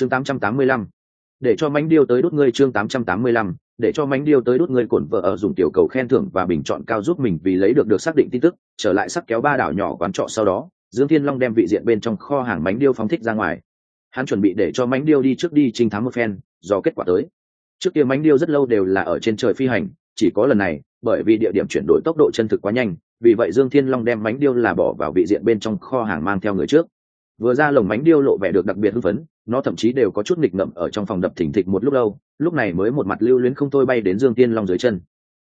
chương 885. để cho mánh điêu tới đốt ngươi chương 885, để cho mánh điêu tới đốt ngươi cổn vợ ở dùng tiểu cầu khen thưởng và bình chọn cao giúp mình vì lấy được được xác định tin tức trở lại sắc kéo ba đảo nhỏ quán trọ sau đó dương thiên long đem vị diện bên trong kho hàng mánh điêu phóng thích ra ngoài. Hắn chuẩn bị để cho mánh điêu đi trước đi trinh thám một phen do kết quả tới. Trước kia mánh điêu rất lâu đều là ở trên trời phi hành chỉ có lần này bởi vì địa điểm chuyển đổi tốc độ chân thực quá nhanh vì vậy dương thiên long đem mánh điêu là bỏ vào vị diện bên trong kho hàng mang theo người trước vừa ra lồng mánh điêu lộ vẻ được đặc biệt hưng phấn, nó thậm chí đều có chút nghịch ngậm ở trong phòng đập thỉnh thịch một lúc lâu, lúc này mới một mặt lưu luyến không thôi bay đến dương thiên long dưới chân.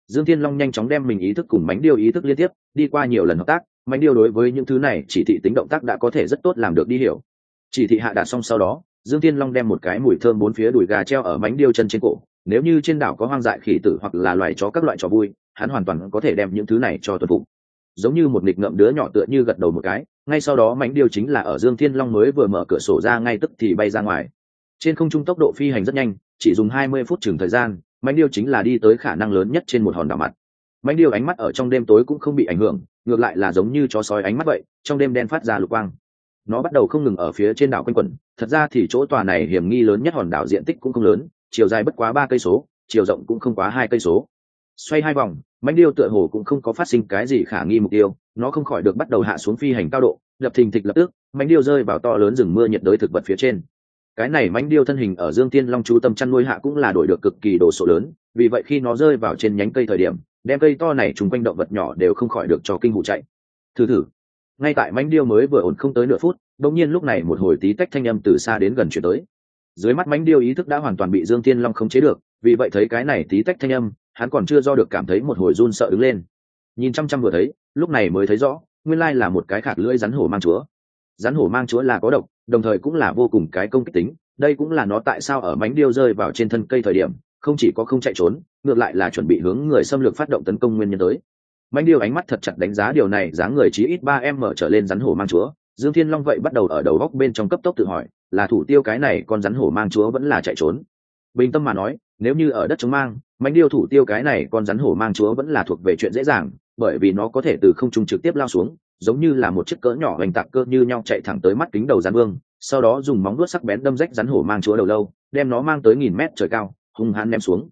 Dương thiên long nhanh chóng đem mình ý thức cùng mánh điêu ý thức liên tiếp, đi qua nhiều lần hợp tác mánh điêu đối với những thứ này chỉ thị tính động tác đã có thể rất tốt làm được đi hiểu. Chỉ thị hạ đạt xong sau đó, dương thiên long đem một cái mùi thơm bốn phía đùi gà treo ở mánh điêu chân trên cổ, nếu như trên đảo có hoang dại khỉ tử hoặc là loài chó các loại trò vui, hắn hoàn toàn có thể đem những thứ này cho tuân phục giống như một nghịch ngợm đứa nhỏ tựa như gật đầu một cái, ngay sau đó mánh điêu chính là ở dương thiên long mới vừa mở cửa sổ ra ngay tức thì bay ra ngoài. Trên không trung tốc độ phi hành rất nhanh, chỉ dùng hai mươi phút chừng thời gian mánh điêu chính là đi tới khả năng lớn nhất trên một hòn đảo mặt. Mánh điêu ánh mắt ở trong đêm tối cũng không bị ảnh hưởng, ngược lại là giống như chó sói ánh mắt vậy, trong đêm đen phát ra lục quang. Nó bắt đầu không ngừng ở phía trên đảo quanh quẩn, thật ra thì chỗ tòa này hiểm nghi lớn nhất hòn đảo diện tích cũng không lớn, chiều dài bất quá ba cây số, chiều rộng cũng không quá hai cây số. Xoay hai vòng mánh điêu tựa hồ cũng không có phát sinh cái gì khả nghi mục tiêu, nó không khỏi được bắt đầu hạ xuống phi hành cao độ, lập thình thịch lập tức mánh điêu rơi vào to lớn rừng mưa nhiệt đới thực vật phía trên. Cái này mánh điêu thân hình ở dương tiên long chú tâm chăn nuôi hạ cũng là đổi được cực kỳ đồ sộ lớn, vì vậy khi nó rơi vào trên nhánh cây thời điểm, đem cây to này chung quanh động vật nhỏ đều không khỏi được cho kinh vụ chạy. Thử thử. Ngay tại mánh điêu mới vừa ổn không tới nửa phút, đột nhiên lúc này một hồi tí tách thanh âm từ xa đến gần chuyển tới. Dưới mắt mánh điêu ý thức đã hoàn toàn bị dương tiên long khống chế được, vì vậy thấy cái này tí tách thanh âm hắn còn chưa do được cảm thấy một hồi run sợ đứng lên. Nhìn chăm chăm vừa thấy, lúc này mới thấy rõ, nguyên lai là một cái khạc lưỡi rắn hổ mang chúa. Rắn hổ mang chúa là có độc, đồng thời cũng là vô cùng cái công kích tính, đây cũng là nó tại sao ở mánh điêu rơi vào trên thân cây thời điểm, không chỉ có không chạy trốn, ngược lại là chuẩn bị hướng người xâm lược phát động tấn công nguyên nhân tới. Mánh điêu ánh mắt thật chặt đánh giá điều này, dáng người chí ít ba em mở trở lên rắn hổ mang chúa. Dương thiên long vậy bắt đầu ở đầu góc bên trong cấp tốc tự hỏi, là thủ tiêu cái này con rắn hổ mang chúa vẫn là chạy trốn? Bình tâm mà nói nếu như ở đất chống mang, mánh điêu thủ tiêu cái này con rắn hổ mang chúa vẫn là thuộc về chuyện dễ dàng, bởi vì nó có thể từ không trung trực tiếp lao xuống, giống như là một chiếc cỡ nhỏ hoành tạc cơ như nhau chạy thẳng tới mắt kính đầu rắn vương, sau đó dùng móng đuốt sắc bén đâm rách rắn hổ mang chúa đầu lâu, đem nó mang tới nghìn mét trời cao, hung hãn ném xuống.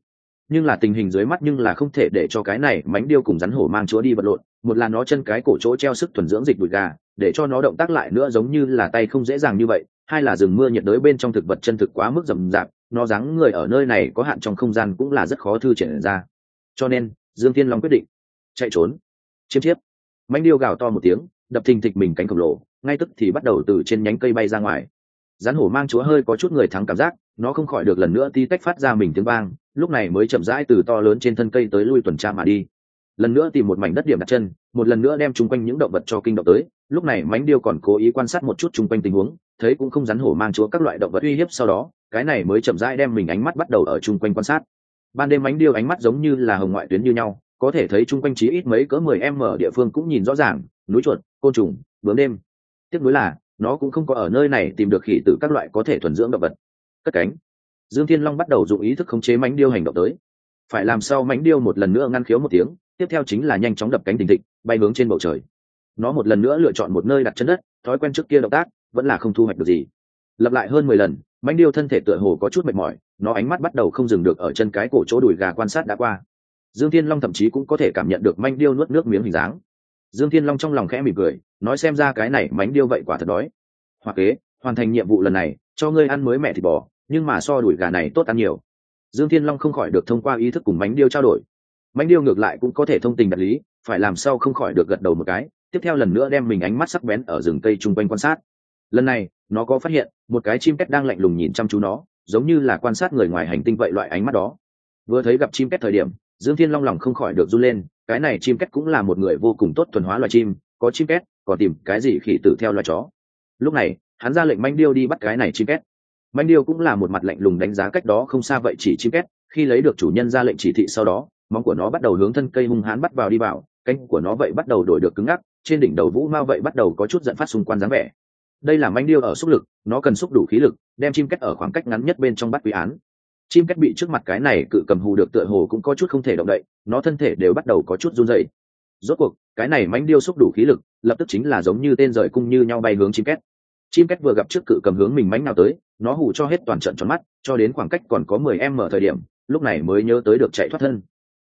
Nhưng là tình hình dưới mắt nhưng là không thể để cho cái này mánh điêu cùng rắn hổ mang chúa đi vật lộn, một là nó chân cái cổ chỗ treo sức thuần dưỡng dịch đùi gà, để cho nó động tác lại nữa giống như là tay không dễ dàng như vậy hai là rừng mưa nhiệt đới bên trong thực vật chân thực quá mức rậm rạp, nó dáng người ở nơi này có hạn trong không gian cũng là rất khó thư triển ra. Cho nên, dương thiên long quyết định chạy trốn. Chiếm chiếp. Manh điêu gào to một tiếng, đập thình thịch mình cánh khổng lồ, ngay tức thì bắt đầu từ trên nhánh cây bay ra ngoài. Rắn hổ mang chúa hơi có chút người thắng cảm giác, nó không khỏi được lần nữa ti tách phát ra mình tiếng vang, lúc này mới chậm rãi từ to lớn trên thân cây tới lui tuần tra mà đi. Lần nữa tìm một mảnh đất điểm đặt chân, một lần nữa đem chung quanh những động vật cho kinh động tới lúc này mánh điêu còn cố ý quan sát một chút chung quanh tình huống, thấy cũng không rắn hổ mang chúa các loại động vật uy hiếp sau đó, cái này mới chậm rãi đem mình ánh mắt bắt đầu ở chung quanh quan sát. Ban đêm mánh điêu ánh mắt giống như là hồng ngoại tuyến như nhau, có thể thấy chung quanh chí ít mấy cỡ mười em ở địa phương cũng nhìn rõ ràng, núi chuột, côn trùng, bướm đêm. Tiếc nuối là, nó cũng không có ở nơi này tìm được khỉ tử các loại có thể thuần dưỡng động vật. Cất cánh. Dương thiên long bắt đầu dụng ý thức khống chế mánh điêu hành động tới. Phải làm sao mánh điêu một lần nữa ngăn khiếu một tiếng, tiếp theo chính là nhanh chóng đập cánh tình thịnh bay hướng trên bầu trời nó một lần nữa lựa chọn một nơi đặt chân đất, thói quen trước kia động tác, vẫn là không thu hoạch được gì. Lặp lại hơn mười lần mánh điêu thân thể tựa hồ có chút mệt mỏi, nó ánh mắt bắt đầu không dừng được ở chân cái cổ chỗ đùi gà quan sát đã qua. Dương thiên long thậm chí cũng có thể cảm nhận được manh điêu nuốt nước miếng hình dáng. Dương thiên long trong lòng khẽ mỉm cười, nói xem ra cái này mánh điêu vậy quả thật đói. Hoặc kế, hoàn thành nhiệm vụ lần này, cho ngươi ăn mới mẹ thịt bò, nhưng mà so đùi gà này tốt ăn nhiều. Dương thiên long không khỏi được thông qua ý thức cùng mánh điêu trao đổi. Mánh điêu ngược lại cũng có thể thông tình đạt lý, phải làm sao không khỏi được gật đầu một cái tiếp theo lần nữa đem mình ánh mắt sắc bén ở rừng cây chung quanh quan sát. Lần này, nó có phát hiện, một cái chim két đang lạnh lùng nhìn chăm chú nó, giống như là quan sát người ngoài hành tinh vậy loại ánh mắt đó. Vừa thấy gặp chim két thời điểm, dương thiên long lòng không khỏi được run lên, cái này chim két cũng là một người vô cùng tốt thuần hóa loài chim, có chim két, còn tìm cái gì khỉ tử theo loài chó. Lúc này, hắn ra lệnh manh điêu đi bắt cái này chim két. Manh điêu cũng là một mặt lạnh lùng đánh giá cách đó không xa vậy chỉ chim két, khi lấy được chủ nhân ra lệnh chỉ thị sau đó, móng của nó bắt đầu hướng thân cây hung hãn bắt vào đi vào, cánh của nó vậy bắt đầu đổi được cứng ngắc trên đỉnh đầu vũ mao vậy bắt đầu có chút giận phát xung quanh dáng vẻ. Đây là manh điêu ở xúc lực, nó cần xúc đủ khí lực, đem chim két ở khoảng cách ngắn nhất bên trong bắt quý án. Chim két bị trước mặt cái này cự cầm hù được tựa hồ cũng có chút không thể động đậy, nó thân thể đều bắt đầu có chút run dậy rốt cuộc, cái này mánh điêu xúc đủ khí lực, lập tức chính là giống như tên rời cung như nhau bay hướng chim két. Chim két vừa gặp trước cự cầm hướng mình mánh nào tới, nó hù cho hết toàn trận tròn mắt, cho đến khoảng cách còn có mười em mở thời điểm, lúc này mới nhớ tới được chạy thoát thân.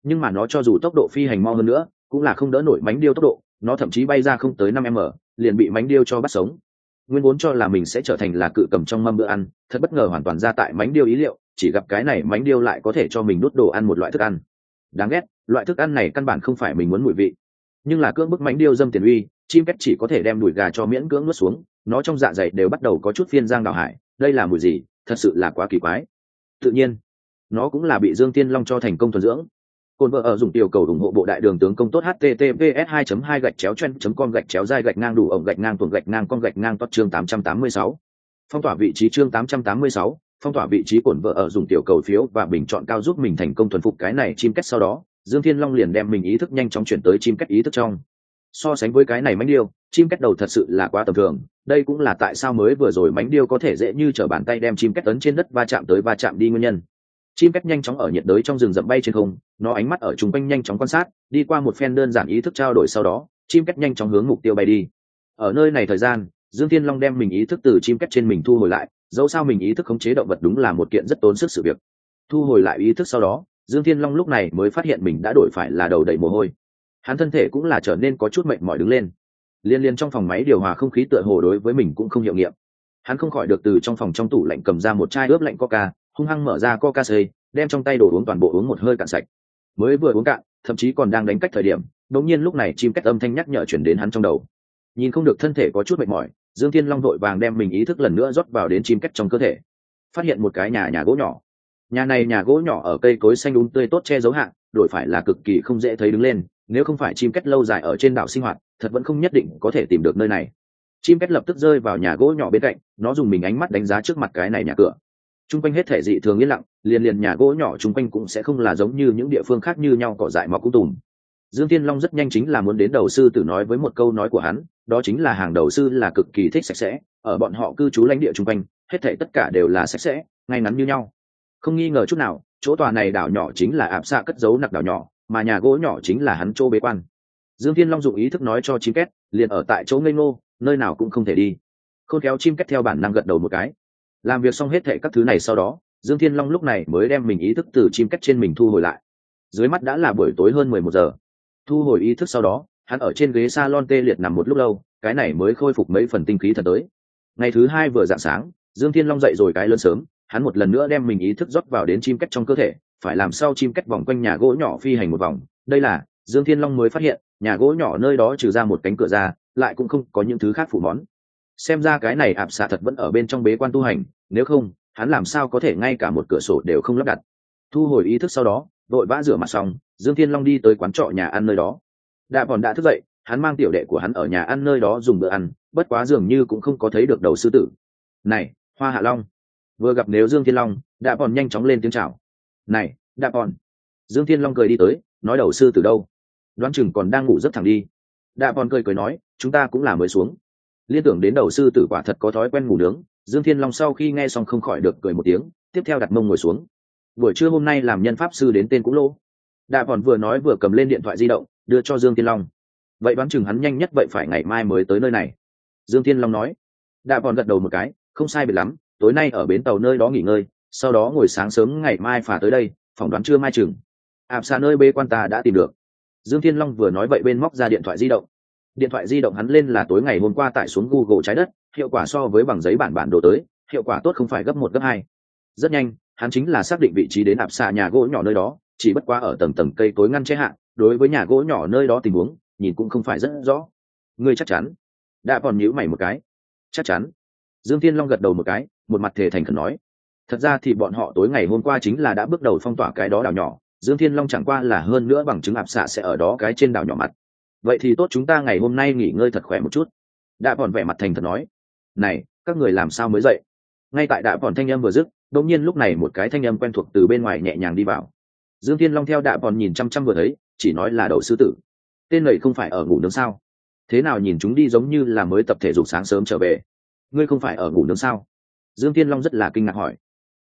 Nhưng mà nó cho dù tốc độ phi hành mau hơn nữa, cũng là không đỡ nổi mánh điêu tốc độ nó thậm chí bay ra không tới năm m, liền bị mánh điêu cho bắt sống. Nguyên vốn cho là mình sẽ trở thành là cự cầm trong mâm bữa ăn, thật bất ngờ hoàn toàn ra tại mánh điêu ý liệu, chỉ gặp cái này mánh điêu lại có thể cho mình đốt đồ ăn một loại thức ăn. Đáng ghét, loại thức ăn này căn bản không phải mình muốn mùi vị. Nhưng là cưỡng bức mánh điêu dâm tiền uy, chim cách chỉ có thể đem đùi gà cho miễn cưỡng nuốt xuống, nó trong dạ dày đều bắt đầu có chút phiên giang đào hải, đây là mùi gì, thật sự là quá kỳ quái. Tự nhiên, nó cũng là bị dương tiên long cho thành công thuần dưỡng. Côn vợ ở dùng tiểu cầu ủng hộ bộ đại đường tướng công tốt https 2 2 gạch chéo chen com gạch chéo dai gạch ngang đủ ổng gạch ngang tuần gạch ngang con gạch ngang tốt chương 886. phong tỏa vị trí chương 886, phong tỏa vị trí cổn vợ ở dùng tiểu cầu phiếu và bình chọn cao giúp mình thành công thuần phục cái này chim kết sau đó dương thiên long liền đem mình ý thức nhanh chóng chuyển tới chim kết ý thức trong so sánh với cái này mánh điêu chim kết đầu thật sự là quá tầm thường đây cũng là tại sao mới vừa rồi mánh điêu có thể dễ như trở bàn tay đem chim kết ấn trên đất va chạm tới va chạm đi nguyên nhân chim cách nhanh chóng ở nhiệt đới trong rừng rậm bay trên không, nó ánh mắt ở chung quanh nhanh chóng quan sát, đi qua một phen đơn giản ý thức trao đổi sau đó, chim cách nhanh chóng hướng mục tiêu bay đi. Ở nơi này thời gian, dương thiên long đem mình ý thức từ chim cách trên mình thu hồi lại, dẫu sao mình ý thức khống chế động vật đúng là một kiện rất tốn sức sự việc. Thu hồi lại ý thức sau đó, dương thiên long lúc này mới phát hiện mình đã đổi phải là đầu đầy mồ hôi. Hắn thân thể cũng là trở nên có chút mệt mỏi đứng lên. Liên liên trong phòng máy điều hòa không khí tựa hồ đối với mình cũng không hiệu nghiệm. Hắn không khỏi được từ trong phòng trong tủ lạnh cầm ra một chai ướp lạnh coca hung hăng mở ra coca xây đem trong tay đồ uống toàn bộ uống một hơi cạn sạch. Mới vừa uống cạn, thậm chí còn đang đánh cách thời điểm đống nhiên lúc này chim cách âm thanh nhắc nhở chuyển đến hắn trong đầu. Nhìn không được thân thể có chút mệt mỏi, dương thiên long đội vàng đem mình ý thức lần nữa rót vào đến chim cách trong cơ thể. Phát hiện một cái nhà nhà gỗ nhỏ. Nhà này nhà gỗ nhỏ ở cây cối xanh đúng tươi tốt che giấu hạng đổi phải là cực kỳ không dễ thấy đứng lên, nếu không phải chim cách lâu dài ở trên đảo sinh hoạt, thật vẫn không nhất định có thể tìm được nơi này. Chim cách lập tức rơi vào nhà gỗ nhỏ bên cạnh, nó dùng mình ánh mắt đánh giá trước mặt cái này nhà cửa chung quanh hết thể dị thường yên lặng, liền liền nhà gỗ nhỏ chung quanh cũng sẽ không là giống như những địa phương khác như nhau cỏ dại mọc cũng tùm. Dương tiên long rất nhanh chính là muốn đến đầu sư tử nói với một câu nói của hắn, đó chính là hàng đầu sư là cực kỳ thích sạch sẽ, ở bọn họ cư trú lãnh địa chung quanh, hết thể tất cả đều là sạch sẽ, ngay ngắn như nhau. Không nghi ngờ chút nào, chỗ tòa này đảo nhỏ chính là ạp xạ cất giấu nặc đảo nhỏ, mà nhà gỗ nhỏ chính là hắn chỗ bế quan. Dương thiên long dụng ý thức nói cho chim két, liền ở tại chỗ ngây ngô, nơi nào cũng không thể đi. Khôn khéo chim két theo bản năng gật đầu một cái làm việc xong hết thệ các thứ này sau đó, dương thiên long lúc này mới đem mình ý thức từ chim cách trên mình thu hồi lại. Dưới mắt đã là buổi tối hơn mười một giờ. Thu hồi ý thức sau đó, hắn ở trên ghế s a lon tê liệt nằm một lúc lâu, cái này mới khôi phục mấy phần tinh khí thật tới. Ngày thứ hai vừa dạng sáng, dương thiên long dậy rồi cái lớn sớm, hắn một lần nữa đem mình ý thức rót vào đến chim cách trong cơ thể, phải làm sao chim cách vòng quanh nhà gỗ nhỏ phi hành một vòng. Đây là, dương thiên long mới phát hiện, nhà gỗ nhỏ nơi đó trừ ra một cánh cửa ra, lại cũng không có những thứ khác phủ món. Xem ra cái này ạp xạ thật vẫn ở bên trong bế quan tu hành nếu không, hắn làm sao có thể ngay cả một cửa sổ đều không lắp đặt? Thu hồi ý thức sau đó, vội vã rửa mặt xong, dương thiên long đi tới quán trọ nhà ăn nơi đó. Đạ còn đã thức dậy, hắn mang tiểu đệ của hắn ở nhà ăn nơi đó dùng bữa ăn, bất quá dường như cũng không có thấy được đầu sư tử. Này, hoa hạ long. Vừa gặp nếu dương thiên long, đạ còn nhanh chóng lên tiếng chào. Này, đạ còn dương thiên long cười đi tới, nói đầu sư tử đâu? Đoán chừng còn đang ngủ rất thẳng đi. Đạ còn cười cười nói, chúng ta cũng là mới xuống. Liên tưởng đến đầu sư tử quả thật có thói quen ngủ nướng dương thiên long sau khi nghe xong không khỏi được cười một tiếng, tiếp theo đặt mông ngồi xuống. Buổi trưa hôm nay làm nhân pháp sư đến tên cũng lỗ. Đạ còn vừa nói vừa cầm lên điện thoại di động, đưa cho dương thiên long. Vậy đoán chừng hắn nhanh nhất vậy phải ngày mai mới tới nơi này. Dương thiên long nói. Đạ còn gật đầu một cái, không sai biệt lắm, tối nay ở bến tàu nơi đó nghỉ ngơi, sau đó ngồi sáng sớm ngày mai phà tới đây, phỏng đoán chưa mai chừng. Ạp xa nơi bê quan ta đã tìm được. Dương thiên long vừa nói vậy bên móc ra điện thoại di động. Điện thoại di động hắn lên là tối ngày hôm qua tải xuống google trái đất hiệu quả so với bằng giấy bản bản đồ tới, hiệu quả tốt không phải gấp một, gấp hai. Rất nhanh, hắn chính là xác định vị trí đến ạp xạ nhà gỗ nhỏ nơi đó, chỉ bất qua ở tầng tầng cây tối ngăn che hạ, đối với nhà gỗ nhỏ nơi đó tình huống, nhìn cũng không phải rất rõ. Ngươi chắc chắn. Đã còn nhíu mày một cái. Chắc chắn. Dương thiên long gật đầu một cái, một mặt thể thành khẩn nói. Thật ra thì bọn họ tối ngày hôm qua chính là đã bước đầu phong tỏa cái đó đảo nhỏ, dương thiên long chẳng qua là hơn nữa bằng chứng ạp xạ sẽ ở đó cái trên đảo nhỏ mặt. Vậy thì tốt chúng ta ngày hôm nay nghỉ ngơi thật khỏe một chút. Đã còn vẻ mặt thành thật nói này, các người làm sao mới dậy? Ngay tại đạ bọn thanh âm vừa dứt, đột nhiên lúc này một cái thanh âm quen thuộc từ bên ngoài nhẹ nhàng đi vào. Dương thiên long theo đạ bọn nhìn chăm chăm vừa thấy, chỉ nói là đầu sư tử. Tên này không phải ở ngủ nướng sao? Thế nào nhìn chúng đi giống như là mới tập thể dục sáng sớm trở về? Ngươi không phải ở ngủ nướng sao? Dương thiên long rất là kinh ngạc hỏi.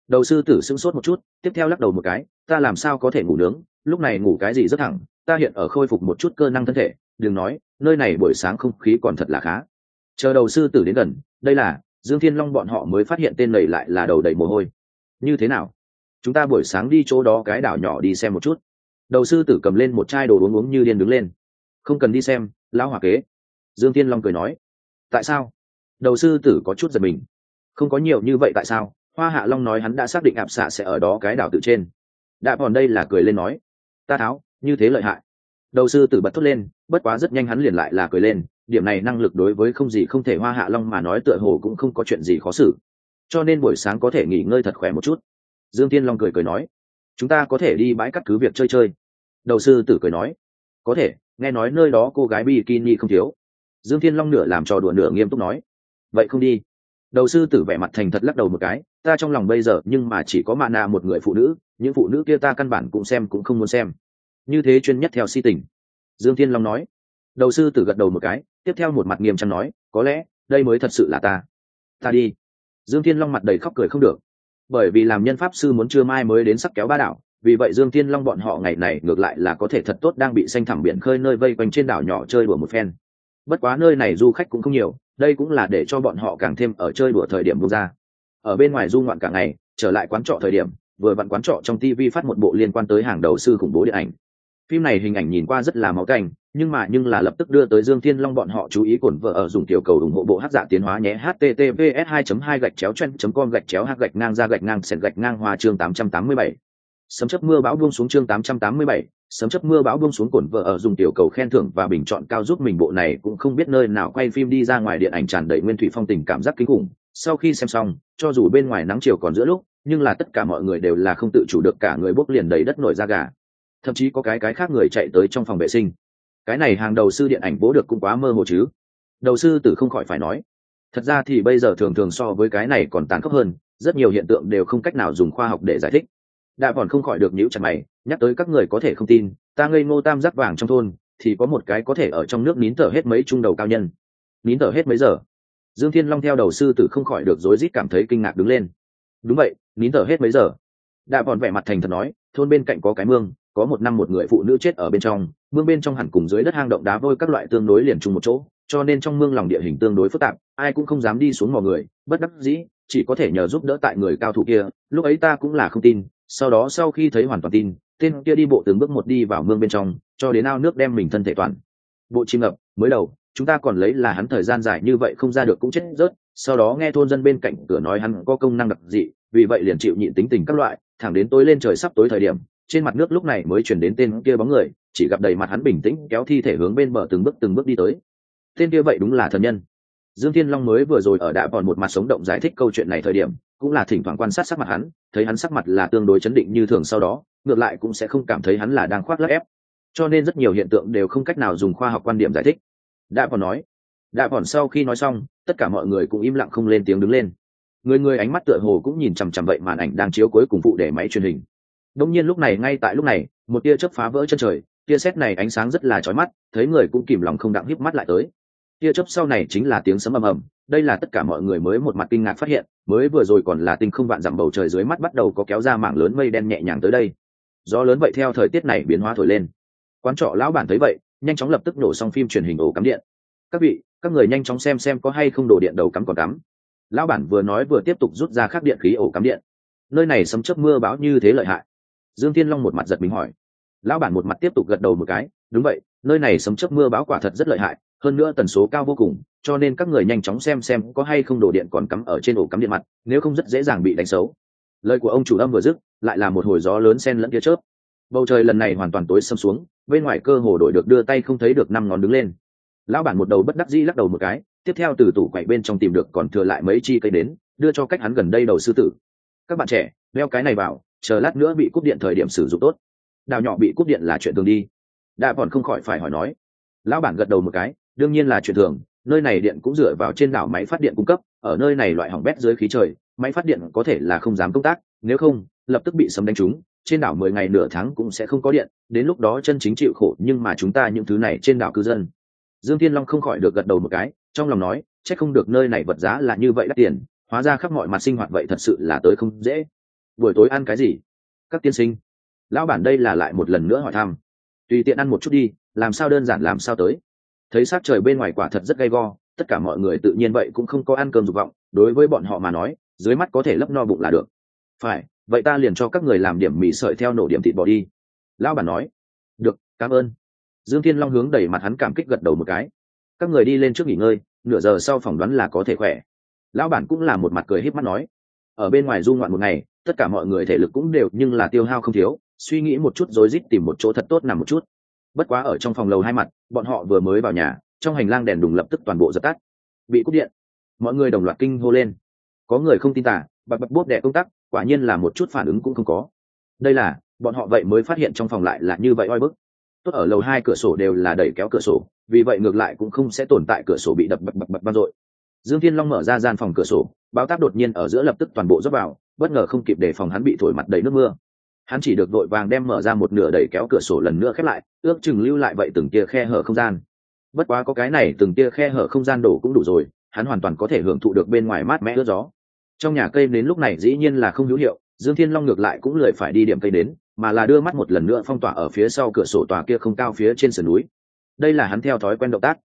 Đầu sư tử sững sốt một chút, tiếp theo lắc đầu một cái, ta làm sao có thể ngủ nướng? Lúc này ngủ cái gì rất thẳng, ta hiện ở khôi phục một chút cơ năng thân thể. Đừng nói, nơi này buổi sáng không khí còn thật là khá chờ đầu sư tử đến gần, đây là, dương thiên long bọn họ mới phát hiện tên này lại là đầu đầy mồ hôi. Như thế nào? Chúng ta buổi sáng đi chỗ đó cái đảo nhỏ đi xem một chút. Đầu sư tử cầm lên một chai đồ uống uống như điên đứng lên. Không cần đi xem, lão hòa kế. Dương thiên long cười nói. Tại sao? Đầu sư tử có chút giật mình. Không có nhiều như vậy tại sao? Hoa hạ long nói hắn đã xác định ạp xạ sẽ ở đó cái đảo tự trên. Đã còn đây là cười lên nói. Ta tháo, như thế lợi hại. Đầu sư tử bật thốt lên, bất quá rất nhanh hắn liền lại là cười lên điểm này năng lực đối với không gì không thể hoa hạ long mà nói tựa hồ cũng không có chuyện gì khó xử. Cho nên buổi sáng có thể nghỉ ngơi thật khỏe một chút. Dương tiên long cười cười nói. Chúng ta có thể đi bãi cắt cứ việc chơi chơi. Đầu sư tử cười nói. Có thể, nghe nói nơi đó cô gái bikini không thiếu. Dương thiên long nửa làm trò đùa nửa nghiêm túc nói. Vậy không đi. Đầu sư tử vẻ mặt thành thật lắc đầu một cái. Ta trong lòng bây giờ nhưng mà chỉ có mạ nạ một người phụ nữ, những phụ nữ kia ta căn bản cũng xem cũng không muốn xem. Như thế chuyên nhất theo si tình. Dương thiên long nói. Đầu sư tử gật đầu một cái tiếp theo một mặt nghiêm trang nói, có lẽ, đây mới thật sự là ta. Ta đi. Dương thiên long mặt đầy khóc cười không được. Bởi vì làm nhân pháp sư muốn trưa mai mới đến sắc kéo ba đảo, vì vậy dương thiên long bọn họ ngày này ngược lại là có thể thật tốt đang bị xanh thẳm biển khơi nơi vây quanh trên đảo nhỏ chơi đùa một phen. Bất quá nơi này du khách cũng không nhiều, đây cũng là để cho bọn họ càng thêm ở chơi đùa thời điểm bung ra. Ở bên ngoài du ngoạn cả ngày, trở lại quán trọ thời điểm, vừa vặn quán trọ trong tv phát một bộ liên quan tới hàng đầu sư khủng bố điện ảnh phim này hình ảnh nhìn qua rất là máu canh nhưng mà nhưng là lập tức đưa tới dương thiên long bọn họ chú ý cổn vợ ở dùng tiểu cầu ủng hộ bộ hát giả tiến hóa nhé https 2 2 gạch chéo chen com gạch chéo hát gạch ngang ra gạch ngang sẹn gạch ngang hoa chương 887. sấm chấp mưa bão buông xuống chương 887, sấm chấp mưa bão buông xuống cổn vợ ở dùng tiểu cầu khen thưởng và bình chọn cao giúp mình bộ này cũng không biết nơi nào quay phim đi ra ngoài điện ảnh tràn đầy nguyên thủy phong tình cảm giác kinh khủng sau khi xem xong cho dù bên ngoài nắng chiều còn giữa lúc nhưng là tất cả mọi người đều là không tự chủ được cả người bốc liền đầy đất nổi da gà thậm chí có cái cái khác người chạy tới trong phòng vệ sinh. Cái này hàng đầu sư điện ảnh bố được cũng quá mơ hồ chứ. Đầu sư tử không khỏi phải nói, thật ra thì bây giờ thường thường so với cái này còn tàn khốc hơn, rất nhiều hiện tượng đều không cách nào dùng khoa học để giải thích. Đã còn không khỏi được nhíu chặt mày, nhắc tới các người có thể không tin, ta ngây ngô tam giác vàng trong thôn, thì có một cái có thể ở trong nước nín thở hết mấy trung đầu cao nhân. Nín thở hết mấy giờ? Dương thiên long theo đầu sư tử không khỏi được rối rít cảm thấy kinh ngạc đứng lên. Đúng vậy, nín thở hết mấy giờ? Đã còn vẻ mặt thành thật nói, thôn bên cạnh có cái mương có một năm một người phụ nữ chết ở bên trong, mương bên trong hẳn cùng dưới đất hang động đá vôi các loại tương đối liền chung một chỗ, cho nên trong mương lòng địa hình tương đối phức tạp, ai cũng không dám đi xuống mò người, bất đắc dĩ, chỉ có thể nhờ giúp đỡ tại người cao thủ kia, lúc ấy ta cũng là không tin, sau đó sau khi thấy hoàn toàn tin, tên kia đi bộ từng bước một đi vào mương bên trong, cho đến ao nước đem mình thân thể toàn. Bộ chim ngập, mới đầu, chúng ta còn lấy là hắn thời gian dài như vậy không ra được cũng chết rớt, sau đó nghe thôn dân bên cạnh cửa nói hắn có công năng đặc dị, vì vậy liền chịu nhịn tính tình các loại, thẳng đến tối lên trời sắp tối thời điểm trên mặt nước lúc này mới chuyển đến tên kia bóng người, chỉ gặp đầy mặt hắn bình tĩnh kéo thi thể hướng bên bờ từng bước từng bước đi tới. Tên kia vậy đúng là thần nhân. Dương thiên long mới vừa rồi ở đã còn một mặt sống động giải thích câu chuyện này thời điểm, cũng là thỉnh thoảng quan sát sắc mặt hắn, thấy hắn sắc mặt là tương đối chấn định như thường sau đó, ngược lại cũng sẽ không cảm thấy hắn là đang khoác lắc ép. Cho nên rất nhiều hiện tượng đều không cách nào dùng khoa học quan điểm giải thích. Đã còn nói đã còn sau khi nói xong, tất cả mọi người cũng im lặng không lên tiếng đứng lên. Người người ánh mắt tựa hồ cũng nhìn chằm chằm vậy màn ảnh đang chiếu cuối cùng phụ để máy truyền hình đông nhiên lúc này, ngay tại lúc này, một tia chớp phá vỡ chân trời, tia sét này ánh sáng rất là chói mắt, thấy người cũng kìm lòng không đặng híp mắt lại tới. Tia chớp sau này chính là tiếng sấm ầm ầm, đây là tất cả mọi người mới một mặt kinh ngạc phát hiện, mới vừa rồi còn là tinh không vạn dặm bầu trời dưới mắt bắt đầu có kéo ra mảng lớn mây đen nhẹ nhàng tới đây. Gió lớn vậy theo thời tiết này biến hóa thổi lên. Quán trọ lão bản thấy vậy, nhanh chóng lập tức nổ xong phim truyền hình ổ cắm điện. Các vị, các người nhanh chóng xem xem có hay không đổ điện đầu cắm còn cắm. Lão bản vừa nói vừa tiếp tục rút ra khắc điện khí ổ cắm điện. Nơi này sấm chớp mưa bão như thế lợi hại dương thiên long một mặt giật mình hỏi. Lão bản một mặt tiếp tục gật đầu một cái, đúng vậy, nơi này sấm chớp mưa bão quả thật rất lợi hại, hơn nữa tần số cao vô cùng, cho nên các người nhanh chóng xem xem có hay không đổ điện còn cắm ở trên ổ cắm điện mặt, nếu không rất dễ dàng bị đánh xấu. Lời của ông chủ âm vừa dứt, lại là một hồi gió lớn sen lẫn tia chớp. Bầu trời lần này hoàn toàn tối xâm xuống, bên ngoài cơ hồ đội được đưa tay không thấy được năm ngón đứng lên. Lão bản một đầu bất đắc dĩ lắc đầu một cái, tiếp theo từ tủ quậy bên trong tìm được còn thừa lại mấy chi cây đến, đưa cho cách hắn gần đây đầu sư tử. Các bạn trẻ, đeo cái này vào chờ lát nữa bị cúp điện thời điểm sử dụng tốt. Đào nhỏ bị cúp điện là chuyện thường đi. Đã còn không khỏi phải hỏi nói. Lão bản gật đầu một cái, đương nhiên là chuyện thường, nơi này điện cũng dựa vào trên đảo máy phát điện cung cấp, ở nơi này loại hỏng bét dưới khí trời, máy phát điện có thể là không dám công tác, nếu không, lập tức bị sấm đánh trúng, trên đảo mười ngày nửa tháng cũng sẽ không có điện, đến lúc đó chân chính chịu khổ, nhưng mà chúng ta những thứ này trên đảo cư dân. Dương thiên long không khỏi được gật đầu một cái, trong lòng nói c h ắ c không được nơi này vật giá là như vậy đắt tiền, hóa ra khắp mọi mặt sinh hoạt vậy thật sự là tới không dễ buổi tối ăn cái gì? Các tiên sinh. Lão bản đây là lại một lần nữa hỏi thăm. Tùy tiện ăn một chút đi, làm sao đơn giản làm sao tới. Thấy sát trời bên ngoài quả thật rất gay go, tất cả mọi người tự nhiên vậy cũng không có ăn cơm dục vọng, đối với bọn họ mà nói, dưới mắt có thể lấp no bụng là được. Phải, vậy ta liền cho các người làm điểm mì sợi theo nổ điểm thịt bỏ đi. Lão bản nói. Được, cảm ơn. Dương thiên long hướng đẩy mặt hắn cảm kích gật đầu một cái. Các người đi lên trước nghỉ ngơi, nửa giờ sau phỏng đoán là có thể khỏe. Lão bản cũng là một mặt cười híp mắt nói ở bên ngoài du ngoạn một ngày, tất cả mọi người thể lực cũng đều, nhưng là tiêu hao không thiếu, suy nghĩ một chút rồi rít tìm một chỗ thật tốt nằm một chút. Bất quá ở trong phòng lầu hai mặt, bọn họ vừa mới vào nhà, trong hành lang đèn đùng lập tức toàn bộ dập tắt. Bị cúp điện. Mọi người đồng loạt kinh hô lên. Có người không tin tả, bập bập bốt đẻ công tắc, quả nhiên là một chút phản ứng cũng không có. Đây là, bọn họ vậy mới phát hiện trong phòng lại là như vậy oi bức. Tốt ở lầu hai cửa sổ đều là đẩy kéo cửa sổ, vì vậy ngược lại cũng không sẽ tồn tại cửa sổ bị đập bập bập bập vang dội. Dương thiên long mở ra gian phòng cửa sổ báo táp đột nhiên ở giữa lập tức toàn bộ dốc vào, bất ngờ không kịp đề phòng hắn bị thổi mặt đầy nước mưa. Hắn chỉ được đội vàng đem mở ra một nửa đẩy kéo cửa sổ lần nữa khép lại, ước chừng lưu lại vậy từng tia khe hở không gian. Bất quá có cái này từng tia khe hở không gian đổ cũng đủ rồi, hắn hoàn toàn có thể hưởng thụ được bên ngoài mát mẻ ướt gió. Trong nhà cây đến lúc này dĩ nhiên là không hữu hiệu, dương thiên long ngược lại cũng lười phải đi điểm cây đến, mà là đưa mắt một lần nữa phong tỏa ở phía sau cửa sổ tòa kia không cao phía trên sườn núi. Đây là hắn theo thói quen động tác.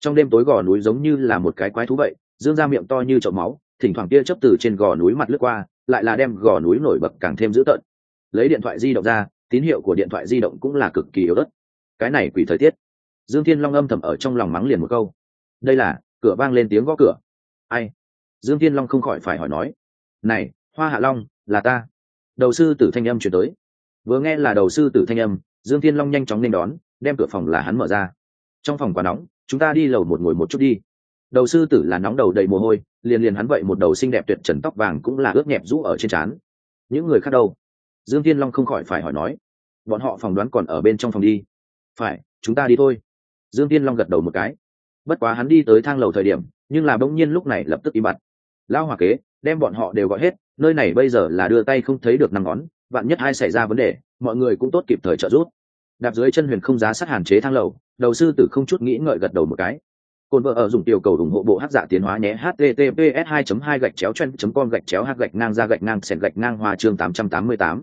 Trong đêm tối gò núi giống như là một cái quái thú vậy, dương ra miệng to như chậu máu thỉnh thoảng tia chấp từ trên gò núi mặt lướt qua, lại là đem gò núi nổi bật càng thêm dữ tợn. Lấy điện thoại di động ra, tín hiệu của điện thoại di động cũng là cực kỳ yếu ớt. Cái này quỷ thời tiết. Dương thiên long âm thầm ở trong lòng mắng liền một câu. Đây là, cửa vang lên tiếng gõ cửa. Ai? Dương thiên long không khỏi phải hỏi nói. Này, hoa hạ long, là ta. Đầu sư tử thanh âm chuyển tới. Vừa nghe là đầu sư tử thanh âm, dương thiên long nhanh chóng nên đón, đem cửa phòng là hắn mở ra. Trong phòng quá nóng, chúng ta đi lầu một ngồi một chút đi đầu sư tử là nóng đầu đầy mồ hôi, liền liền hắn vậy một đầu xinh đẹp tuyệt trần tóc vàng cũng là ướt nhẹp rũ ở trên trán. Những người khác đâu? Dương thiên long không khỏi phải hỏi nói. Bọn họ phỏng đoán còn ở bên trong phòng đi. Phải, chúng ta đi thôi. Dương thiên long gật đầu một cái. Bất quá hắn đi tới thang lầu thời điểm, nhưng là bỗng nhiên lúc này lập tức im bặt. Lao hòa kế, đem bọn họ đều gọi hết, nơi này bây giờ là đưa tay không thấy được năm ngón, vạn nhất hai xảy ra vấn đề, mọi người cũng tốt kịp thời trợ giúp. Đạp dưới chân huyền không giá sát hàn chế thang lầu, đầu sư tử không chút nghĩ ngợi gật đầu một cái. Côn vợ ở dùng tiểu cầu ủng hộ bộ hắc giả dạ tiến hóa nhé https 2 2 gạch chéo chen com gạch chéo hắc gạch ngang ra gạch ngang sẹn gạch ngang hoa chương 888.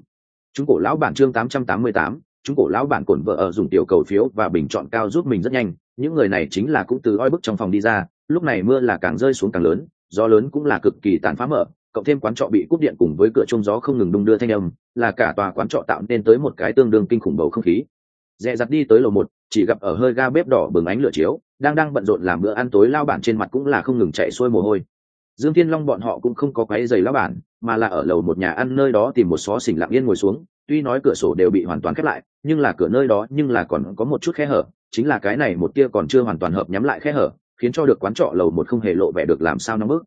chúng cổ lão bản chương 888, chúng cổ lão bản cồn vợ ở dùng tiểu cầu phiếu và bình chọn cao giúp mình rất nhanh những người này chính là cũng từ oi bức trong phòng đi ra lúc này mưa là càng rơi xuống càng lớn gió lớn cũng là cực kỳ tàn phá mở cộng thêm quán trọ bị cúp điện cùng với cửa trông gió không ngừng đung đưa thanh âm là cả tòa quán trọ tạo nên tới một cái tương đương kinh khủng bầu không khí dè dặt đi tới lầu một chỉ gặp ở hơi ga bếp đỏ bừng ánh lửa chiếu đang đang bận rộn làm bữa ăn tối lao bản trên mặt cũng là không ngừng chạy xuôi mồ hôi. Dương thiên long bọn họ cũng không có cái giày lao bản, mà là ở lầu một nhà ăn nơi đó tìm một xó xỉnh lặng yên ngồi xuống, tuy nói cửa sổ đều bị hoàn toàn khép lại, nhưng là cửa nơi đó nhưng là còn có một chút khe hở, chính là cái này một tia còn chưa hoàn toàn hợp nhắm lại khe hở, khiến cho được quán trọ lầu một không hề lộ vẻ được làm sao nóng bức.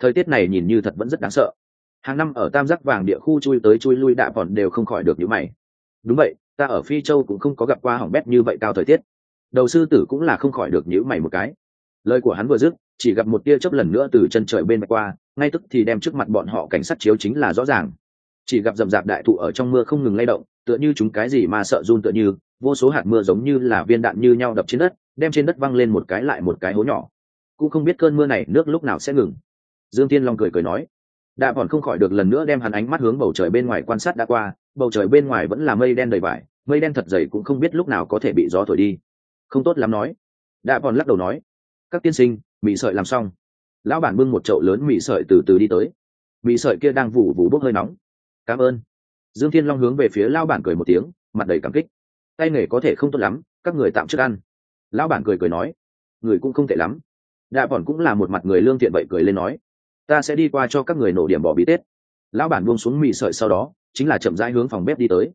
Thời tiết này nhìn như thật vẫn rất đáng sợ. Hàng năm ở tam giác vàng địa khu chui tới chui lui đạ bọn đều không khỏi được những mày. Đúng vậy, ta ở phi châu cũng không có gặp qua hỏng bét như vậy cao thời tiết đầu sư tử cũng là không khỏi được nhữ mày một cái. Lời của hắn vừa dứt, chỉ gặp một tia chớp lần nữa từ chân trời bên qua, ngay tức thì đem trước mặt bọn họ cảnh sát chiếu chính là rõ ràng. Chỉ gặp rậm rạp đại thụ ở trong mưa không ngừng lay động, tựa như chúng cái gì mà sợ run tựa như, vô số hạt mưa giống như là viên đạn như nhau đập trên đất, đem trên đất văng lên một cái lại một cái hố nhỏ. Cũng không biết cơn mưa này nước lúc nào sẽ ngừng. Dương tiên long cười cười nói, đạ bọn không khỏi được lần nữa đem hắn ánh mắt hướng bầu trời bên ngoài quan sát đã qua, bầu trời bên ngoài vẫn là mây đen đầy vải, mây đen thật dày cũng không biết lúc nào có thể bị gió thổi đi không tốt lắm nói. Đã còn lắc đầu nói, các tiên sinh mì sợi làm xong. Lão bản bưng một chậu lớn mì sợi từ từ đi tới. Mì sợi kia đang vụ vụ bốc hơi nóng. Cảm ơn. Dương thiên long hướng về phía lão bản cười một tiếng, mặt đầy cảm kích. Tay nghề có thể không tốt lắm, các người tạm trước ăn. Lão bản cười cười nói, người cũng không tệ lắm. Đạ bọn cũng là một mặt người lương thiện vậy cười lên nói, ta sẽ đi qua cho các người nổ điểm bỏ bí tết. Lão bản buông xuống mì sợi sau đó, chính là chậm rãi hướng phòng bếp đi tới.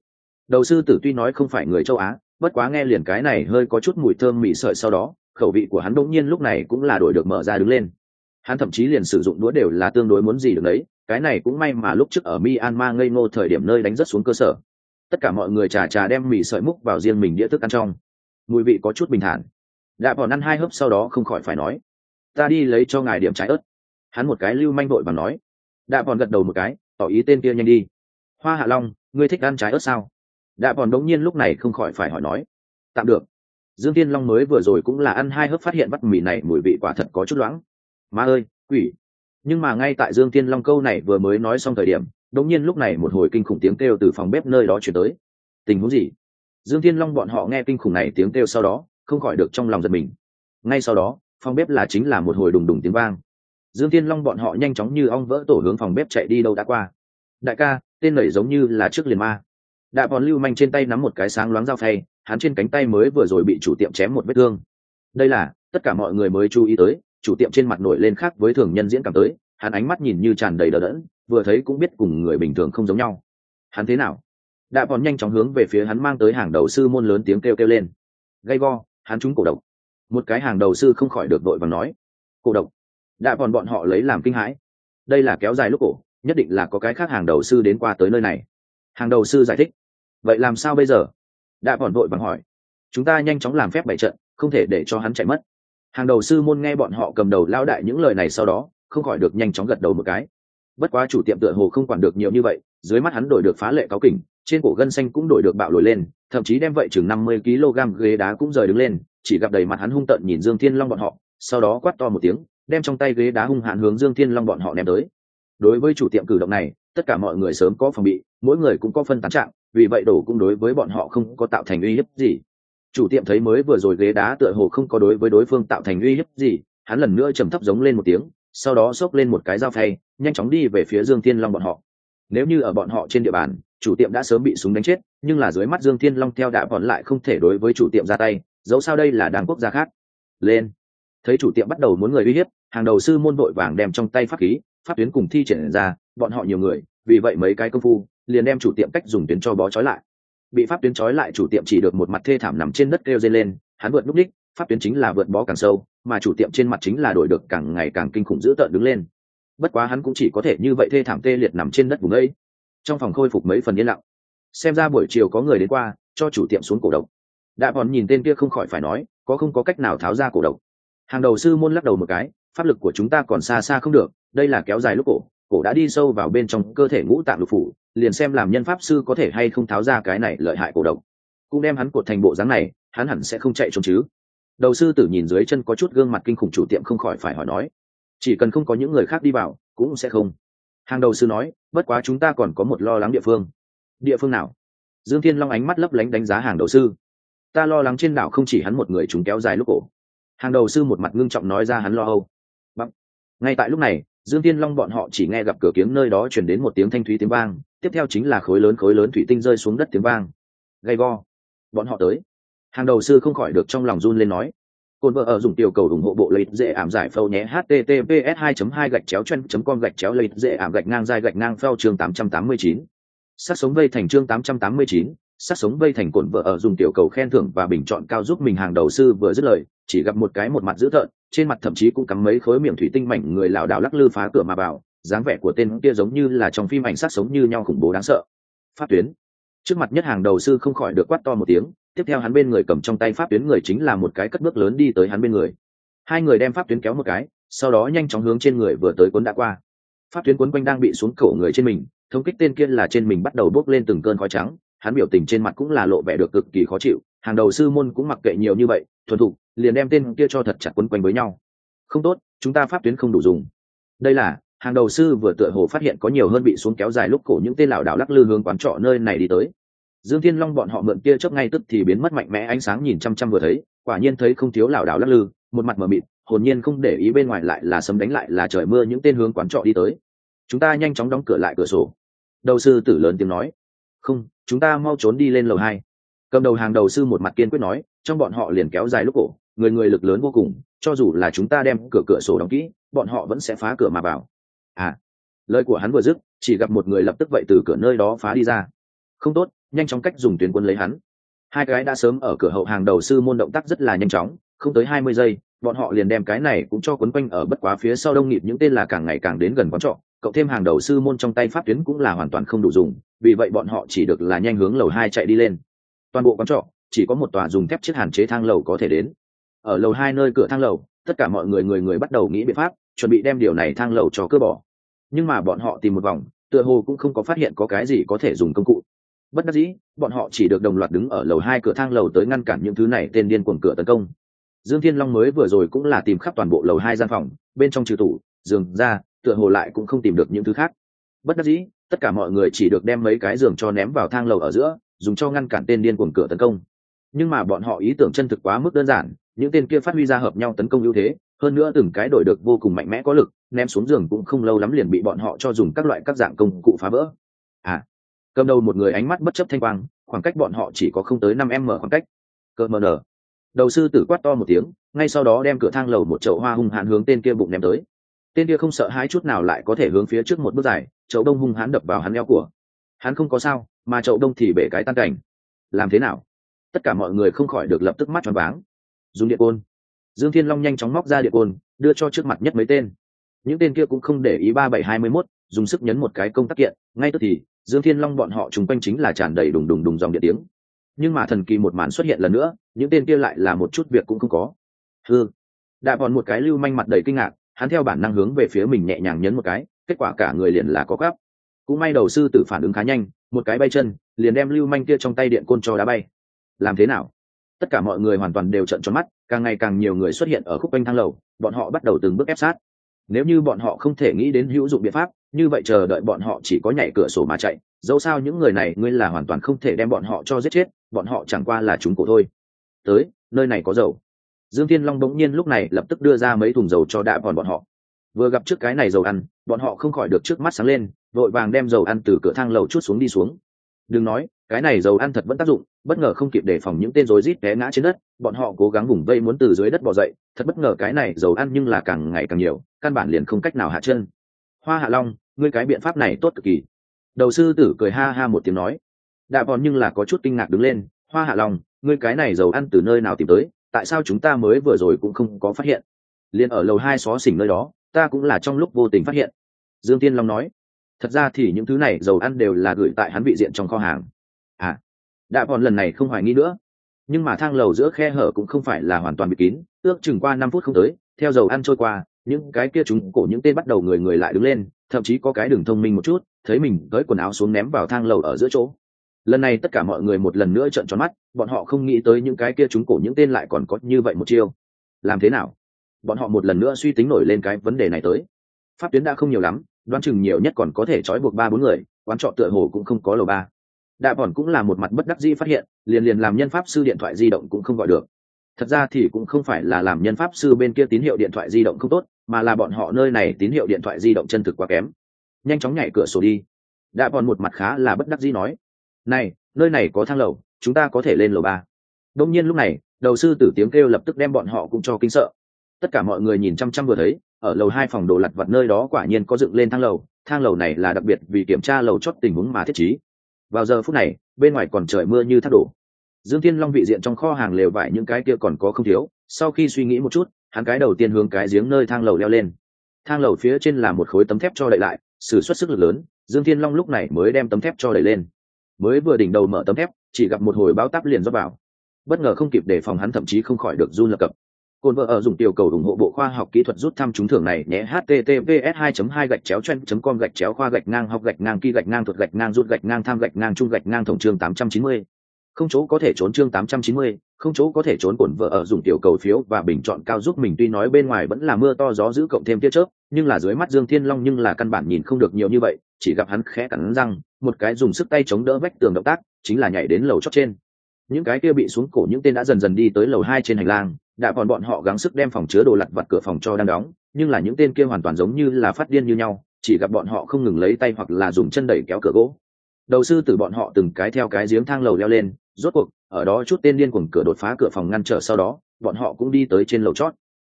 Đầu sư tử tuy nói không phải người châu á bất quá nghe liền cái này hơi có chút mùi thơm mì sợi sau đó, khẩu vị của hắn bỗng nhiên lúc này cũng là đổi được mở ra đứng lên. Hắn thậm chí liền sử dụng đũa đều là tương đối muốn gì được đấy, cái này cũng may mà lúc trước ở myanmar ngây ngô thời điểm nơi đánh rất xuống cơ sở. Tất cả mọi người trà trà đem mì sợi múc vào riêng mình đĩa thức ăn trong. Mùi vị có chút bình thản. Đã bỏ ăn hai hớp sau đó không khỏi phải nói, ta đi lấy cho ngài điểm trái ớt. Hắn một cái lưu manh vội và nói. Đã bọn gật đầu một cái, tỏ ý tên kia nhanh đi. Hoa hạ long, ngươi thích ăn trái ớt sao? Đã bọn đống nhiên lúc này không khỏi phải hỏi nói, tạm được. Dương tiên long mới vừa rồi cũng là ăn hai hớp phát hiện bắt mì này, mùi vị quả thật có chút loãng. Ma ơi, quỷ. Nhưng mà ngay tại dương tiên long câu này vừa mới nói xong thời điểm, đống nhiên lúc này một hồi kinh khủng tiếng kêu từ phòng bếp nơi đó chuyển tới. Tình huống gì? Dương tiên long bọn họ nghe kinh khủng này tiếng kêu sau đó, không khỏi được trong lòng giật mình. Ngay sau đó, phòng bếp là chính là một hồi đùng đùng tiếng vang. Dương thiên long bọn họ nhanh chóng như ong vỡ tổ hướng phòng bếp chạy đi đâu đã qua. Đại ca, tên nảy giống như là trước liền ma đạ bọn lưu manh trên tay nắm một cái sáng loáng dao phay, hắn trên cánh tay mới vừa rồi bị chủ tiệm chém một vết thương. Đây là, tất cả mọi người mới chú ý tới, chủ tiệm trên mặt nổi lên khác với thường nhân diễn cảm tới, hắn ánh mắt nhìn như tràn đầy đờ đẫn, vừa thấy cũng biết cùng người bình thường không giống nhau. Hắn thế nào? Đạ bọn nhanh chóng hướng về phía hắn mang tới hàng đầu sư môn lớn tiếng kêu kêu lên. Gay go, hắn trúng cổ độc. Một cái hàng đầu sư không khỏi được đội và nói. Cổ độc. Đạ bọn bọn họ lấy làm kinh hãi. Đây là kéo dài lúc cổ, nhất định là có cái khác hàng đầu sư đến qua tới nơi này. Hàng đầu sư giải thích vậy làm sao bây giờ? Đã bọn vội bằng hỏi. Chúng ta nhanh chóng làm phép bày trận, không thể để cho hắn chạy mất. Hàng đầu sư môn nghe bọn họ cầm đầu lao đại những lời này sau đó, không khỏi được nhanh chóng gật đầu một cái. Bất quá chủ tiệm tựa hồ không quản được nhiều như vậy, dưới mắt hắn đổi được phá lệ cáo kỉnh, trên cổ gân xanh cũng đổi được bạo lồi lên, thậm chí đem vậy chừng năm mươi kg ghế đá cũng rời đứng lên, chỉ gặp đầy mặt hắn hung tợn nhìn dương thiên long bọn họ, sau đó quát to một tiếng, đem trong tay ghế đá hung hãn hướng dương thiên long bọn họ ném tới. Đối với chủ tiệm cử động này, tất cả mọi người sớm có phòng bị, mỗi người cũng có phân tán trạng vì vậy đổ cũng đối với bọn họ không có tạo thành uy hiếp gì. Chủ tiệm thấy mới vừa rồi ghế đá tựa hồ không có đối với đối phương tạo thành uy hiếp gì, hắn lần nữa trầm thấp giống lên một tiếng, sau đó xốc lên một cái dao phay, nhanh chóng đi về phía dương thiên long bọn họ. Nếu như ở bọn họ trên địa bàn, chủ tiệm đã sớm bị súng đánh chết, nhưng là dưới mắt dương thiên long theo đã bọn lại không thể đối với chủ tiệm ra tay, dẫu sao đây là đàng quốc gia khác. Lên. Thấy chủ tiệm bắt đầu muốn người uy hiếp, hàng đầu sư môn đội vàng đem trong tay pháp khí, pháp tuyến cùng thi triển ra, bọn họ nhiều người, vì vậy mấy cái công phu liền đem chủ tiệm cách dùng tuyến cho bó trói lại. Bị pháp tuyến trói lại chủ tiệm chỉ được một mặt thê thảm nằm trên đất kêu dây lên, hắn vượt núp đích, pháp tuyến chính là vượt bó càng sâu, mà chủ tiệm trên mặt chính là đổi được càng ngày càng kinh khủng dữ tợn đứng lên. Bất quá hắn cũng chỉ có thể như vậy thê thảm tê liệt nằm trên đất vùng ấy. Trong phòng khôi phục mấy phần yên lặng. Xem ra buổi chiều có người đến qua, cho chủ tiệm xuống cổ độc. Đã còn nhìn tên kia không khỏi phải nói, có không có cách nào tháo ra cổ độc. Hàng đầu sư môn lắc đầu một cái, pháp lực của chúng ta còn xa xa không được, đây là kéo dài lúc cổ cổ đã đi sâu vào bên trong cơ thể ngũ tạng lục phủ, liền xem làm nhân pháp sư có thể hay không tháo ra cái này lợi hại cổ độc. Cũng đem hắn cột thành bộ dáng này, hắn hẳn sẽ không chạy trốn chứ. Đầu sư tử nhìn dưới chân có chút gương mặt kinh khủng chủ tiệm không khỏi phải hỏi nói, chỉ cần không có những người khác đi vào, cũng sẽ không. Hàng đầu sư nói, bất quá chúng ta còn có một lo lắng địa phương. Địa phương nào? Dương thiên long ánh mắt lấp lánh đánh giá hàng đầu sư. Ta lo lắng trên đảo không chỉ hắn một người chúng kéo dài lúc cổ. Hàng đầu sư một mặt ngưng trọng nói ra hắn lo âu. Bằng. ngay tại lúc này dương thiên long bọn họ chỉ nghe gặp cửa kiếng nơi đó chuyển đến một tiếng thanh thúy tiếng vang tiếp theo chính là khối lớn khối lớn thủy tinh rơi xuống đất tiếng vang. Gay go. Bọn họ tới. Hàng đầu sư không khỏi được trong lòng run lên nói. Cồn vợ ở dùng tiểu cầu ủng hộ bộ lấy dễ ảm giải phâu nhé https 2 2 gạch chéo chân com gạch chéo lấy dễ ảm gạch ngang dài gạch ngang phao chương 889. sát sống vây thành chương 889, sát sống vây thành cồn vợ ở dùng tiểu cầu khen thưởng và bình chọn cao giúp mình hàng đầu sư vừa dứt lời, chỉ gặp một cái một mặt dữ thợn trên mặt thậm chí cũng cắm mấy khối miệng thủy tinh mảnh người lảo đảo lắc lư phá cửa mà vào dáng vẻ của tên kia giống như là trong phim ảnh sát sống như nhau khủng bố đáng sợ. Pháp tuyến. Trước mặt nhất hàng đầu sư không khỏi được quát to một tiếng, tiếp theo hắn bên người cầm trong tay pháp tuyến người chính là một cái cất bước lớn đi tới hắn bên người. Hai người đem pháp tuyến kéo một cái, sau đó nhanh chóng hướng trên người vừa tới cuốn đã qua. Pháp tuyến cuốn quanh đang bị xuống cổ người trên mình thống kích tên kia là trên mình bắt đầu bốc lên từng cơn khói trắng hắn biểu tình trên mặt cũng là lộ vẻ được cực kỳ khó chịu, hàng đầu sư môn cũng mặc kệ nhiều như vậy, thuần thục, liền đem tên kia cho thật chặt quấn quanh với nhau. Không tốt, chúng ta pháp tuyến không đủ dùng. Đây là, hàng đầu sư vừa tựa hồ phát hiện có nhiều hơn bị xuống kéo dài lúc cổ những tên lảo đảo lắc lư hướng quán trọ nơi này đi tới. Dương thiên long bọn họ mượn kia chớp ngay tức thì biến mất mạnh mẽ ánh sáng nhìn chăm chăm vừa thấy, quả nhiên thấy không thiếu lảo đảo lắc lư, một mặt mờ mịt, hồn nhiên không để ý bên ngoài lại là sấm đánh lại là trời mưa những tên hướng quán trọ đi tới. Chúng ta nhanh chóng đóng cửa lại cửa sổ. Đầu sư tử lớn tiếng nói không, chúng ta mau trốn đi lên lầu hai. Cầm đầu hàng đầu sư một mặt kiên quyết nói, trong bọn họ liền kéo dài lúc cổ, người người lực lớn vô cùng, cho dù là chúng ta đem cửa cửa sổ đóng kỹ, bọn họ vẫn sẽ phá cửa mà vào. À lời của hắn vừa dứt, chỉ gặp một người lập tức vậy từ cửa nơi đó phá đi ra. Không tốt, nhanh chóng cách dùng tuyến quân lấy hắn. Hai cái đã sớm ở cửa hậu hàng đầu sư môn động tác rất là nhanh chóng, không tới hai mươi giây, bọn họ liền đem cái này cũng cho quấn quanh ở bất quá phía sau đông nghịt những tên là càng ngày càng đến gần quán trọ cậu thêm hàng đầu sư môn trong tay pháp tuyến cũng là hoàn toàn không đủ dùng, vì vậy bọn họ chỉ được là nhanh hướng lầu hai chạy đi lên. Toàn bộ quán trọ, chỉ có một tòa dùng thép chiếc hàn chế thang lầu có thể đến. Ở lầu hai nơi cửa thang lầu, tất cả mọi người người người bắt đầu nghĩ biện pháp, chuẩn bị đem điều này thang lầu cho cơ bỏ. Nhưng mà bọn họ tìm một vòng, tựa hồ cũng không có phát hiện có cái gì có thể dùng công cụ. Bất đắc dĩ, bọn họ chỉ được đồng loạt đứng ở lầu hai cửa thang lầu tới ngăn cản những thứ này tên điên cuồng cửa tấn công. Dương thiên long mới vừa rồi cũng là tìm khắp toàn bộ lầu hai gian phòng, bên trong trừ tủ, giường ra tựa hồ lại cũng không tìm được những thứ khác. Bất đắc dĩ, tất cả mọi người chỉ được đem mấy cái giường cho ném vào thang lầu ở giữa, dùng cho ngăn cản tên điên cuồng cửa tấn công. Nhưng mà bọn họ ý tưởng chân thực quá mức đơn giản, những tên kia phát huy ra hợp nhau tấn công ưu thế, hơn nữa từng cái đổi được vô cùng mạnh mẽ có lực, ném xuống giường cũng không lâu lắm liền bị bọn họ cho dùng các loại các dạng công cụ phá vỡ. À cầm đầu một người ánh mắt bất chấp thanh quang, khoảng cách bọn họ chỉ có không tới năm m khoảng cách. Cơ mờ nở. Đầu sư tử quát to một tiếng, ngay sau đó đem cửa thang lầu một chậu hoa hung hãn hướng tên kia bụng ném tới tên kia không sợ hãi chút nào lại có thể hướng phía trước một bước dài, chậu đông hung hãn đập vào hắn eo của. Hắn không có sao, mà chậu đông thì bể cái tan cảnh. Làm thế nào? Tất cả mọi người không khỏi được lập tức mắt choáng váng. Dùng điện côn. Dương thiên long nhanh chóng móc ra điện côn, đưa cho trước mặt nhất mấy tên. Những tên kia cũng không để ý ba bảy hai mươi mốt, dùng sức nhấn một cái công tác kiện. Ngay tức thì, dương thiên long bọn họ chung quanh chính là tràn đầy đùng đùng đùng dòng điện tiếng. Nhưng mà thần kỳ một màn xuất hiện lần nữa, những tên kia lại là một chút việc cũng không có. Hư đã còn một cái lưu manh mặt đầy kinh ngạc hắn theo bản năng hướng về phía mình nhẹ nhàng nhấn một cái, kết quả cả người liền là có gấp cũng may đầu sư tử phản ứng khá nhanh, một cái bay chân, liền đem lưu manh kia trong tay điện côn cho đá bay. Làm thế nào? Tất cả mọi người hoàn toàn đều trận tròn mắt, càng ngày càng nhiều người xuất hiện ở khúc quanh thang lầu, bọn họ bắt đầu từng bước ép sát. Nếu như bọn họ không thể nghĩ đến hữu dụng biện pháp, như vậy chờ đợi bọn họ chỉ có nhảy cửa sổ mà chạy. Dẫu sao những người này, ngươi là hoàn toàn không thể đem bọn họ cho giết chết, bọn họ chẳng qua là chúng cổ thôi. Tới, nơi này có dầu dương thiên long bỗng nhiên lúc này lập tức đưa ra mấy thùng dầu cho đã bọn bọn họ. Vừa gặp trước cái này dầu ăn, bọn họ không khỏi được trước mắt sáng lên, vội vàng đem dầu ăn từ cửa thang lầu chút xuống đi xuống. Đừng nói, cái này dầu ăn thật vẫn tác dụng, bất ngờ không kịp đề phòng những tên rối rít té ngã trên đất, bọn họ cố gắng vùng vây muốn từ dưới đất bỏ dậy, thật bất ngờ cái này dầu ăn nhưng là càng ngày càng nhiều, căn bản liền không cách nào hạ chân. Hoa hạ long, ngươi cái biện pháp này tốt cực kỳ. Đầu sư tử cười ha ha một tiếng nói. Đạ bọn nhưng là có chút kinh ngạc đứng lên. Hoa hạ long, ngươi cái này dầu ăn từ nơi nào tìm tới? Tại sao chúng ta mới vừa rồi cũng không có phát hiện? Liền ở lầu hai xó xỉnh nơi đó, ta cũng là trong lúc vô tình phát hiện. Dương tiên long nói, thật ra thì những thứ này dầu ăn đều là gửi tại hắn vị diện trong kho hàng. À đã còn lần này không hoài nghi nữa. Nhưng mà thang lầu giữa khe hở cũng không phải là hoàn toàn bị kín, ước chừng qua năm phút không tới, theo dầu ăn trôi qua, những cái kia chúng cổ những tên bắt đầu người người lại đứng lên, thậm chí có cái đường thông minh một chút, thấy mình gới quần áo xuống ném vào thang lầu ở giữa chỗ lần này tất cả mọi người một lần nữa trợn tròn mắt, bọn họ không nghĩ tới những cái kia chúng cổ những tên lại còn có như vậy một chiêu. Làm thế nào? Bọn họ một lần nữa suy tính nổi lên cái vấn đề này tới. Pháp tuyến đã không nhiều lắm, đoán chừng nhiều nhất còn có thể trói buộc ba bốn người, quán trọ tựa hồ cũng không có lầu ba. Đạ bọn cũng là một mặt bất đắc dĩ phát hiện, liền liền làm nhân pháp sư điện thoại di động cũng không gọi được. Thật ra thì cũng không phải là làm nhân pháp sư bên kia tín hiệu điện thoại di động không tốt, mà là bọn họ nơi này tín hiệu điện thoại di động chân thực quá kém. Nhanh chóng nhảy cửa sổ đi. Đạ bọn một mặt khá là bất đắc dĩ nói này, nơi này có thang lầu, chúng ta có thể lên lầu ba. Đông nhiên lúc này, đầu sư tử tiếng kêu lập tức đem bọn họ cũng cho kinh sợ. Tất cả mọi người nhìn chăm chăm vừa thấy, ở lầu hai phòng đồ lặt vặt nơi đó quả nhiên có dựng lên thang lầu thang lầu này là đặc biệt vì kiểm tra lầu chót tình huống mà thiết trí. Vào giờ phút này, bên ngoài còn trời mưa như thác đổ. Dương thiên long vị diện trong kho hàng lều vải những cái kia còn có không thiếu, sau khi suy nghĩ một chút, hắn cái đầu tiên hướng cái giếng nơi thang lầu leo lên. Thang lầu phía trên là một khối tấm thép cho đậy lại s ử suất sức lực lớn, dương thiên long lúc này mới đem tấm thép cho đẩy lên mới vừa đỉnh đầu mở tấm thép chỉ gặp một hồi báo táp liền rót vào. Bất ngờ không kịp đề phòng hắn thậm chí không khỏi được run lập cập. Cồn vợ ở dùng tiểu cầu ủng hộ bộ khoa học kỹ thuật rút thăm trúng thưởng này nhé https 2 2 gạch chéo chen com gạch chéo khoa gạch ngang học gạch ngang kỳ gạch ngang thuật gạch ngang rút gạch ngang tham gạch ngang trung gạch ngang tổng chương 890. không chỗ có thể trốn chương 890, không chỗ có thể trốn cổn vợ ở dùng tiểu cầu phiếu và bình chọn cao giúp mình. Tuy nói bên ngoài vẫn là mưa to gió giữ cộng thêm tiết chớp, nhưng là dưới mắt dương thiên long nhưng là căn bản nhìn không được nhiều như vậy, chỉ gặp hắn khẽ cắn răng, một cái dùng sức tay chống đỡ vách tường động tác, chính là nhảy đến lầu chót trên. Những cái kia bị xuống cổ những tên đã dần dần đi tới lầu hai trên hành lang, đã còn bọn họ gắng sức đem phòng chứa đồ lặt vặt cửa phòng cho đang đóng, nhưng là những tên kia hoàn toàn giống như là phát điên như nhau, chỉ gặp bọn họ không ngừng lấy tay hoặc là dùng chân đẩy kéo cửa gỗ. Đầu sư từ bọn họ từng cái theo cái giếng thang lầu leo lên, rốt cuộc ở đó chút tên điên cuồng cửa đột phá cửa phòng ngăn trở sau đó, bọn họ cũng đi tới trên lầu chót.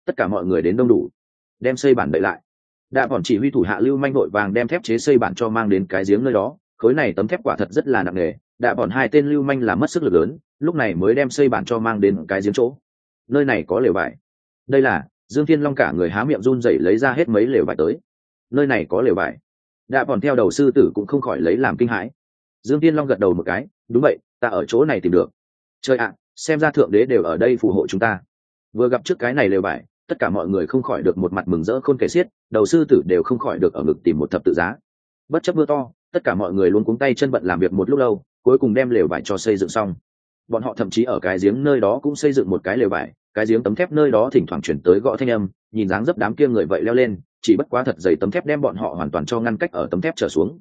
Tất cả mọi người đến đông đủ, đem xây bản đậy lại. Đã bọn chỉ huy thủ hạ lưu manh vội vàng đem thép chế xây bản cho mang đến cái giếng nơi đó. Khối này tấm thép quả thật rất là nặng nề. Đã bọn hai tên lưu manh làm mất sức lực lớn, lúc này mới đem xây bản cho mang đến cái giếng chỗ. Nơi này có lều vải. Đây là, dương thiên long cả người há miệng run rẩy lấy ra hết mấy lều vải tới. Nơi này có lều vải. Đã bọn theo đầu sư tử cũng không khỏi lấy làm kinh hãi. Dương thiên long gật đầu một cái, đúng vậy, ta ở chỗ này tìm được trời ạ, xem ra thượng đế đều ở đây phù hộ chúng ta. Vừa gặp trước cái này lều vải tất cả mọi người không khỏi được một mặt mừng rỡ khôn kể xiết, đầu sư tử đều không khỏi được ở ngực tìm một thập tự giá. Bất chấp mưa to, tất cả mọi người luôn cuống tay chân bận làm việc một lúc lâu, cuối cùng đem lều vải cho xây dựng xong. Bọn họ thậm chí ở cái giếng nơi đó cũng xây dựng một cái lều vải cái giếng tấm thép nơi đó thỉnh thoảng chuyển tới gõ thanh âm, nhìn dáng dấp đám kia người vậy leo lên, chỉ bất quá thật dày tấm thép đem bọn họ hoàn toàn cho ngăn cách ở tấm thép trở xuống.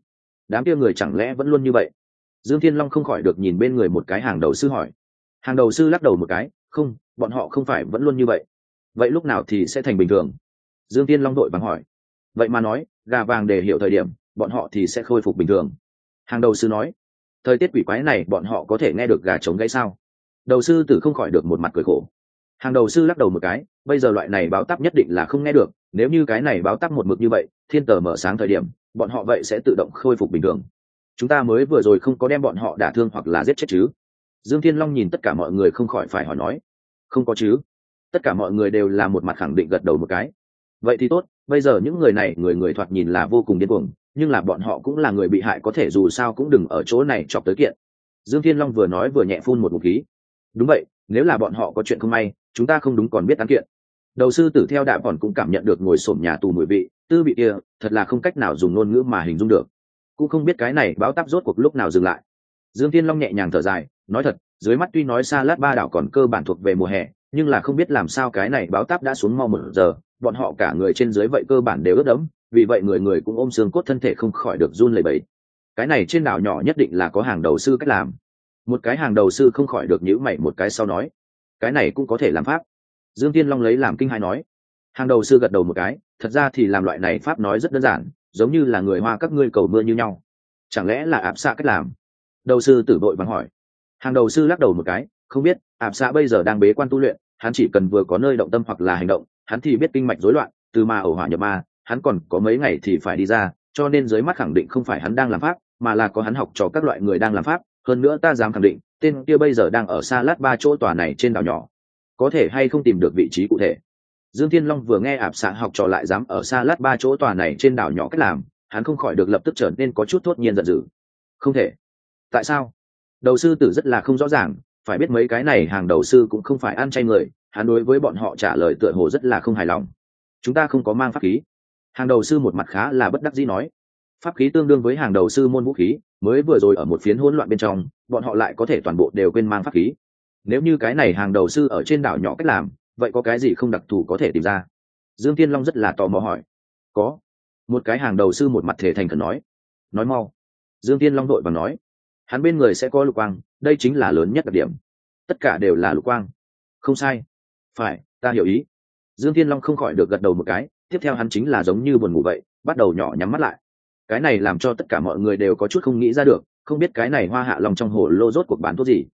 Đám kia người chẳng lẽ vẫn luôn như vậy? Dương thiên long không khỏi được nhìn bên người một cái hàng đầu sư hỏi hàng đầu sư lắc đầu một cái, không, bọn họ không phải vẫn luôn như vậy. Vậy lúc nào thì sẽ thành bình thường? Dương tiên long đội vắng hỏi. Vậy mà nói, gà vàng để hiểu thời điểm, bọn họ thì sẽ khôi phục bình thường. Hàng đầu sư nói. Thời tiết quỷ quái này, bọn họ có thể nghe được gà trống gãy sao? Đầu sư tử không khỏi được một mặt cười khổ. Hàng đầu sư lắc đầu một cái, bây giờ loại này báo tắp nhất định là không nghe được, nếu như cái này báo tắp một mực như vậy, thiên tờ mở sáng thời điểm, bọn họ vậy sẽ tự động khôi phục bình thường. Chúng ta mới vừa rồi không có đem bọn họ đả thương hoặc là giết chết chứ dương thiên long nhìn tất cả mọi người không khỏi phải hỏi nói, không có chứ? Tất cả mọi người đều là một mặt khẳng định gật đầu một cái. Vậy thì tốt, bây giờ những người này người người thoạt nhìn là vô cùng điên cuồng, nhưng là bọn họ cũng là người bị hại có thể dù sao cũng đừng ở chỗ này chọc tới kiện. Dương thiên long vừa nói vừa nhẹ phun một ngụm khí. Đúng vậy, nếu là bọn họ có chuyện không may, chúng ta không đúng còn biết án kiện. Đầu sư tử theo đạ còn cũng cảm nhận được ngồi sổm nhà tù mùi vị, tư vị kia, thật là không cách nào dùng ngôn ngữ mà hình dung được. Cũng không biết cái này báo tắp rốt cuộc lúc nào dừng lại. Dương thiên long nhẹ nhàng thở dài nói thật, dưới mắt tuy nói xa lát ba đảo còn cơ bản thuộc về mùa hè, nhưng là không biết làm sao cái này báo táp đã xuống mau một giờ, bọn họ cả người trên dưới vậy cơ bản đều ướt đẫm, vì vậy người người cũng ôm xương cốt thân thể không khỏi được run lẩy bẩy. Cái này trên đảo nhỏ nhất định là có hàng đầu sư cách làm. Một cái hàng đầu sư không khỏi được nhữ mày một cái sau nói, cái này cũng có thể làm pháp. Dương tiên long lấy làm kinh hai nói. Hàng đầu sư gật đầu một cái, thật ra thì làm loại này pháp nói rất đơn giản, giống như là người hoa các ngươi cầu mưa như nhau. Chẳng lẽ là áp xạ cách làm? Đầu sư tử vội vắng hỏi hàng đầu sư lắc đầu một cái, không biết, ạp xã bây giờ đang bế quan tu luyện, hắn chỉ cần vừa có nơi động tâm hoặc là hành động, hắn thì biết kinh mạch rối loạn, từ ma ổ hỏa nhập ma, hắn còn có mấy ngày thì phải đi ra, cho nên dưới mắt khẳng định không phải hắn đang làm pháp, mà là có hắn học cho các loại người đang làm pháp, hơn nữa ta dám khẳng định, tên kia bây giờ đang ở xa lát ba chỗ tòa này trên đảo nhỏ, có thể hay không tìm được vị trí cụ thể. Dương thiên long vừa nghe ạp xạ học trò lại dám ở xa lát ba chỗ tòa này trên đảo nhỏ cách làm, hắn không khỏi được lập tức trở nên có chút thốt nhiên giận dữ. Không thể. Tại sao? Đầu sư tử rất là không rõ ràng, phải biết mấy cái này hàng đầu sư cũng không phải ăn chay người, hắn đối với bọn họ trả lời tựa hồ rất là không hài lòng. Chúng ta không có mang pháp khí. Hàng đầu sư một mặt khá là bất đắc dĩ nói. Pháp khí tương đương với hàng đầu sư môn vũ khí, mới vừa rồi ở một phiến hỗn loạn bên trong, bọn họ lại có thể toàn bộ đều quên mang pháp khí. Nếu như cái này hàng đầu sư ở trên đảo nhỏ cách làm, vậy có cái gì không đặc thù có thể tìm ra? Dương tiên long rất là tò mò hỏi. Có. Một cái hàng đầu sư một mặt thể thành khẩn nói. Nói mau. Dương tiên long đội và nói hắn bên người sẽ có lục quang, đây chính là lớn nhất đặc điểm. Tất cả đều là lục quang. Không sai. Phải, ta hiểu ý. Dương Thiên long không khỏi được gật đầu một cái, tiếp theo hắn chính là giống như buồn ngủ vậy, bắt đầu nhỏ nhắm mắt lại. Cái này làm cho tất cả mọi người đều có chút không nghĩ ra được, không biết cái này hoa hạ lòng trong hồ lô rốt cuộc bán thuốc gì.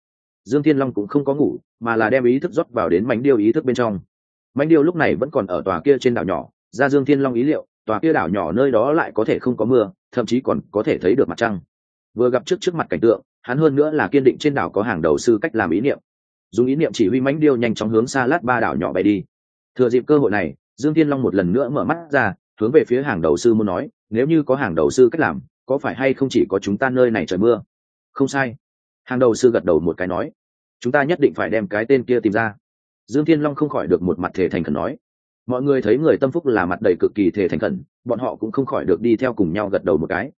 Dương thiên long cũng không có ngủ, mà là đem ý thức rót vào đến mánh điêu ý thức bên trong. Mánh điêu lúc này vẫn còn ở tòa kia trên đảo nhỏ, ra dương thiên long ý liệu, tòa kia đảo nhỏ nơi đó lại có thể không có mưa, thậm chí còn có thể thấy được mặt trăng vừa gặp trước trước mặt cảnh tượng, hắn hơn nữa là kiên định trên đảo có hàng đầu sư cách làm ý niệm. Dùng ý niệm chỉ huy mánh điêu nhanh chóng hướng xa lát ba đảo nhỏ bay đi. Thừa dịp cơ hội này, dương thiên long một lần nữa mở mắt ra, hướng về phía hàng đầu sư muốn nói, nếu như có hàng đầu sư cách làm, có phải hay không chỉ có chúng ta nơi này trời mưa? Không sai. Hàng đầu sư gật đầu một cái nói, chúng ta nhất định phải đem cái tên kia tìm ra. Dương thiên long không khỏi được một mặt thể thành khẩn nói, mọi người thấy người tâm phúc là mặt đầy cực kỳ thể thành khẩn, bọn họ cũng không khỏi được đi theo cùng nhau gật đầu một cái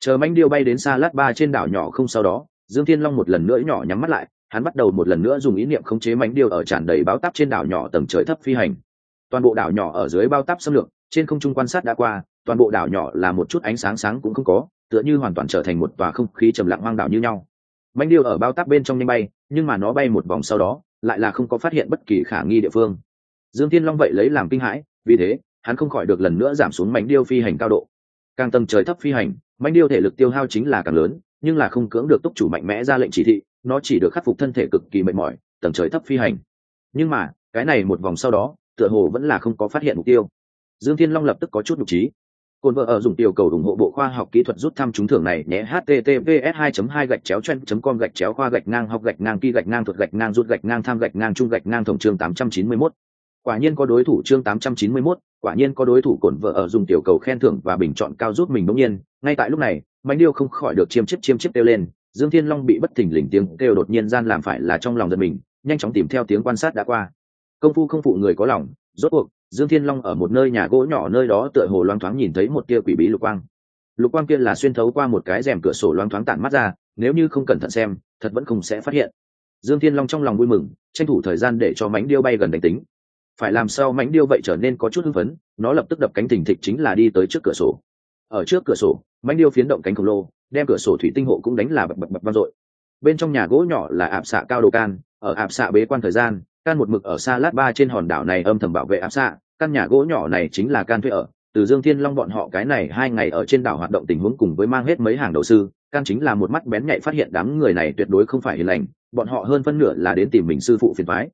chờ manh điêu bay đến xa lát ba trên đảo nhỏ không sau đó, dương thiên long một lần nữa nhỏ nhắm mắt lại, hắn bắt đầu một lần nữa dùng ý niệm khống chế mánh điêu ở tràn đầy bao tắp trên đảo nhỏ tầng trời thấp phi hành. Toàn bộ đảo nhỏ ở dưới bao tắp xâm lược, trên không trung quan sát đã qua, toàn bộ đảo nhỏ là một chút ánh sáng sáng cũng không có, tựa như hoàn toàn trở thành một tòa không khí trầm lặng hoang đảo như nhau. Mánh điêu ở bao tắp bên trong nhanh bay, nhưng mà nó bay một vòng sau đó, lại là không có phát hiện bất kỳ khả nghi địa phương. Dương thiên long vậy lấy làm kinh hãi, vì thế, hắn không khỏi được lần nữa giảm xuống mảnh điêu phi hành cao độ. Càng tầng trời thấp phi hành Mạnh điêu thể lực tiêu hao chính là càng lớn nhưng là không cưỡng được túc chủ mạnh mẽ ra lệnh chỉ thị nó chỉ được khắc phục thân thể cực kỳ mệt mỏi tầng trời thấp phi hành. Nhưng mà cái này một vòng sau đó tựa hồ vẫn là không có phát hiện mục tiêu. Dương thiên long lập tức có chút nhục trí. Cồn vợ ở dùng tiểu cầu ủng hộ bộ khoa học kỹ thuật rút thăm trúng thưởng này nhé https 2 2 gạch chéo chen com gạch chéo khoa gạch ngang học gạch ngang kỳ gạch ngang thuật gạch ngang rút gạch ngang tham gạch ngang trung gạch ngang tổng chương 891. quả nhiên có đối thủ chương 891, quả nhiên có đối thủ cổn vợ ở dùng tiểu cầu khen thưởng và bình chọn cao giúp mình bỗng nhiên. Ngay tại lúc này mánh điêu không khỏi được chiêm chiếp chiêm chiếp kêu lên. Dương thiên long bị bất thình lình tiếng kêu đột nhiên gian làm phải là trong lòng giật mình, nhanh chóng tìm theo tiếng quan sát đã qua. Công phu không phụ người có lòng, rốt cuộc, dương thiên long ở một nơi nhà gỗ nhỏ nơi đó tựa hồ loang thoáng nhìn thấy một tia quỷ bí lục quang. Lục quang kia là xuyên thấu qua một cái rèm cửa sổ loang thoáng tản mắt ra, nếu như không cẩn thận xem, thật vẫn không sẽ phát hiện. Dương thiên long trong lòng vui mừng, tranh thủ thời gian để cho mánh điêu bay gần đánh tính phải làm sao mảnh điêu vậy trở nên có chút hưng phấn, nó lập tức đập cánh thình thịch chính là đi tới trước cửa sổ. Ở trước cửa sổ mảnh điêu phiến động cánh khổng lồ, đem cửa sổ thủy tinh hộ cũng đánh là bập bập bập vang dội. Bên trong nhà gỗ nhỏ là ạp xạ cao đồ can, ở ạp xạ bế quan thời gian, can một mực ở xa lát ba trên hòn đảo này âm thầm bảo vệ ạp xạ, căn nhà gỗ nhỏ này chính là can thuê ở. Từ dương thiên long bọn họ cái này hai ngày ở trên đảo hoạt động tình huống cùng với mang hết mấy hàng đầu sư, can chính là một mắt bén nhạy phát hiện đám người này tuyệt đối không phải hiền lành, bọn họ hơn phân nửa là đến tìm mình sư phụ phiền phái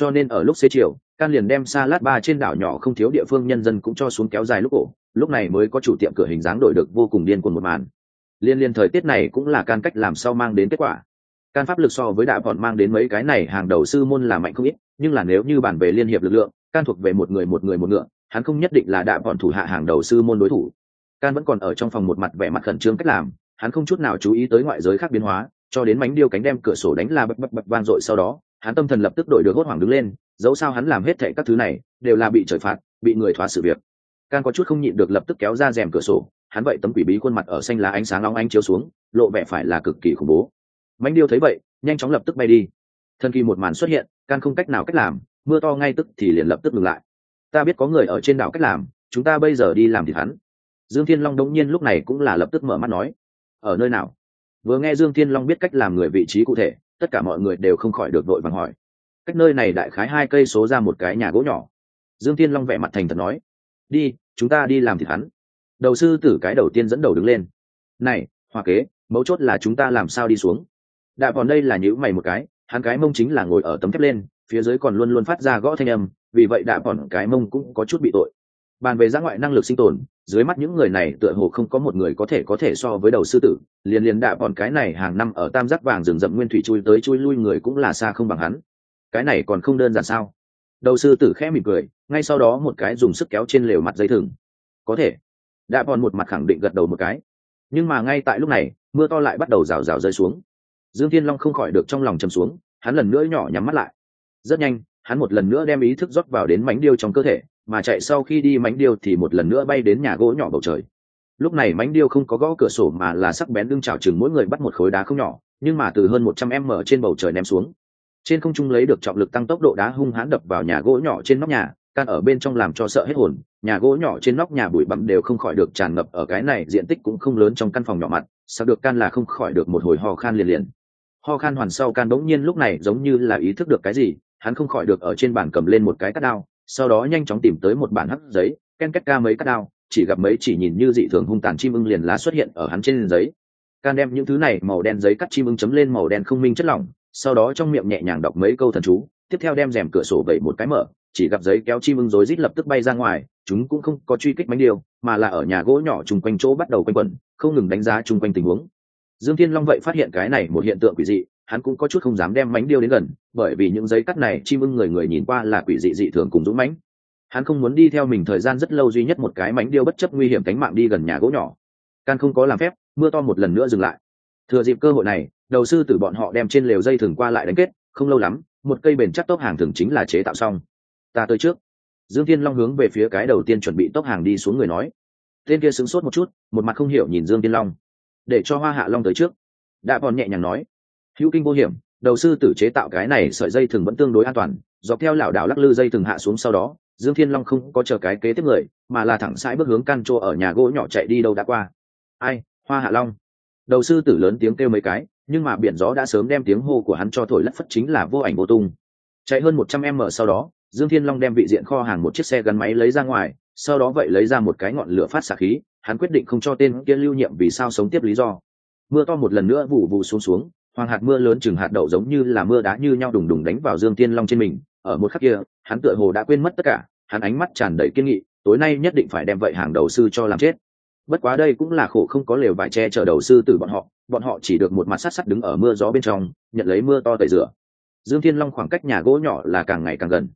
cho nên ở lúc xế chiều can liền đem xa lát ba trên đảo nhỏ không thiếu địa phương nhân dân cũng cho xuống kéo dài lúc cổ, lúc này mới có chủ tiệm cửa hình dáng đổi được vô cùng điên cuồng một màn. Liên liên thời tiết này cũng là can cách làm sao mang đến kết quả. Can pháp lực so với đại bọn mang đến mấy cái này hàng đầu sư môn là mạnh không ít, nhưng là nếu như bản về liên hiệp lực lượng, can thuộc về một người một người một ngựa, hắn không nhất định là đại bọn thủ hạ hàng đầu sư môn đối thủ. Can vẫn còn ở trong phòng một mặt vẻ mặt khẩn trương cách làm, hắn không chút nào chú ý tới ngoại giới khác biến hóa, cho đến mánh điêu cánh đem cửa sổ đánh la bập bập bập vang dội sau đó hắn tâm thần lập tức đổi được hốt hoảng đứng lên, dẫu sao hắn làm hết thệ các thứ này, đều là bị trời phạt, bị người thoá sự việc. Can có chút không nhịn được lập tức kéo ra rèm cửa sổ, hắn vậy tấm quỷ bí khuôn mặt ở xanh lá ánh sáng long ánh chiếu xuống, lộ vẻ phải là cực kỳ khủng bố. Mạnh điêu thấy vậy, nhanh chóng lập tức bay đi. Thần kỳ một màn xuất hiện, can không cách nào cách làm, mưa to ngay tức thì liền lập tức ngừng lại. Ta biết có người ở trên đảo cách làm, chúng ta bây giờ đi làm thì hắn. Dương thiên long đống nhiên lúc này cũng là lập tức mở mắt nói, ở nơi nào? Vừa nghe dương thiên long biết cách làm người vị trí cụ thể tất cả mọi người đều không khỏi được đội vàng hỏi. Cách nơi này đại khái hai cây số ra một cái nhà gỗ nhỏ. Dương thiên long vẻ mặt thành thật nói, đi, chúng ta đi làm thịt hắn. Đầu sư tử cái đầu tiên dẫn đầu đứng lên. Này, hoa kế, mấu chốt là chúng ta làm sao đi xuống? Đạ còn đây là nhữ mày một cái, hắn cái mông chính là ngồi ở tấm thép lên, phía dưới còn luôn luôn phát ra gõ thanh âm, vì vậy đạ còn cái mông cũng có chút bị tội bàn về giã ngoại năng lực sinh tồn, dưới mắt những người này tựa hồ không có một người có thể có thể so với đầu sư tử, liền liền đạ bọn cái này hàng năm ở tam giác vàng rừng rậm nguyên thủy chui tới chui lui người cũng là xa không bằng hắn. Cái này còn không đơn giản sao? Đầu sư tử khẽ mỉm cười, ngay sau đó một cái dùng sức kéo trên lều mặt dây thừng. Có thể. Đạ bọn một mặt khẳng định gật đầu một cái. Nhưng mà ngay tại lúc này, mưa to lại bắt đầu rào rào rơi xuống. Dương thiên long không khỏi được trong lòng chầm xuống, hắn lần nữa nhỏ nhắm mắt lại. Rất nhanh, hắn một lần nữa đem ý thức rót vào đến mánh điêu trong cơ thể mà chạy sau khi đi mánh điêu thì một lần nữa bay đến nhà gỗ nhỏ bầu trời. Lúc này mánh điêu không có gõ cửa sổ mà là sắc bén đương trào chừng mỗi người bắt một khối đá không nhỏ, nhưng mà từ hơn một trăm m trên bầu trời ném xuống. Trên không trung lấy được trọng lực tăng tốc độ đá hung hãn đập vào nhà gỗ nhỏ trên nóc nhà can ở bên trong làm cho sợ hết hồn, nhà gỗ nhỏ trên nóc nhà bụi bặm đều không khỏi được tràn ngập ở cái này, diện tích cũng không lớn trong căn phòng nhỏ mặt sao được can là không khỏi được một hồi ho khan liền liền. Ho khan hoàn sau can đống nhiên lúc này giống như là ý thức được cái gì, hắn không khỏi được ở trên bàn cầm lên một cái cắt đao sau đó nhanh chóng tìm tới một bản hắc giấy, ken két ca mấy cắt đao, chỉ gặp mấy chỉ nhìn như dị thường hung tàn chim ưng liền lá xuất hiện ở hắn trên giấy. Can đem những thứ này màu đen giấy cắt chim ưng chấm lên màu đen không minh chất lỏng, sau đó trong miệng nhẹ nhàng đọc mấy câu thần chú, tiếp theo đem rèm cửa sổ vẩy một cái mở, chỉ gặp giấy kéo chim ưng rối rít lập tức bay ra ngoài, chúng cũng không có truy kích bánh điều, mà là ở nhà gỗ nhỏ chung quanh chỗ bắt đầu quanh quẩn, không ngừng đánh giá chung quanh tình huống. Dương thiên long vậy phát hiện cái này một hiện tượng quỷ dị hắn cũng có chút không dám đem mánh điêu đến gần, bởi vì những giấy cắt này chim ưng người người nhìn qua là quỷ dị dị thường cùng dũng mãnh. Hắn không muốn đi theo mình thời gian rất lâu duy nhất một cái mánh điêu bất chấp nguy hiểm cánh mạng đi gần nhà gỗ nhỏ. Can không có làm phép, mưa to một lần nữa dừng lại. Thừa dịp cơ hội này, đầu sư tử bọn họ đem trên lều dây thừng qua lại đánh kết, không lâu lắm, một cây bền chắc tốc hàng thường chính là chế tạo xong. Ta tới trước. Dương thiên long hướng về phía cái đầu tiên chuẩn bị tốc hàng đi xuống người nói. Tên kia sửng sốt một chút, một mặt không hiểu nhìn dương thiên long. Để cho hoa hạ long tới trước. Đã còn nhẹ nhàng nói hữu kinh vô hiểm, đầu sư tử chế tạo cái này sợi dây thừng vẫn tương đối an toàn, dọc theo lảo đảo lắc lư dây thừng hạ xuống sau đó, dương thiên long không có chờ cái kế tiếp người, mà là thẳng sãi bước hướng căn chỗ ở nhà gỗ nhỏ chạy đi đâu đã qua. Ai, hoa hạ long. Đầu sư tử lớn tiếng kêu mấy cái, nhưng mà biển gió đã sớm đem tiếng hô của hắn cho thổi lất phất chính là vô ảnh vô tung. Chạy hơn một trăm m sau đó, dương thiên long đem vị diện kho hàng một chiếc xe gắn máy lấy ra ngoài, sau đó vậy lấy ra một cái ngọn lửa phát xạ khí, hắn quyết định không cho tên kia lưu nhiệm vì sao sống tiếp lý do. Mưa to một lần nữa vụ vụ xuống xuống hoàng hạt mưa lớn chừng hạt đậu giống như là mưa đá như nhau đùng đùng đánh vào dương tiên long trên mình. Ở một khắc kia, hắn tựa hồ đã quên mất tất cả, hắn ánh mắt tràn đầy kiên nghị, tối nay nhất định phải đem vậy hàng đầu sư cho làm chết. Bất quá đây cũng là khổ không có lều vải che chở đầu sư từ bọn họ bọn họ chỉ được một mặt sắt sắt đứng ở mưa gió bên trong, nhận lấy mưa to tẩy rửa. Dương thiên long khoảng cách nhà gỗ nhỏ là càng ngày càng gần.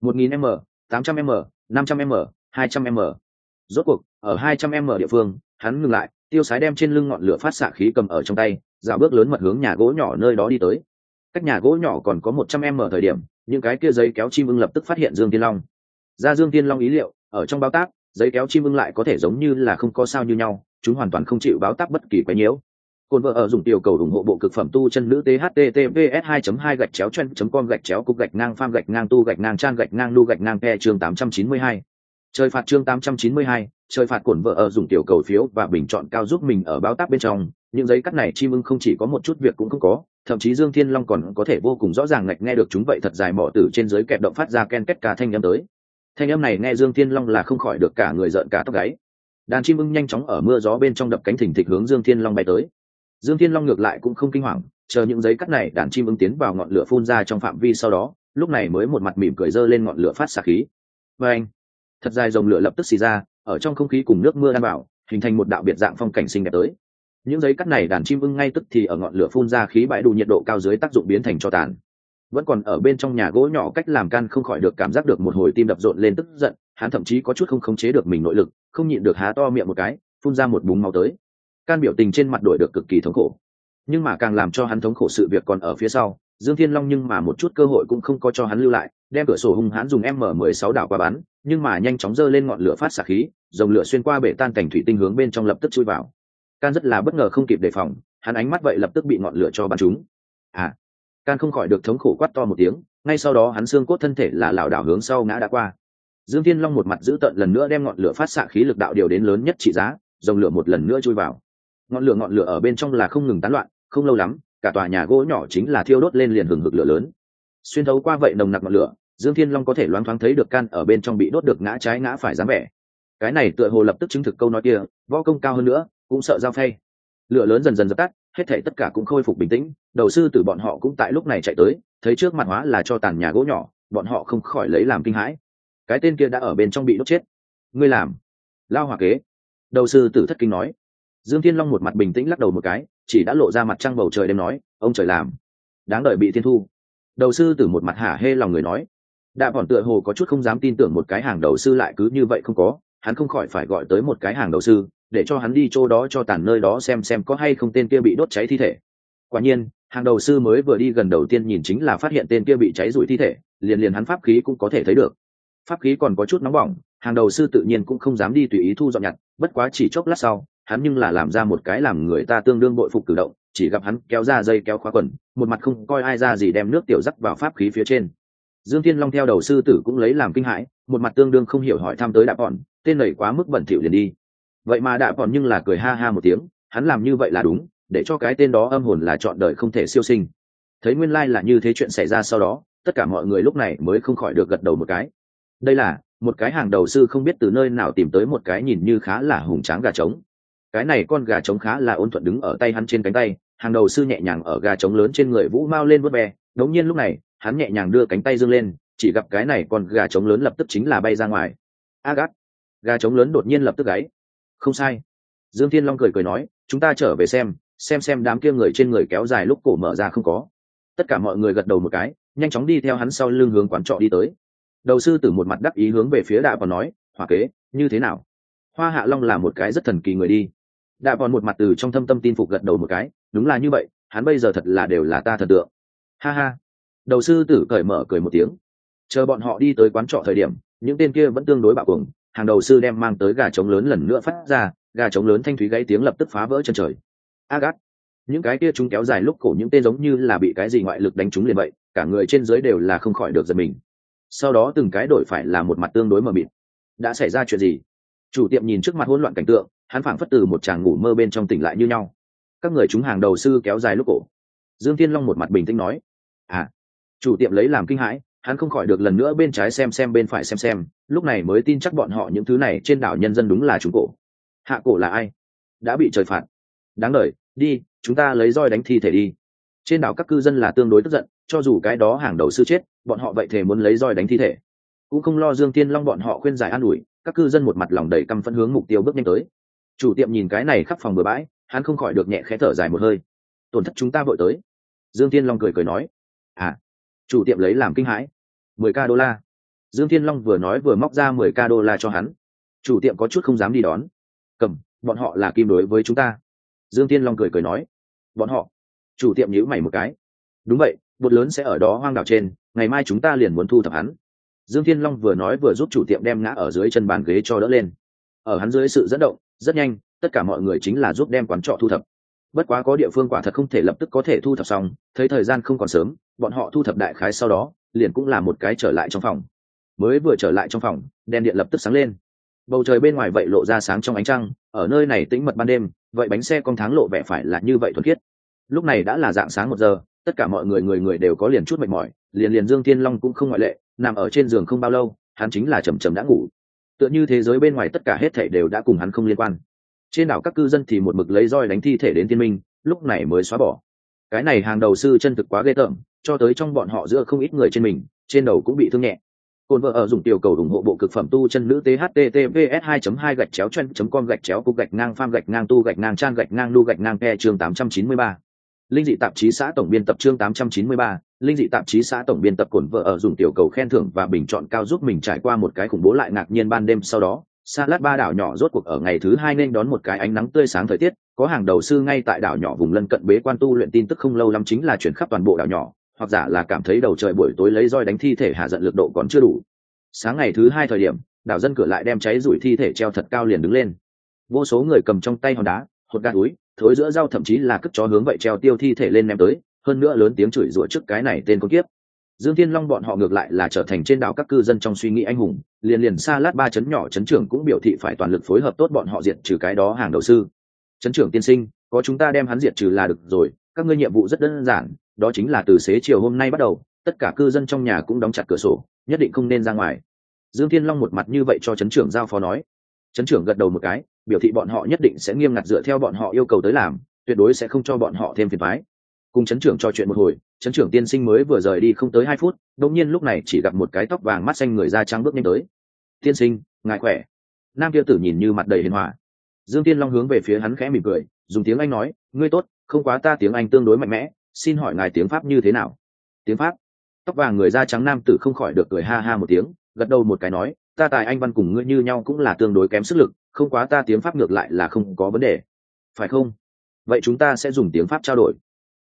một nghìn m, tám trăm m, năm trăm m, hai trăm m. Rốt cuộc, ở hai trăm m địa phương, hắn ngừng lại, tiêu sái đem trên lưng ngọn lửa phát xạ khí cầm ở trong tay dạo bước lớn mật hướng nhà gỗ nhỏ nơi đó đi tới. Cách nhà gỗ nhỏ còn có một trăm em ở thời điểm những cái kia giấy kéo chim ưng lập tức phát hiện dương tiên long. Ra dương tiên long ý liệu ở trong báo tác giấy kéo chim ưng lại có thể giống như là không có sao như nhau chúng hoàn toàn không chịu báo tác bất kỳ quái nhiễu. Cồn vợ ở dùng tiểu cầu ủng hộ bộ cực phẩm tu chân nữ thttps 2 2 gạch chéo chen com gạch chéo cục gạch ngang pham gạch ngang tu gạch ngang trang gạch ngang nu gạch ngang pe chương 892. trời phạt chương 892, trời phạt cổn vợ ở dùng tiểu cầu phiếu và bình chọn cao giúp mình ở báo tác bên trong. Những giấy cắt này chim ưng không chỉ có một chút việc cũng không có, thậm chí dương thiên long còn có thể vô cùng rõ ràng ngạch nghe được chúng vậy thật dài mỏ tử trên dưới kẹp động phát ra ken kết cả thanh âm tới. Thanh âm này nghe dương thiên long là không khỏi được cả người rợn cả tóc gáy. Đàn chim ưng nhanh chóng ở mưa gió bên trong đập cánh thỉnh thịch hướng dương thiên long bay tới. Dương thiên long ngược lại cũng không kinh hoàng, chờ những giấy cắt này đàn chim ưng tiến vào ngọn lửa phun ra trong phạm vi sau đó, lúc này mới một mặt mỉm cười dơ lên ngọn lửa phát xạ khí. Và anh, thật dài dòng lửa lập tức xì ra ở trong không khí cùng nước mưa đan bảo hình thành một đạo biệt dạng phong cảnh xinh đẹp tới. Những giấy cắt này đàn chim ưng ngay tức thì ở ngọn lửa phun ra khí bãi đủ nhiệt độ cao dưới tác dụng biến thành cho tàn. Vẫn còn ở bên trong nhà gỗ nhỏ cách làm can không khỏi được cảm giác được một hồi tim đập rộn lên tức giận, hắn thậm chí có chút không khống chế được mình nội lực, không nhịn được há to miệng một cái, phun ra một búng máu tới. Can biểu tình trên mặt đổi được cực kỳ thống khổ. Nhưng mà càng làm cho hắn thống khổ sự việc còn ở phía sau, dương thiên long nhưng mà một chút cơ hội cũng không có cho hắn lưu lại, đem cửa sổ hung hãn dùng m mười sáu đảo qua bắn, nhưng mà nhanh chóng giơ lên ngọn lửa phát xạ khí dòng lửa xuyên qua bể tan cảnh thủy tinh hướng bên trong lập tức chui vào. Can rất là bất ngờ không kịp đề phòng, hắn ánh mắt vậy lập tức bị ngọn lửa cho bắn trúng. À can không khỏi được thống khổ quát to một tiếng, ngay sau đó hắn xương cốt thân thể là lảo đảo hướng sau ngã đã qua. Dương thiên long một mặt giữ tận lần nữa đem ngọn lửa phát xạ khí lực đạo điều đến lớn nhất trị giá, dòng lửa một lần nữa chui vào. Ngọn lửa ngọn lửa ở bên trong là không ngừng tán loạn, không lâu lắm, cả tòa nhà gỗ nhỏ chính là thiêu đốt lên liền hừng hực lửa lớn. Xuyên thấu qua vậy nồng nặc ngọn lửa, dương thiên long có thể loáng thoáng thấy được can ở bên trong bị đốt được ngã trái ngã phải dáng vẻ cái này tựa hồ lập tức chứng thực câu nói kia, võ công cao hơn nữa, cũng sợ giao phay. Lửa lớn dần dần dập tắt, hết thể tất cả cũng khôi phục bình tĩnh, đầu sư tử bọn họ cũng tại lúc này chạy tới, thấy trước mặt hóa là cho tàn nhà gỗ nhỏ, bọn họ không khỏi lấy làm kinh hãi. Cái tên kia đã ở bên trong bị đốt chết. Ngươi làm? Lao hòa kế. Đầu sư tử thất kinh nói. Dương thiên long một mặt bình tĩnh lắc đầu một cái, chỉ đã lộ ra mặt trăng bầu trời đêm nói, ông trời làm. Đáng đợi bị thiên thu. Đầu sư tử một mặt hả hê lòng người nói. Đạ bọn tựa hồ có chút không dám tin tưởng một cái hàng đầu sư lại cứ như vậy không có hắn không khỏi phải gọi tới một cái hàng đầu sư, để cho hắn đi chỗ đó cho tàn nơi đó xem xem có hay không tên kia bị đốt cháy thi thể. Quả nhiên, hàng đầu sư mới vừa đi gần đầu tiên nhìn chính là phát hiện tên kia bị cháy rụi thi thể, liền liền hắn pháp khí cũng có thể thấy được. Pháp khí còn có chút nóng bỏng, hàng đầu sư tự nhiên cũng không dám đi tùy ý thu dọn nhặt, bất quá chỉ chốc lát sau, hắn nhưng là làm ra một cái làm người ta tương đương bội phục cử động, chỉ gặp hắn kéo ra dây kéo khóa quần, một mặt không coi ai ra gì đem nước tiểu rắc vào pháp khí phía trên dương thiên long theo đầu sư tử cũng lấy làm kinh hãi, một mặt tương đương không hiểu hỏi thăm tới đạp bọn, tên này quá mức bẩn thỉu liền đi. Vậy mà đạp bọn nhưng là cười ha ha một tiếng, hắn làm như vậy là đúng, để cho cái tên đó âm hồn là chọn đời không thể siêu sinh. Thấy nguyên lai là như thế chuyện xảy ra sau đó, tất cả mọi người lúc này mới không khỏi được gật đầu một cái. Đây là, một cái hàng đầu sư không biết từ nơi nào tìm tới một cái nhìn như khá là hùng tráng gà trống. Cái này con gà trống khá là ôn thuận đứng ở tay hắn trên cánh tay, hàng đầu sư nhẹ nhàng ở gà trống lớn trên người vũ mau lên vớt ve. đống nhiên lúc này hắn nhẹ nhàng đưa cánh tay dương lên, chỉ gặp cái này còn gà trống lớn lập tức chính là bay ra ngoài. A gắt. Gà trống lớn đột nhiên lập tức gáy. Không sai. Dương thiên long cười cười nói, chúng ta trở về xem xem xem đám kia người trên người kéo dài lúc cổ mở ra không có. Tất cả mọi người gật đầu một cái, nhanh chóng đi theo hắn sau lưng hướng quán trọ đi tới. Đầu sư tử một mặt đắc ý hướng về phía đạ còn nói, hỏa kế, như thế nào? Hoa hạ long là một cái rất thần kỳ người đi. Đạ còn một mặt từ trong thâm tâm tin phục gật đầu một cái, đúng là như vậy, hắn bây giờ thật là đều là ta thần tượng. Ha ha đầu sư tử cởi mở cười một tiếng. Chờ bọn họ đi tới quán trọ thời điểm, những tên kia vẫn tương đối bạo cuồng, hàng đầu sư đem mang tới gà trống lớn lần nữa phát ra, gà trống lớn thanh thúy gãy tiếng lập tức phá vỡ chân trời. Agat những cái kia chúng kéo dài lúc cổ những tên giống như là bị cái gì ngoại lực đánh trúng liền vậy, cả người trên dưới đều là không khỏi được giật mình. Sau đó từng cái đổi phải là một mặt tương đối mờ mịt. Đã xảy ra chuyện gì? Chủ tiệm nhìn trước mặt hỗn loạn cảnh tượng, hắn phảng phất từ một chàng ngủ mơ bên trong tỉnh lại như nhau. Các người chúng hàng đầu sư kéo dài lúc cổ. Dương thiên long một mặt bình tĩnh nói à chủ tiệm lấy làm kinh hãi, hắn không khỏi được lần nữa bên trái xem xem bên phải xem xem, lúc này mới tin chắc bọn họ những thứ này trên đảo nhân dân đúng là chúng cổ. Hạ cổ là ai? Đã bị trời phạt. Đáng lời đi, chúng ta lấy roi đánh thi thể đi. Trên đảo các cư dân là tương đối tức giận, cho dù cái đó hàng đầu sư chết, bọn họ vậy thể muốn lấy roi đánh thi thể. Cũng không lo dương tiên long bọn họ khuyên giải an ủi, các cư dân một mặt lòng đầy căm phẫn hướng mục tiêu bước nhanh tới. Chủ tiệm nhìn cái này khắp phòng bừa bãi, hắn không khỏi được nhẹ khẽ thở dài một hơi. Tổn thất chúng ta vội tới. Dương tiên long cười cười nói à chủ tiệm lấy làm kinh hãi. mười k đô la. Dương thiên long vừa nói vừa móc ra mười k đô la cho hắn. Chủ tiệm có chút không dám đi đón. Cầm, bọn họ là kim đối với chúng ta. Dương thiên long cười cười nói. Bọn họ. Chủ tiệm nhíu mày một cái. Đúng vậy, bột lớn sẽ ở đó hoang đảo trên, ngày mai chúng ta liền muốn thu thập hắn. Dương thiên long vừa nói vừa giúp chủ tiệm đem ngã ở dưới chân bàn ghế cho đỡ lên. Ở hắn dưới sự dẫn động, rất nhanh, tất cả mọi người chính là giúp đem quán trọ thu thập. Bất quá có địa phương quả thật không thể lập tức có thể thu thập xong, thấy thời gian không còn sớm bọn họ thu thập đại khái sau đó, liền cũng là một cái trở lại trong phòng. Mới vừa trở lại trong phòng, đèn điện lập tức sáng lên. Bầu trời bên ngoài vậy lộ ra sáng trong ánh trăng, ở nơi này tĩnh mật ban đêm, vậy bánh xe con tháng lộ vẻ phải là như vậy thuần khiết. Lúc này đã là dạng sáng một giờ, tất cả mọi người người người đều có liền chút mệt mỏi, liền liền dương thiên long cũng không ngoại lệ, nằm ở trên giường không bao lâu, hắn chính là chầm chầm đã ngủ. Tựa như thế giới bên ngoài tất cả hết thảy đều đã cùng hắn không liên quan. Trên đảo các cư dân thì một mực lấy roi đánh thi thể đến tiên minh, lúc này mới xóa bỏ. Cái này hàng đầu sư chân thực quá ghê tởm cho tới trong bọn họ giữa không ít người trên mình trên đầu cũng bị thương nhẹ. Cồn vợ ở dùng tiểu cầu ủng hộ bộ cực phẩm tu chân nữ thttps 2 2 gạch chéo chân com gạch chéo cục gạch ngang pham gạch ngang tu gạch ngang trang gạch ngang nu gạch ngang ke chương 893. linh dị tạp chí xã tổng biên tập chương 893, linh dị tạp chí xã tổng biên tập cồn vợ ở dùng tiểu cầu khen thưởng và bình chọn cao giúp mình trải qua một cái khủng bố lại ngạc nhiên ban đêm sau đó sa lát ba đảo nhỏ rốt cuộc ở ngày thứ hai nên đón một cái ánh nắng tươi sáng thời tiết có hàng đầu sư ngay tại đảo nhỏ vùng lân cận bế quan tu luyện tin tức không lâu lắm chính là chuyển khắp toàn bộ đảo nhỏ hoặc giả là cảm thấy đầu trời buổi tối lấy roi đánh thi thể hạ giận lực độ còn chưa đủ. Sáng ngày thứ hai thời điểm, đảo dân cửa lại đem cháy rủi thi thể treo thật cao liền đứng lên. Vô số người cầm trong tay hòn đá, hột gạt túi, thối giữa rau thậm chí là cất chó hướng vậy treo tiêu thi thể lên ném tới, hơn nữa lớn tiếng chửi rủa trước cái này tên con kiếp. Dương thiên long bọn họ ngược lại là trở thành trên đảo các cư dân trong suy nghĩ anh hùng, liền liền xa lát ba chấn nhỏ chấn trưởng cũng biểu thị phải toàn lực phối hợp tốt bọn họ diệt trừ cái đó hàng đầu sư. Chấn trưởng tiên sinh, có chúng ta đem hắn diệt trừ là được rồi, các ngươi nhiệm vụ rất đơn giản đó chính là từ xế chiều hôm nay bắt đầu, tất cả cư dân trong nhà cũng đóng chặt cửa sổ, nhất định không nên ra ngoài. Dương thiên long một mặt như vậy cho Trấn trưởng giao phó nói. Trấn trưởng gật đầu một cái, biểu thị bọn họ nhất định sẽ nghiêm ngặt dựa theo bọn họ yêu cầu tới làm, tuyệt đối sẽ không cho bọn họ thêm phiền phái cùng Trấn trưởng trò chuyện một hồi, Trấn trưởng tiên sinh mới vừa rời đi không tới hai phút, đột nhiên lúc này chỉ gặp một cái tóc vàng mắt xanh người da trắng bước nhanh tới. Tiên sinh, ngài khỏe? Nam kia tử nhìn như mặt đầy hiền hòa. Dương tiên long hướng về phía hắn khẽ mỉm cười, dùng tiếng anh nói, ngươi tốt, không quá ta tiếng anh tương đối mạnh mẽ xin hỏi ngài tiếng pháp như thế nào? Tiếng pháp? Tóc vàng người da trắng nam tử không khỏi được cười ha ha một tiếng, gật đầu một cái nói, ta tài anh văn cùng ngươi như nhau cũng là tương đối kém sức lực, không quá ta tiếng pháp ngược lại là không có vấn đề. Phải không? Vậy chúng ta sẽ dùng tiếng pháp trao đổi.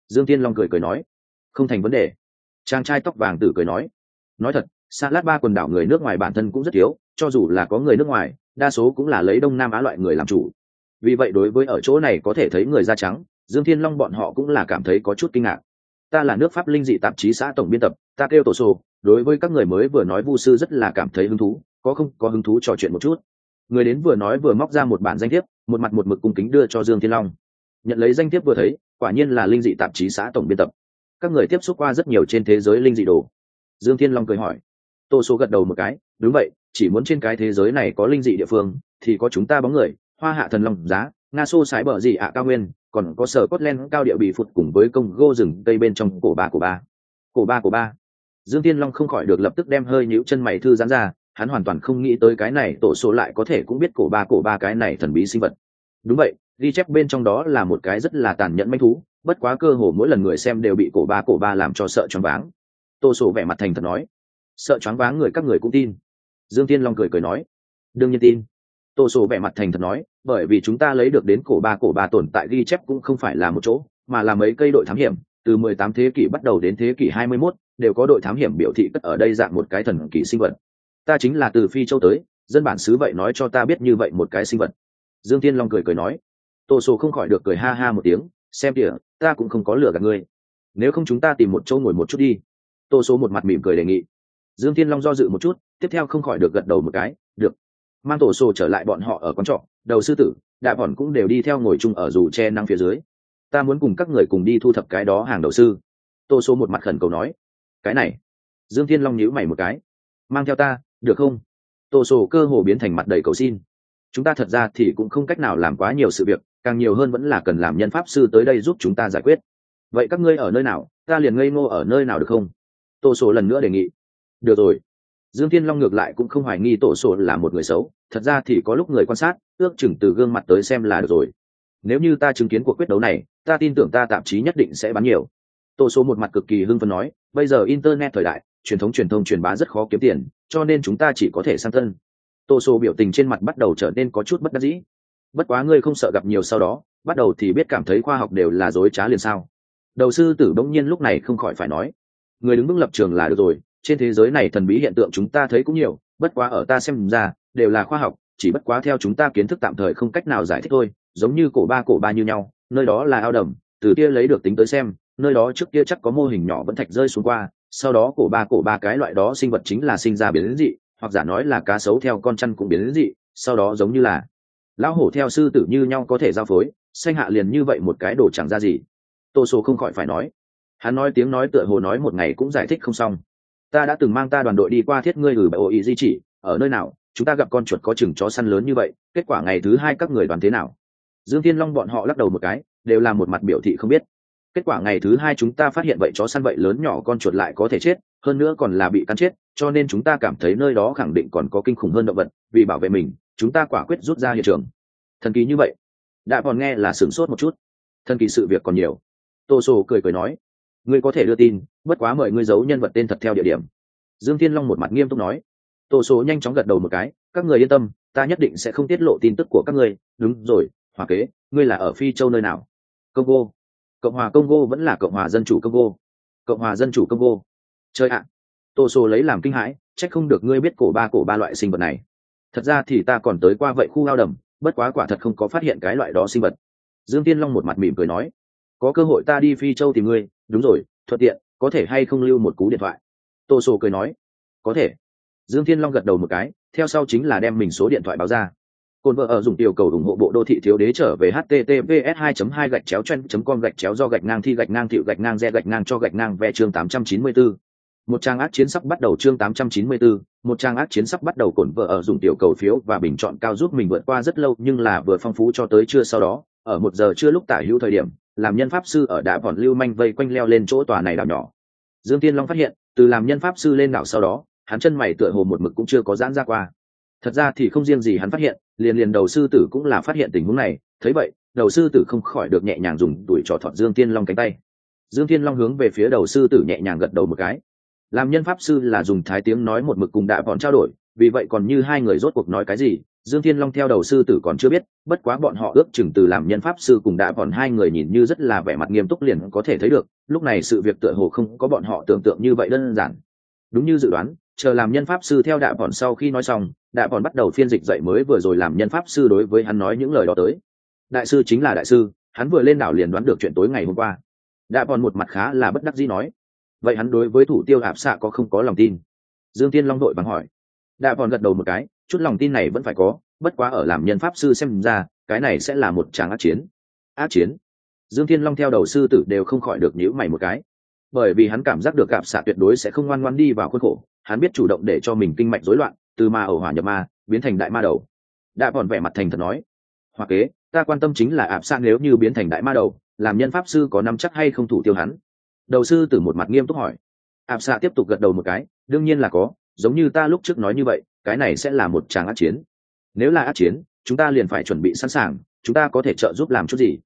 Dương tiên long cười cười nói, không thành vấn đề. Chàng trai tóc vàng tử cười nói nói thật sa lát ba quần đảo người nước ngoài bản thân cũng rất thiếu, cho dù là có người nước ngoài, đa số cũng là lấy đông nam á loại người làm chủ. Vì vậy đối với ở chỗ này có thể thấy người da trắng dương thiên long bọn họ cũng là cảm thấy có chút kinh ngạc. Ta là nước pháp linh dị tạp chí xã tổng biên tập, ta kêu tổ sô đối với các người mới vừa nói vu sư rất là cảm thấy hứng thú, có không, có hứng thú trò chuyện một chút. Người đến vừa nói vừa móc ra một bản danh thiếp, một mặt một mực cung kính đưa cho dương thiên long. Nhận lấy danh thiếp vừa thấy, quả nhiên là linh dị tạp chí xã tổng biên tập. Các người tiếp xúc qua rất nhiều trên thế giới linh dị đồ. Dương thiên long cười hỏi. Tô số gật đầu một cái, đúng vậy, chỉ muốn trên cái thế giới này có linh dị địa phương, thì có chúng ta bóng người, hoa hạ thần long giá, nga xô sái bờ dị ạ cao nguyên còn có sở cốt len cao địa bị phụt cùng với công gô rừng cây bên trong cổ ba của ba. Cổ ba của ba. Dương tiên long không khỏi được lập tức đem hơi nhíu chân mày thư giãn ra, hắn hoàn toàn không nghĩ tới cái này, tổ số lại có thể cũng biết cổ ba cổ ba cái này thần bí sinh vật. Đúng vậy, ghi chép bên trong đó là một cái rất là tàn nhẫn manh thú, bất quá cơ hồ mỗi lần người xem đều bị cổ ba cổ ba làm cho sợ choáng váng. Tô sổ vẻ mặt thành thật nói, sợ choáng váng người các người cũng tin. Dương tiên long cười cười nói, đương nhiên tin. Tô sổ vẻ mặt thành thật nói bởi vì chúng ta lấy được đến cổ ba cổ ba tồn tại ghi chép cũng không phải là một chỗ mà là mấy cây đội thám hiểm từ 18 thế kỷ bắt đầu đến thế kỷ 21, đều có đội thám hiểm biểu thị cất ở đây dạng một cái thần kỳ sinh vật. Ta chính là từ phi châu tới dân bản xứ vậy nói cho ta biết như vậy một cái sinh vật. Dương tiên long cười cười nói. Tô sổ không khỏi được cười ha ha một tiếng xem kìa ta cũng không có lừa gạt ngươi. Nếu không chúng ta tìm một chỗ ngồi một chút đi. Tô số một mặt mỉm cười đề nghị. Dương thiên long do dự một chút tiếp theo không khỏi được gật đầu một cái được. Mang tổ sổ trở lại bọn họ ở quán trọ đầu sư tử đại bọn cũng đều đi theo ngồi chung ở dù che năng phía dưới. Ta muốn cùng các người cùng đi thu thập cái đó hàng đầu sư. Tô số một mặt khẩn cầu nói. Cái này. Dương thiên long nhíu mày một cái. Mang theo ta, được không? Tô sổ cơ hồ biến thành mặt đầy cầu xin. Chúng ta thật ra thì cũng không cách nào làm quá nhiều sự việc, càng nhiều hơn vẫn là cần làm nhân pháp sư tới đây giúp chúng ta giải quyết. Vậy các ngươi ở nơi nào? Ta liền ngây ngô ở nơi nào được không? Tô sổ lần nữa đề nghị. Được rồi. Dương thiên long ngược lại cũng không hoài nghi tổ sổ là một người xấu thật ra thì có lúc người quan sát, ước chừng từ gương mặt tới xem là được rồi. Nếu như ta chứng kiến cuộc quyết đấu này, ta tin tưởng ta tạp chí nhất định sẽ bán nhiều. Tô số một mặt cực kỳ hưng phấn nói, bây giờ internet thời đại, truyền thống truyền thông truyền bá rất khó kiếm tiền, cho nên chúng ta chỉ có thể sang thân. Tô số biểu tình trên mặt bắt đầu trở nên có chút bất đắc dĩ. Bất quá ngươi không sợ gặp nhiều sau đó, bắt đầu thì biết cảm thấy khoa học đều là dối trá liền sao. Đầu sư tử bỗng nhiên lúc này không khỏi phải nói, người đứng vững lập trường là được rồi, trên thế giới này thần bí hiện tượng chúng ta thấy cũng nhiều, bất quá ở ta xem ra đều là khoa học, chỉ bất quá theo chúng ta kiến thức tạm thời không cách nào giải thích thôi, giống như cổ ba cổ ba như nhau, nơi đó là ao đầm, từ kia lấy được tính tới xem, nơi đó trước kia chắc có mô hình nhỏ vẫn thạch rơi xuống qua, sau đó cổ ba cổ ba cái loại đó sinh vật chính là sinh ra biến dị, hoặc giả nói là cá sấu theo con chăn cũng biến dị, sau đó giống như là lão hổ theo sư tử như nhau có thể giao phối, xanh hạ liền như vậy một cái đồ chẳng ra gì. Tô sô không khỏi phải nói. Hắn nói tiếng nói tựa hồ nói một ngày cũng giải thích không xong. Ta đã từng mang ta đoàn đội đi qua thiết ngươi gửi bởi ô ý di chỉ, ở nơi nào chúng ta gặp con chuột có chừng chó săn lớn như vậy, kết quả ngày thứ hai các người đoàn thế nào? Dương thiên long bọn họ lắc đầu một cái, đều là một mặt biểu thị không biết. Kết quả ngày thứ hai chúng ta phát hiện vậy chó săn vậy lớn nhỏ con chuột lại có thể chết, hơn nữa còn là bị cắn chết, cho nên chúng ta cảm thấy nơi đó khẳng định còn có kinh khủng hơn động vật, vì bảo vệ mình, chúng ta quả quyết rút ra hiện trường. Thần kỳ như vậy, đã còn nghe là sửng sốt một chút. Thần kỳ sự việc còn nhiều. Tô sô cười cười nói, ngươi có thể đưa tin, bất quá mời ngươi giấu nhân vật tên thật theo địa điểm. Dương thiên long một mặt nghiêm túc nói tô số nhanh chóng gật đầu một cái, các người yên tâm, ta nhất định sẽ không tiết lộ tin tức của các ngươi. Đúng rồi, hòa kế, ngươi là ở phi châu nơi nào? Congo. Cộng hòa congo vẫn là cộng hòa dân chủ congo. Cộng hòa dân chủ congo. Chơi ạ. Tô số lấy làm kinh hãi, trách không được ngươi biết cổ ba cổ ba loại sinh vật này. Thật ra thì ta còn tới qua vậy khu lao đầm, bất quá quả thật không có phát hiện cái loại đó sinh vật. Dương tiên long một mặt mỉm cười nói, có cơ hội ta đi phi châu tìm ngươi, đúng rồi, thuận tiện, có thể hay không lưu một cú điện thoại? Tô sô cười nói, có thể dương thiên long gật đầu một cái theo sau chính là đem mình số điện thoại báo ra cồn vợ ở dùng tiểu cầu ủng hộ bộ đô thị thiếu đế trở về https 2 2 gạch chéo chen com gạch chéo do gạch ngang thi gạch ngang thiệu gạch ngang re gạch ngang cho gạch ngang ve chương 894. một trang ác chiến sắp bắt đầu chương 894, một trang ác chiến sắp bắt đầu cồn vợ ở dùng tiểu cầu phiếu và bình chọn cao giúp mình vượt qua rất lâu nhưng là vừa phong phú cho tới trưa sau đó ở một giờ trưa lúc tả hữu thời điểm làm nhân pháp sư ở đã bọn lưu manh vây quanh leo lên chỗ tòa này đảo nhỏ dương tiên long phát hiện từ làm nhân pháp sư lên đảo sau đó hắn chân mày tựa hồ một mực cũng chưa có giãn ra qua. Thật ra thì không riêng gì hắn phát hiện, liền liền đầu sư tử cũng là phát hiện tình huống này. Thấy vậy, đầu sư tử không khỏi được nhẹ nhàng dùng đuổi trò thọt dương tiên long cánh tay. Dương tiên long hướng về phía đầu sư tử nhẹ nhàng gật đầu một cái. Làm nhân pháp sư là dùng thái tiếng nói một mực cùng đạ bọn trao đổi, vì vậy còn như hai người rốt cuộc nói cái gì, dương thiên long theo đầu sư tử còn chưa biết, bất quá bọn họ ước chừng từ làm nhân pháp sư cùng đã bọn hai người nhìn như rất là vẻ mặt nghiêm túc liền có thể thấy được, lúc này sự việc tựa hồ không có bọn họ tưởng tượng như vậy đơn giản. Đúng như dự đoán chờ làm nhân pháp sư theo đạ bọn sau khi nói xong, đạ bọn bắt đầu phiên dịch dạy mới vừa rồi làm nhân pháp sư đối với hắn nói những lời đó tới. Đại sư chính là đại sư, hắn vừa lên đảo liền đoán được chuyện tối ngày hôm qua. Đạ bọn một mặt khá là bất đắc dĩ nói. Vậy hắn đối với thủ tiêu ạp xạ có không có lòng tin? Dương tiên long đội bằng hỏi. Đạ bọn gật đầu một cái, chút lòng tin này vẫn phải có, bất quá ở làm nhân pháp sư xem ra, cái này sẽ là một tràng ác chiến. Ác chiến? Dương thiên long theo đầu sư tử đều không khỏi được nhíu mày một cái. Bởi vì hắn cảm giác được gạp xạ tuyệt đối sẽ không ngoan ngoan đi vào khuôn khổ hắn biết chủ động để cho mình kinh mạch rối loạn, từ ma ẩu hỏa nhập ma, biến thành đại ma đầu. Đã còn vẻ mặt thành thật nói hoặc kế, ta quan tâm chính là ạp Sang nếu như biến thành đại ma đầu, làm nhân pháp sư có nắm chắc hay không thủ tiêu hắn? Đầu sư tử một mặt nghiêm túc hỏi. Ạp xạ tiếp tục gật đầu một cái, đương nhiên là có, giống như ta lúc trước nói như vậy, cái này sẽ là một tràng ác chiến. Nếu là ác chiến, chúng ta liền phải chuẩn bị sẵn sàng, chúng ta có thể trợ giúp làm chút gì?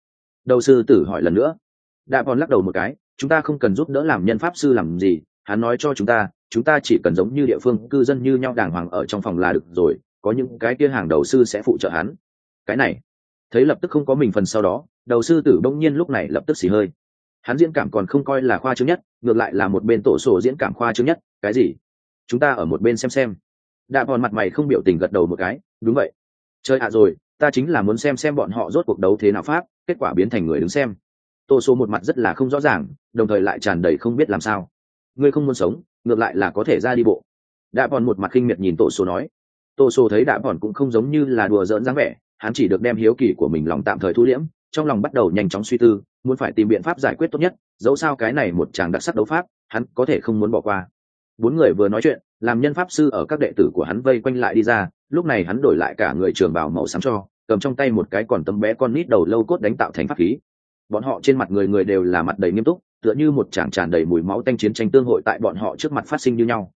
Đầu sư tử hỏi lần nữa. Đã còn lắc đầu một cái, chúng ta không cần giúp đỡ làm nhân pháp sư làm gì, hắn nói cho chúng ta chúng ta chỉ cần giống như địa phương cư dân như nhau đàng hoàng ở trong phòng là được rồi, có những cái kia hàng đầu sư sẽ phụ trợ hắn. Cái này, thấy lập tức không có mình phần sau đó, đầu sư tử bỗng nhiên lúc này lập tức xì hơi. Hắn diễn cảm còn không coi là khoa chứng nhất, ngược lại là một bên tổ sổ diễn cảm khoa chứng nhất, cái gì? Chúng ta ở một bên xem xem. Đạ bọn mặt mày không biểu tình gật đầu một cái, đúng vậy. Chơi ạ rồi, ta chính là muốn xem xem bọn họ rốt cuộc đấu thế nào pháp, kết quả biến thành người đứng xem. Tô số một mặt rất là không rõ ràng, đồng thời lại tràn đầy không biết làm sao. Ngươi không muốn sống ngược lại là có thể ra đi bộ. Đạ bọn một mặt khinh miệt nhìn tổ số nói. Tô số thấy đạ bọn cũng không giống như là đùa giỡn dáng vẻ, hắn chỉ được đem hiếu kỳ của mình lòng tạm thời thu liễm, trong lòng bắt đầu nhanh chóng suy tư, muốn phải tìm biện pháp giải quyết tốt nhất, dẫu sao cái này một chàng đặc sắc đấu pháp, hắn có thể không muốn bỏ qua. Bốn người vừa nói chuyện, làm nhân pháp sư ở các đệ tử của hắn vây quanh lại đi ra, lúc này hắn đổi lại cả người trường bảo màu xám cho, cầm trong tay một cái còn tấm bé con nít đầu lâu cốt đánh tạo thành pháp khí. Bọn họ trên mặt người người đều là mặt đầy nghiêm túc tựa như một chàng tràn đầy mùi máu tanh chiến tranh tương hội tại bọn họ trước mặt phát sinh như nhau.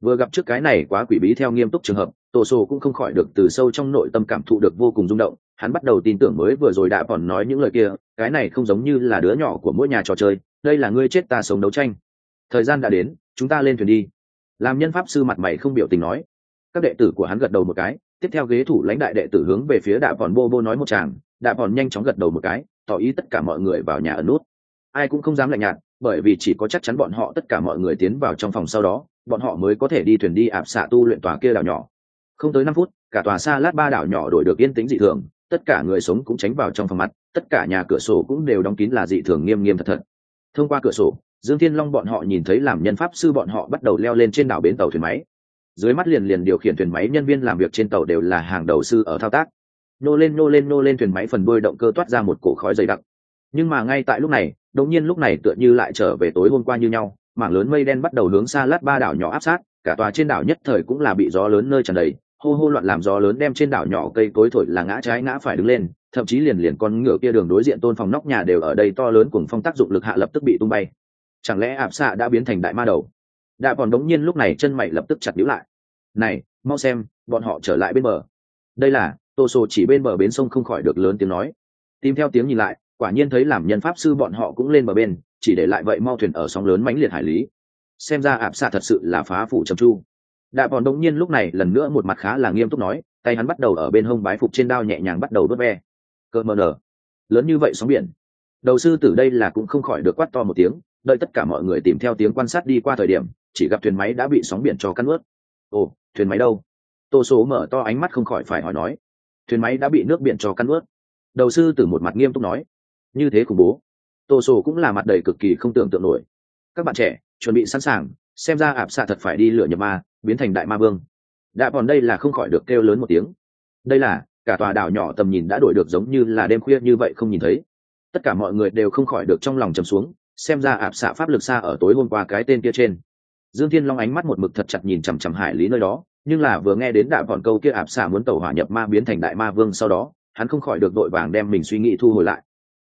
Vừa gặp trước cái này quá quỷ bí theo nghiêm túc trường hợp tổ sổ cũng không khỏi được từ sâu trong nội tâm cảm thụ được vô cùng rung động, hắn bắt đầu tin tưởng mới vừa rồi đã còn nói những lời kia, cái này không giống như là đứa nhỏ của mỗi nhà trò chơi, đây là ngươi chết ta sống đấu tranh. Thời gian đã đến, chúng ta lên thuyền đi. Làm nhân pháp sư mặt mày không biểu tình nói. Các đệ tử của hắn gật đầu một cái, tiếp theo ghế thủ lãnh đại đệ tử hướng về phía đạ bọn bô bô nói một chàng đạ bọn nhanh chóng gật đầu một cái, tỏ ý tất cả mọi người vào nhà ẩn nút ai cũng không dám lạnh nhạt, bởi vì chỉ có chắc chắn bọn họ tất cả mọi người tiến vào trong phòng sau đó, bọn họ mới có thể đi thuyền đi ạp xạ tu luyện tòa kia đảo nhỏ. Không tới năm phút, cả tòa xa lát ba đảo nhỏ đổi được yên tĩnh dị thường, tất cả người sống cũng tránh vào trong phòng mặt, tất cả nhà cửa sổ cũng đều đóng kín là dị thường nghiêm nghiêm thật thật. Thông qua cửa sổ, dương thiên long bọn họ nhìn thấy làm nhân pháp sư bọn họ bắt đầu leo lên trên đảo bến tàu thuyền máy. Dưới mắt liền liền điều khiển thuyền máy nhân viên làm việc trên tàu đều là hàng đầu sư ở thao tác. Nô lên nô lên nô lên thuyền máy phần đuôi động cơ toát ra một cổ khói dày đặc. Nhưng mà ngay tại lúc này đột nhiên lúc này tựa như lại trở về tối hôm qua như nhau, mảng lớn mây đen bắt đầu hướng xa lát ba đảo nhỏ áp sát, cả tòa trên đảo nhất thời cũng là bị gió lớn nơi tràn đầy, hô hô loạn làm gió lớn đem trên đảo nhỏ cây cối thổi là ngã trái ngã phải đứng lên, thậm chí liền liền con ngựa kia đường đối diện tôn phòng nóc nhà đều ở đây to lớn cùng phong tác dụng lực hạ lập tức bị tung bay. Chẳng lẽ ạp xạ đã biến thành đại ma đầu? Đạ còn đống nhiên lúc này chân mày lập tức chặt níu lại. Này, mau xem, bọn họ trở lại bên bờ. Đây là, tô sô chỉ bên bờ bến sông không khỏi được lớn tiếng nói. Tìm theo tiếng nhìn lại quả nhiên thấy làm nhân pháp sư bọn họ cũng lên bờ bên, chỉ để lại vậy mau thuyền ở sóng lớn mãnh liệt hải lý. Xem ra ạp xạ thật sự là phá phủ trầm chu đạ bọn đống nhiên lúc này lần nữa một mặt khá là nghiêm túc nói, tay hắn bắt đầu ở bên hông bái phục trên đao nhẹ nhàng bắt đầu đốt ve. Cơ mờ nở. Lớn như vậy sóng biển. Đầu sư tử đây là cũng không khỏi được quát to một tiếng, đợi tất cả mọi người tìm theo tiếng quan sát đi qua thời điểm, chỉ gặp thuyền máy đã bị sóng biển cho cắt ướt. Ồ, thuyền máy đâu? Tô số mở to ánh mắt không khỏi phải hỏi nói. Thuyền máy đã bị nước biển cho cắt ướt. Đầu sư tử một mặt nghiêm túc nói như thế khủng bố. Tô sổ cũng là mặt đầy cực kỳ không tưởng tượng nổi. Các bạn trẻ, chuẩn bị sẵn sàng, xem ra ạp xạ thật phải đi lửa nhập ma, biến thành đại ma vương. Đã còn đây là không khỏi được kêu lớn một tiếng. Đây là, cả tòa đảo nhỏ tầm nhìn đã đổi được giống như là đêm khuya như vậy không nhìn thấy. Tất cả mọi người đều không khỏi được trong lòng trầm xuống, xem ra ạp xạ pháp lực xa ở tối hôm qua cái tên kia trên. Dương thiên long ánh mắt một mực thật chặt nhìn chằm chằm hải lý nơi đó, nhưng là vừa nghe đến đạ bọn câu kia ạp xạ muốn tàu hỏa nhập ma biến thành đại ma vương sau đó, hắn không khỏi được đội vàng đem mình suy nghĩ thu hồi lại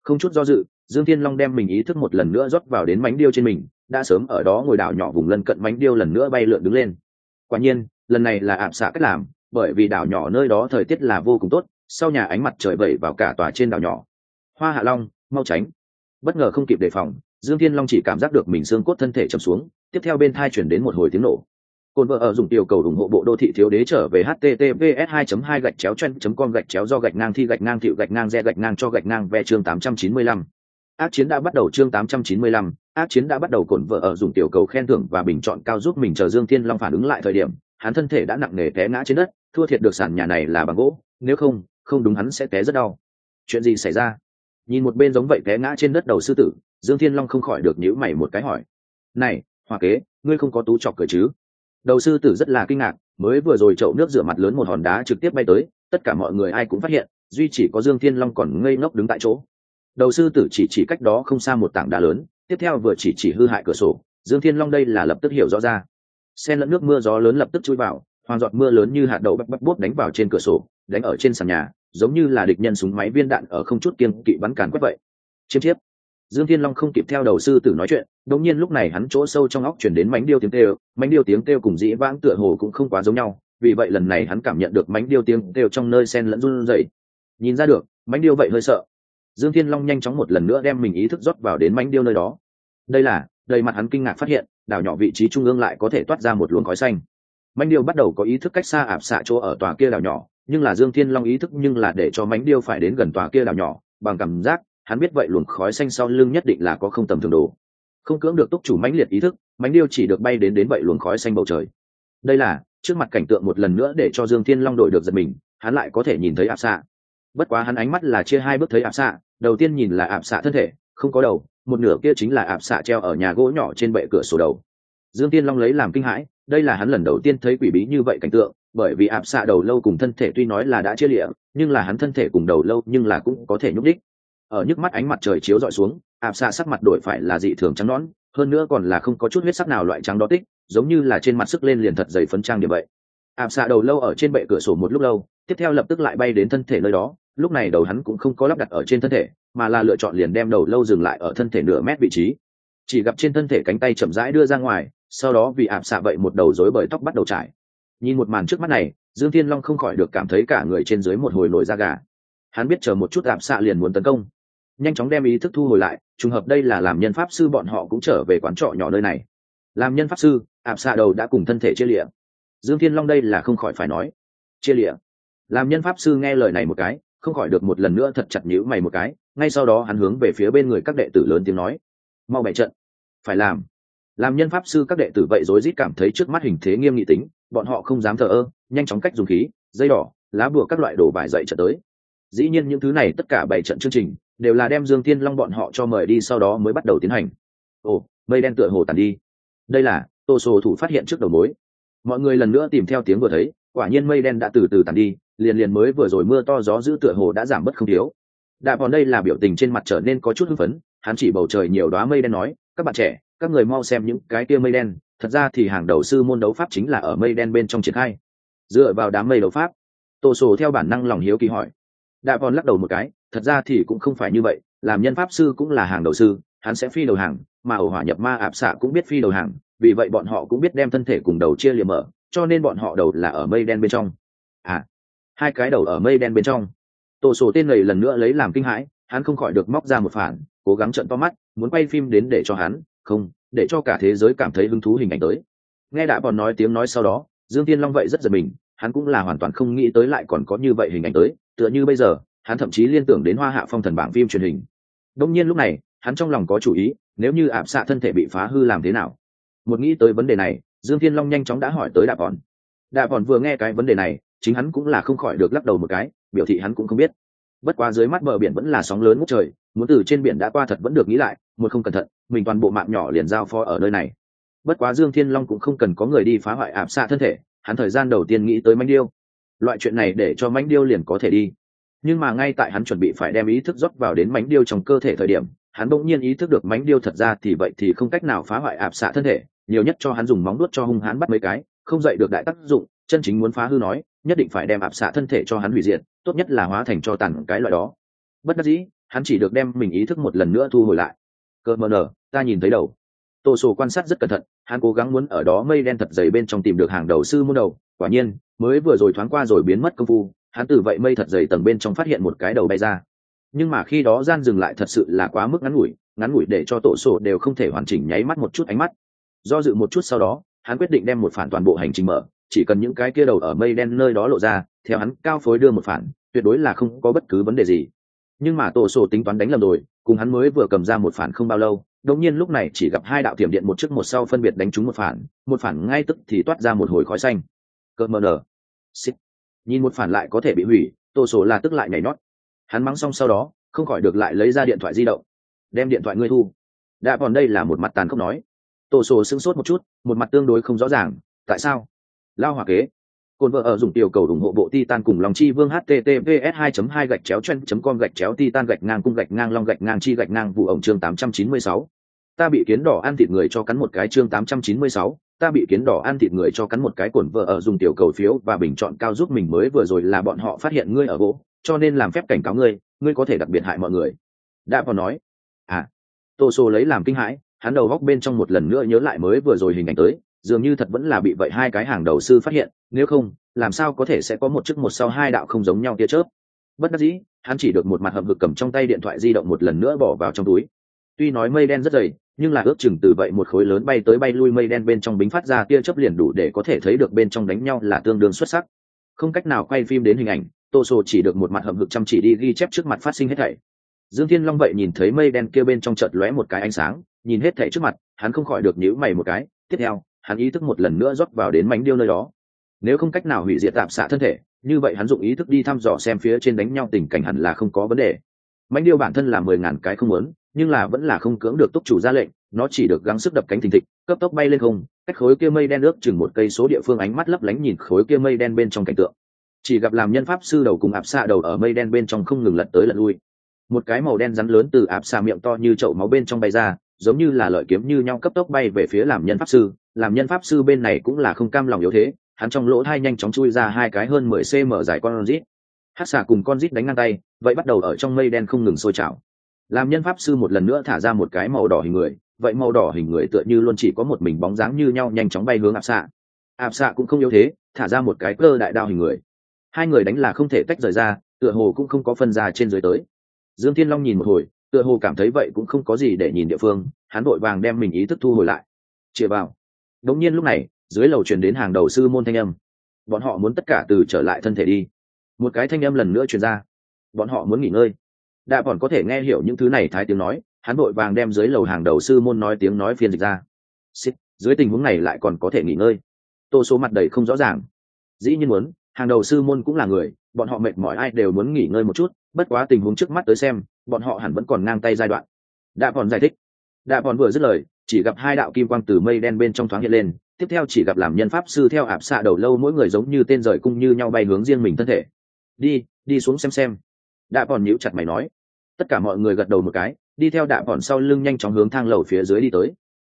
không chút do dự, dương thiên long đem mình ý thức một lần nữa rót vào đến mánh điêu trên mình, đã sớm ở đó ngồi đảo nhỏ vùng lân cận mánh điêu lần nữa bay lượn đứng lên. Quả nhiên, lần này là ạp xạ cách làm, bởi vì đảo nhỏ nơi đó thời tiết là vô cùng tốt, sau nhà ánh mặt trời vẩy vào cả tòa trên đảo nhỏ. Hoa hạ long, mau tránh. Bất ngờ không kịp đề phòng, dương thiên long chỉ cảm giác được mình xương cốt thân thể chầm xuống, tiếp theo bên thai chuyển đến một hồi tiếng nổ. Côn vợ ở dùng tiểu cầu ủng hộ bộ đô thị thiếu đế trở về https 2 2 gạch chéo chen com gạch chéo do gạch ngang thi gạch ngang thiệu gạch ngang re gạch ngang cho gạch ngang ve chương 895. ác chiến đã bắt đầu chương 895, ác chiến đã bắt đầu cồn vợ ở dùng tiểu cầu khen thưởng và bình chọn cao giúp mình chờ dương thiên long phản ứng lại thời điểm hắn thân thể đã nặng nề té ngã trên đất thua thiệt được sàn nhà này là bằng gỗ nếu không không đúng hắn sẽ té rất đau. Chuyện gì xảy ra? Nhìn một bên giống vậy té ngã trên đất đầu sư tử dương thiên long không khỏi được nhíu mày một cái hỏi. Này hoa kế ngươi không có tú chọc cười chứ? Đầu sư tử rất là kinh ngạc, mới vừa rồi chậu nước rửa mặt lớn một hòn đá trực tiếp bay tới, tất cả mọi người ai cũng phát hiện, duy chỉ có dương thiên long còn ngây ngốc đứng tại chỗ. Đầu sư tử chỉ chỉ cách đó không xa một tảng đá lớn, tiếp theo vừa chỉ chỉ hư hại cửa sổ, dương thiên long đây là lập tức hiểu rõ ra. Xen lẫn nước mưa gió lớn lập tức chui vào, hoàng giọt mưa lớn như hạt đậu bắp bắp bút đánh vào trên cửa sổ, đánh ở trên sàn nhà, giống như là địch nhân súng máy viên đạn ở không chút kiên kỵ bắn càn quét vậy. Chiếm chiếp dương thiên long không kịp theo đầu sư tử nói chuyện đống nhiên lúc này hắn chỗ sâu trong óc chuyển đến mánh điêu tiếng kêu, mánh điêu tiếng kêu cùng dĩ vãng tựa hồ cũng không quá giống nhau, vì vậy lần này hắn cảm nhận được mánh điêu tiếng kêu trong nơi sen lẫn run rẩy. Nhìn ra được, mánh điêu vậy hơi sợ. Dương thiên long nhanh chóng một lần nữa đem mình ý thức rót vào đến mánh điêu nơi đó. Đây là, đầy mặt hắn kinh ngạc phát hiện, đảo nhỏ vị trí trung ương lại có thể toát ra một luồng khói xanh. Mánh điêu bắt đầu có ý thức cách xa ạp xạ chỗ ở tòa kia đảo nhỏ, nhưng là dương thiên long ý thức nhưng là để cho mánh điêu phải đến gần tòa kia đảo nhỏ, bằng cảm giác hắn biết vậy luồng khói xanh sau lưng nhất định là có không tầm thường đồ. Không cưỡng được túc chủ mãnh liệt ý thức mánh điêu chỉ được bay đến đến vậy luồng khói xanh bầu trời. Đây là, trước mặt cảnh tượng một lần nữa để cho dương thiên long đội được giật mình, hắn lại có thể nhìn thấy ạp xạ. Bất quá hắn ánh mắt là chia hai bước thấy ạp xạ, đầu tiên nhìn là ạp xạ thân thể, không có đầu, một nửa kia chính là ạp xạ treo ở nhà gỗ nhỏ trên bệ cửa sổ đầu. Dương tiên long lấy làm kinh hãi, đây là hắn lần đầu tiên thấy quỷ bí như vậy cảnh tượng, bởi vì ạp xạ đầu lâu cùng thân thể tuy nói là đã chia lịa nhưng là hắn thân thể cùng đầu lâu nhưng là cũng có thể nhúc đích ở nhức mắt ánh mặt trời chiếu dọi xuống, ạp xạ sắc mặt đổi phải là dị thường trắng nõn, hơn nữa còn là không có chút huyết sắc nào loại trắng đó tích, giống như là trên mặt sức lên liền thật dày phấn trang như vậy. Ạp xạ đầu lâu ở trên bệ cửa sổ một lúc lâu, tiếp theo lập tức lại bay đến thân thể nơi đó, lúc này đầu hắn cũng không có lắp đặt ở trên thân thể, mà là lựa chọn liền đem đầu lâu dừng lại ở thân thể nửa mét vị trí. Chỉ gặp trên thân thể cánh tay chậm rãi đưa ra ngoài, sau đó vì ạp xạ vậy một đầu rối bởi tóc bắt đầu trải. Nhìn một màn trước mắt này, dương thiên long không khỏi được cảm thấy cả người trên dưới một hồi nổi da gà. Hắn biết chờ một chút ạp xạ liền muốn tấn công nhanh chóng đem ý thức thu hồi lại, trùng hợp đây là làm nhân pháp sư bọn họ cũng trở về quán trọ nhỏ nơi này. Làm nhân pháp sư, ạp xạ đầu đã cùng thân thể chia lịa. Dương thiên long đây là không khỏi phải nói. Chia lịa. Làm nhân pháp sư nghe lời này một cái, không khỏi được một lần nữa thật chặt nhữ mày một cái, ngay sau đó hắn hướng về phía bên người các đệ tử lớn tiếng nói. Mau bày trận. Phải làm. Làm nhân pháp sư các đệ tử vậy rối rít cảm thấy trước mắt hình thế nghiêm nghị tính, bọn họ không dám thờ ơ, nhanh chóng cách dùng khí, dây đỏ, lá bùa các loại đồ bài dậy trận tới. Dĩ nhiên những thứ này tất cả bảy trận chương trình đều là đem dương tiên long bọn họ cho mời đi sau đó mới bắt đầu tiến hành. Ồ, mây đen tựa hồ tàn đi. Đây là, tô sổ thủ phát hiện trước đầu mối. Mọi người lần nữa tìm theo tiếng vừa thấy, quả nhiên mây đen đã từ từ tàn đi, liền liền mới vừa rồi mưa to gió dữ tựa hồ đã giảm bớt không thiếu. Đạ bọn đây là biểu tình trên mặt trở nên có chút hưng phấn, hắn chỉ bầu trời nhiều đoá mây đen nói, các bạn trẻ, các người mau xem những cái kia mây đen, thật ra thì hàng đầu sư môn đấu pháp chính là ở mây đen bên trong triển khai. Dựa vào đám mây đấu pháp, tô sổ theo bản năng lòng hiếu kỳ hỏi. Đạ bọn lắc đầu một cái thật ra thì cũng không phải như vậy, làm nhân pháp sư cũng là hàng đầu sư, hắn sẽ phi đầu hàng, mà ổ hỏa nhập ma ạp xạ cũng biết phi đầu hàng, vì vậy bọn họ cũng biết đem thân thể cùng đầu chia liềm mở, cho nên bọn họ đầu là ở mây đen bên trong. À hai cái đầu ở mây đen bên trong. Tổ sổ tên lầy lần nữa lấy làm kinh hãi, hắn không khỏi được móc ra một phản, cố gắng trận to mắt, muốn quay phim đến để cho hắn, không, để cho cả thế giới cảm thấy hứng thú hình ảnh tới. Nghe đã bọn nói tiếng nói sau đó, dương tiên long vậy rất giật mình, hắn cũng là hoàn toàn không nghĩ tới lại còn có như vậy hình ảnh tới, tựa như bây giờ hắn thậm chí liên tưởng đến hoa hạ phong thần bảng phim truyền hình. Đông nhiên lúc này, hắn trong lòng có chủ ý, nếu như ạp xạ thân thể bị phá hư làm thế nào? Một nghĩ tới vấn đề này, dương thiên long nhanh chóng đã hỏi tới đạ bọn. Đạ bọn vừa nghe cái vấn đề này, chính hắn cũng là không khỏi được lắc đầu một cái, biểu thị hắn cũng không biết. Bất quá dưới mắt bờ biển vẫn là sóng lớn ngút trời, muốn từ trên biển đã qua thật vẫn được nghĩ lại, một không cẩn thận, mình toàn bộ mạng nhỏ liền giao phó ở nơi này. Bất quá dương thiên long cũng không cần có người đi phá hoại ạp xạ thân thể, hắn thời gian đầu tiên nghĩ tới manh điêu. Loại chuyện này để cho manh điêu liền có thể đi nhưng mà ngay tại hắn chuẩn bị phải đem ý thức rót vào đến mánh điêu trong cơ thể thời điểm, hắn bỗng nhiên ý thức được mánh điêu thật ra thì vậy thì không cách nào phá hoại ạp xạ thân thể, nhiều nhất cho hắn dùng móng đuốt cho hung hắn bắt mấy cái, không dậy được đại tác dụng, chân chính muốn phá hư nói, nhất định phải đem ạp xạ thân thể cho hắn hủy diệt, tốt nhất là hóa thành cho tàn cái loại đó. Bất đắc dĩ, hắn chỉ được đem mình ý thức một lần nữa thu hồi lại. Cơ mờ nở, ta nhìn thấy đầu. Tô sổ quan sát rất cẩn thận, hắn cố gắng muốn ở đó mây đen thật dày bên trong tìm được hàng đầu sư môn đầu, quả nhiên, mới vừa rồi thoáng qua rồi biến mất công phu hắn từ vậy mây thật dày tầng bên trong phát hiện một cái đầu bay ra. Nhưng mà khi đó gian dừng lại thật sự là quá mức ngắn ngủi ngắn ngủi để cho tổ sổ đều không thể hoàn chỉnh nháy mắt một chút ánh mắt. Do dự một chút sau đó, hắn quyết định đem một phản toàn bộ hành trình mở, chỉ cần những cái kia đầu ở mây đen nơi đó lộ ra, theo hắn cao phối đưa một phản, tuyệt đối là không có bất cứ vấn đề gì. Nhưng mà tổ sổ tính toán đánh lầm rồi, cùng hắn mới vừa cầm ra một phản không bao lâu, đột nhiên lúc này chỉ gặp hai đạo tiềm điện một trước một sau phân biệt đánh trúng một phản một phản ngay tức thì toát ra một hồi khói xanh. Cợt mờ nở. Xích nhìn một phản lại có thể bị hủy tổ sổ là tức lại nhảy nót hắn mắng xong sau đó không khỏi được lại lấy ra điện thoại di động. Đem điện thoại ngươi thu. Đã còn đây là một mặt tàn không nói. Tổ sổ sững sốt một chút một mặt tương đối không rõ ràng. Tại sao? Lao hòa kế. Cồn vợ ở dùng tiểu cầu ủng hộ bộ titan cùng lòng chi vương https 2 2 gạch chéo chen com gạch chéo titan gạch ngang cung gạch ngang long gạch ngang chi gạch ngang vụ ổng chương 896. ta bị kiến đỏ ăn thịt người cho cắn một cái chương 896, ta bị kiến đỏ ăn thịt người cho cắn một cái cuộn vợ ở dùng tiểu cầu phiếu và bình chọn cao giúp mình mới vừa rồi là bọn họ phát hiện ngươi ở gỗ, cho nên làm phép cảnh cáo ngươi ngươi có thể đặc biệt hại mọi người. Đã vào nói. À. Tô sô lấy làm kinh hãi, hắn đầu góc bên trong một lần nữa nhớ lại mới vừa rồi hình ảnh tới, dường như thật vẫn là bị vậy hai cái hàng đầu sư phát hiện, nếu không, làm sao có thể sẽ có một chức một sau hai đạo không giống nhau tia chớp. Bất đắc dĩ, hắn chỉ được một mặt hậm hực cầm trong tay điện thoại di động một lần nữa bỏ vào trong túi. Tuy nói mây đen rất dày nhưng là ước chừng từ vậy một khối lớn bay tới bay lui mây đen bên trong bính phát ra tia chớp liền đủ để có thể thấy được bên trong đánh nhau là tương đương xuất sắc. Không cách nào quay phim đến hình ảnh, tô sô chỉ được một mặt hậm hực chăm chỉ đi ghi chép trước mặt phát sinh hết thảy. Dương thiên long vậy nhìn thấy mây đen kia bên trong chợt lóe một cái ánh sáng, nhìn hết thảy trước mặt, hắn không khỏi được nhíu mày một cái, tiếp theo, hắn ý thức một lần nữa rót vào đến mánh điêu nơi đó. Nếu không cách nào hủy diệt tạm xạ thân thể, như vậy hắn dụng ý thức đi thăm dò xem phía trên đánh nhau tình cảnh hẳn là không có vấn đề. Mánh điêu bản thân là mười ngàn cái không muốn nhưng là vẫn là không cưỡng được túc chủ ra lệnh, nó chỉ được gắng sức đập cánh thình thịch, cấp tốc bay lên không, cách khối kia mây đen ước chừng một cây số địa phương ánh mắt lấp lánh nhìn khối kia mây đen bên trong cảnh tượng. Chỉ gặp làm nhân pháp sư đầu cùng áp xạ đầu ở mây đen bên trong không ngừng lật tới lật lui. Một cái màu đen rắn lớn từ áp xạ miệng to như chậu máu bên trong bay ra, giống như là lợi kiếm như nhau cấp tốc bay về phía làm nhân pháp sư. Làm nhân pháp sư bên này cũng là không cam lòng yếu thế, hắn trong lỗ thai nhanh chóng chui ra hai cái hơn mười cm dài con rít. Hát xạ cùng con rít đánh ngang tay, vậy bắt đầu ở trong mây đen không ngừng sôi trào làm nhân pháp sư một lần nữa thả ra một cái màu đỏ hình người, vậy màu đỏ hình người tựa như luôn chỉ có một mình bóng dáng như nhau nhanh chóng bay hướng ạp xạ. Ạp xạ cũng không yếu thế, thả ra một cái cơ đại đao hình người. Hai người đánh là không thể tách rời ra, tựa hồ cũng không có phân ra trên dưới tới. Dương thiên long nhìn một hồi, tựa hồ cảm thấy vậy cũng không có gì để nhìn địa phương, hắn vội vàng đem mình ý thức thu hồi lại. Chia vào. Đống nhiên lúc này, dưới lầu truyền đến hàng đầu sư môn thanh âm. Bọn họ muốn tất cả từ trở lại thân thể đi. Một cái thanh âm lần nữa truyền ra. Bọn họ muốn nghỉ ngơi đã bọn có thể nghe hiểu những thứ này thái tiếng nói hắn vội vàng đem dưới lầu hàng đầu sư môn nói tiếng nói phiên dịch ra. Xích, dưới tình huống này lại còn có thể nghỉ ngơi. Tô số mặt đầy không rõ ràng. Dĩ nhiên muốn hàng đầu sư môn cũng là người bọn họ mệt mỏi ai đều muốn nghỉ ngơi một chút bất quá tình huống trước mắt tới xem bọn họ hẳn vẫn còn ngang tay giai đoạn. Đã còn giải thích. Đã còn vừa dứt lời chỉ gặp hai đạo kim quang từ mây đen bên trong thoáng hiện lên tiếp theo chỉ gặp làm nhân pháp sư theo ạp xạ đầu lâu mỗi người giống như tên rời cung như nhau bay hướng riêng mình thân thể. Đi đi xuống xem xem đạ bọn nhíu chặt mày nói. Tất cả mọi người gật đầu một cái, đi theo đạ bọn sau lưng nhanh chóng hướng thang lầu phía dưới đi tới.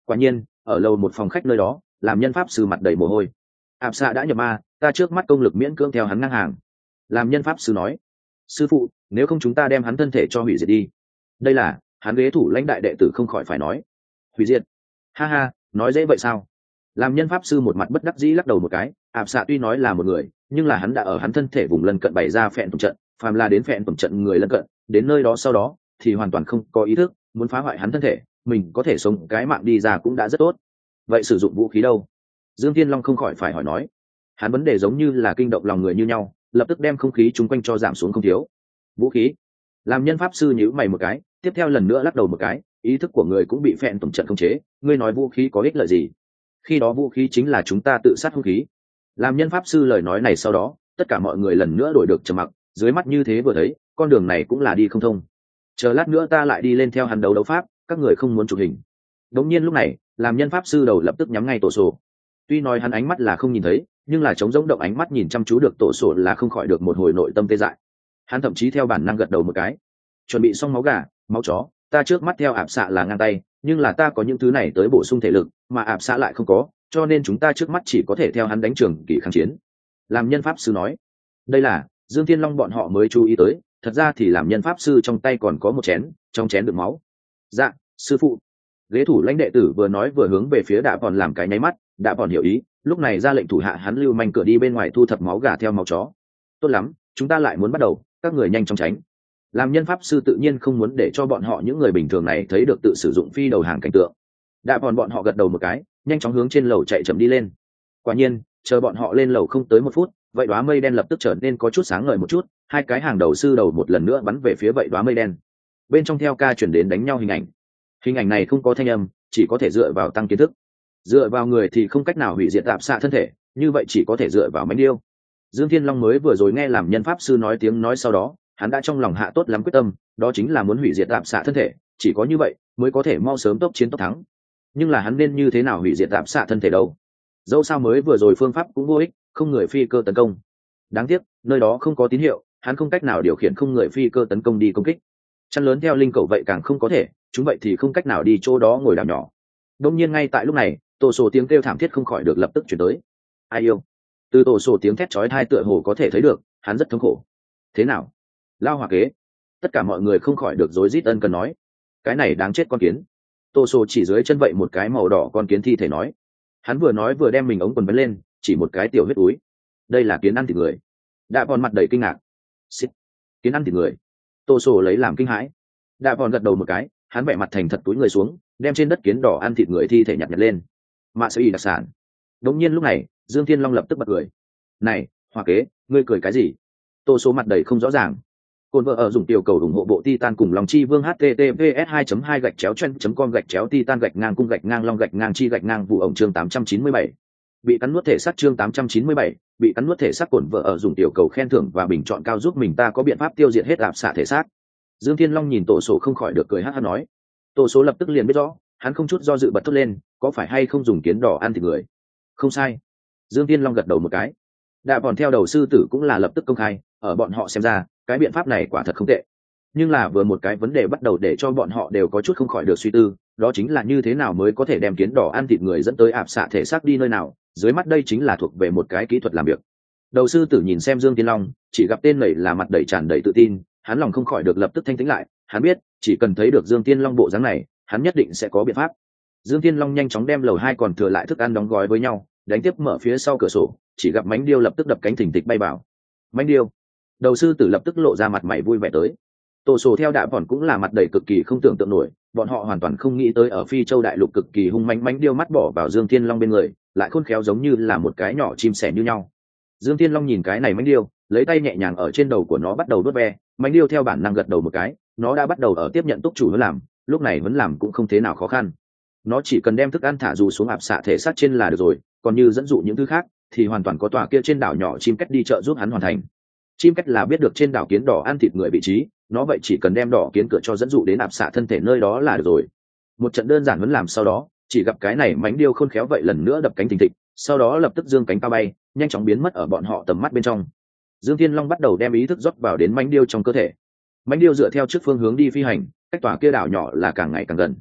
Quả nhiên, ở lầu một phòng khách nơi đó, làm nhân pháp sư mặt đầy mồ hôi. Ạp xạ đã nhập ma, ta trước mắt công lực miễn cưỡng theo hắn ngang hàng. Làm nhân pháp sư nói. Sư phụ, nếu không chúng ta đem hắn thân thể cho hủy diệt đi. Đây là, hắn ghế thủ lãnh đại đệ tử không khỏi phải nói. Hủy diệt. Ha ha, nói dễ vậy sao? Làm nhân pháp sư một mặt bất đắc dĩ lắc đầu một cái. Ạp xạ tuy nói là một người, nhưng là hắn đã ở hắn thân thể vùng lân cận bày ra phẹn tổng trận phàm là đến phẹn tổng trận người lân cận, đến nơi đó sau đó, thì hoàn toàn không có ý thức, muốn phá hoại hắn thân thể, mình có thể sống cái mạng đi ra cũng đã rất tốt. Vậy sử dụng vũ khí đâu? Dương thiên long không khỏi phải hỏi nói. Hắn vấn đề giống như là kinh động lòng người như nhau, lập tức đem không khí chung quanh cho giảm xuống không thiếu. Vũ khí? Làm nhân pháp sư nhữ mày một cái, tiếp theo lần nữa lắc đầu một cái, ý thức của người cũng bị phẹn tổng trận không chế, ngươi nói vũ khí có ích lợi gì? Khi đó vũ khí chính là chúng ta tự sát vũ khí. Làm nhân pháp sư lời nói này sau đó, tất cả mọi người lần nữa đổi được trầm mặc dưới mắt như thế vừa thấy, con đường này cũng là đi không thông. Chờ lát nữa ta lại đi lên theo hắn đấu đấu pháp, các người không muốn chụp hình. Đống nhiên lúc này, làm nhân pháp sư đầu lập tức nhắm ngay tổ sổ. Tuy nói hắn ánh mắt là không nhìn thấy, nhưng là chống giống động ánh mắt nhìn chăm chú được tổ sổ là không khỏi được một hồi nội tâm tê dại. Hắn thậm chí theo bản năng gật đầu một cái. Chuẩn bị xong máu gà, máu chó, ta trước mắt theo ạp xạ là ngang tay, nhưng là ta có những thứ này tới bổ sung thể lực, mà ạp xạ lại không có, cho nên chúng ta trước mắt chỉ có thể theo hắn đánh trường kỳ kháng chiến. Làm nhân pháp sư nói. Đây là dương thiên long bọn họ mới chú ý tới, thật ra thì làm nhân pháp sư trong tay còn có một chén, trong chén đựng máu. Dạ sư phụ. Ghế thủ lãnh đệ tử vừa nói vừa hướng về phía đạ bọn làm cái nháy mắt, đạ bọn hiểu ý, lúc này ra lệnh thủ hạ hắn lưu manh cửa đi bên ngoài thu thập máu gà theo máu chó. Tốt lắm, chúng ta lại muốn bắt đầu, các người nhanh chóng tránh. Làm nhân pháp sư tự nhiên không muốn để cho bọn họ những người bình thường này thấy được tự sử dụng phi đầu hàng cảnh tượng. Đã bọn bọn họ gật đầu một cái, nhanh chóng hướng trên lầu chạy chậm đi lên. Quả nhiên, chờ bọn họ lên lầu không tới một phút vậy đoá mây đen lập tức trở nên có chút sáng ngời một chút, hai cái hàng đầu sư đầu một lần nữa bắn về phía vậy đoá mây đen. Bên trong theo ca chuyển đến đánh nhau hình ảnh. Hình ảnh này không có thanh âm, chỉ có thể dựa vào tăng kiến thức. Dựa vào người thì không cách nào hủy diệt tạp xạ thân thể, như vậy chỉ có thể dựa vào mánh điêu. Dương thiên long mới vừa rồi nghe làm nhân pháp sư nói tiếng nói sau đó, hắn đã trong lòng hạ tốt lắm quyết tâm, đó chính là muốn hủy diệt tạp xạ thân thể, chỉ có như vậy mới có thể mau sớm tốc chiến tốc thắng. Nhưng là hắn nên như thế nào hủy diệt tạp xạ thân thể đâu? Dẫu sao mới vừa rồi phương pháp cũng vô ích không người phi cơ tấn công. Đáng tiếc, nơi đó không có tín hiệu, hắn không cách nào điều khiển không người phi cơ tấn công đi công kích. Chăn lớn theo linh cầu vậy càng không có thể, chúng vậy thì không cách nào đi chỗ đó ngồi đảo nhỏ. Đông nhiên ngay tại lúc này, tổ sổ tiếng kêu thảm thiết không khỏi được lập tức chuyển tới. Ai yêu? Từ tổ sổ tiếng thét chói hai tựa hồ có thể thấy được, hắn rất thống khổ. Thế nào? Lao hòa kế. Tất cả mọi người không khỏi được rối rít ân cần nói. Cái này đáng chết con kiến. Tổ sổ chỉ dưới chân vậy một cái màu đỏ con kiến thi thể nói. Hắn vừa nói vừa đem mình ống quần bấn lên chỉ một cái tiểu huyết túi. Đây là kiến ăn thịt người. Đã còn mặt đầy kinh ngạc. Xịt. kiến ăn thịt người. Tô sổ lấy làm kinh hãi. Đã còn gật đầu một cái, hắn vẻ mặt thành thật túi người xuống, đem trên đất kiến đỏ ăn thịt người thi thể nhặt nhặt lên. Mạ sẽ y đặc sản. Đống nhiên lúc này, dương thiên long lập tức bật cười. Này, hoa kế, ngươi cười cái gì? Tô số mặt đầy không rõ ràng. Cồn vợ ở dùng tiểu cầu ủng hộ bộ titan cùng lòng chi vương https 2 2 gạch chéo chen com gạch chéo titan gạch ngang cung gạch ngang long gạch ngang chi gạch ngang vụ ổng chương 897 bị cắn nuốt thể xác chương 897, bị cắn nuốt thể xác cổn vợ ở dùng tiểu cầu khen thưởng và bình chọn cao giúp mình ta có biện pháp tiêu diệt hết ạp xạ thể xác. Dương thiên long nhìn tổ số không khỏi được cười hắc hắc nói. Tổ số lập tức liền biết rõ hắn không chút do dự bật thốt lên có phải hay không dùng kiến đỏ ăn thịt người? Không sai. Dương thiên long gật đầu một cái. Đạ bọn theo đầu sư tử cũng là lập tức công khai ở bọn họ xem ra cái biện pháp này quả thật không tệ. Nhưng là vừa một cái vấn đề bắt đầu để cho bọn họ đều có chút không khỏi được suy tư đó chính là như thế nào mới có thể đem kiến đỏ ăn thịt người dẫn tới ạp xạ thể xác đi nơi nào, dưới mắt đây chính là thuộc về một cái kỹ thuật làm việc. Đầu sư tử nhìn xem dương tiên long, chỉ gặp tên này là mặt đầy tràn đầy tự tin, hắn lòng không khỏi được lập tức thanh tĩnh lại, hắn biết, chỉ cần thấy được dương tiên long bộ dáng này, hắn nhất định sẽ có biện pháp. Dương tiên long nhanh chóng đem lầu hai còn thừa lại thức ăn đóng gói với nhau, đánh tiếp mở phía sau cửa sổ, chỉ gặp mánh điêu lập tức đập cánh thỉnh tịch bay vào. Mánh điêu, đầu sư tử lập tức lộ ra mặt mày vui vẻ tới. Tổ sổ theo đạ vòn cũng là mặt đầy cực kỳ không tưởng tượng nổi bọn họ hoàn toàn không nghĩ tới ở phi châu đại lục cực kỳ hung mánh mánh điêu mắt bỏ vào dương thiên long bên người, lại khôn khéo giống như là một cái nhỏ chim sẻ như nhau. Dương thiên long nhìn cái này mánh điêu, lấy tay nhẹ nhàng ở trên đầu của nó bắt đầu đốt ve mánh điêu theo bản năng gật đầu một cái, nó đã bắt đầu ở tiếp nhận túc chủ nó làm, lúc này vẫn làm cũng không thế nào khó khăn. Nó chỉ cần đem thức ăn thả dù xuống ạp xạ thể sát trên là được rồi, còn như dẫn dụ những thứ khác, thì hoàn toàn có tòa kia trên đảo nhỏ chim cách đi chợ giúp hắn hoàn thành chim cách là biết được trên đảo kiến đỏ ăn thịt người vị trí, nó vậy chỉ cần đem đỏ kiến cửa cho dẫn dụ đến ạp xạ thân thể nơi đó là được rồi. Một trận đơn giản vẫn làm sau đó, chỉ gặp cái này mánh điêu khôn khéo vậy lần nữa đập cánh thình thịch, sau đó lập tức dương cánh cao bay, nhanh chóng biến mất ở bọn họ tầm mắt bên trong. Dương thiên long bắt đầu đem ý thức rót vào đến mánh điêu trong cơ thể. Mánh điêu dựa theo trước phương hướng đi phi hành, cách tòa kia đảo nhỏ là càng ngày càng gần.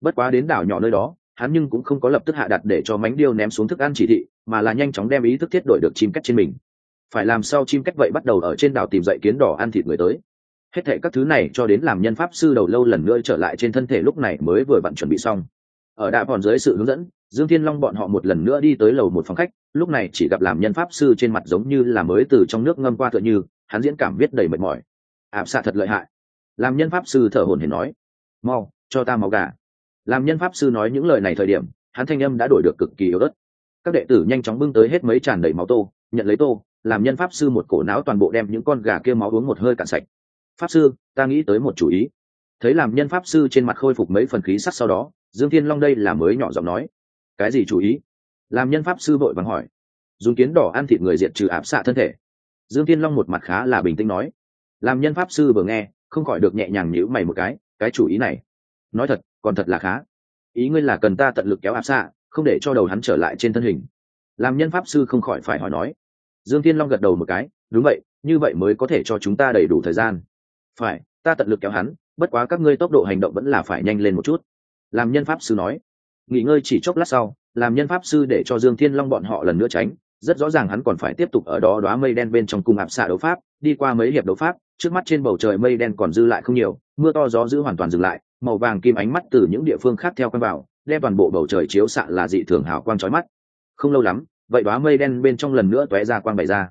Bất quá đến đảo nhỏ nơi đó, hắn nhưng cũng không có lập tức hạ đặt để cho mánh điêu ném xuống thức ăn chỉ thị, mà là nhanh chóng đem ý thức thiết đổi được chim cách trên mình phải làm sao chim cách vậy bắt đầu ở trên đảo tìm dậy kiến đỏ ăn thịt người tới. Hết thệ các thứ này cho đến làm nhân pháp sư đầu lâu lần nữa trở lại trên thân thể lúc này mới vừa vặn chuẩn bị xong. Ở đạ bọn dưới sự hướng dẫn, dương thiên long bọn họ một lần nữa đi tới lầu một phòng khách, lúc này chỉ gặp làm nhân pháp sư trên mặt giống như là mới từ trong nước ngâm qua tựa như, hắn diễn cảm viết đầy mệt mỏi. Ạp xạ thật lợi hại. Làm nhân pháp sư thở hồn hển nói, mau, cho ta máu gà. Làm nhân pháp sư nói những lời này thời điểm, hắn thanh âm đã đổi được cực kỳ yếu ớt. Các đệ tử nhanh chóng bưng tới hết mấy tràn đầy máu tô, nhận lấy tô làm nhân pháp sư một cổ não toàn bộ đem những con gà kia máu uống một hơi cạn sạch. Pháp sư, ta nghĩ tới một chủ ý. Thấy làm nhân pháp sư trên mặt khôi phục mấy phần khí sắc sau đó, dương thiên long đây là mới nhỏ giọng nói. Cái gì chủ ý? Làm nhân pháp sư vội vàng hỏi. Dùng kiến đỏ ăn thịt người diệt trừ áp xạ thân thể. Dương thiên long một mặt khá là bình tĩnh nói. Làm nhân pháp sư vừa nghe, không khỏi được nhẹ nhàng nhữ mày một cái cái chủ ý này. Nói thật, còn thật là khá. Ý ngươi là cần ta tận lực kéo áp xạ, không để cho đầu hắn trở lại trên thân hình. Làm nhân pháp sư không khỏi phải hỏi nói dương thiên long gật đầu một cái, đúng vậy, như vậy mới có thể cho chúng ta đầy đủ thời gian. Phải, ta tận lực kéo hắn, bất quá các ngươi tốc độ hành động vẫn là phải nhanh lên một chút. Làm nhân pháp sư nói. Nghỉ ngơi chỉ chốc lát sau, làm nhân pháp sư để cho dương thiên long bọn họ lần nữa tránh, rất rõ ràng hắn còn phải tiếp tục ở đó đoá mây đen bên trong cung ạp xạ đấu pháp, đi qua mấy hiệp đấu pháp, trước mắt trên bầu trời mây đen còn dư lại không nhiều, mưa to gió giữ hoàn toàn dừng lại, màu vàng kim ánh mắt từ những địa phương khác theo quen vào, đem toàn bộ bầu trời chiếu xạ là dị thường hào quang trói mắt. Không lâu lắm vậy đoá mây đen bên trong lần nữa tóe ra quang bày ra.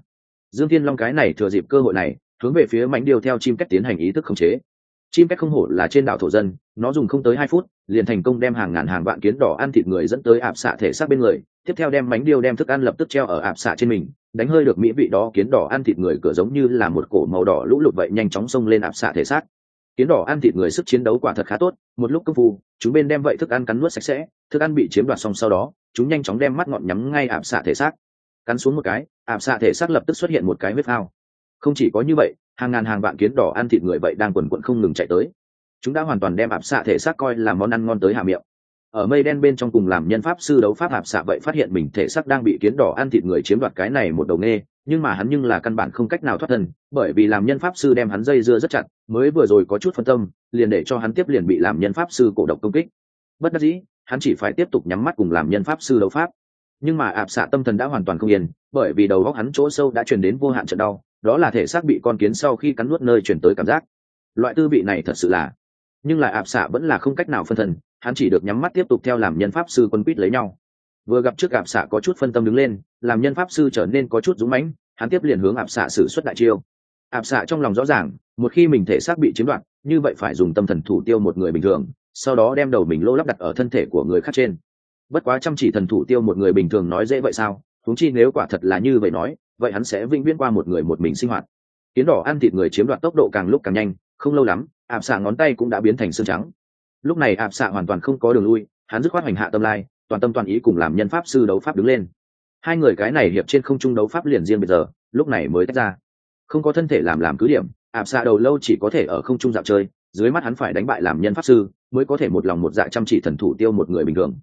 Dương thiên long cái này thừa dịp cơ hội này, hướng về phía mảnh điều theo chim cách tiến hành ý thức khống chế. Chim cách không hổ là trên đảo thổ dân, nó dùng không tới hai phút, liền thành công đem hàng ngàn hàng vạn kiến đỏ ăn thịt người dẫn tới ạp xạ thể xác bên người, tiếp theo đem bánh điêu đem thức ăn lập tức treo ở ạp xạ trên mình, đánh hơi được mỹ vị đó kiến đỏ ăn thịt người cửa giống như là một cổ màu đỏ lũ lụt vậy nhanh chóng xông lên ạp xạ thể xác. Kiến đỏ ăn thịt người sức chiến đấu quả thật khá tốt, một lúc công phu, chúng bên đem vậy thức ăn cắn nuốt sạch sẽ, thức ăn bị chiếm đoạt xong sau đó chúng nhanh chóng đem mắt ngọn nhắm ngay ảm xạ thể xác. Cắn xuống một cái ảm xạ thể xác lập tức xuất hiện một cái huyết phao. Không chỉ có như vậy, hàng ngàn hàng vạn kiến đỏ ăn thịt người vậy đang quần quận không ngừng chạy tới. Chúng đã hoàn toàn đem ảm xạ thể xác coi là món ăn ngon tới hạ miệng. Ở mây đen bên trong cùng làm nhân pháp sư đấu pháp ảm xạ vậy phát hiện mình thể xác đang bị kiến đỏ ăn thịt người chiếm đoạt cái này một đầu nghe nhưng mà hắn nhưng là căn bản không cách nào thoát thân, bởi vì làm nhân pháp sư đem hắn dây dưa rất chặt, mới vừa rồi có chút phân tâm, liền để cho hắn tiếp liền bị làm nhân pháp sư cổ độc công kích. Bất đắc dĩ hắn chỉ phải tiếp tục nhắm mắt cùng làm nhân pháp sư đấu pháp. Nhưng mà ạp xạ tâm thần đã hoàn toàn không yên, bởi vì đầu góc hắn chỗ sâu đã truyền đến vô hạn trận đau, đó là thể xác bị con kiến sau khi cắn nuốt nơi chuyển tới cảm giác. Loại tư vị này thật sự là. Nhưng lại ạp xạ vẫn là không cách nào phân thần, hắn chỉ được nhắm mắt tiếp tục theo làm nhân pháp sư quân quýt lấy nhau. Vừa gặp trước ạp xạ có chút phân tâm đứng lên, làm nhân pháp sư trở nên có chút dũng mãnh, hắn tiếp liền hướng ạp xạ xử suất đại chiêu. Ạp xạ trong lòng rõ ràng, một khi mình thể xác bị chiếm đoạt, như vậy phải dùng tâm thần thủ tiêu một người bình thường sau đó đem đầu mình lô lắp đặt ở thân thể của người khác trên. Bất quá chăm chỉ thần thủ tiêu một người bình thường nói dễ vậy sao? Thúng chi nếu quả thật là như vậy nói, vậy hắn sẽ vĩnh viễn qua một người một mình sinh hoạt. Kiến đỏ ăn thịt người chiếm đoạt tốc độ càng lúc càng nhanh, không lâu lắm, ạp xạ ngón tay cũng đã biến thành xương trắng. Lúc này ạp xạ hoàn toàn không có đường lui, hắn dứt khoát hoành hạ tâm lai, toàn tâm toàn ý cùng làm nhân pháp sư đấu pháp đứng lên. Hai người cái này hiệp trên không trung đấu pháp liền riêng bây giờ, lúc này mới tách ra. Không có thân thể làm làm cứ điểm, ạp xạ đầu lâu chỉ có thể ở không trung dạo chơi, dưới mắt hắn phải đánh bại làm nhân pháp sư mới có thể một lòng một dạ chăm chỉ thần thủ tiêu một người bình thường.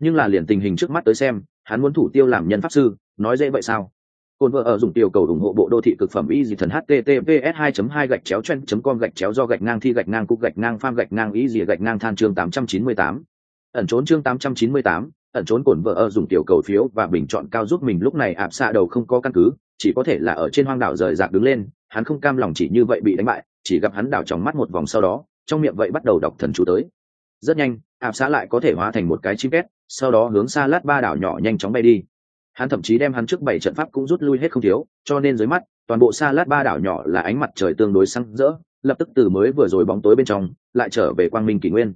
Nhưng là liền tình hình trước mắt tới xem hắn muốn thủ tiêu làm nhân pháp sư nói dễ vậy sao? Cồn vợ ở dùng tiểu cầu ủng hộ bộ đô thị cực phẩm y dị thần https 2 2 gạch chéo chen com gạch chéo do gạch ngang thi gạch ngang cục gạch ngang pham gạch ngang y dị gạch ngang than chương 898. Ẩn trốn chương 898, ẩn trốn cổn vợ ở dùng tiểu cầu phiếu và bình chọn cao giúp mình lúc này ạp xạ đầu không có căn cứ, chỉ có thể là ở trên hoang đảo rời rạc đứng lên, hắn không cam lòng chỉ như vậy bị đánh bại, chỉ gặp hắn đảo trong mắt một vòng sau đó, trong miệng vậy bắt đầu đọc thần chú tới. Rất nhanh, ạp Xã lại có thể hóa thành một cái chim két, sau đó hướng xa lát ba đảo nhỏ nhanh chóng bay đi. Hắn thậm chí đem hắn trước bảy trận pháp cũng rút lui hết không thiếu cho nên dưới mắt toàn bộ xa lát ba đảo nhỏ là ánh mặt trời tương đối sáng rỡ lập tức từ mới vừa rồi bóng tối bên trong lại trở về quang minh kỷ nguyên.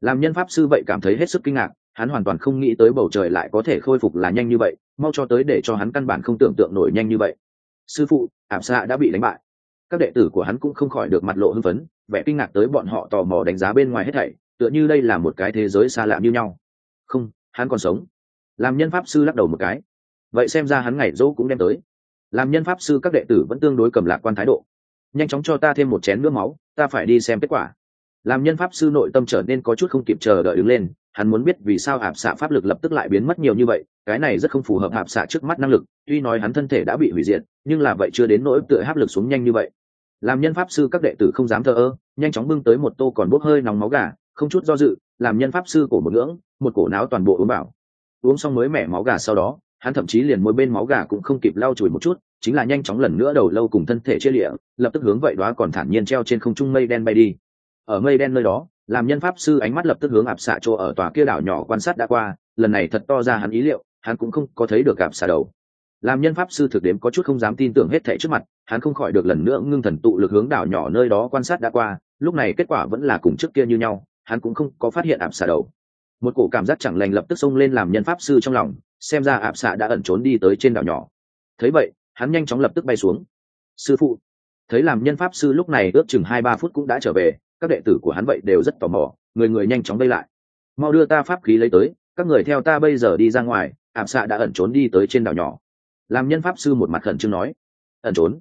Làm nhân pháp sư vậy cảm thấy hết sức kinh ngạc hắn hoàn toàn không nghĩ tới bầu trời lại có thể khôi phục là nhanh như vậy mau cho tới để cho hắn căn bản không tưởng tượng nổi nhanh như vậy. Sư phụ ảm xạ đã bị đánh bại các đệ tử của hắn cũng không khỏi được mặt lộ hưng phấn, vẻ kinh ngạc tới bọn họ tò mò đánh giá bên ngoài hết thảy, tựa như đây là một cái thế giới xa lạ như nhau. Không, hắn còn sống. Làm nhân pháp sư lắc đầu một cái. Vậy xem ra hắn ngày dỗ cũng đem tới. Làm nhân pháp sư các đệ tử vẫn tương đối cầm lạc quan thái độ. Nhanh chóng cho ta thêm một chén nước máu, ta phải đi xem kết quả. Làm nhân pháp sư nội tâm trở nên có chút không kịp chờ đợi đứng lên, hắn muốn biết vì sao hạp xạ pháp lực lập tức lại biến mất nhiều như vậy, cái này rất không phù hợp hạp xạ trước mắt năng lực, tuy nói hắn thân thể đã bị hủy diệt, nhưng là vậy chưa đến nỗi tựa hấp lực xuống nhanh như vậy làm nhân pháp sư các đệ tử không dám thờ ơ, nhanh chóng bưng tới một tô còn bốc hơi nóng máu gà, không chút do dự, làm nhân pháp sư cổ một ngưỡng, một cổ não toàn bộ uống bảo uống xong mới mẻ máu gà sau đó, hắn thậm chí liền mỗi bên máu gà cũng không kịp lau chùi một chút, chính là nhanh chóng lần nữa đầu lâu cùng thân thể chia lịa, lập tức hướng vậy đó còn thản nhiên treo trên không trung mây đen bay đi. Ở mây đen nơi đó, làm nhân pháp sư ánh mắt lập tức hướng ạp xạ chỗ ở tòa kia đảo nhỏ quan sát đã qua, lần này thật to ra hắn ý liệu, hắn cũng không có thấy được ạp xạ đầu làm nhân pháp sư thực đếm có chút không dám tin tưởng hết thảy trước mặt, hắn không khỏi được lần nữa ngưng thần tụ lực hướng đảo nhỏ nơi đó quan sát đã qua, lúc này kết quả vẫn là cùng trước kia như nhau, hắn cũng không có phát hiện ạp xạ đầu. Một cổ cảm giác chẳng lành lập tức xông lên làm nhân pháp sư trong lòng, xem ra ạp xạ đã ẩn trốn đi tới trên đảo nhỏ. Thấy vậy, hắn nhanh chóng lập tức bay xuống. Sư phụ. Thấy làm nhân pháp sư lúc này ước chừng hai ba phút cũng đã trở về, các đệ tử của hắn vậy đều rất tò mò, người người nhanh chóng vây lại. Mau đưa ta pháp khí lấy tới, các người theo ta bây giờ đi ra ngoài, ạp xạ đã ẩn trốn đi tới trên đảo nhỏ làm nhân pháp sư một mặt khẩn trương nói, ẩn trốn.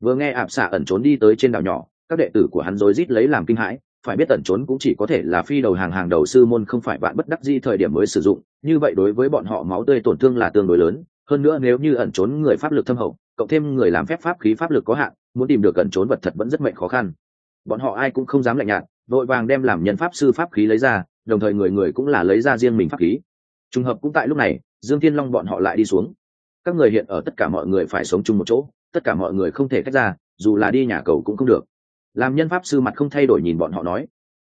Vừa nghe ạp xạ ẩn trốn đi tới trên đảo nhỏ, các đệ tử của hắn rối rít lấy làm kinh hãi, phải biết ẩn trốn cũng chỉ có thể là phi đầu hàng hàng đầu sư môn không phải bạn bất đắc di thời điểm mới sử dụng, như vậy đối với bọn họ máu tươi tổn thương là tương đối lớn, hơn nữa nếu như ẩn trốn người pháp lực thâm hậu, cộng thêm người làm phép pháp khí pháp lực có hạn, muốn tìm được ẩn trốn vật thật vẫn rất mệnh khó khăn. Bọn họ ai cũng không dám lạnh nhạt, vội vàng đem làm nhân pháp sư pháp khí lấy ra, đồng thời người người cũng là lấy ra riêng mình pháp khí. Trùng hợp cũng tại lúc này, dương thiên long bọn họ lại đi xuống các người hiện ở tất cả mọi người phải sống chung một chỗ, tất cả mọi người không thể tách ra, dù là đi nhà cầu cũng không được. Làm nhân pháp sư mặt không thay đổi nhìn bọn họ nói.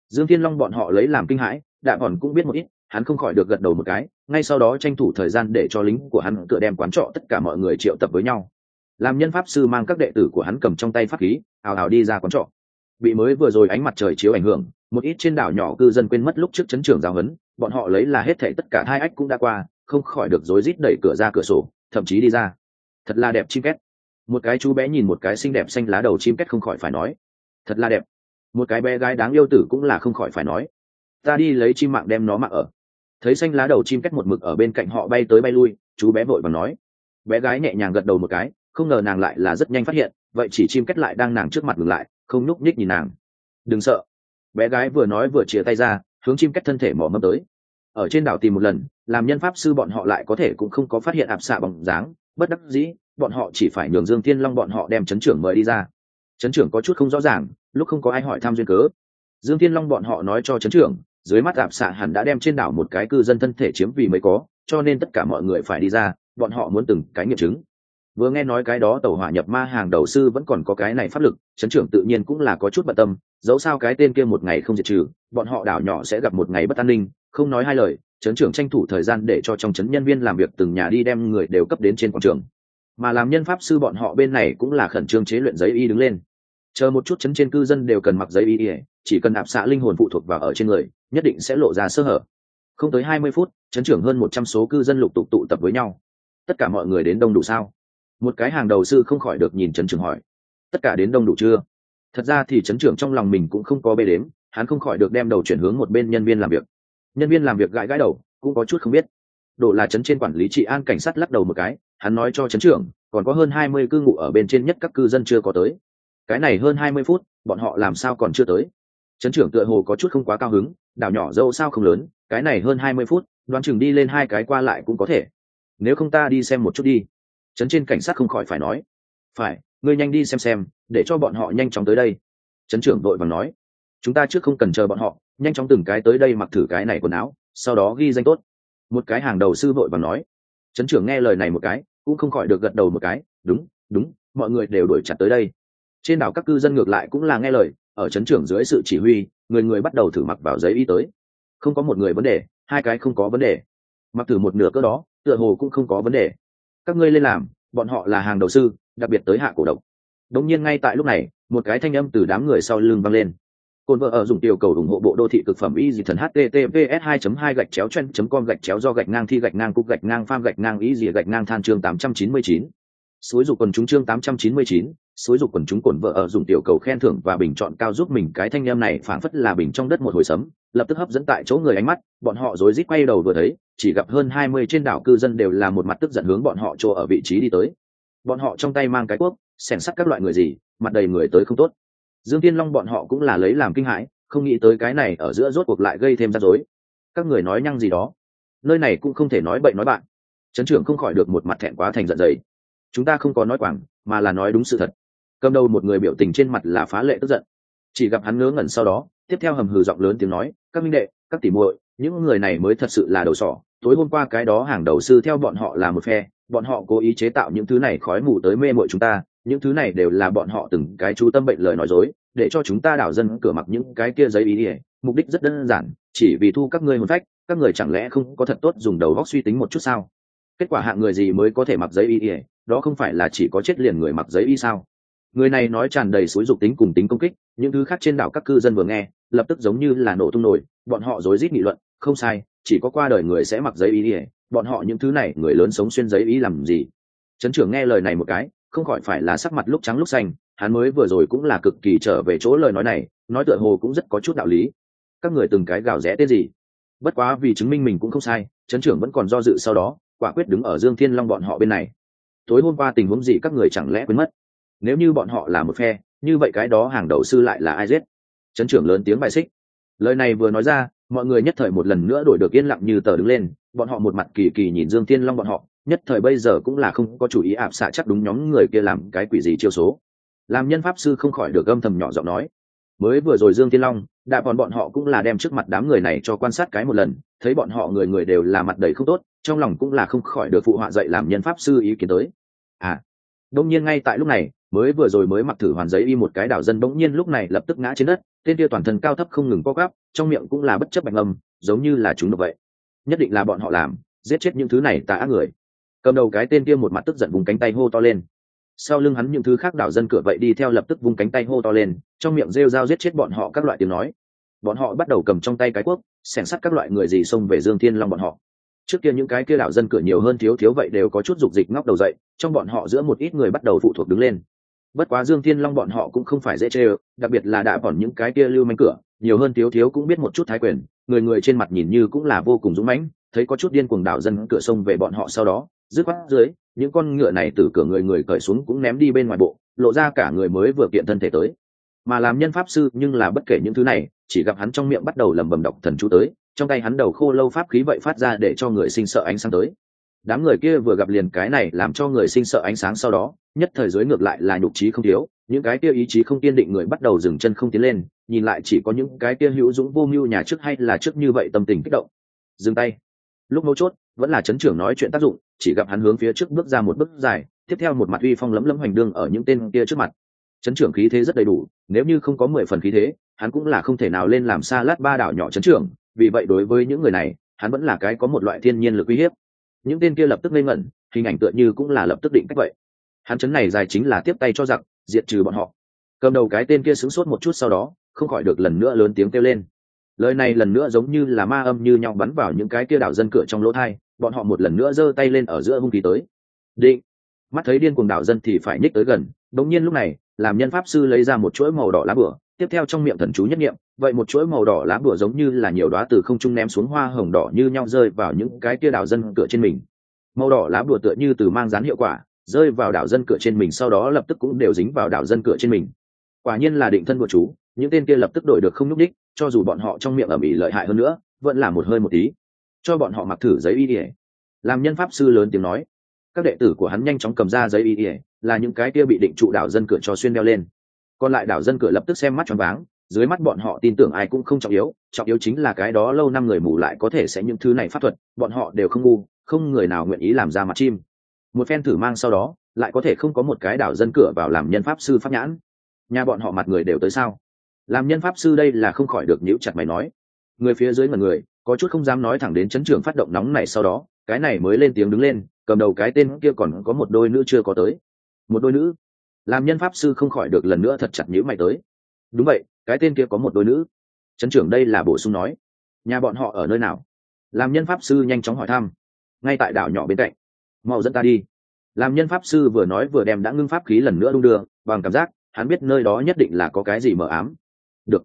Dương thiên long bọn họ lấy làm kinh hãi, đạ còn cũng biết một ít, hắn không khỏi được gật đầu một cái, ngay sau đó tranh thủ thời gian để cho lính của hắn tựa đem quán trọ tất cả mọi người triệu tập với nhau. Làm nhân pháp sư mang các đệ tử của hắn cầm trong tay pháp khí, ào ào đi ra quán trọ. Bị mới vừa rồi ánh mặt trời chiếu ảnh hưởng, một ít trên đảo nhỏ cư dân quên mất lúc trước chấn trưởng giáo huấn, bọn họ lấy là hết thảy tất cả hai ách cũng đã qua, không khỏi được rối rít đẩy cửa ra cửa sổ thậm chí đi ra. Thật là đẹp chim két. Một cái chú bé nhìn một cái xinh đẹp xanh lá đầu chim két không khỏi phải nói. Thật là đẹp. Một cái bé gái đáng yêu tử cũng là không khỏi phải nói. Ta đi lấy chim mạng đem nó mặc ở. Thấy xanh lá đầu chim két một mực ở bên cạnh họ bay tới bay lui, chú bé vội và nói. Bé gái nhẹ nhàng gật đầu một cái, không ngờ nàng lại là rất nhanh phát hiện, vậy chỉ chim két lại đang nàng trước mặt ngừng lại, không nhúc nhích nhìn nàng. Đừng sợ. Bé gái vừa nói vừa chia tay ra, hướng chim két thân thể mỏ mâm tới ở trên đảo tìm một lần, làm nhân pháp sư bọn họ lại có thể cũng không có phát hiện ạp xạ bằng dáng, bất đắc dĩ, bọn họ chỉ phải nhường dương thiên long bọn họ đem chấn trưởng mời đi ra. Chấn trưởng có chút không rõ ràng, lúc không có ai hỏi thăm duyên cớ. Dương thiên long bọn họ nói cho chấn trưởng, dưới mắt ạp xạ hẳn đã đem trên đảo một cái cư dân thân thể chiếm vì mới có, cho nên tất cả mọi người phải đi ra, bọn họ muốn từng cái nghiệm chứng vừa nghe nói cái đó tàu hỏa nhập ma hàng đầu sư vẫn còn có cái này pháp lực, chấn trưởng tự nhiên cũng là có chút bận tâm, dẫu sao cái tên kia một ngày không diệt trừ, bọn họ đảo nhỏ sẽ gặp một ngày bất an ninh, không nói hai lời, chấn trưởng tranh thủ thời gian để cho trong chấn nhân viên làm việc từng nhà đi đem người đều cấp đến trên quảng trường. Mà làm nhân pháp sư bọn họ bên này cũng là khẩn trương chế luyện giấy y đứng lên. Chờ một chút chấn trên cư dân đều cần mặc giấy y, chỉ cần đạp xạ linh hồn phụ thuộc vào ở trên người, nhất định sẽ lộ ra sơ hở. Không tới hai mươi phút, chấn trưởng hơn một trăm số cư dân lục tục tụ tập với nhau. Tất cả mọi người đến đông đủ sao? Một cái hàng đầu sư không khỏi được nhìn chấn trưởng hỏi, tất cả đến đông đủ chưa? Thật ra thì chấn trưởng trong lòng mình cũng không có bê đếm, hắn không khỏi được đem đầu chuyển hướng một bên nhân viên làm việc. Nhân viên làm việc gãi gãi đầu, cũng có chút không biết. Độ là chấn trên quản lý trị an cảnh sát lắc đầu một cái, hắn nói cho chấn trưởng còn có hơn hai mươi cư ngụ ở bên trên nhất các cư dân chưa có tới. Cái này hơn hai mươi phút, bọn họ làm sao còn chưa tới? Chấn trưởng tựa hồ có chút không quá cao hứng, đảo nhỏ dâu sao không lớn, cái này hơn hai mươi phút, đoán chừng đi lên hai cái qua lại cũng có thể. Nếu không ta đi xem một chút đi chấn trên cảnh sát không khỏi phải nói, phải, ngươi nhanh đi xem xem, để cho bọn họ nhanh chóng tới đây. Chấn trưởng đội vàng nói, chúng ta trước không cần chờ bọn họ, nhanh chóng từng cái tới đây mặc thử cái này quần áo, sau đó ghi danh tốt. Một cái hàng đầu sư vội vàng nói. Chấn trưởng nghe lời này một cái, cũng không khỏi được gật đầu một cái, đúng đúng, mọi người đều đuổi chặt tới đây. Trên đảo các cư dân ngược lại cũng là nghe lời, ở chấn trưởng dưới sự chỉ huy, người người bắt đầu thử mặc vào giấy y tới. Không có một người vấn đề, hai cái không có vấn đề. Mặc thử một nửa cỡ đó, tựa hồ cũng không có vấn đề các ngươi lên làm bọn họ là hàng đầu sư đặc biệt tới hạ cổ động đống nhiên ngay tại lúc này một cái thanh âm từ đám người sau lưng vang lên cồn vợ ở dùng tiểu cầu ủng hộ bộ đô thị cực phẩm y dị thần https 2 2 gạch chéo chen com gạch chéo do gạch ngang thi gạch ngang cục gạch ngang pham gạch ngang y dị gạch ngang than chương 899. suối dục quần chúng chương 899, suối dục quần chúng cồn vợ ở dùng tiểu cầu khen thưởng và bình chọn cao giúp mình cái thanh âm này phảng phất là bình trong đất một hồi sấm lập tức hấp dẫn tại chỗ người ánh mắt bọn họ rối rít quay đầu vừa thấy chỉ gặp hơn 20 trên đảo cư dân đều là một mặt tức giận hướng bọn họ chỗ ở vị trí đi tới. Bọn họ trong tay mang cái cuốc xẻn sắt các loại người gì, mặt đầy người tới không tốt. Dương tiên long bọn họ cũng là lấy làm kinh hãi, không nghĩ tới cái này ở giữa rốt cuộc lại gây thêm rắc rối. Các người nói nhăng gì đó. Nơi này cũng không thể nói bậy nói bạn. Trấn trưởng không khỏi được một mặt thẹn quá thành giận dày chúng ta không có nói quảng, mà là nói đúng sự thật. Cầm đầu một người biểu tình trên mặt là phá lệ tức giận. Chỉ gặp hắn ngớ ngẩn sau đó, tiếp theo hầm hừ giọng lớn tiếng nói, các minh đệ, các tỉ muội, những người này mới thật sự là đầu sỏ tối hôm qua cái đó hàng đầu sư theo bọn họ là một phe, bọn họ cố ý chế tạo những thứ này khói mù tới mê mội chúng ta, những thứ này đều là bọn họ từng cái chú tâm bệnh lời nói dối, để cho chúng ta đảo dân cửa mặc những cái kia giấy ý ỉa mục đích rất đơn giản, chỉ vì thu các ngươi hồn phách, các người chẳng lẽ không có thật tốt dùng đầu góc suy tính một chút sao? Kết quả hạng người gì mới có thể mặc giấy y ỉa đó không phải là chỉ có chết liền người mặc giấy y sao? Người này nói tràn đầy xúi dục tính cùng tính công kích, những thứ khác trên đảo các cư dân vừa nghe, lập tức giống như là nổ tung nổi bọn họ rối rít nghị luận, không sai, chỉ có qua đời người sẽ mặc giấy ý ỉa bọn họ những thứ này, người lớn sống xuyên giấy ý làm gì? Trấn trưởng nghe lời này một cái, không khỏi phải là sắc mặt lúc trắng lúc xanh, hắn mới vừa rồi cũng là cực kỳ trở về chỗ lời nói này, nói tựa hồ cũng rất có chút đạo lý. Các người từng cái gào rẽ tên gì? Bất quá vì chứng minh mình cũng không sai, trấn trưởng vẫn còn do dự sau đó, quả quyết đứng ở dương thiên long bọn họ bên này. Tối hôm qua tình huống gì các người chẳng lẽ quên mất? Nếu như bọn họ là một phe, như vậy cái đó hàng đầu sư lại là ai giết? Trấn trưởng lớn tiếng bài xích. Lời này vừa nói ra, mọi người nhất thời một lần nữa đổi được yên lặng như tờ đứng lên, bọn họ một mặt kỳ kỳ nhìn dương thiên long bọn họ, nhất thời bây giờ cũng là không có chủ ý ạp xạ chắc đúng nhóm người kia làm cái quỷ gì chiêu số. Làm nhân pháp sư không khỏi được âm thầm nhỏ giọng nói. Mới vừa rồi dương thiên long, đã bọn bọn họ cũng là đem trước mặt đám người này cho quan sát cái một lần, thấy bọn họ người người đều là mặt đầy không tốt, trong lòng cũng là không khỏi được phụ họa dạy làm nhân pháp sư ý kiến tới. À đông nhiên ngay tại lúc này mới vừa rồi mới mặc thử hoàn giấy y một cái đảo dân bỗng nhiên lúc này lập tức ngã trên đất, tên kia toàn thân cao thấp không ngừng co gắp trong miệng cũng là bất chấp bạch âm giống như là chúng được vậy. Nhất định là bọn họ làm, giết chết những thứ này tà ác người. Cầm đầu cái tên kia một mặt tức giận vùng cánh tay hô to lên. Sau lưng hắn những thứ khác đảo dân cửa vậy đi theo lập tức vùng cánh tay hô to lên, trong miệng rêu dao giết chết bọn họ các loại tiếng nói. Bọn họ bắt đầu cầm trong tay cái cuốc xẻng sắt các loại người gì xông về dương thiên long bọn họ. Trước kia những cái kia đảo dân cửa nhiều hơn thiếu thiếu vậy đều có chút dục dịch ngóc đầu dậy, trong bọn họ giữa một ít người bắt đầu phụ thuộc đứng lên bất quá dương thiên long bọn họ cũng không phải dễ chê đặc biệt là đã bọn những cái kia lưu manh cửa, nhiều hơn thiếu thiếu cũng biết một chút thái quyền, người người trên mặt nhìn như cũng là vô cùng dũng mãnh, thấy có chút điên cuồng đảo dân cửa sông về bọn họ sau đó, dứt khoát dưới, những con ngựa này từ cửa người người cởi xuống cũng ném đi bên ngoài bộ, lộ ra cả người mới vừa kiện thân thể tới. Mà làm nhân pháp sư nhưng là bất kể những thứ này, chỉ gặp hắn trong miệng bắt đầu lầm bầm đọc thần chú tới, trong tay hắn đầu khô lâu pháp khí vậy phát ra để cho người sinh sợ ánh sáng tới đám người kia vừa gặp liền cái này làm cho người sinh sợ ánh sáng sau đó, nhất thời giới ngược lại là nhục trí không thiếu, những cái kia ý chí không kiên định người bắt đầu dừng chân không tiến lên, nhìn lại chỉ có những cái kia hữu dũng vô mưu nhà trước hay là trước như vậy tâm tình kích động. Dừng tay. Lúc mấu chốt, vẫn là chấn trưởng nói chuyện tác dụng, chỉ gặp hắn hướng phía trước bước ra một bước dài, tiếp theo một mặt uy phong lấm lấm hoành đương ở những tên kia trước mặt. Chấn trưởng khí thế rất đầy đủ, nếu như không có mười phần khí thế, hắn cũng là không thể nào lên làm xa lát ba đảo nhỏ chấn trưởng, vì vậy đối với những người này, hắn vẫn là cái có một loại thiên nhiên lực uy hiếp những tên kia lập tức ngây ngẩn, hình ảnh tựa như cũng là lập tức định cách vậy. Hắn chấn này dài chính là tiếp tay cho giặc, diệt trừ bọn họ. Cầm đầu cái tên kia sửng sốt một chút sau đó, không khỏi được lần nữa lớn tiếng kêu lên. Lời này lần nữa giống như là ma âm như nhau bắn vào những cái kia đảo dân cửa trong lỗ thai, bọn họ một lần nữa giơ tay lên ở giữa hung khí tới. Định. Mắt thấy điên cuồng đảo dân thì phải nhích tới gần đống nhiên lúc này, làm nhân pháp sư lấy ra một chuỗi màu đỏ lá bửa tiếp theo trong miệng thần chú nhất nghiệm vậy một chuỗi màu đỏ lá bùa giống như là nhiều đóa từ không trung ném xuống hoa hồng đỏ như nhau rơi vào những cái kia đảo dân cửa trên mình. Màu đỏ lá bùa tựa như từ mang dán hiệu quả, rơi vào đảo dân cửa trên mình, sau đó lập tức cũng đều dính vào đảo dân cửa trên mình. Quả nhiên là định thân của chú, những tên kia lập tức đổi được không nhúc đích cho dù bọn họ trong miệng ở ỉ lợi hại hơn nữa, vẫn là một hơi một tí. Cho bọn họ mặc thử giấy y ỉa làm nhân pháp sư lớn tiếng nói, các đệ tử của hắn nhanh chóng cầm ra giấy y ỉa là những cái kia bị định trụ đảo dân cửa cho xuyên đeo lên còn lại đảo dân cửa lập tức xem mắt choáng váng, dưới mắt bọn họ tin tưởng ai cũng không trọng yếu trọng yếu chính là cái đó lâu năm người mù lại có thể sẽ những thứ này pháp thuật, bọn họ đều không ngu, không người nào nguyện ý làm ra mặt chim. Một phen thử mang sau đó, lại có thể không có một cái đảo dân cửa vào làm nhân pháp sư pháp nhãn. Nhà bọn họ mặt người đều tới sao? Làm nhân pháp sư đây là không khỏi được nhíu chặt mày nói. Người phía dưới ngần người, có chút không dám nói thẳng đến chấn trường phát động nóng này sau đó, cái này mới lên tiếng đứng lên, cầm đầu cái tên kia còn có một đôi nữ chưa có tới. Một đôi nữ làm nhân pháp sư không khỏi được lần nữa thật chặt nhữ mày tới. Đúng vậy, cái tên kia có một đôi nữ. Chấn trưởng đây là bổ sung nói. Nhà bọn họ ở nơi nào? Làm nhân pháp sư nhanh chóng hỏi thăm. Ngay tại đảo nhỏ bên cạnh. Mau dẫn ta đi. Làm nhân pháp sư vừa nói vừa đem đã ngưng pháp khí lần nữa đung đưa, bằng cảm giác, hắn biết nơi đó nhất định là có cái gì mờ ám. Được.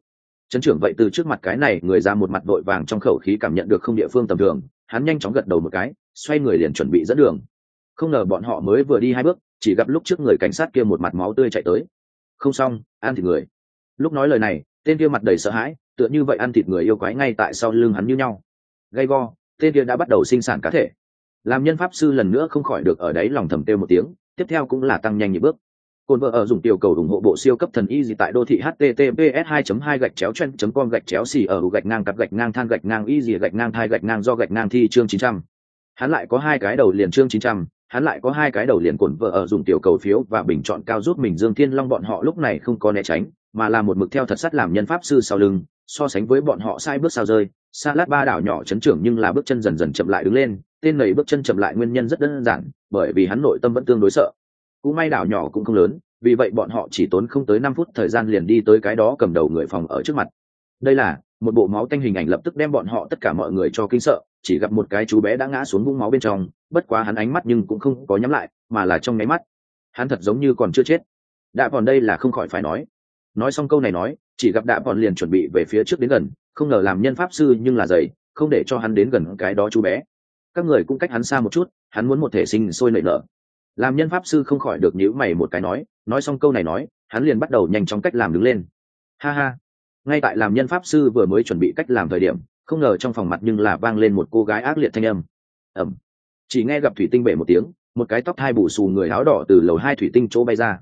Trấn trưởng vậy từ trước mặt cái này, người ra một mặt vội vàng trong khẩu khí cảm nhận được không địa phương tầm thường, hắn nhanh chóng gật đầu một cái, xoay người liền chuẩn bị dẫn đường. Không ngờ bọn họ mới vừa đi hai bước chỉ gặp lúc trước người cảnh sát kia một mặt máu tươi chạy tới. Không xong, ăn thịt người. Lúc nói lời này, tên kia mặt đầy sợ hãi, tựa như vậy ăn thịt người yêu quái ngay tại sau lưng hắn như nhau. Gay go, tên kia đã bắt đầu sinh sản cá thể. Làm nhân pháp sư lần nữa không khỏi được ở đấy lòng thầm kêu một tiếng, tiếp theo cũng là tăng nhanh nhịp bước. Cồn vợ ở dùng tiểu cầu ủng hộ bộ siêu cấp thần y gì tại đô thị https 2 2 gạch chéo chen com gạch chéo xì ở gạch ngang cặp gạch ngang than gạch ngang y gì gạch ngang thai gạch ngang do gạch ngang thi chương 900 hắn lại có hai cái đầu liền chương 900, hắn lại có hai cái đầu liền cuộn vợ ở dùng tiểu cầu phiếu và bình chọn cao giúp mình dương thiên long bọn họ lúc này không có né tránh mà là một mực theo thật sắt làm nhân pháp sư sau lưng so sánh với bọn họ sai bước sao rơi. Xa lát ba đảo nhỏ chấn trưởng nhưng là bước chân dần dần chậm lại đứng lên tên này bước chân chậm lại nguyên nhân rất đơn giản bởi vì hắn nội tâm vẫn tương đối sợ. Cũng may đảo nhỏ cũng không lớn vì vậy bọn họ chỉ tốn không tới năm phút thời gian liền đi tới cái đó cầm đầu người phòng ở trước mặt. Đây là một bộ máu tanh hình ảnh lập tức đem bọn họ tất cả mọi người cho kinh sợ, chỉ gặp một cái chú bé đã ngã xuống vũng máu bên trong, bất quá hắn ánh mắt nhưng cũng không có nhắm lại, mà là trong nháy mắt. Hắn thật giống như còn chưa chết. Đạ còn đây là không khỏi phải nói. Nói xong câu này nói, chỉ gặp đạ còn liền chuẩn bị về phía trước đến gần, không ngờ làm nhân pháp sư nhưng là dày không để cho hắn đến gần cái đó chú bé. Các người cũng cách hắn xa một chút, hắn muốn một thể sinh sôi nảy nở. Làm nhân pháp sư không khỏi được nhíu mày một cái nói nói xong câu này nói, hắn liền bắt đầu nhanh chóng cách làm đứng lên. Ha ha ngay tại làm nhân pháp sư vừa mới chuẩn bị cách làm thời điểm, không ngờ trong phòng mặt nhưng là vang lên một cô gái ác liệt thanh âm. Ẩm chỉ nghe gặp thủy tinh bể một tiếng, một cái tóc hai bù xù người áo đỏ từ lầu hai thủy tinh chỗ bay ra.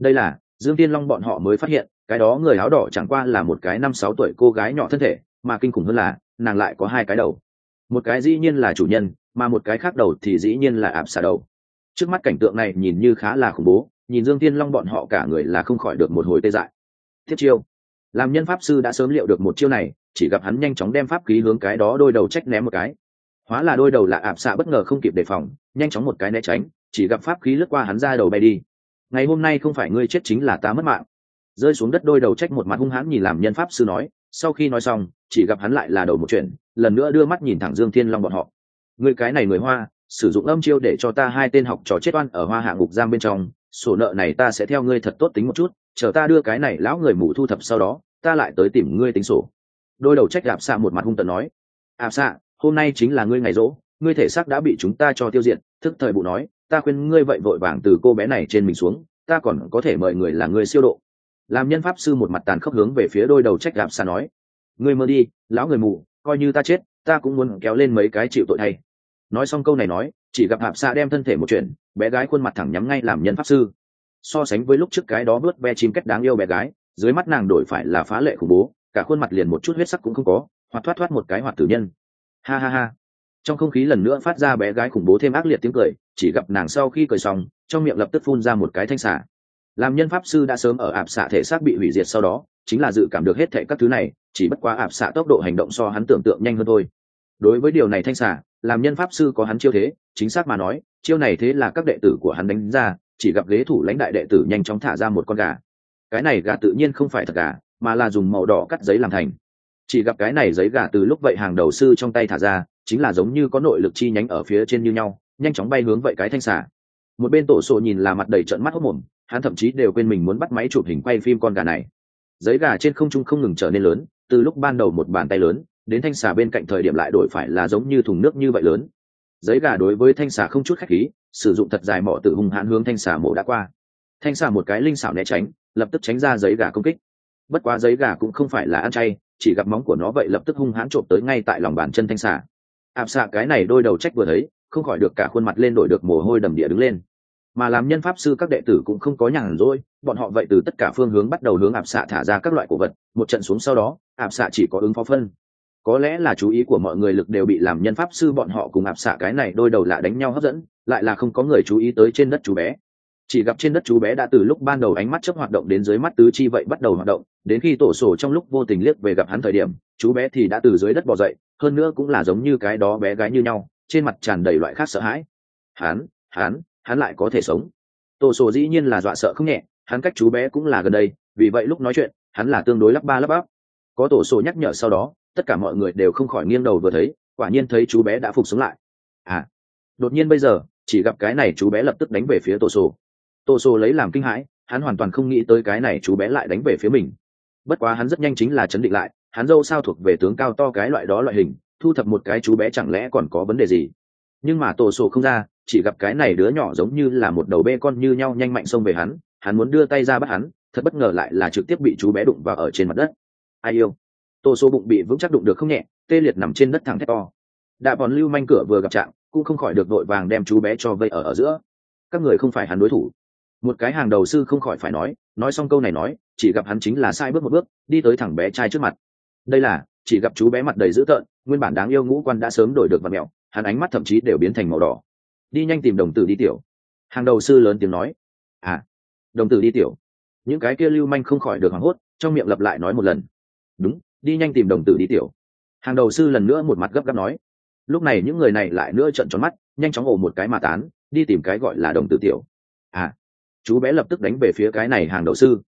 Đây là dương tiên long bọn họ mới phát hiện, cái đó người áo đỏ chẳng qua là một cái năm sáu tuổi cô gái nhỏ thân thể, mà kinh khủng hơn là, nàng lại có hai cái đầu. Một cái dĩ nhiên là chủ nhân, mà một cái khác đầu thì dĩ nhiên là ạp xà đầu. Trước mắt cảnh tượng này nhìn như khá là khủng bố, nhìn dương tiên long bọn họ cả người là không khỏi được một hồi tê dại. Thiết chiêu làm nhân pháp sư đã sớm liệu được một chiêu này, chỉ gặp hắn nhanh chóng đem pháp khí hướng cái đó đôi đầu trách ném một cái. Hóa là đôi đầu là ạp xạ bất ngờ không kịp đề phòng, nhanh chóng một cái né tránh, chỉ gặp pháp khí lướt qua hắn ra đầu bay đi. Ngày hôm nay không phải ngươi chết chính là ta mất mạng. Rơi xuống đất đôi đầu trách một mặt hung hãn nhìn làm nhân pháp sư nói, sau khi nói xong, chỉ gặp hắn lại là đầu một chuyện, lần nữa đưa mắt nhìn thẳng dương thiên long bọn họ. Người cái này người hoa, sử dụng âm chiêu để cho ta hai tên học trò chết oan ở hoa hạ ngục giam bên trong, sổ nợ này ta sẽ theo ngươi thật tốt tính một chút chờ ta đưa cái này lão người mù thu thập sau đó, ta lại tới tìm ngươi tính sổ. Đôi đầu trách ạp xạ một mặt hung tận nói, ạp xạ, hôm nay chính là ngươi ngày rỗ, ngươi thể xác đã bị chúng ta cho tiêu diệt, thức thời bụ nói, ta khuyên ngươi vậy vội vàng từ cô bé này trên mình xuống, ta còn có thể mời người là ngươi siêu độ. Làm nhân pháp sư một mặt tàn khốc hướng về phía đôi đầu trách ạp xạ nói, ngươi mơ đi, lão người mù, coi như ta chết, ta cũng muốn kéo lên mấy cái chịu tội thay. Nói xong câu này nói, chỉ gặp hạp xạ đem thân thể một chuyện, bé gái khuôn mặt thẳng nhắm ngay làm nhân pháp sư so sánh với lúc trước cái đó vớt ve chim cách đáng yêu bé gái, dưới mắt nàng đổi phải là phá lệ khủng bố, cả khuôn mặt liền một chút huyết sắc cũng không có, hoặc thoát thoát một cái hoạt tử nhân. Ha ha ha. Trong không khí lần nữa phát ra bé gái khủng bố thêm ác liệt tiếng cười, chỉ gặp nàng sau khi cười xong, trong miệng lập tức phun ra một cái thanh xả. Làm nhân pháp sư đã sớm ở ạp xạ thể xác bị hủy diệt sau đó, chính là dự cảm được hết thệ các thứ này, chỉ bất quá ạp xạ tốc độ hành động so hắn tưởng tượng nhanh hơn thôi. Đối với điều này thanh xả, làm nhân pháp sư có hắn chiêu thế, chính xác mà nói, chiêu này thế là các đệ tử của hắn đánh ra chỉ gặp ghế thủ lãnh đại đệ tử nhanh chóng thả ra một con gà. Cái này gà tự nhiên không phải thật gà, mà là dùng màu đỏ cắt giấy làm thành. Chỉ gặp cái này giấy gà từ lúc vậy hàng đầu sư trong tay thả ra, chính là giống như có nội lực chi nhánh ở phía trên như nhau, nhanh chóng bay hướng vậy cái thanh xả một bên tổ sổ nhìn là mặt đầy trận mắt hốc mồm, hắn thậm chí đều quên mình muốn bắt máy chụp hình quay phim con gà này. Giấy gà trên không trung không ngừng trở nên lớn, từ lúc ban đầu một bàn tay lớn, đến thanh xà bên cạnh thời điểm lại đổi phải là giống như thùng nước như vậy lớn. Giấy gà đối với thanh xà không chút khách khí sử dụng thật dài mỏ tự hung hãn hướng thanh xà mổ đã qua. Thanh xà một cái linh xảo né tránh, lập tức tránh ra giấy gà công kích. Bất quá giấy gà cũng không phải là ăn chay, chỉ gặp móng của nó vậy lập tức hung hãn trộm tới ngay tại lòng bàn chân thanh xà. Ạp xạ cái này đôi đầu trách vừa thấy, không khỏi được cả khuôn mặt lên đổi được mồ hôi đầm địa đứng lên. Mà làm nhân pháp sư các đệ tử cũng không có nhàn rỗi, bọn họ vậy từ tất cả phương hướng bắt đầu hướng ạp xạ thả ra các loại cổ vật, một trận xuống sau đó ạp xạ chỉ có ứng phó phân có lẽ là chú ý của mọi người lực đều bị làm nhân pháp sư bọn họ cùng ạp xạ cái này đôi đầu lạ đánh nhau hấp dẫn, lại là không có người chú ý tới trên đất chú bé. Chỉ gặp trên đất chú bé đã từ lúc ban đầu ánh mắt chấp hoạt động đến dưới mắt tứ chi vậy bắt đầu hoạt động, đến khi tổ sổ trong lúc vô tình liếc về gặp hắn thời điểm, chú bé thì đã từ dưới đất bò dậy, hơn nữa cũng là giống như cái đó bé gái như nhau, trên mặt tràn đầy loại khác sợ hãi. Hắn hắn hắn lại có thể sống. Tổ sổ dĩ nhiên là dọa sợ không nhẹ, hắn cách chú bé cũng là gần đây, vì vậy lúc nói chuyện, hắn là tương đối lắp ba lắp bắp. Có tổ sổ nhắc nhở sau đó tất cả mọi người đều không khỏi nghiêng đầu vừa thấy, quả nhiên thấy chú bé đã phục sống lại. À đột nhiên bây giờ, chỉ gặp cái này chú bé lập tức đánh về phía tổ sổ tổ sổ lấy làm kinh hãi, hắn hoàn toàn không nghĩ tới cái này chú bé lại đánh về phía mình. Bất quá hắn rất nhanh chính là chấn định lại, hắn dâu sao thuộc về tướng cao to cái loại đó loại hình, thu thập một cái chú bé chẳng lẽ còn có vấn đề gì? Nhưng mà tổ sổ không ra, chỉ gặp cái này đứa nhỏ giống như là một đầu bê con như nhau nhanh mạnh xông về hắn hắn muốn đưa tay ra bắt hắn, thật bất ngờ lại là trực tiếp bị chú bé đụng vào ở trên mặt đất. Ai yêu? Tô số bụng bị vững chắc đụng được không nhẹ, tê liệt nằm trên đất thẳng thét to. Đạ bọn lưu manh cửa vừa gặp trạng, cũng không khỏi được vội vàng đem chú bé cho vây ở ở giữa. Các người không phải hắn đối thủ. Một cái hàng đầu sư không khỏi phải nói nói xong câu này nói, chỉ gặp hắn chính là sai bước một bước, đi tới thẳng bé trai trước mặt. Đây là, chỉ gặp chú bé mặt đầy dữ tợn, nguyên bản đáng yêu ngũ quan đã sớm đổi được vật mẹo, hắn ánh mắt thậm chí đều biến thành màu đỏ. Đi nhanh tìm đồng tử đi tiểu. Hàng đầu sư lớn tiếng nói. À đồng tử đi tiểu. Những cái kia lưu manh không khỏi được hoảng hốt, trong miệng lặp lại nói một lần. Đúng đi nhanh tìm đồng tử đi tiểu. Hàng đầu sư lần nữa một mặt gấp gáp nói. Lúc này những người này lại nữa trận tròn mắt, nhanh chóng ổ một cái mà tán, đi tìm cái gọi là đồng tử tiểu. À chú bé lập tức đánh về phía cái này hàng đầu sư.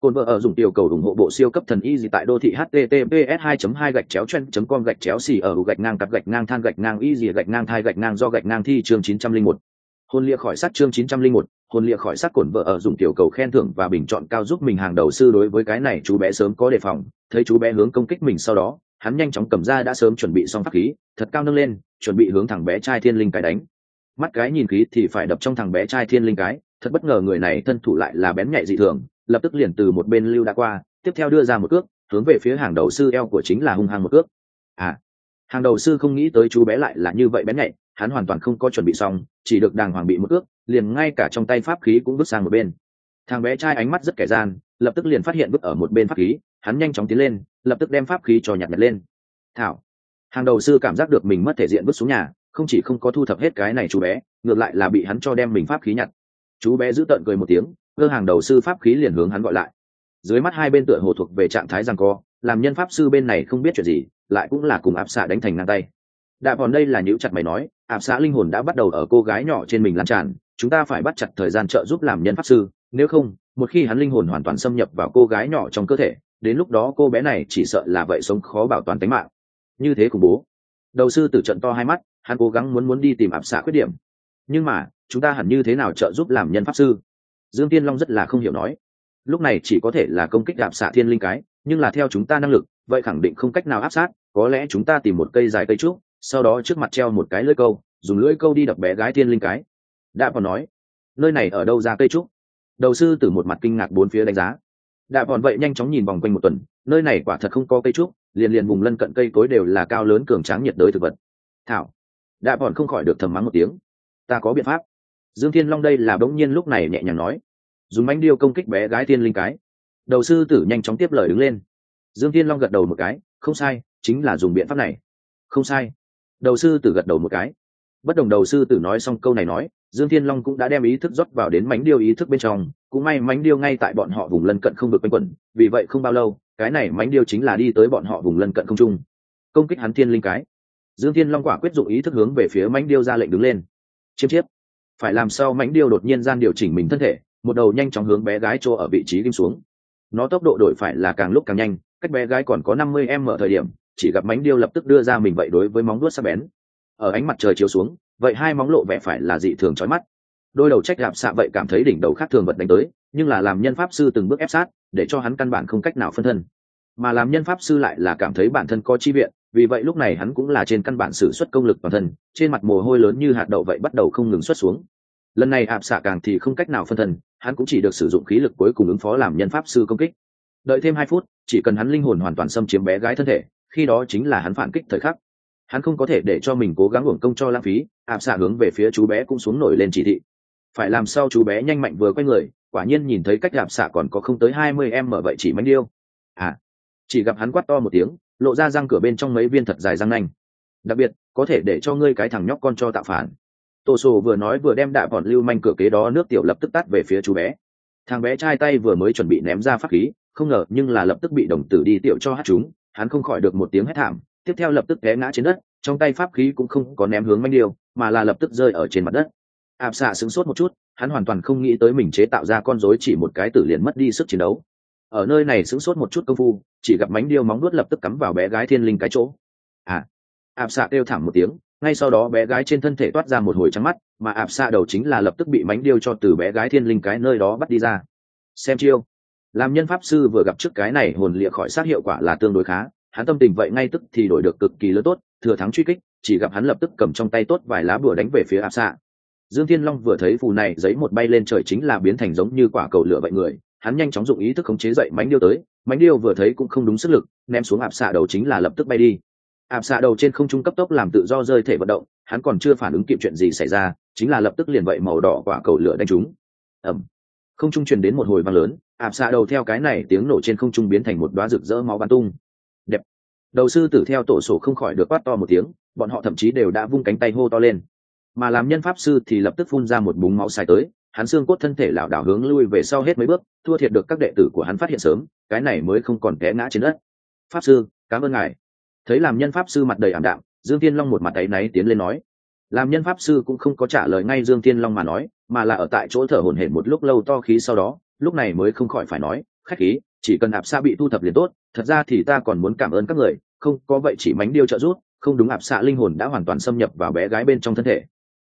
Cồn vợ ở dùng tiểu cầu ủng hộ bộ siêu cấp thần y gì tại đô thị https 2 2 gạch chéo chen com gạch chéo xì ở gạch ngang cặp gạch ngang than gạch ngang y gì gạch ngang thai gạch ngang do gạch ngang thi chương 901 hôn lia khỏi sát chương 901, hôn lia khỏi sát cổn vợ ở dùng tiểu cầu khen thưởng và bình chọn cao giúp mình hàng đầu sư đối với cái này chú bé sớm có đề phòng. Thấy chú bé hướng công kích mình sau đó hắn nhanh chóng cầm ra đã sớm chuẩn bị xong pháp khí thật cao nâng lên chuẩn bị hướng thằng bé trai thiên linh cái đánh. Mắt cái nhìn khí thì phải đập trong thằng bé trai thiên linh cái thật bất ngờ người này thân thủ lại là bén nhạy dị thường lập tức liền từ một bên lưu đã qua tiếp theo đưa ra một cước hướng về phía hàng đầu sư eo của chính là hung hăng một cước. À hàng đầu sư không nghĩ tới chú bé lại là như vậy bén nhạy hắn hoàn toàn không có chuẩn bị xong, chỉ được đàng hoàng bị một ước, liền ngay cả trong tay pháp khí cũng bước sang một bên. Thằng bé trai ánh mắt rất kẻ gian, lập tức liền phát hiện bước ở một bên pháp khí, hắn nhanh chóng tiến lên, lập tức đem pháp khí cho nhặt nhặt lên. Thảo. Hàng đầu sư cảm giác được mình mất thể diện bước xuống nhà, không chỉ không có thu thập hết cái này chú bé, ngược lại là bị hắn cho đem mình pháp khí nhặt. Chú bé giữ tợn cười một tiếng, cơ hàng đầu sư pháp khí liền hướng hắn gọi lại. Dưới mắt hai bên tựa hồ thuộc về trạng thái rằng co, làm nhân pháp sư bên này không biết chuyện gì, lại cũng là cùng áp xạ đánh thành ngang tay. Đạ còn đây là nhữ chặt mày nói áp xạ linh hồn đã bắt đầu ở cô gái nhỏ trên mình lan tràn, chúng ta phải bắt chặt thời gian trợ giúp làm nhân pháp sư, nếu không, một khi hắn linh hồn hoàn toàn xâm nhập vào cô gái nhỏ trong cơ thể, đến lúc đó cô bé này chỉ sợ là vậy sống khó bảo toàn tính mạng. Như thế khủng bố. Đầu sư tử trận to hai mắt, hắn cố gắng muốn muốn đi tìm áp xạ khuyết điểm. Nhưng mà, chúng ta hẳn như thế nào trợ giúp làm nhân pháp sư? Dương tiên long rất là không hiểu nói. Lúc này chỉ có thể là công kích đạp xạ thiên linh cái, nhưng là theo chúng ta năng lực, vậy khẳng định không cách nào áp sát, có lẽ chúng ta tìm một cây dài cây trúc sau đó trước mặt treo một cái lưỡi câu, dùng lưỡi câu đi đập bé gái thiên linh cái. Đã còn nói, nơi này ở đâu ra cây trúc? Đầu sư từ một mặt kinh ngạc bốn phía đánh giá. Đã còn vậy nhanh chóng nhìn vòng quanh một tuần, nơi này quả thật không có cây trúc, liền liền vùng lân cận cây cối đều là cao lớn cường tráng nhiệt đới thực vật. Thảo. Đã còn không khỏi được thầm mắng một tiếng. Ta có biện pháp. Dương thiên long đây là bỗng nhiên lúc này nhẹ nhàng nói. Dùng bánh điêu công kích bé gái thiên linh cái. Đầu sư tử nhanh chóng tiếp lời đứng lên. Dương thiên long gật đầu một cái. Không sai, chính là dùng biện pháp này. Không sai đầu sư tử gật đầu một cái. Bất đồng đầu sư tử nói xong câu này nói, dương thiên long cũng đã đem ý thức rót vào đến mánh điêu ý thức bên trong, cũng may mánh điêu ngay tại bọn họ vùng lân cận không được quanh quẩn, vì vậy không bao lâu, cái này mánh điêu chính là đi tới bọn họ vùng lân cận không trung. Công kích hắn thiên linh cái. Dương thiên long quả quyết dụng ý thức hướng về phía mánh điêu ra lệnh đứng lên. Chiếm chiếp. Phải làm sao mánh điêu đột nhiên gian điều chỉnh mình thân thể, một đầu nhanh chóng hướng bé gái chỗ ở vị trí kim xuống. Nó tốc độ đổi phải là càng lúc càng nhanh, cách bé gái còn có năm mươi em ở thời điểm chỉ gặp mánh điêu lập tức đưa ra mình vậy đối với móng đuốt sắc bén. Ở ánh mặt trời chiếu xuống, vậy hai móng lộ vẻ phải là dị thường trói mắt. Đôi đầu trách gặp xạ vậy cảm thấy đỉnh đầu khác thường vật đánh tới, nhưng là làm nhân pháp sư từng bước ép sát, để cho hắn căn bản không cách nào phân thân. Mà làm nhân pháp sư lại là cảm thấy bản thân có chi viện, vì vậy lúc này hắn cũng là trên căn bản sử xuất công lực toàn thân, trên mặt mồ hôi lớn như hạt đậu vậy bắt đầu không ngừng xuất xuống. Lần này ạp xạ càng thì không cách nào phân thân, hắn cũng chỉ được sử dụng khí lực cuối cùng ứng phó làm nhân pháp sư công kích. Đợi thêm hai phút, chỉ cần hắn linh hồn hoàn toàn xâm chiếm bé gái thân thể khi đó chính là hắn phản kích thời khắc. Hắn không có thể để cho mình cố gắng hưởng công cho lãng phí ạp xạ hướng về phía chú bé cũng xuống nổi lên chỉ thị. Phải làm sao chú bé nhanh mạnh vừa quay người, quả nhiên nhìn thấy cách ạp xạ còn có không tới hai mươi em mở vậy chỉ mánh điêu. À chỉ gặp hắn quát to một tiếng, lộ ra răng cửa bên trong mấy viên thật dài răng nanh. Đặc biệt, có thể để cho ngươi cái thằng nhóc con cho tạo phản. Tô sổ vừa nói vừa đem đạ bọn lưu manh cửa kế đó nước tiểu lập tức tắt về phía chú bé. Thằng bé trai tay vừa mới chuẩn bị ném ra pháp khí, không ngờ nhưng là lập tức bị đồng tử đi tiểu cho hát chúng hắn không khỏi được một tiếng hét thảm, tiếp theo lập tức té ngã trên đất, trong tay pháp khí cũng không có ném hướng manh điêu, mà là lập tức rơi ở trên mặt đất. Ạp xạ sửng sốt một chút, hắn hoàn toàn không nghĩ tới mình chế tạo ra con rối chỉ một cái tử liền mất đi sức chiến đấu. Ở nơi này sửng sốt một chút công phu, chỉ gặp mánh điêu móng nuốt lập tức cắm vào bé gái thiên linh cái chỗ. À ạp xạ kêu thảm một tiếng, ngay sau đó bé gái trên thân thể toát ra một hồi trắng mắt, mà ạp xạ đầu chính là lập tức bị mánh điêu cho từ bé gái thiên linh cái nơi đó bắt đi ra. Xem chiêu làm nhân pháp sư vừa gặp trước cái này hồn lịa khỏi sát hiệu quả là tương đối khá, hắn tâm tình vậy ngay tức thì đổi được cực kỳ lớn tốt, thừa thắng truy kích, chỉ gặp hắn lập tức cầm trong tay tốt vài lá bùa đánh về phía áp xạ dương thiên long vừa thấy phù này, giấy một bay lên trời chính là biến thành giống như quả cầu lửa vậy người, hắn nhanh chóng dụng ý thức khống chế dậy mánh điêu tới mánh điêu vừa thấy cũng không đúng sức lực, ném xuống ạp xạ đầu chính là lập tức bay đi. Ạp xạ đầu trên không trung cấp tốc làm tự do rơi thể vận động, hắn còn chưa phản ứng kịp chuyện gì xảy ra, chính là lập tức liền vậy màu đỏ quả cầu lửa đánh trúng. Ẩm không trung truyền đến một hồi vang lớn, ạp xạ đầu theo cái này tiếng nổ trên không trung biến thành một đoá rực rỡ máu bắn tung. Đẹp. Đầu sư tử theo tổ sổ không khỏi được quát to một tiếng, bọn họ thậm chí đều đã vung cánh tay hô to lên. Mà làm nhân pháp sư thì lập tức phun ra một búng máu xài tới, hắn xương cốt thân thể lảo đảo hướng lui về sau hết mấy bước, thua thiệt được các đệ tử của hắn phát hiện sớm, cái này mới không còn té ngã trên đất. Pháp sư, cảm ơn ngài. Thấy làm nhân pháp sư mặt đầy ảm đạm, dương tiên long một mặt tay náy tiến lên nói làm nhân pháp sư cũng không có trả lời ngay dương tiên long mà nói, mà là ở tại chỗ thở hổn hển một lúc lâu to khí sau đó, lúc này mới không khỏi phải nói, khách khí, chỉ cần ạp xa bị thu thập liền tốt, thật ra thì ta còn muốn cảm ơn các người, không, có vậy chỉ mánh điêu trợ giúp, không đúng ạp xạ linh hồn đã hoàn toàn xâm nhập vào bé gái bên trong thân thể.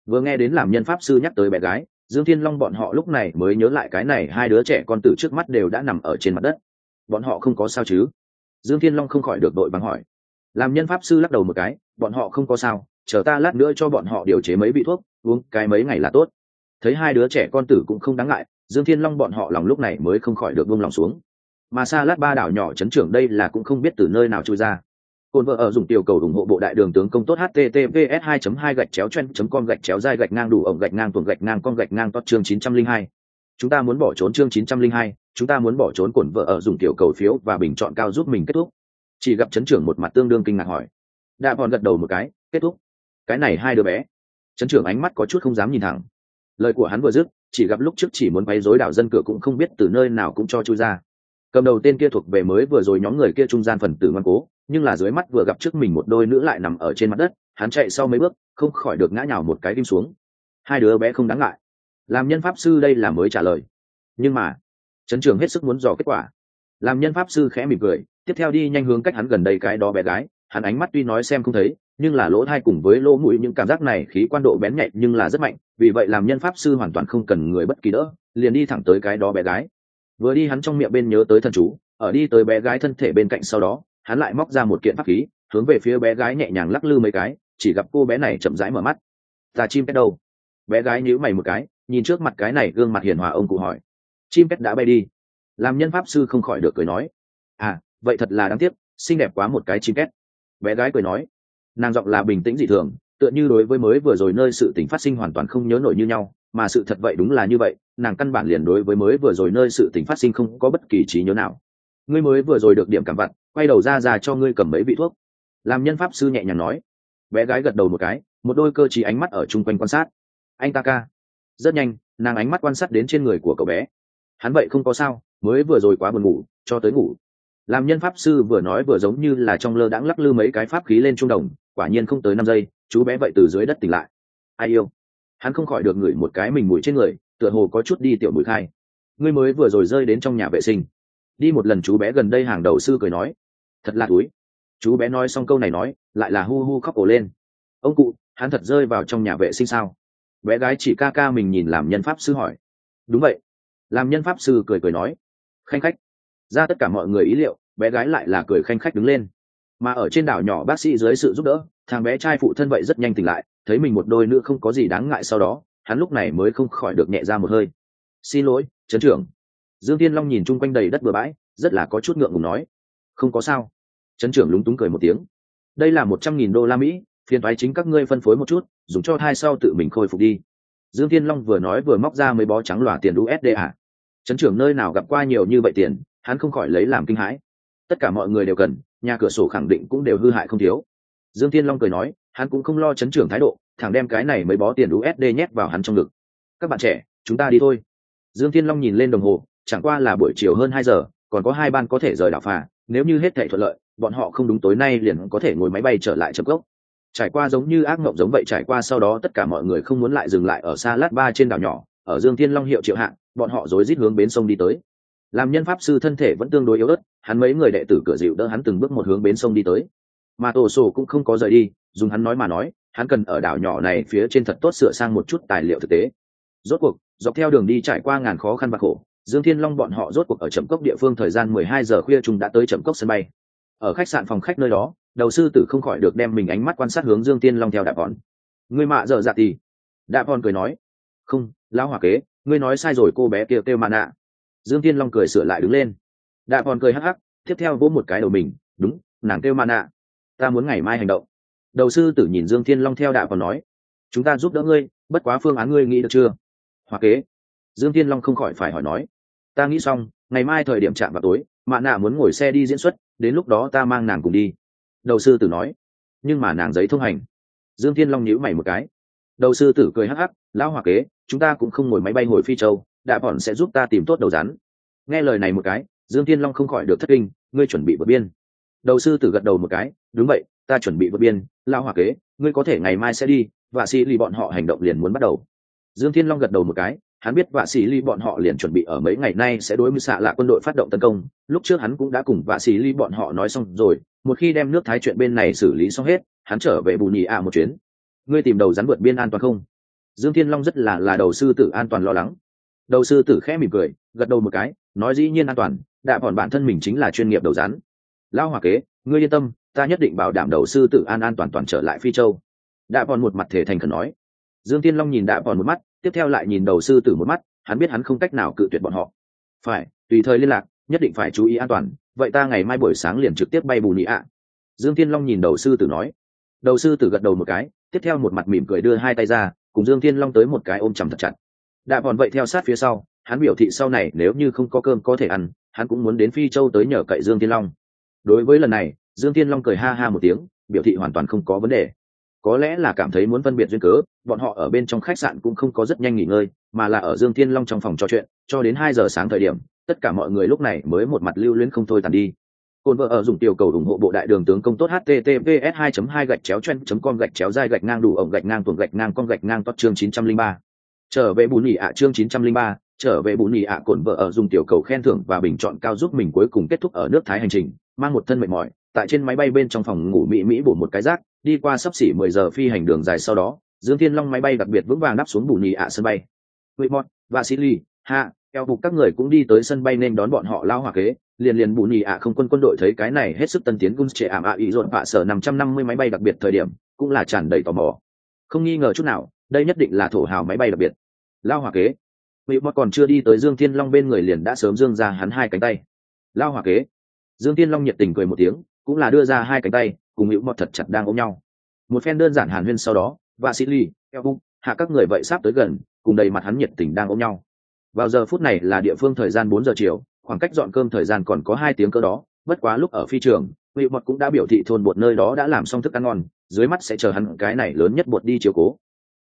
Vừa nghe đến làm nhân pháp sư nhắc tới bé gái, dương thiên long bọn họ lúc này mới nhớ lại cái này hai đứa trẻ con từ trước mắt đều đã nằm ở trên mặt đất. Bọn họ không có sao chứ? Dương thiên long không khỏi được đội bằng hỏi. Làm nhân pháp sư lắc đầu một cái, bọn họ không có sao chờ ta lát nữa cho bọn họ điều chế mấy vị thuốc uống cái mấy ngày là tốt. Thấy hai đứa trẻ con tử cũng không đáng ngại dương thiên long bọn họ lòng lúc này mới không khỏi được buông lòng xuống. Mà xa lát ba đảo nhỏ chấn trưởng đây là cũng không biết từ nơi nào trôi ra. Cồn vợ ở dùng tiểu cầu ủng hộ bộ đại đường tướng công tốt https 2 2 gạch chéo chen com gạch chéo dai gạch ngang đủ ổng gạch ngang tuồng gạch ngang con gạch ngang tốt chương 902. chúng ta muốn bỏ trốn chương 902, chúng ta muốn bỏ trốn cồn vợ ở dùng tiểu cầu phiếu và bình chọn cao giúp mình kết thúc. Chỉ gặp chấn trưởng một mặt tương đương kinh ngạc hỏi. Đạ còn gật đầu một cái kết thúc cái này hai đứa bé. Chấn trưởng ánh mắt có chút không dám nhìn thẳng. Lời của hắn vừa dứt, chỉ gặp lúc trước chỉ muốn bay dối đảo dân cửa cũng không biết từ nơi nào cũng cho chui ra. Cầm đầu tên kia thuộc về mới vừa rồi nhóm người kia trung gian phần tử ngoan cố, nhưng là dưới mắt vừa gặp trước mình một đôi nữ lại nằm ở trên mặt đất, hắn chạy sau mấy bước, không khỏi được ngã nhào một cái tim xuống. Hai đứa bé không đáng ngại. Làm nhân pháp sư đây là mới trả lời. Nhưng mà, trấn trường hết sức muốn dò kết quả. Làm nhân pháp sư khẽ mỉm cười, tiếp theo đi nhanh hướng cách hắn gần đây cái đó bé gái, hắn ánh mắt tuy nói xem không thấy nhưng là lỗ thai cùng với lỗ mũi những cảm giác này khí quan độ bén nhạy nhưng là rất mạnh, vì vậy làm nhân pháp sư hoàn toàn không cần người bất kỳ đỡ, liền đi thẳng tới cái đó bé gái. Vừa đi hắn trong miệng bên nhớ tới thần chú, ở đi tới bé gái thân thể bên cạnh sau đó, hắn lại móc ra một kiện pháp khí, hướng về phía bé gái nhẹ nhàng lắc lư mấy cái, chỉ gặp cô bé này chậm rãi mở mắt. Ta chim pet đâu? Bé gái nhíu mày một cái, nhìn trước mặt cái này gương mặt hiền hòa ông cụ hỏi. Chim pet đã bay đi. Làm nhân pháp sư không khỏi được cười nói. À vậy thật là đáng tiếc, xinh đẹp quá một cái chim pet. Bé gái cười nói nàng giọng là bình tĩnh dị thường, tựa như đối với mới vừa rồi nơi sự tình phát sinh hoàn toàn không nhớ nổi như nhau, mà sự thật vậy đúng là như vậy, nàng căn bản liền đối với mới vừa rồi nơi sự tình phát sinh không có bất kỳ trí nhớ nào. Ngươi mới vừa rồi được điểm cảm vặt, quay đầu ra ra cho ngươi cầm mấy vị thuốc. Làm nhân pháp sư nhẹ nhàng nói. Bé gái gật đầu một cái, một đôi cơ trí ánh mắt ở chung quanh quan sát. Anh ta ca. Rất nhanh, nàng ánh mắt quan sát đến trên người của cậu bé. Hắn vậy không có sao, mới vừa rồi quá buồn ngủ, cho tới ngủ. Làm nhân pháp sư vừa nói vừa giống như là trong lơ đãng lắc lư mấy cái pháp khí lên trung đồng quả nhiên không tới năm giây, chú bé vậy từ dưới đất tỉnh lại. Ai yêu? Hắn không khỏi được ngửi một cái mình mùi trên người, tựa hồ có chút đi tiểu mùi khai. Ngươi mới vừa rồi rơi đến trong nhà vệ sinh. Đi một lần chú bé gần đây hàng đầu sư cười nói. Thật là túi. Chú bé nói xong câu này nói, lại là hu hu khóc ổ lên. Ông cụ, hắn thật rơi vào trong nhà vệ sinh sao? Bé gái chỉ ca ca mình nhìn làm nhân pháp sư hỏi. Đúng vậy. Làm nhân pháp sư cười cười nói. Khanh khách. Ra tất cả mọi người ý liệu, bé gái lại là cười khanh khách đứng lên mà ở trên đảo nhỏ bác sĩ dưới sự giúp đỡ, thằng bé trai phụ thân vậy rất nhanh tỉnh lại, thấy mình một đôi nữa không có gì đáng ngại sau đó, hắn lúc này mới không khỏi được nhẹ ra một hơi. Xin lỗi, trấn trưởng. Dương tiên long nhìn chung quanh đầy đất bừa bãi, rất là có chút ngượng ngùng nói. Không có sao. Trấn trưởng lúng túng cười một tiếng. Đây là một trăm nghìn đô la mỹ, phiền thoái chính các ngươi phân phối một chút, dùng cho thai sau tự mình khôi phục đi. Dương thiên long vừa nói vừa móc ra mấy bó trắng lòa tiền usd ạ trấn trưởng nơi nào gặp qua nhiều như vậy tiền, hắn không khỏi lấy làm kinh hãi tất cả mọi người đều cần, nhà cửa sổ khẳng định cũng đều hư hại không thiếu. Dương thiên long cười nói, hắn cũng không lo chấn trưởng thái độ, thẳng đem cái này mới bó tiền usd nhét vào hắn trong ngực. Các bạn trẻ, chúng ta đi thôi. Dương thiên long nhìn lên đồng hồ, chẳng qua là buổi chiều hơn hai giờ, còn có hai ban có thể rời đảo phà, nếu như hết thể thuận lợi, bọn họ không đúng tối nay liền có thể ngồi máy bay trở lại chấm gốc trải qua giống như ác mộng giống vậy trải qua sau đó tất cả mọi người không muốn lại dừng lại ở xa lát ba trên đảo nhỏ, ở dương thiên long hiệu triệu hạng, bọn họ rối rít hướng bến sông đi tới. Làm nhân pháp sư thân thể vẫn tương đối yếu ớt hắn mấy người đệ tử cửa dịu đỡ hắn từng bước một hướng bến sông đi tới. Mà tổ sổ cũng không có rời đi, dùng hắn nói mà nói, hắn cần ở đảo nhỏ này phía trên thật tốt sửa sang một chút tài liệu thực tế. Rốt cuộc, dọc theo đường đi trải qua ngàn khó khăn và khổ, dương thiên long bọn họ rốt cuộc ở trầm cốc địa phương thời gian mười hai giờ khuya chúng đã tới trầm cốc sân bay. Ở khách sạn phòng khách nơi đó, đầu sư tử không khỏi được đem mình ánh mắt quan sát hướng dương thiên long theo đạp bọn người mạ dở dạ tì. Đạp bọn cười nói. Không, lão hỏa kế, ngươi nói sai rồi cô bé kia kêu mạ nạ. Dương thiên long cười sửa lại đứng lên đạ còn cười hắc hắc, tiếp theo vỗ một cái đầu mình, đúng, nàng kêu mana, ta muốn ngày mai hành động. Đầu sư tử nhìn dương thiên long theo đạ còn nói, chúng ta giúp đỡ ngươi, bất quá phương án ngươi nghĩ được chưa? Hoa kế. Dương thiên long không khỏi phải hỏi nói, ta nghĩ xong, ngày mai thời điểm chạm vào tối mạ nạ muốn ngồi xe đi diễn xuất, đến lúc đó ta mang nàng cùng đi. Đầu sư tử nói, nhưng mà nàng giấy thông hành. Dương thiên long nhíu mày một cái. Đầu sư tử cười hắc hắc, lão hoặc kế, chúng ta cũng không ngồi máy bay hồi phi châu, đạ bọn sẽ giúp ta tìm tốt đầu rắn. Nghe lời này một cái dương thiên long không khỏi được thất kinh, ngươi chuẩn bị vượt biên. Đầu sư tử gật đầu một cái, đúng vậy, ta chuẩn bị vượt biên lao hòa kế, ngươi có thể ngày mai sẽ đi và sĩ ly bọn họ hành động liền muốn bắt đầu. Dương thiên long gật đầu một cái, hắn biết vạ sĩ ly bọn họ liền chuẩn bị ở mấy ngày nay sẽ đối với xạ lạ quân đội phát động tấn công, lúc trước hắn cũng đã cùng vạ sĩ ly bọn họ nói xong rồi, một khi đem nước thái chuyện bên này xử lý xong hết, hắn trở về bù nhì ạ một chuyến. Ngươi tìm đầu rắn vượt biên an toàn không? Dương thiên long rất là là đầu sư tử an toàn lo lắng. Đầu sư tử khẽ mỉm cười, gật đầu một cái, nói dĩ nhiên an toàn đạ bọn bản thân mình chính là chuyên nghiệp đầu rắn. Lao hòa kế, ngươi yên tâm, ta nhất định bảo đảm đầu sư tử an an toàn toàn trở lại phi châu. Đạ bọn một mặt thể thành khẩn nói. Dương tiên long nhìn đạ bọn một mắt, tiếp theo lại nhìn đầu sư tử một mắt, hắn biết hắn không cách nào cự tuyệt bọn họ. Phải, tùy thời liên lạc, nhất định phải chú ý an toàn, vậy ta ngày mai buổi sáng liền trực tiếp bay bù nhị ạ. Dương tiên long nhìn đầu sư tử nói. Đầu sư tử gật đầu một cái, tiếp theo một mặt mỉm cười đưa hai tay ra, cùng dương tiên long tới một cái ôm chầm thật chặt. Đạ bọn vậy theo sát phía sau hắn biểu thị sau này nếu như không có cơm có thể ăn hắn cũng muốn đến phi châu tới nhờ cậy dương tiên long. Đối với lần này dương tiên long cười ha ha một tiếng biểu thị hoàn toàn không có vấn đề. Có lẽ là cảm thấy muốn phân biệt duyên cớ bọn họ ở bên trong khách sạn cũng không có rất nhanh nghỉ ngơi mà là ở dương tiên long trong phòng trò chuyện cho đến hai giờ sáng thời điểm tất cả mọi người lúc này mới một mặt lưu luyến không thôi tàn đi. Côn vợ ở dùng tiểu cầu ủng hộ bộ đại đường tướng công tốt https 2 2 gạch chéo chen com gạch chéo dai gạch ngang đủ ổng gạch ngang tuồng gạch ngang con gạch ngang tốt chương 903. trở về bún nhị ạ chương 903, trở về bùn nhị ạ cồn vợ ở dùng tiểu cầu khen thưởng và bình chọn cao giúp mình cuối cùng kết thúc ở nước thái hành trình mang một thân mệt mỏi tại trên máy bay bên trong phòng ngủ mỹ mỹ bổ một cái rác đi qua sắp xỉ mười giờ phi hành đường dài sau đó dương thiên long máy bay đặc biệt vững vàng đáp xuống bùn nhì ạ sân bay Whitmore, và Silly, hạ, eo bục các người cũng đi tới sân bay nên đón bọn họ lao hòa kế, liền liền bù nhì ạ không quân quân đội thấy cái này hết sức tân tiến gung trẻ ảm ạ ý dồn vạ sở năm trăm năm mươi máy bay đặc biệt thời điểm, cũng là tràn đầy tò mò. Không nghi ngờ chút nào, đây nhất định là thổ hào máy bay đặc biệt. Lao hòa kế. Whitmore còn chưa đi tới Dương Thiên Long bên người liền đã sớm dương ra hắn hai cánh tay. Lao hòa kế. Dương Thiên Long nhiệt tình cười một tiếng, cũng là đưa ra hai cánh tay, cùng hữu mọt thật chặt đang ôm nhau một phen đơn giản hàn huyên sau đó và sĩ ly eo bụng hạ các người vậy sắp tới gần cùng đầy mặt hắn nhiệt tình đang ôm nhau vào giờ phút này là địa phương thời gian bốn giờ chiều khoảng cách dọn cơm thời gian còn có hai tiếng cơ đó bất quá lúc ở phi trường hữu mọt cũng đã biểu thị thôn bột nơi đó đã làm xong thức ăn ngon dưới mắt sẽ chờ hắn cái này lớn nhất bột đi chiều cố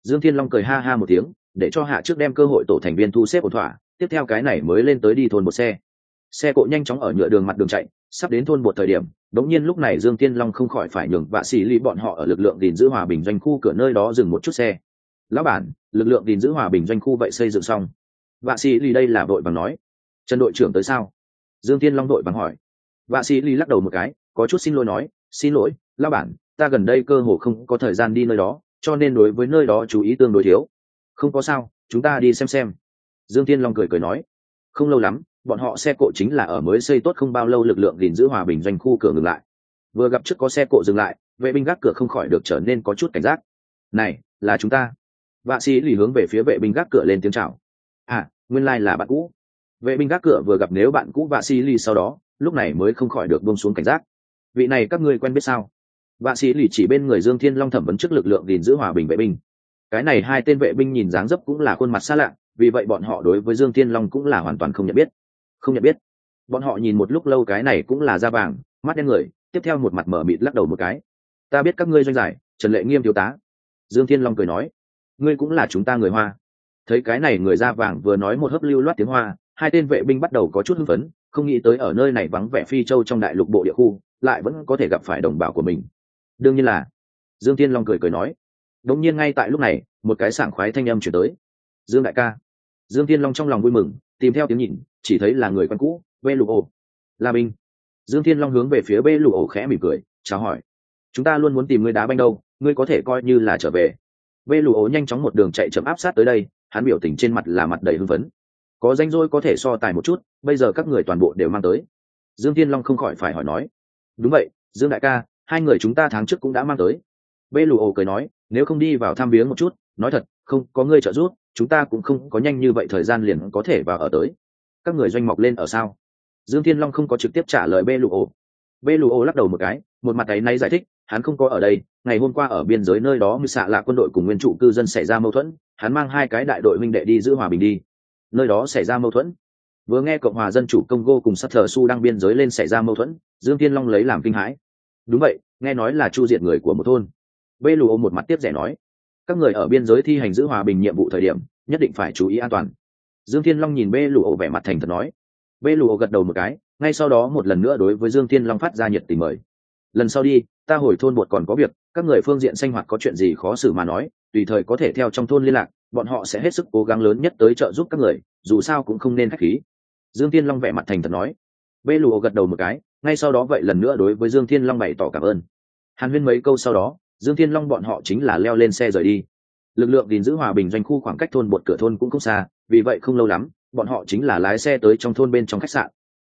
dương thiên long cười ha ha một tiếng để cho hạ trước đem cơ hội tổ thành viên thu xếp ổn thỏa, tiếp theo cái này mới lên tới đi thôn một xe. Xe cộ nhanh chóng ở nhựa đường mặt đường chạy, sắp đến thôn một thời điểm, đống nhiên lúc này dương tiên long không khỏi phải nhường vạ xì ly bọn họ ở lực lượng gìn giữ hòa bình doanh khu cửa nơi đó dừng một chút xe. Lão bản, lực lượng gìn giữ hòa bình doanh khu vậy xây dựng xong. Vạ xì ly đây là đội bằng nói. Trần đội trưởng tới sao? Dương tiên long đội bằng hỏi. Vạ xì ly lắc đầu một cái, có chút xin lỗi nói, xin lỗi, lão bản, ta gần đây cơ hồ không có thời gian đi nơi đó, cho nên đối với nơi đó chú ý tương đối thiếu không có sao, chúng ta đi xem xem. Dương tiên long cười cười nói, không lâu lắm, bọn họ xe cộ chính là ở mới xây tốt không bao lâu lực lượng gìn giữ hòa bình doanh khu cửa ngừng lại. Vừa gặp trước có xe cộ dừng lại, vệ binh gác cửa không khỏi được trở nên có chút cảnh giác. Này, là chúng ta. Vạ sĩ lì hướng về phía vệ binh gác cửa lên tiếng chào. À nguyên lai、like、là bạn cũ. Vệ binh gác cửa vừa gặp nếu bạn cũ vạ sĩ lì sau đó, lúc này mới không khỏi được bông xuống cảnh giác. Vị này các ngươi quen biết sao? Vạ sĩ lì chỉ bên người dương thiên long thẩm vấn trước lực lượng gìn giữ hòa bình vệ binh cái này hai tên vệ binh nhìn dáng dấp cũng là khuôn mặt xa lạ, vì vậy bọn họ đối với dương thiên long cũng là hoàn toàn không nhận biết. Không nhận biết. Bọn họ nhìn một lúc lâu cái này cũng là da vàng, mắt đen người, tiếp theo một mặt mở mịt lắc đầu một cái. Ta biết các ngươi doanh giải, trần lệ nghiêm thiếu tá. Dương thiên long cười nói, ngươi cũng là chúng ta người hoa. Thấy cái này người da vàng vừa nói một hớp lưu loát tiếng hoa, hai tên vệ binh bắt đầu có chút hưng phấn, không nghĩ tới ở nơi này vắng vẻ phi châu trong đại lục bộ địa khu, lại vẫn có thể gặp phải đồng bào của mình. Đương nhiên là, dương thiên long cười cười nói đống nhiên ngay tại lúc này, một cái sảng khoái thanh âm chuyển tới. Dương đại ca. Dương thiên long trong lòng vui mừng, tìm theo tiếng nhìn, chỉ thấy là người quen cũ bê lục ổ la minh. Dương thiên long hướng về phía bê lục ổ khẽ mỉm cười, chào hỏi. Chúng ta luôn muốn tìm ngươi đá banh đâu, ngươi có thể coi như là trở về. Bê lục ổ nhanh chóng một đường chạy chậm áp sát tới đây, hắn biểu tình trên mặt là mặt đầy hưng phấn. Có danh dôi có thể so tài một chút, bây giờ các người toàn bộ đều mang tới. Dương thiên long không khỏi phải hỏi nói. Đúng vậy, dương đại ca, hai người chúng ta tháng trước cũng đã mang tới bê lù ổ cười nói, nếu không đi vào tham viếng một chút, nói thật, không, có ngươi trợ giúp, chúng ta cũng không có nhanh như vậy thời gian liền có thể vào ở tới. Các người doanh mọc lên ở sao? Dương thiên long không có trực tiếp trả lời bê lù ổ. Bê lù ổ lắc đầu một cái, một mặt ấy nay giải thích, hắn không có ở đây, ngày hôm qua ở biên giới nơi đó mưu xạ là quân đội cùng nguyên trụ cư dân xảy ra mâu thuẫn, hắn mang hai cái đại đội minh đệ đi giữ hòa bình đi. Nơi đó xảy ra mâu thuẫn. Vừa nghe cộng hòa dân chủ congo cùng sát thờ su đang biên giới lên xảy ra mâu thuẫn, dương thiên long lấy làm kinh hãi. Đúng vậy, nghe nói là chu diệt người của một thôn bê lù ô một mặt tiếp rẻ nói, các người ở biên giới thi hành giữ hòa bình nhiệm vụ thời điểm, nhất định phải chú ý an toàn. Dương thiên long nhìn bê lù ô vẻ mặt thành thật nói. Bê lù ô gật đầu một cái, ngay sau đó một lần nữa đối với dương thiên long phát ra nhiệt tình mời. Lần sau đi, ta hồi thôn bột còn có việc, các người phương diện sinh hoạt có chuyện gì khó xử mà nói, tùy thời có thể theo trong thôn liên lạc, bọn họ sẽ hết sức cố gắng lớn nhất tới trợ giúp các người, dù sao cũng không nên khách khí. Dương thiên long vẻ mặt thành thật nói. Bê lù gật đầu một cái, ngay sau đó vậy lần nữa đối với dương thiên long bày tỏ cảm ơn. Hàn huyên mấy câu sau đó dương thiên long bọn họ chính là leo lên xe rời đi. Lực lượng gìn giữ hòa bình doanh khu khoảng cách thôn bột cửa thôn cũng không xa, vì vậy không lâu lắm, bọn họ chính là lái xe tới trong thôn bên trong khách sạn.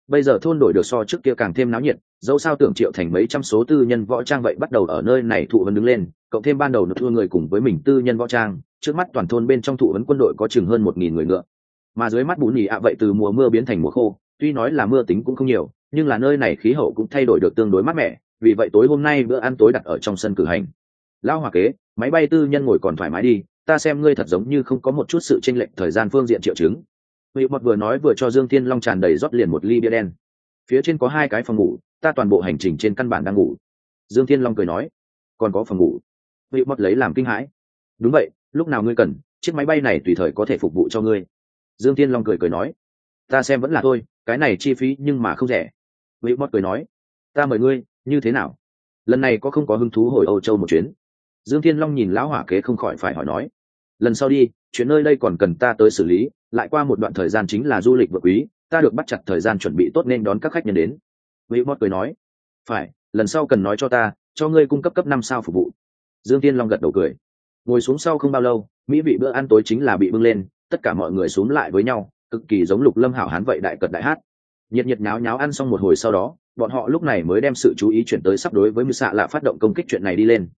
Bây giờ thôn đổi được so trước kia càng thêm náo nhiệt, dẫu sao tưởng triệu thành mấy trăm số tư nhân võ trang vậy bắt đầu ở nơi này thụ vấn đứng lên, cộng thêm ban đầu nộp thua người cùng với mình tư nhân võ trang, trước mắt toàn thôn bên trong thụ vấn quân đội có chừng hơn một nghìn người ngựa. Mà dưới mắt bún nhì ạ vậy từ mùa mưa biến thành mùa khô, tuy nói là mưa tính cũng không nhiều, nhưng là nơi này khí hậu cũng thay đổi được tương đối mát mẻ vì vậy tối hôm nay bữa ăn tối đặt ở trong sân cử hành. Lao hòa kế, máy bay tư nhân ngồi còn thoải mái đi, ta xem ngươi thật giống như không có một chút sự tranh lệch thời gian phương diện triệu chứng. Vị Mật vừa nói vừa cho dương thiên long tràn đầy rót liền một ly bia đen. Phía trên có hai cái phòng ngủ, ta toàn bộ hành trình trên căn bản đang ngủ. Dương thiên long cười nói, còn có phòng ngủ. Vị Mật lấy làm kinh hãi. Đúng vậy, lúc nào ngươi cần, chiếc máy bay này tùy thời có thể phục vụ cho ngươi. Dương thiên long cười cười nói, ta xem vẫn là thôi, cái này chi phí nhưng mà không rẻ. Vị Mật cười nói, ta mời ngươi như thế nào? Lần này có không có hứng thú hồi âu châu một chuyến? Dương thiên long nhìn lão hỏa kế không khỏi phải hỏi nói. Lần sau đi, chuyện nơi đây còn cần ta tới xử lý, lại qua một đoạn thời gian chính là du lịch vợ quý, ta được bắt chặt thời gian chuẩn bị tốt nên đón các khách nhân đến. Vị mót cười nói. Phải, lần sau cần nói cho ta, cho ngươi cung cấp cấp năm sao phục vụ. Dương tiên long gật đầu cười. Ngồi xuống sau không bao lâu, mỹ vị bữa ăn tối chính là bị bưng lên, tất cả mọi người xuống lại với nhau, cực kỳ giống lục lâm hảo hán vậy đại cật đại hát. Nhiệt nhiệt nháo nháo ăn xong một hồi sau đó bọn họ lúc này mới đem sự chú ý chuyển tới sắp đối với mưu xạ lạ phát động công kích chuyện này đi lên.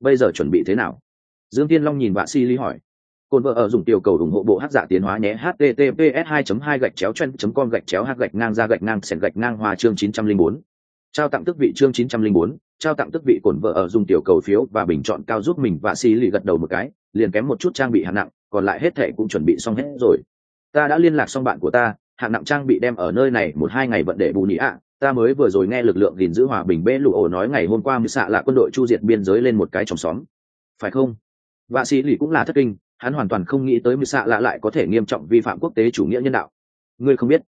Bây giờ chuẩn bị thế nào? Dương tiên long nhìn vạ si ly hỏi. Cồn vợ ở dùng tiểu cầu ủng hộ bộ hát giả tiến hóa nhé https 2 2 gạch chéo chen com gạch chéo hát gạch ngang ra gạch ngang sẻn gạch ngang hoa chương 904. trao tặng tức vị chương 904, trao tặng tức vị cồn vợ ở dùng tiểu cầu phiếu và bình chọn cao giúp mình vạ si lì gật đầu một cái liền kém một chút trang bị hạng nặng còn lại hết thể cũng chuẩn bị xong hết rồi. Ta đã liên lạc xong bạn của ta hạng nặng trang bị đem ở nơi này một hai ngày vận để bù nhĩ ạ ta mới vừa rồi nghe lực lượng gìn giữ hòa bình bê lụ ổ nói ngày hôm qua mưu xạ là quân đội chu diệt biên giới lên một cái trong xóm. Phải không? Vạ sĩ lì cũng là thất kinh, hắn hoàn toàn không nghĩ tới mưu xạ lạ lại có thể nghiêm trọng vi phạm quốc tế chủ nghĩa nhân đạo. Ngươi không biết.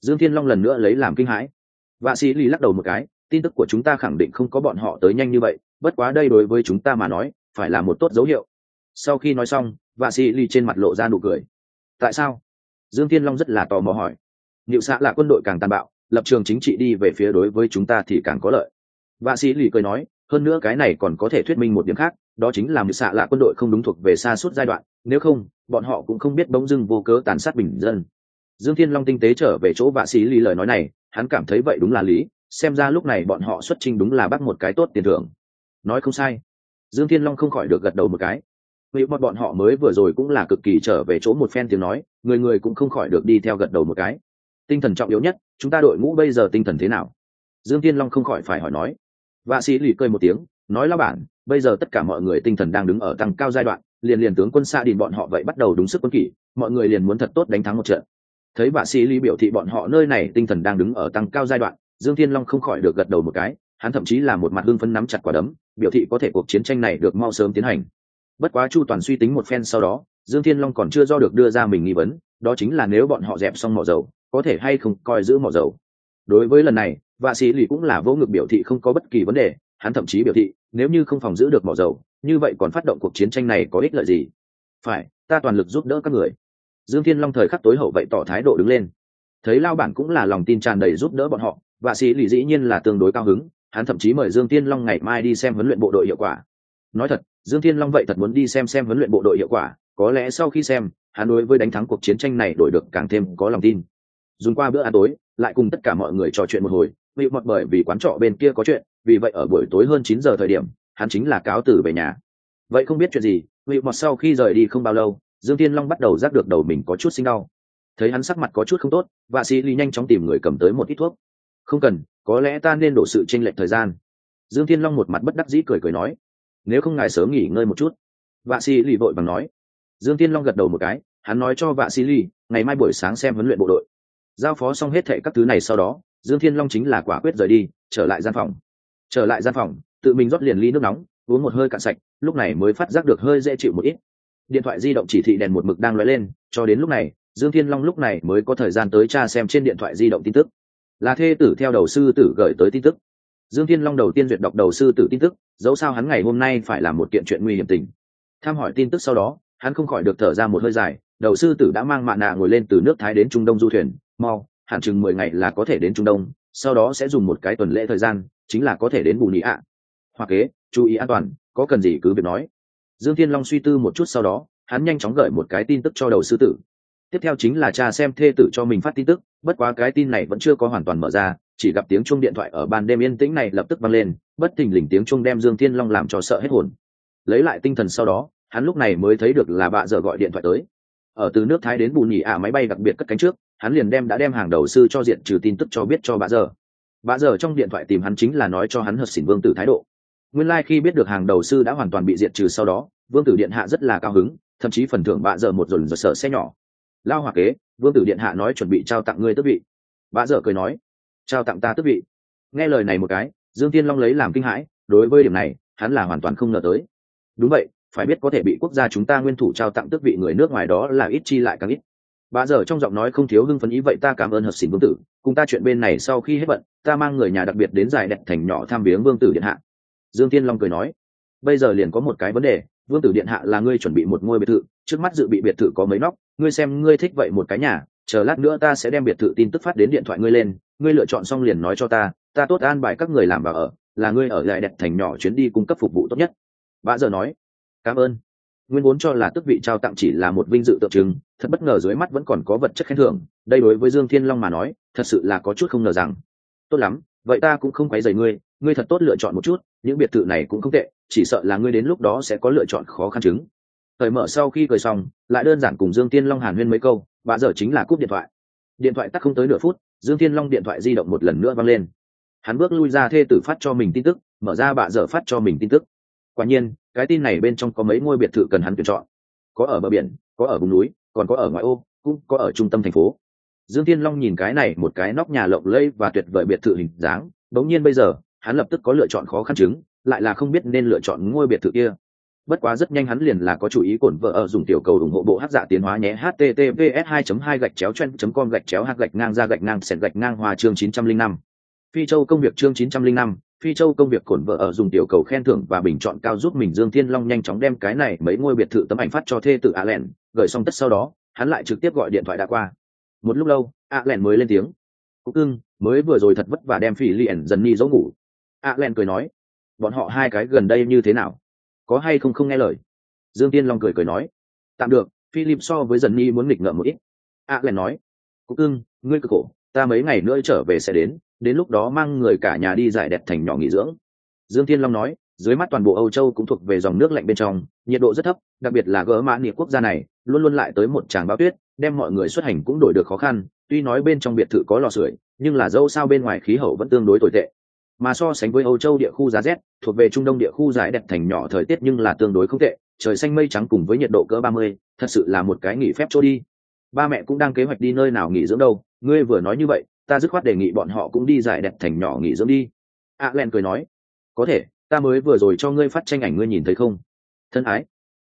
Dương thiên long lần nữa lấy làm kinh hãi. Vạ sĩ lì lắc đầu một cái, tin tức của chúng ta khẳng định không có bọn họ tới nhanh như vậy, bất quá đây đối với chúng ta mà nói, phải là một tốt dấu hiệu. Sau khi nói xong, vạ sĩ lì trên mặt lộ ra nụ cười. Tại sao? Dương thiên long rất là tò mò hỏi. Liệu xạ là quân đội càng tàn bạo lập trường chính trị đi về phía đối với chúng ta thì càng có lợi. Vạ sĩ lì cười nói, hơn nữa cái này còn có thể thuyết minh một điểm khác, đó chính là một xạ lạ quân đội không đúng thuộc về xa suốt giai đoạn, nếu không, bọn họ cũng không biết bỗng dưng vô cớ tàn sát bình dân. Dương thiên long tinh tế trở về chỗ vạ sĩ lì lời nói này, hắn cảm thấy vậy đúng là lý, xem ra lúc này bọn họ xuất trình đúng là bắt một cái tốt tiền thưởng. Nói không sai. Dương thiên long không khỏi được gật đầu một cái. Vì bọn bọn họ mới vừa rồi cũng là cực kỳ trở về chỗ một phen tiếng nói, người người cũng không khỏi được đi theo gật đầu một cái tinh thần trọng yếu nhất, chúng ta đội ngũ bây giờ tinh thần thế nào? Dương thiên long không khỏi phải hỏi nói. Vạ sĩ lì cười một tiếng, nói lao bản, bây giờ tất cả mọi người tinh thần đang đứng ở tăng cao giai đoạn, liền liền tướng quân xa đình bọn họ vậy bắt đầu đúng sức quân kỷ, mọi người liền muốn thật tốt đánh thắng một trận. Thấy vạ sĩ lý biểu thị bọn họ nơi này tinh thần đang đứng ở tăng cao giai đoạn, dương thiên long không khỏi được gật đầu một cái, hắn thậm chí là một mặt hưng phấn nắm chặt quả đấm, biểu thị có thể cuộc chiến tranh này được mau sớm tiến hành. Bất quá chu toàn suy tính một phen sau đó, dương thiên long còn chưa do được đưa ra mình nghi vấn, đó chính là nếu bọn họ dẹp xong mỏ dầu có thể hay không coi giữ mỏ dầu. Đối với lần này, vạ sĩ lì cũng là vô ngực biểu thị không có bất kỳ vấn đề, hắn thậm chí biểu thị, nếu như không phòng giữ được mỏ dầu, như vậy còn phát động cuộc chiến tranh này có ích lợi gì? Phải, ta toàn lực giúp đỡ các người. Dương thiên long thời khắc tối hậu vậy tỏ thái độ đứng lên. Thấy lao bản cũng là lòng tin tràn đầy giúp đỡ bọn họ, vạ sĩ lì dĩ nhiên là tương đối cao hứng, hắn thậm chí mời dương thiên long ngày mai đi xem huấn luyện bộ đội hiệu quả. Nói thật, dương thiên long vậy thật muốn đi xem xem huấn luyện bộ đội hiệu quả, có lẽ sau khi xem, hắn đối với đánh thắng cuộc chiến tranh này đổi được càng thêm có lòng tin dùng qua bữa ăn tối, lại cùng tất cả mọi người trò chuyện một hồi vì mọt bởi vì quán trọ bên kia có chuyện, vì vậy ở buổi tối hơn chín giờ thời điểm, hắn chính là cáo từ về nhà. Vậy không biết chuyện gì vì mọt sau khi rời đi không bao lâu, dương tiên long bắt đầu rác được đầu mình có chút sinh đau. Thấy hắn sắc mặt có chút không tốt, vạ sĩ ly nhanh chóng tìm người cầm tới một ít thuốc. Không cần, có lẽ ta nên đổ sự tranh lệch thời gian. Dương thiên long một mặt bất đắc dĩ cười cười nói. Nếu không ngài sớm nghỉ ngơi một chút. Vạ sĩ ly vội bằng nói. Dương thiên long gật đầu một cái, hắn nói cho vạ sĩ ly ngày mai buổi sáng xem huấn luyện bộ đội giao phó xong hết thệ các thứ này sau đó, dương thiên long chính là quả quyết rời đi, trở lại gian phòng. Trở lại gian phòng, tự mình rót liền ly nước nóng, uống một hơi cạn sạch, lúc này mới phát giác được hơi dễ chịu một ít. Điện thoại di động chỉ thị đèn một mực đang lóe lên, cho đến lúc này, dương thiên long lúc này mới có thời gian tới tra xem trên điện thoại di động tin tức. Là thê tử theo đầu sư tử gửi tới tin tức. Dương thiên long đầu tiên duyệt đọc đầu sư tử tin tức, dẫu sao hắn ngày hôm nay phải làm một kiện chuyện nguy hiểm tình. Tham hỏi tin tức sau đó, hắn không khỏi được thở ra một hơi dài, đầu sư tử đã mang mạ nạ ngồi lên từ nước thái đến trung đông du thuyền mau, hẳn chừng mười ngày là có thể đến trung đông, sau đó sẽ dùng một cái tuần lễ thời gian, chính là có thể đến bù nhĩ ạ. Hoặc kế, chú ý an toàn, có cần gì cứ việc nói. Dương thiên long suy tư một chút sau đó, hắn nhanh chóng gửi một cái tin tức cho đầu sư tử. Tiếp theo chính là cha xem thê tử cho mình phát tin tức, bất quá cái tin này vẫn chưa có hoàn toàn mở ra, chỉ gặp tiếng chuông điện thoại ở ban đêm yên tĩnh này lập tức vang lên, bất thình lình tiếng chuông đem dương thiên long làm cho sợ hết hồn. Lấy lại tinh thần sau đó, hắn lúc này mới thấy được là bà giờ gọi điện thoại tới. Ở từ nước thái đến bù nhì ả máy bay đặc biệt cất cánh trước hắn liền đem đã đem hàng đầu sư cho diện trừ tin tức cho biết cho bà giờ. Bà giờ trong điện thoại tìm hắn chính là nói cho hắn hợp xỉn vương tử thái độ. Nguyên lai、like、khi biết được hàng đầu sư đã hoàn toàn bị diệt trừ sau đó, vương tử điện hạ rất là cao hứng, thậm chí phần thưởng bà giờ một dồn dồn sợ xe nhỏ. Lao hòa kế, vương tử điện hạ nói chuẩn bị trao tặng ngươi tước vị. Bà giờ cười nói, trao tặng ta tước vị. Nghe lời này một cái, dương tiên long lấy làm kinh hãi, đối với điểm này, hắn là hoàn toàn không ngờ tới. Đúng vậy, phải biết có thể bị quốc gia chúng ta nguyên thủ trao tặng tước vị người nước ngoài đó là ít chi lại càng ít bà giờ trong giọng nói không thiếu hưng phấn ý, vậy ta cảm ơn hợp xỉn vương tử, cùng ta chuyện bên này sau khi hết bận, ta mang người nhà đặc biệt đến giải đẹp thành nhỏ tham viếng vương tử điện hạ. Dương tiên long cười nói, bây giờ liền có một cái vấn đề, vương tử điện hạ là ngươi chuẩn bị một ngôi biệt thự, trước mắt dự bị biệt thự có mấy nóc, ngươi xem ngươi thích vậy một cái nhà, chờ lát nữa ta sẽ đem biệt thự tin tức phát đến điện thoại ngươi lên, ngươi lựa chọn xong liền nói cho ta ta tốt an bài các người làm vào ở, là ngươi ở lại đẹp thành nhỏ chuyến đi cung cấp phục vụ tốt nhất. Bà giờ nói, cảm ơn nguyên vốn cho là tước vị trao tặng chỉ là một vinh dự tượng trưng, thật bất ngờ dưới mắt vẫn còn có vật chất khen thưởng, đây đối với dương thiên long mà nói, thật sự là có chút không ngờ rằng. Tốt lắm, vậy ta cũng không quấy rầy ngươi ngươi thật tốt lựa chọn một chút, những biệt thự này cũng không tệ, chỉ sợ là ngươi đến lúc đó sẽ có lựa chọn khó khăn chứng. Thời mở sau khi cười xong, lại đơn giản cùng dương tiên long hàn huyên mấy câu và giờ chính là cúp điện thoại. Điện thoại tắt không tới nửa phút, dương tiên long điện thoại di động một lần nữa văng lên. Hắn bước lui ra thê tử phát cho mình tin tức, mở ra bà giờ phát cho mình tin tức quả nhiên, cái tin này bên trong có mấy ngôi biệt thự cần hắn tuyển chọn. Có ở bờ biển, có ở vùng núi, còn có ở ngoại ô, cũng có ở trung tâm thành phố. Dương tiên long nhìn cái này một cái nóc nhà lộng lẫy và tuyệt vời biệt thự hình dáng, bỗng nhiên bây giờ, hắn lập tức có lựa chọn khó khăn chứng, lại là không biết nên lựa chọn ngôi biệt thự kia. Bất quá rất nhanh hắn liền là có chủ ý cổn vợ ở dùng tiểu cầu ủng hộ bộ hát giả tiến hóa nhé, https 2 2 gạch chéo chen com gạch chéo hạt gạch ngang ra gạch ngang sẹt gạch ngang hòa chương 905 phi châu công việc chương 905, phi châu công việc cổn vợ ở dùng tiểu cầu khen thưởng và bình chọn cao giúp mình dương thiên long nhanh chóng đem cái này mấy ngôi biệt thự tấm ảnh phát cho thê tử a len gửi xong tất sau đó hắn lại trực tiếp gọi điện thoại đã qua. Một lúc lâu a len mới lên tiếng. Cúc cưng mới vừa rồi thật vất vả đem phỉ liền dần ni giấu ngủ. A len cười nói. Bọn họ hai cái gần đây như thế nào? Có hay không không nghe lời? Dương tiên long cười cười nói. Tạm được philip so với dần ni muốn nghịch ngợm một ít. A len nói. Cúc cưng ngươi cực khổ ta mấy ngày nữa trở về sẽ đến đến lúc đó mang người cả nhà đi giải đẹp thành nhỏ nghỉ dưỡng. Dương thiên long nói, dưới mắt toàn bộ âu châu cũng thuộc về dòng nước lạnh bên trong, nhiệt độ rất thấp, đặc biệt là gỡ mã nghĩa quốc gia này, luôn luôn lại tới một tràng bão tuyết, đem mọi người xuất hành cũng đổi được khó khăn, tuy nói bên trong biệt thự có lò sưởi, nhưng là dâu sao bên ngoài khí hậu vẫn tương đối tồi tệ. Mà so sánh với âu châu địa khu giá rét, thuộc về trung đông địa khu giải đẹp thành nhỏ thời tiết nhưng là tương đối không tệ, trời xanh mây trắng cùng với nhiệt độ cỡ ba mươi, thật sự là một cái nghỉ phép chỗ đi. Ba mẹ cũng đang kế hoạch đi nơi nào nghỉ dưỡng đâu, ngươi vừa nói như vậy ta dứt khoát đề nghị bọn họ cũng đi giải đẹp thành nhỏ nghỉ dưỡng đi. A len cười nói, có thể, ta mới vừa rồi cho ngươi phát tranh ảnh ngươi nhìn thấy không? Thân ái,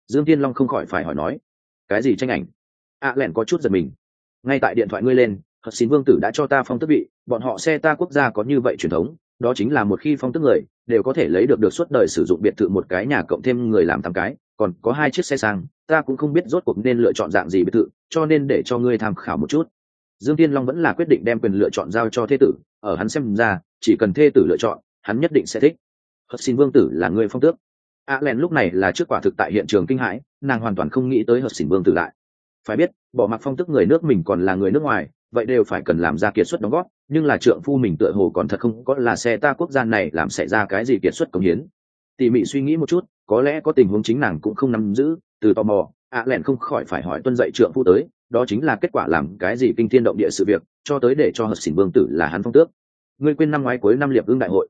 dương tiên long không khỏi phải hỏi nói, cái gì tranh ảnh? A len có chút giật mình. Ngay tại điện thoại ngươi lên hật xin vương tử đã cho ta phong tước vị, bọn họ xe ta quốc gia có như vậy truyền thống, đó chính là một khi phong tước người, đều có thể lấy được được suốt đời sử dụng biệt thự một cái nhà cộng thêm người làm tám cái, còn có hai chiếc xe sang, ta cũng không biết rốt cuộc nên lựa chọn dạng gì biệt thự, cho nên để cho ngươi tham khảo một chút dương tiên long vẫn là quyết định đem quyền lựa chọn giao cho thế tử, ở hắn xem ra, chỉ cần thê tử lựa chọn, hắn nhất định sẽ thích. Hất xin vương tử là người phong tước. A len lúc này là trước quả thực tại hiện trường kinh hãi, nàng hoàn toàn không nghĩ tới hất xin vương tử lại. Phải biết, bỏ mặc phong tước người nước mình còn là người nước ngoài, vậy đều phải cần làm ra kiệt xuất đóng góp, nhưng là trượng phu mình tựa hồ còn thật không có là xe ta quốc gia này làm xảy ra cái gì kiệt xuất công hiến. Tỉ mỉ suy nghĩ một chút, có lẽ có tình huống chính nàng cũng không nắm giữ, từ tò mò ạ lẹn không khỏi phải hỏi tuân dạy trượng phu tới đó chính là kết quả làm cái gì kinh thiên động địa sự việc, cho tới để cho hợp xỉn vương tử là hắn phong tước. Ngươi quên năm ngoái cuối năm liệp ương đại hội.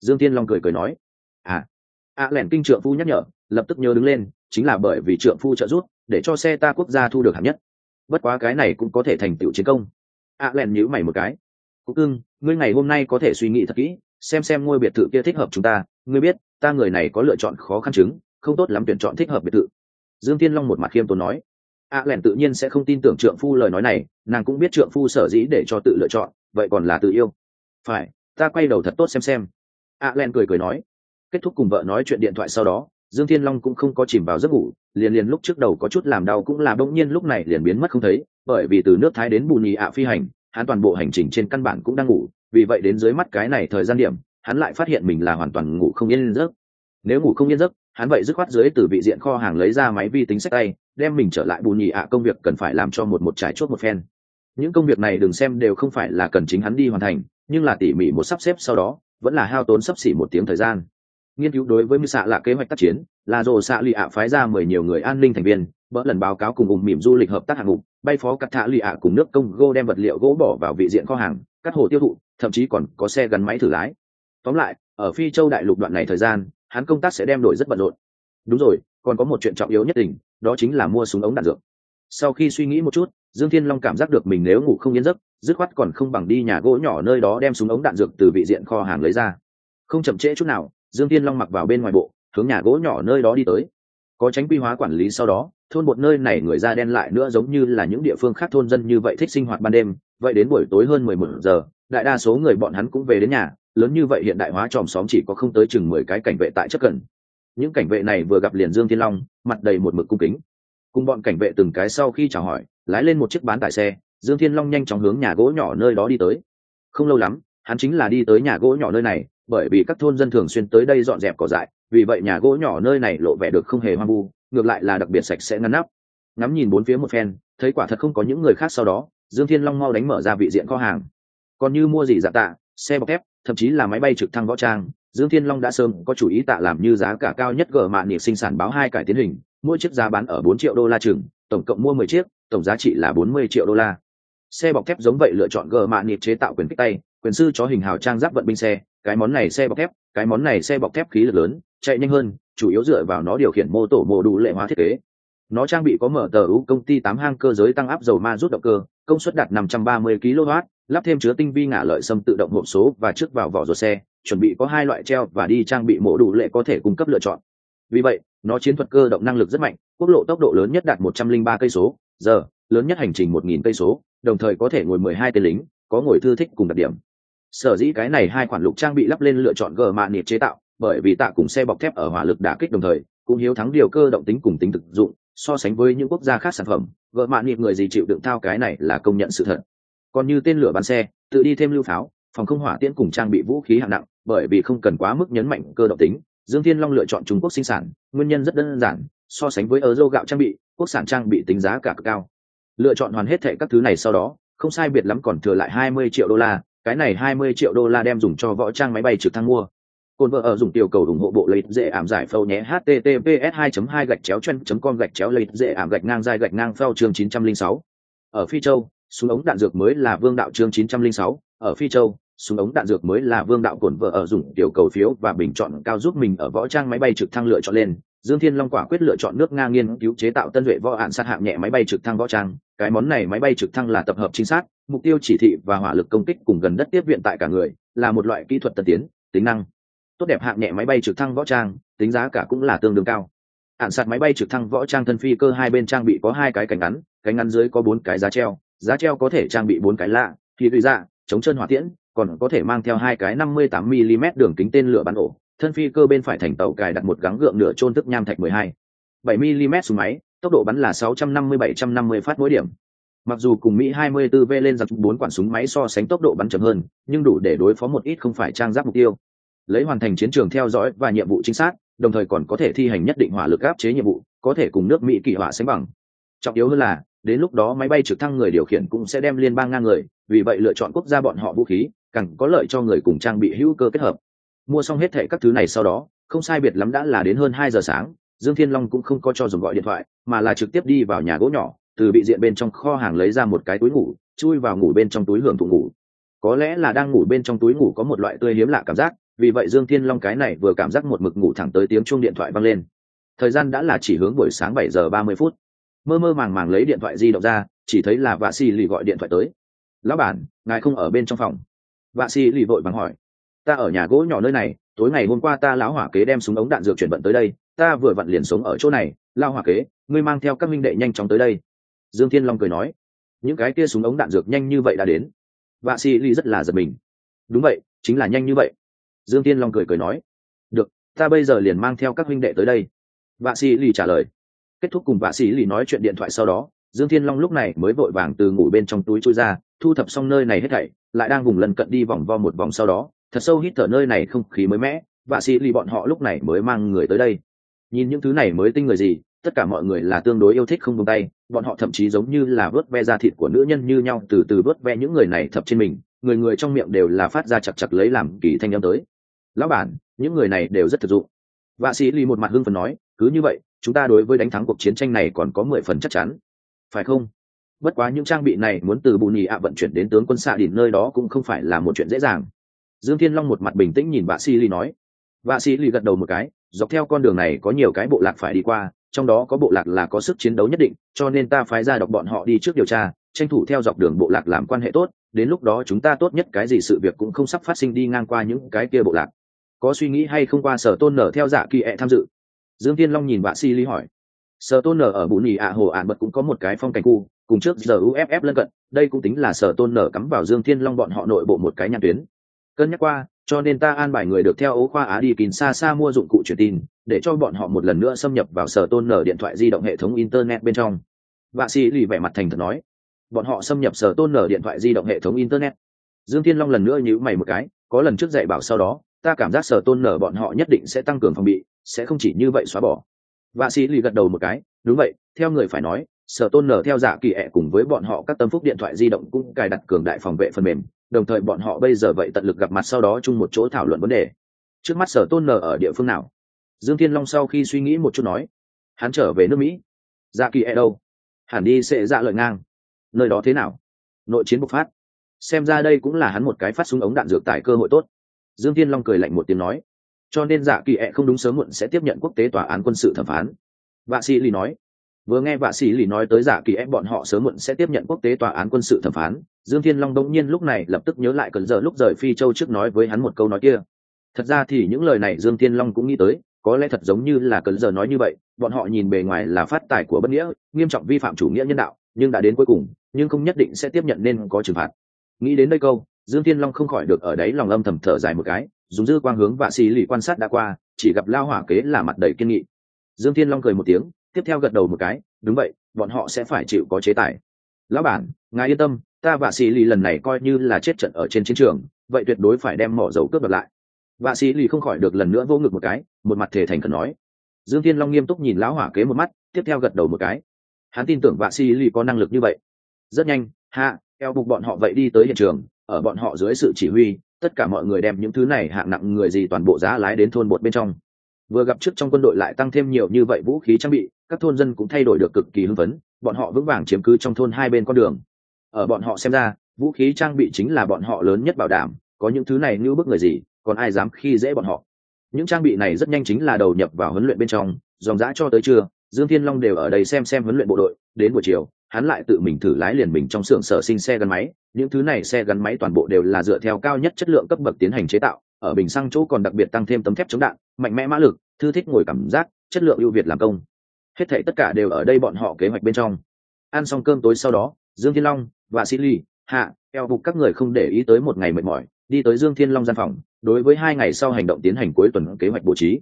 Dương tiên long cười cười nói à a à lẻn kinh trượng phu nhắc nhở, lập tức nhớ đứng lên, chính là bởi vì trượng phu trợ giúp, để cho xe ta quốc gia thu được hạng nhất. Bất quá cái này cũng có thể thành tựu chiến công. a à lẻn nhíu mày một cái, cúc cưng, ngươi ngày hôm nay có thể suy nghĩ thật kỹ, xem xem ngôi biệt thự kia thích hợp chúng ta. Ngươi biết, ta người này có lựa chọn khó khăn chứng, không tốt lắm tuyển chọn thích hợp biệt thự. Dương tiên long một mặt khiêm tốn nói a à lẻn tự nhiên sẽ không tin tưởng trượng phu lời nói này, nàng cũng biết trượng phu sở dĩ để cho tự lựa chọn, vậy còn là tự yêu. Phải, ta quay đầu thật tốt xem xem. A à len cười cười nói. Kết thúc cùng vợ nói chuyện điện thoại sau đó, dương thiên long cũng không có chìm vào giấc ngủ, liền liền lúc trước đầu có chút làm đau cũng là bỗng nhiên lúc này liền biến mất không thấy, bởi vì từ nước thái đến bù nhì ạ phi hành, hắn toàn bộ hành trình trên căn bản cũng đang ngủ, vì vậy đến dưới mắt cái này thời gian điểm, hắn lại phát hiện mình là hoàn toàn ngủ không yên giấc. Nếu ngủ không yên giấc hắn vậy dứt khoát dưới từ vị diện kho hàng lấy ra máy vi tính sách tay, đem mình trở lại bù nhị ạ công việc cần phải làm cho một một trải chốt một phen. Những công việc này đừng xem đều không phải là cần chính hắn đi hoàn thành, nhưng là tỉ mỉ một sắp xếp sau đó, vẫn là hao tốn sắp xỉ một tiếng thời gian. Nghiên cứu đối với mưu xạ là kế hoạch tác chiến là rồ xạ lì ạ phái ra mười nhiều người an ninh thành viên, bỡ lần báo cáo cùng ủng mỉm du lịch hợp tác hạng mục, bay phó cắt thạ lì ạ cùng nước công gô đem vật liệu gỗ bỏ vào vị diện kho hàng, cắt hồ tiêu thụ, thậm chí còn có xe gắn máy thử lái. Tóm lại, ở phi châu đại lục đoạn này thời gian hắn công tác sẽ đem đổi rất bận rộn. Đúng rồi, còn có một chuyện trọng yếu nhất định, đó chính là mua súng ống đạn dược. Sau khi suy nghĩ một chút, dương thiên long cảm giác được mình nếu ngủ không yên giấc, dứt khoát còn không bằng đi nhà gỗ nhỏ nơi đó đem súng ống đạn dược từ vị diện kho hàng lấy ra. Không chậm trễ chút nào, dương thiên long mặc vào bên ngoài bộ, hướng nhà gỗ nhỏ nơi đó đi tới. Có tránh quy hóa quản lý sau đó, thôn một nơi này người da đen lại nữa giống như là những địa phương khác thôn dân như vậy thích sinh hoạt ban đêm, vậy đến buổi tối hơn mười một giờ, đại đa số người bọn hắn cũng về đến nhà lớn như vậy hiện đại hóa tròm xóm chỉ có không tới chừng mười cái cảnh vệ tại chất cần những cảnh vệ này vừa gặp liền dương thiên long, mặt đầy một mực cung kính. Cùng bọn cảnh vệ từng cái sau khi chào hỏi, lái lên một chiếc bán tải xe, dương thiên long nhanh chóng hướng nhà gỗ nhỏ nơi đó đi tới. Không lâu lắm, hắn chính là đi tới nhà gỗ nhỏ nơi này, bởi vì các thôn dân thường xuyên tới đây dọn dẹp cỏ dại, vì vậy nhà gỗ nhỏ nơi này lộ vẻ được không hề hoang vu, ngược lại là đặc biệt sạch sẽ ngăn nắp. Ngắm nhìn bốn phía một phen, thấy quả thật không có những người khác sau đó, dương thiên long mau đánh mở ra vị diện kho hàng. Còn như mua gì dạ tạ, xe bọc thép thậm chí là máy bay trực thăng võ trang, dương thiên long đã sớm có chủ ý tạ làm như giá cả cao nhất gờ mạ nhiệt sinh sản báo hai cải tiến hình, mỗi chiếc giá bán ở bốn triệu đô la chừng, tổng cộng mua mười chiếc, tổng giá trị là bốn mươi triệu đô la. Xe bọc thép giống vậy lựa chọn gờ mạ nhiệt chế tạo quyền kích tay, quyền sư cho hình hào trang giáp vận binh xe, cái món này xe bọc thép, cái món này xe bọc thép khí lực lớn, chạy nhanh hơn, chủ yếu dựa vào nó điều khiển mô tổ mô đủ lệ hóa thiết kế. Nó trang bị có mở tờ u công ty tám hang cơ giới tăng áp dầu ma rút động cơ, công suất đạt 530 kW lắp thêm chứa tinh vi ngả lợi xâm tự động hộp số và trước vào vỏ ruột xe, chuẩn bị có hai loại treo và đi trang bị mổ đủ lệ có thể cung cấp lựa chọn. Vì vậy, nó chiến thuật cơ động năng lực rất mạnh, quốc lộ tốc độ lớn nhất đạt 103 cây số, giờ, lớn nhất hành trình 1.000 cây số, đồng thời có thể ngồi 12 tên lính, có ngồi thư thích cùng đặc điểm. Sở dĩ cái này hai khoản lục trang bị lắp lên lựa chọn gờ mạ nịt chế tạo, bởi vì tạ cùng xe bọc thép ở hỏa lực đả kích đồng thời, cũng hiếu thắng điều cơ động tính cùng tính thực dụng, so sánh với những quốc gia khác sản phẩm, gờ mạ nịt người gì chịu đựng thao cái này là công nhận sự thật còn như tên lửa bắn xe, tự đi thêm lưu pháo, phòng không hỏa tiễn cùng trang bị vũ khí hạng nặng, bởi vì không cần quá mức nhấn mạnh cơ động tính, dương thiên long lựa chọn trung quốc sinh sản, nguyên nhân rất đơn giản, so sánh với ở dâu gạo trang bị, quốc sản trang bị tính giá cả cực cao lựa chọn hoàn hết thệ các thứ này sau đó, không sai biệt lắm còn thừa lại hai mươi triệu đô la, cái này hai mươi triệu đô la đem dùng cho võ trang máy bay trực thăng mua cồn vợ ở dùng tiểu cầu ủng hộ bộ lấy dễ ảm giải phâu nhé, https 2 2 gạch chéo chen com gạch chéo lấy dễ ảm gạch ngang dài gạch ngang phao chương 906. ở phi châu súng ống đạn dược mới là vương đạo chương 906. ở phi châu, súng ống đạn dược mới là vương đạo cổn vợ ở dùng tiểu cầu phiếu và bình chọn cao giúp mình ở võ trang máy bay trực thăng lựa chọn lên. Dương thiên long quả quyết lựa chọn nước nga nghiên cứu chế tạo tân duệ võ hạn sát hạng nhẹ máy bay trực thăng võ trang. Cái món này máy bay trực thăng là tập hợp chính xác mục tiêu chỉ thị và hỏa lực công kích cùng gần đất tiếp viện tại cả người, là một loại kỹ thuật tân tiến, tính năng. Tốt đẹp hạng nhẹ máy bay trực thăng võ trang, tính giá cả cũng là tương đương cao. Hạn sạt máy bay trực thăng võ trang thân phi cơ hai bên trang bị có hai cái cánh ngắn cánh ngắn dưới có bốn cái giá treo giá treo có thể trang bị bốn cái lạ thì tùy ra chống chân hỏa tiễn, còn có thể mang theo hai cái năm mươi tám mm đường kính tên lửa bắn ổ. Thân phi cơ bên phải thành tàu cài đặt một gắng gượng nửa trôn thức nham thạch mười hai. bảy mm súng máy, tốc độ bắn là sáu trăm năm mươi bảy trăm năm mươi phát mỗi điểm. Mặc dù cùng mỹ 24 v lên giặc bốn quản súng máy so sánh tốc độ bắn chậm hơn, nhưng đủ để đối phó một ít không phải trang giáp mục tiêu. Lấy hoàn thành chiến trường theo dõi và nhiệm vụ chính xác, đồng thời còn có thể thi hành nhất định hỏa lực áp chế nhiệm vụ, có thể cùng nước mỹ kỳ hỏa sánh bằng. Trọng yếu hơn là đến lúc đó máy bay trực thăng người điều khiển cũng sẽ đem liên bang ngang người, vì vậy lựa chọn quốc gia bọn họ vũ khí, càng có lợi cho người cùng trang bị hữu cơ kết hợp. Mua xong hết thệ các thứ này sau đó, không sai biệt lắm đã là đến hơn hai giờ sáng, dương thiên long cũng không có cho dùng gọi điện thoại, mà là trực tiếp đi vào nhà gỗ nhỏ, từ bị diện bên trong kho hàng lấy ra một cái túi ngủ, chui vào ngủ bên trong túi hưởng thụ ngủ. Có lẽ là đang ngủ bên trong túi ngủ có một loại tươi hiếm lạ cảm giác, vì vậy dương thiên long cái này vừa cảm giác một mực ngủ thẳng tới tiếng chuông điện thoại vang lên. Thời gian đã là chỉ hướng buổi sáng bảy giờ ba mươi phút mơ mơ màng màng lấy điện thoại di động ra, chỉ thấy là vạ xì lì gọi điện thoại tới. Lão bản, ngài không ở bên trong phòng. Vạ xì lì vội vàng hỏi. Ta ở nhà gỗ nhỏ nơi này, tối ngày hôm qua ta lão hỏa kế đem súng ống đạn dược chuyển vận tới đây, ta vừa vặn liền sống ở chỗ này lao hỏa kế, ngươi mang theo các minh đệ nhanh chóng tới đây. Dương thiên long cười nói. Những cái kia súng ống đạn dược nhanh như vậy đã đến. Vạ xì lì rất là giật mình. Đúng vậy, chính là nhanh như vậy. Dương thiên long cười cười nói. Được, ta bây giờ liền mang theo các huynh đệ tới đây. Vạ sĩ lì trả lời kết thúc cùng vạ sĩ lì nói chuyện điện thoại sau đó, dương thiên long lúc này mới vội vàng từ ngủ bên trong túi chui ra, thu thập xong nơi này hết thảy, lại đang vùng lần cận đi vòng vo một vòng sau đó, thật sâu hít thở nơi này không khí mới mẻ, vạ sĩ lì bọn họ lúc này mới mang người tới đây. Nhìn những thứ này mới tinh người gì, tất cả mọi người là tương đối yêu thích không tung tay, bọn họ thậm chí giống như là vớt ve da thịt của nữ nhân như nhau, từ từ vớt ve những người này thập trên mình, người người trong miệng đều là phát ra chặt chặt lấy làm kỳ thanh âm tới. Lão bản, những người này đều rất thực dụng. Vạ sĩ lì một mặt hưng phần nói, cứ như vậy chúng ta đối với đánh thắng cuộc chiến tranh này còn có mười phần chắc chắn. Phải không? Bất quá những trang bị này muốn từ bù nhì ạ vận chuyển đến tướng quân xạ đỉnh nơi đó cũng không phải là một chuyện dễ dàng. Dương thiên long một mặt bình tĩnh nhìn vạ sĩ ly nói. Vạ sĩ ly gật đầu một cái, dọc theo con đường này có nhiều cái bộ lạc phải đi qua, trong đó có bộ lạc là có sức chiến đấu nhất định, cho nên ta phái ra đọc bọn họ đi trước điều tra, tranh thủ theo dọc đường bộ lạc làm quan hệ tốt, đến lúc đó chúng ta tốt nhất cái gì sự việc cũng không sắp phát sinh đi ngang qua những cái kia bộ lạc. Có suy nghĩ hay không qua sở tôn nở theo dạ kỳ ẹ tham dự dương tiên long nhìn vạ si ly hỏi. Sở tôn nở ở bù nhì ạ hồ ạn bật cũng có một cái phong cảnh khu, cùng trước giờ uff lân cận, đây cũng tính là sở tôn nở cắm vào dương thiên long bọn họ nội bộ một cái nhãn tuyến. Cân nhắc qua, cho nên ta an bài người được theo ấu khoa á đi kín xa xa mua dụng cụ truyền tin, để cho bọn họ một lần nữa xâm nhập vào sở tôn nở điện thoại di động hệ thống internet bên trong. Vạ sĩ lì vẻ mặt thành thật nói. Bọn họ xâm nhập sở tôn nở điện thoại di động hệ thống internet. Dương thiên long lần nữa nhíu mày một cái, có lần trước dạy bảo sau đó ta cảm giác sở tôn nở bọn họ nhất định sẽ tăng cường phòng bị, sẽ không chỉ như vậy xóa bỏ. Vạ sĩ lì gật đầu một cái, đúng vậy, theo người phải nói, sở tôn nở theo giả kỳ ẹ cùng với bọn họ các tâm phúc điện thoại di động cũng cài đặt cường đại phòng vệ phần mềm, đồng thời bọn họ bây giờ vậy tận lực gặp mặt sau đó chung một chỗ thảo luận vấn đề. Trước mắt sở tôn nở ở địa phương nào? Dương thiên long sau khi suy nghĩ một chút nói, hắn trở về nước mỹ. Giả kỳ ẹ đâu? Hẳn đi sẽ dạ lợi ngang. Nơi đó thế nào? Nội chiến bộc phát. Xem ra đây cũng là hắn một cái phát súng ống đạn dược tại cơ hội tốt dương thiên long cười lạnh một tiếng nói, cho nên Dạ kỳ ẹ không đúng sớm muộn sẽ tiếp nhận quốc tế tòa án quân sự thẩm phán. Vạ sĩ lì nói, vừa nghe vạ sĩ lì nói tới Dạ kỳ ẹ bọn họ sớm muộn sẽ tiếp nhận quốc tế tòa án quân sự thẩm phán. Dương thiên long đông nhiên lúc này lập tức nhớ lại cần giờ lúc rời phi châu trước nói với hắn một câu nói kia. Thật ra thì những lời này dương thiên long cũng nghĩ tới, có lẽ thật giống như là cần giờ nói như vậy, bọn họ nhìn bề ngoài là phát tài của bất nghĩa, nghiêm trọng vi phạm chủ nghĩa nhân đạo, nhưng đã đến cuối cùng, nhưng không nhất định sẽ tiếp nhận nên có trừng phạt. Nghĩ đến đây câu dương thiên long không khỏi được ở đấy lòng âm thầm thở dài một cái, dùng dư quang hướng vạ xì lì quan sát đã qua, chỉ gặp lao hỏa kế là mặt đầy kiên nghị. Dương thiên long cười một tiếng, tiếp theo gật đầu một cái, đúng vậy, bọn họ sẽ phải chịu có chế tài. Lão bản, ngài yên tâm, ta vạ xì lì lần này coi như là chết trận ở trên chiến trường, vậy tuyệt đối phải đem mỏ dầu cướp đoạt lại. Vạ xì lì không khỏi được lần nữa vô ngực một cái, một mặt thể thành cần nói. Dương thiên long nghiêm túc nhìn lão hỏa kế một mắt, tiếp theo gật đầu một cái. Hắn tin tưởng vạ xì lì có năng lực như vậy. Rất nhanh hạ eo bục bọn họ vậy đi tới hiện trường ở bọn họ dưới sự chỉ huy, tất cả mọi người đem những thứ này hạng nặng người gì toàn bộ giá lái đến thôn bột bên trong. Vừa gặp trước trong quân đội lại tăng thêm nhiều như vậy vũ khí trang bị, các thôn dân cũng thay đổi được cực kỳ hưng phấn, bọn họ vững vàng chiếm cứ trong thôn hai bên con đường. Ở bọn họ xem ra, vũ khí trang bị chính là bọn họ lớn nhất bảo đảm, có những thứ này như bức người gì, còn ai dám khi dễ bọn họ. Những trang bị này rất nhanh chính là đầu nhập vào huấn luyện bên trong, dòng dã cho tới trưa, dương thiên long đều ở đây xem xem huấn luyện bộ đội, đến buổi chiều hắn lại tự mình thử lái liền mình trong xưởng sở sinh xe gắn máy, những thứ này xe gắn máy toàn bộ đều là dựa theo cao nhất chất lượng cấp bậc tiến hành chế tạo, ở bình xăng chỗ còn đặc biệt tăng thêm tấm thép chống đạn, mạnh mẽ mã lực, thư thích ngồi cảm giác, chất lượng ưu việt làm công. Hết thảy tất cả đều ở đây bọn họ kế hoạch bên trong. Ăn xong cơm tối sau đó, dương thiên long và sĩ ly hạ, eo bục các người không để ý tới một ngày mệt mỏi, đi tới dương thiên long gian phòng, đối với hai ngày sau hành động tiến hành cuối tuần kế hoạch bố trí.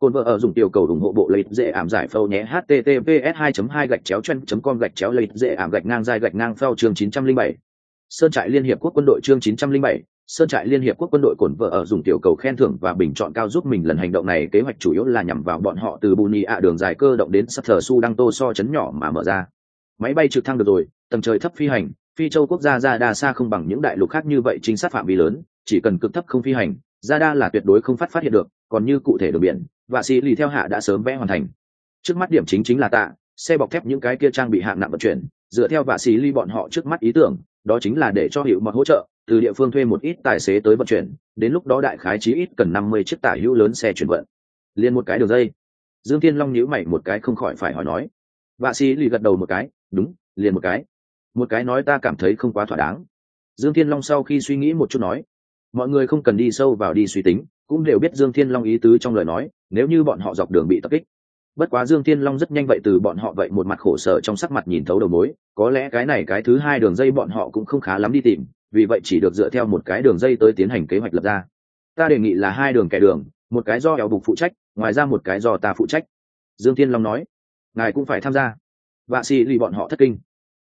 Côn vợ ở dùng tiểu cầu ủng hộ bộ lấy dễ ảm giải phâu nhé https 2 2 gạch chéo chen com gạch chéo lấy dễ ảm gạch ngang dài gạch ngang phao chương 907. Sơn trại liên hiệp quốc quân đội chương 907. Sơn trại liên hiệp quốc quân đội cổn vợ ở dùng tiểu cầu khen thưởng và bình chọn cao giúp mình lần hành động này kế hoạch chủ yếu là nhằm vào bọn họ từ Buni ạ đường dài cơ động đến Sutter Su đang tô so chấn nhỏ mà mở ra. Máy bay trực thăng được rồi, tầng trời thấp phi hành, phi châu quốc gia ra đa xa không bằng những đại lục khác như vậy chính xác phạm vi lớn, chỉ cần cực thấp không phi hành, ra đa là tuyệt đối không phát phát hiện được, còn như cụ thể đường biển, và xì lì theo hạ đã sớm vẽ hoàn thành. Trước mắt điểm chính chính là tạ, xe bọc thép những cái kia trang bị hạng nặng vận chuyển. Dựa theo vạ xì ly bọn họ trước mắt ý tưởng, đó chính là để cho hiệu mật hỗ trợ, từ địa phương thuê một ít tài xế tới vận chuyển, đến lúc đó đại khái chí ít cần năm mươi chiếc tải hữu lớn xe chuyển vận. Liền một cái đường dây. Dương thiên long nhíu mày một cái không khỏi phải hỏi nói. Vạ xì ly gật đầu một cái, đúng, liền một cái. Một cái nói ta cảm thấy không quá thỏa đáng. Dương thiên long sau khi suy nghĩ một chút nói, mọi người không cần đi sâu vào đi suy tính, cũng đều biết dương thiên long ý tứ trong lời nói nếu như bọn họ dọc đường bị tập kích. Bất quá dương thiên long rất nhanh vậy từ bọn họ vậy một mặt khổ sở trong sắc mặt nhìn thấu đầu mối, có lẽ cái này cái thứ hai đường dây bọn họ cũng không khá lắm đi tìm, vì vậy chỉ được dựa theo một cái đường dây tới tiến hành kế hoạch lập ra. Ta đề nghị là hai đường kẻ đường, một cái do eo bục phụ trách, ngoài ra một cái do ta phụ trách. Dương thiên long nói, ngài cũng phải tham gia. Vạ sĩ lì bọn họ thất kinh.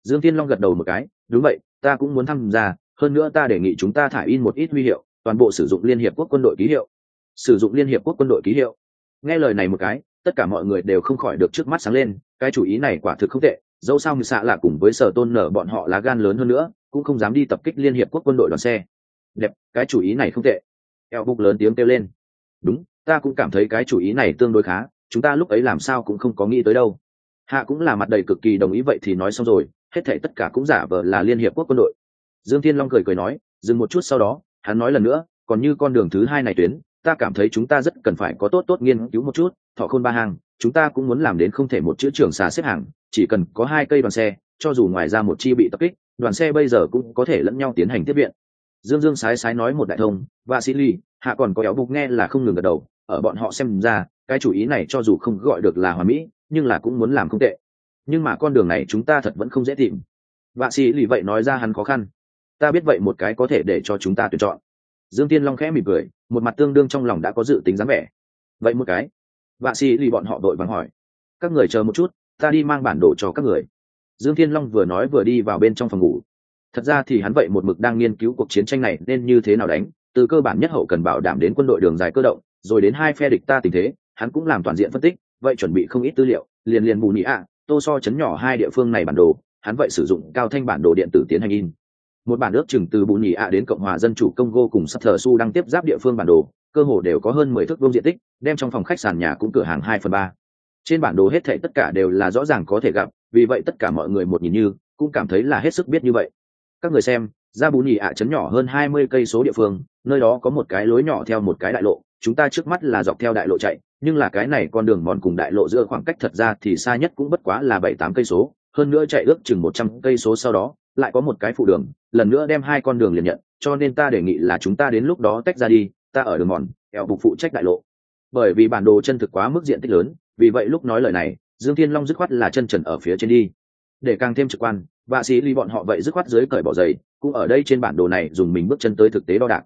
Dương thiên long gật đầu một cái, đúng vậy, ta cũng muốn tham gia, hơn nữa ta đề nghị chúng ta thả in một ít huy hiệu, toàn bộ sử dụng liên hiệp quốc quân đội ký hiệu. Sử dụng liên hiệp quốc quân đội ký hiệu nghe lời này một cái, tất cả mọi người đều không khỏi được trước mắt sáng lên, cái chủ ý này quả thực không tệ, dẫu sao người xạ là cùng với sở tôn nở bọn họ lá gan lớn hơn nữa, cũng không dám đi tập kích liên hiệp quốc quân đội đoàn xe. Đẹp, cái chủ ý này không tệ. Eo bục lớn tiếng kêu lên. Đúng, ta cũng cảm thấy cái chủ ý này tương đối khá, chúng ta lúc ấy làm sao cũng không có nghĩ tới đâu. Hạ cũng là mặt đầy cực kỳ đồng ý vậy thì nói xong rồi, hết thể tất cả cũng giả vờ là liên hiệp quốc quân đội. Dương thiên long cười cười nói, dừng một chút sau đó, hắn nói lần nữa, còn như con đường thứ hai này tuyến ta cảm thấy chúng ta rất cần phải có tốt tốt nghiên cứu một chút, thọ khôn ba hàng, chúng ta cũng muốn làm đến không thể một chữ trưởng xà xếp hàng, chỉ cần có hai cây đoàn xe, cho dù ngoài ra một chi bị tập kích, đoàn xe bây giờ cũng có thể lẫn nhau tiến hành tiếp viện. Dương dương sái sái nói một đại thông và sĩ ly hạ còn có éo bục nghe là không ngừng gật đầu, ở bọn họ xem ra, cái chủ ý này cho dù không gọi được là hòa mỹ, nhưng là cũng muốn làm không tệ. Nhưng mà con đường này chúng ta thật vẫn không dễ tìm. Vạ sĩ lì vậy nói ra hắn khó khăn. Ta biết vậy một cái có thể để cho chúng ta tuyển chọn dương tiên long khẽ mỉm cười, một mặt tương đương trong lòng đã có dự tính dáng vẻ. Vậy một cái. Vạ sĩ lì bọn họ đội vàng hỏi. Các người chờ một chút, ta đi mang bản đồ cho các người. Dương thiên long vừa nói vừa đi vào bên trong phòng ngủ. Thật ra thì hắn vậy một mực đang nghiên cứu cuộc chiến tranh này nên như thế nào đánh, từ cơ bản nhất hậu cần bảo đảm đến quân đội đường dài cơ động, rồi đến hai phe địch ta tình thế, hắn cũng làm toàn diện phân tích, vậy chuẩn bị không ít tư liệu, liền liền bù nhị ạ, tô so chấn nhỏ hai địa phương này bản đồ, hắn vậy sử dụng cao thanh bản đồ điện tử tiến hành in một bản ước chừng từ bù Nhì ạ đến cộng hòa dân chủ congo cùng sắp thờ su đang tiếp giáp địa phương bản đồ, cơ hồ đều có hơn mười thước vuông diện tích, đem trong phòng khách sàn nhà cũng cửa hàng hai phần ba. Trên bản đồ hết thảy tất cả đều là rõ ràng có thể gặp, vì vậy tất cả mọi người một nhìn như, cũng cảm thấy là hết sức biết như vậy. Các người xem, ra bù Nhì ạ chấn nhỏ hơn hai mươi cây số địa phương, nơi đó có một cái lối nhỏ theo một cái đại lộ, chúng ta trước mắt là dọc theo đại lộ chạy, nhưng là cái này con đường mòn cùng đại lộ giữa khoảng cách thật ra thì xa nhất cũng bất quá là bảy tám cây số, hơn nữa chạy ước chừng một trăm cây số sau đó lại có một cái phụ đường, lần nữa đem hai con đường liền nhận, cho nên ta đề nghị là chúng ta đến lúc đó tách ra đi, ta ở đường mòn eo bục phụ trách đại lộ. Bởi vì bản đồ chân thực quá mức diện tích lớn, vì vậy lúc nói lời này, dương thiên long dứt khoát là chân trần ở phía trên đi. Để càng thêm trực quan, vạ sĩ ly bọn họ vậy dứt khoát dưới cởi bỏ giày, cũng ở đây trên bản đồ này dùng mình bước chân tới thực tế đo đạc.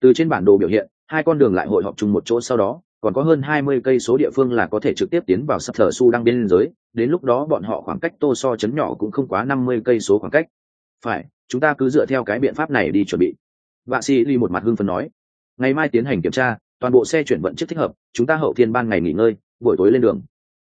Từ trên bản đồ biểu hiện, hai con đường lại hội họp chung một chỗ sau đó, còn có hơn hai mươi cây số địa phương là có thể trực tiếp tiến vào sắp thờ su đang biên giới đến lúc đó bọn họ khoảng cách tô so chấn nhỏ cũng không quá năm mươi cây số khoảng cách phải, chúng ta cứ dựa theo cái biện pháp này đi chuẩn bị. Vạ sĩ ly một mặt hưng phấn nói. Ngày mai tiến hành kiểm tra, toàn bộ xe chuyển vận chức thích hợp, chúng ta hậu thiên ban ngày nghỉ ngơi, buổi tối lên đường.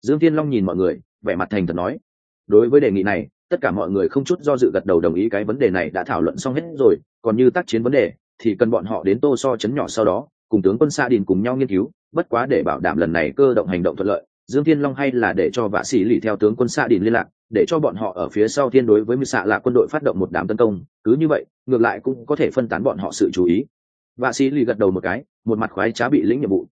Dương thiên long nhìn mọi người, vẻ mặt thành thật nói. Đối với đề nghị này, tất cả mọi người không chút do dự gật đầu đồng ý cái vấn đề này đã thảo luận xong hết rồi, còn như tác chiến vấn đề, thì cần bọn họ đến tô so chấn nhỏ sau đó, cùng tướng quân sa đình cùng nhau nghiên cứu, bất quá để bảo đảm lần này cơ động hành động thuận lợi, dương thiên long hay là để cho vạ sĩ lì theo tướng quân sa đình liên lạc để cho bọn họ ở phía sau thiên đối với mưu xạ là quân đội phát động một đám tấn công, cứ như vậy, ngược lại cũng có thể phân tán bọn họ sự chú ý. Vạ sĩ lì gật đầu một cái, một mặt khoái trá bị lĩnh nhiệm vụ.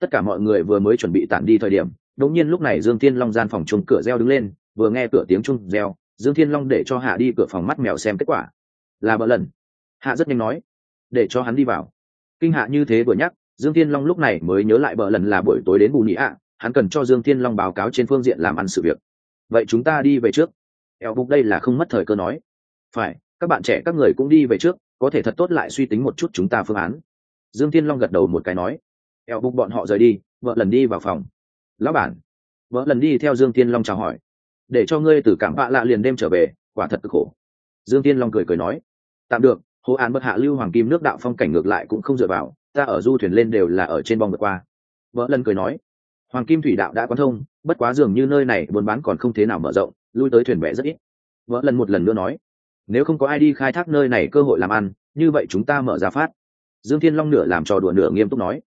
Tất cả mọi người vừa mới chuẩn bị tản đi thời điểm đống nhiên lúc này dương thiên long gian phòng chung cửa reo đứng lên, vừa nghe cửa tiếng chung reo, dương thiên long để cho hạ đi cửa phòng mắt mèo xem kết quả. Là bỡ lần. Hạ rất nhanh nói, để cho hắn đi vào. Kinh hạ như thế vừa nhắc, dương thiên long lúc này mới nhớ lại bỡ lần là buổi tối đến bù nhị ạ, hắn cần cho dương thiên long báo cáo trên phương diện làm ăn sự việc vậy chúng ta đi về trước. Eo bục đây là không mất thời cơ nói. Phải, các bạn trẻ, các người cũng đi về trước, có thể thật tốt lại suy tính một chút chúng ta phương án. Dương thiên long gật đầu một cái nói. Eo bục bọn họ rời đi, vợ lần đi vào phòng. Lão bản. Vợ lần đi theo dương thiên long chào hỏi. Để cho ngươi từ cảng bạ lạ liền đêm trở về, quả thật cực khổ. Dương thiên long cười cười nói. Tạm được hồ án bất hạ lưu hoàng kim nước đạo phong cảnh ngược lại cũng không dựa vào, ta ở du thuyền lên đều là ở trên bong vượt qua. Vợ lần cười nói hoàng kim thủy đạo đã quan thông, bất quá dường như nơi này buôn bán còn không thế nào mở rộng, lui tới thuyền bè rất ít. Vợ lần một lần nữa nói, nếu không có ai đi khai thác nơi này cơ hội làm ăn, như vậy chúng ta mở ra phát. Dương thiên long nửa làm trò đùa nửa nghiêm túc nói.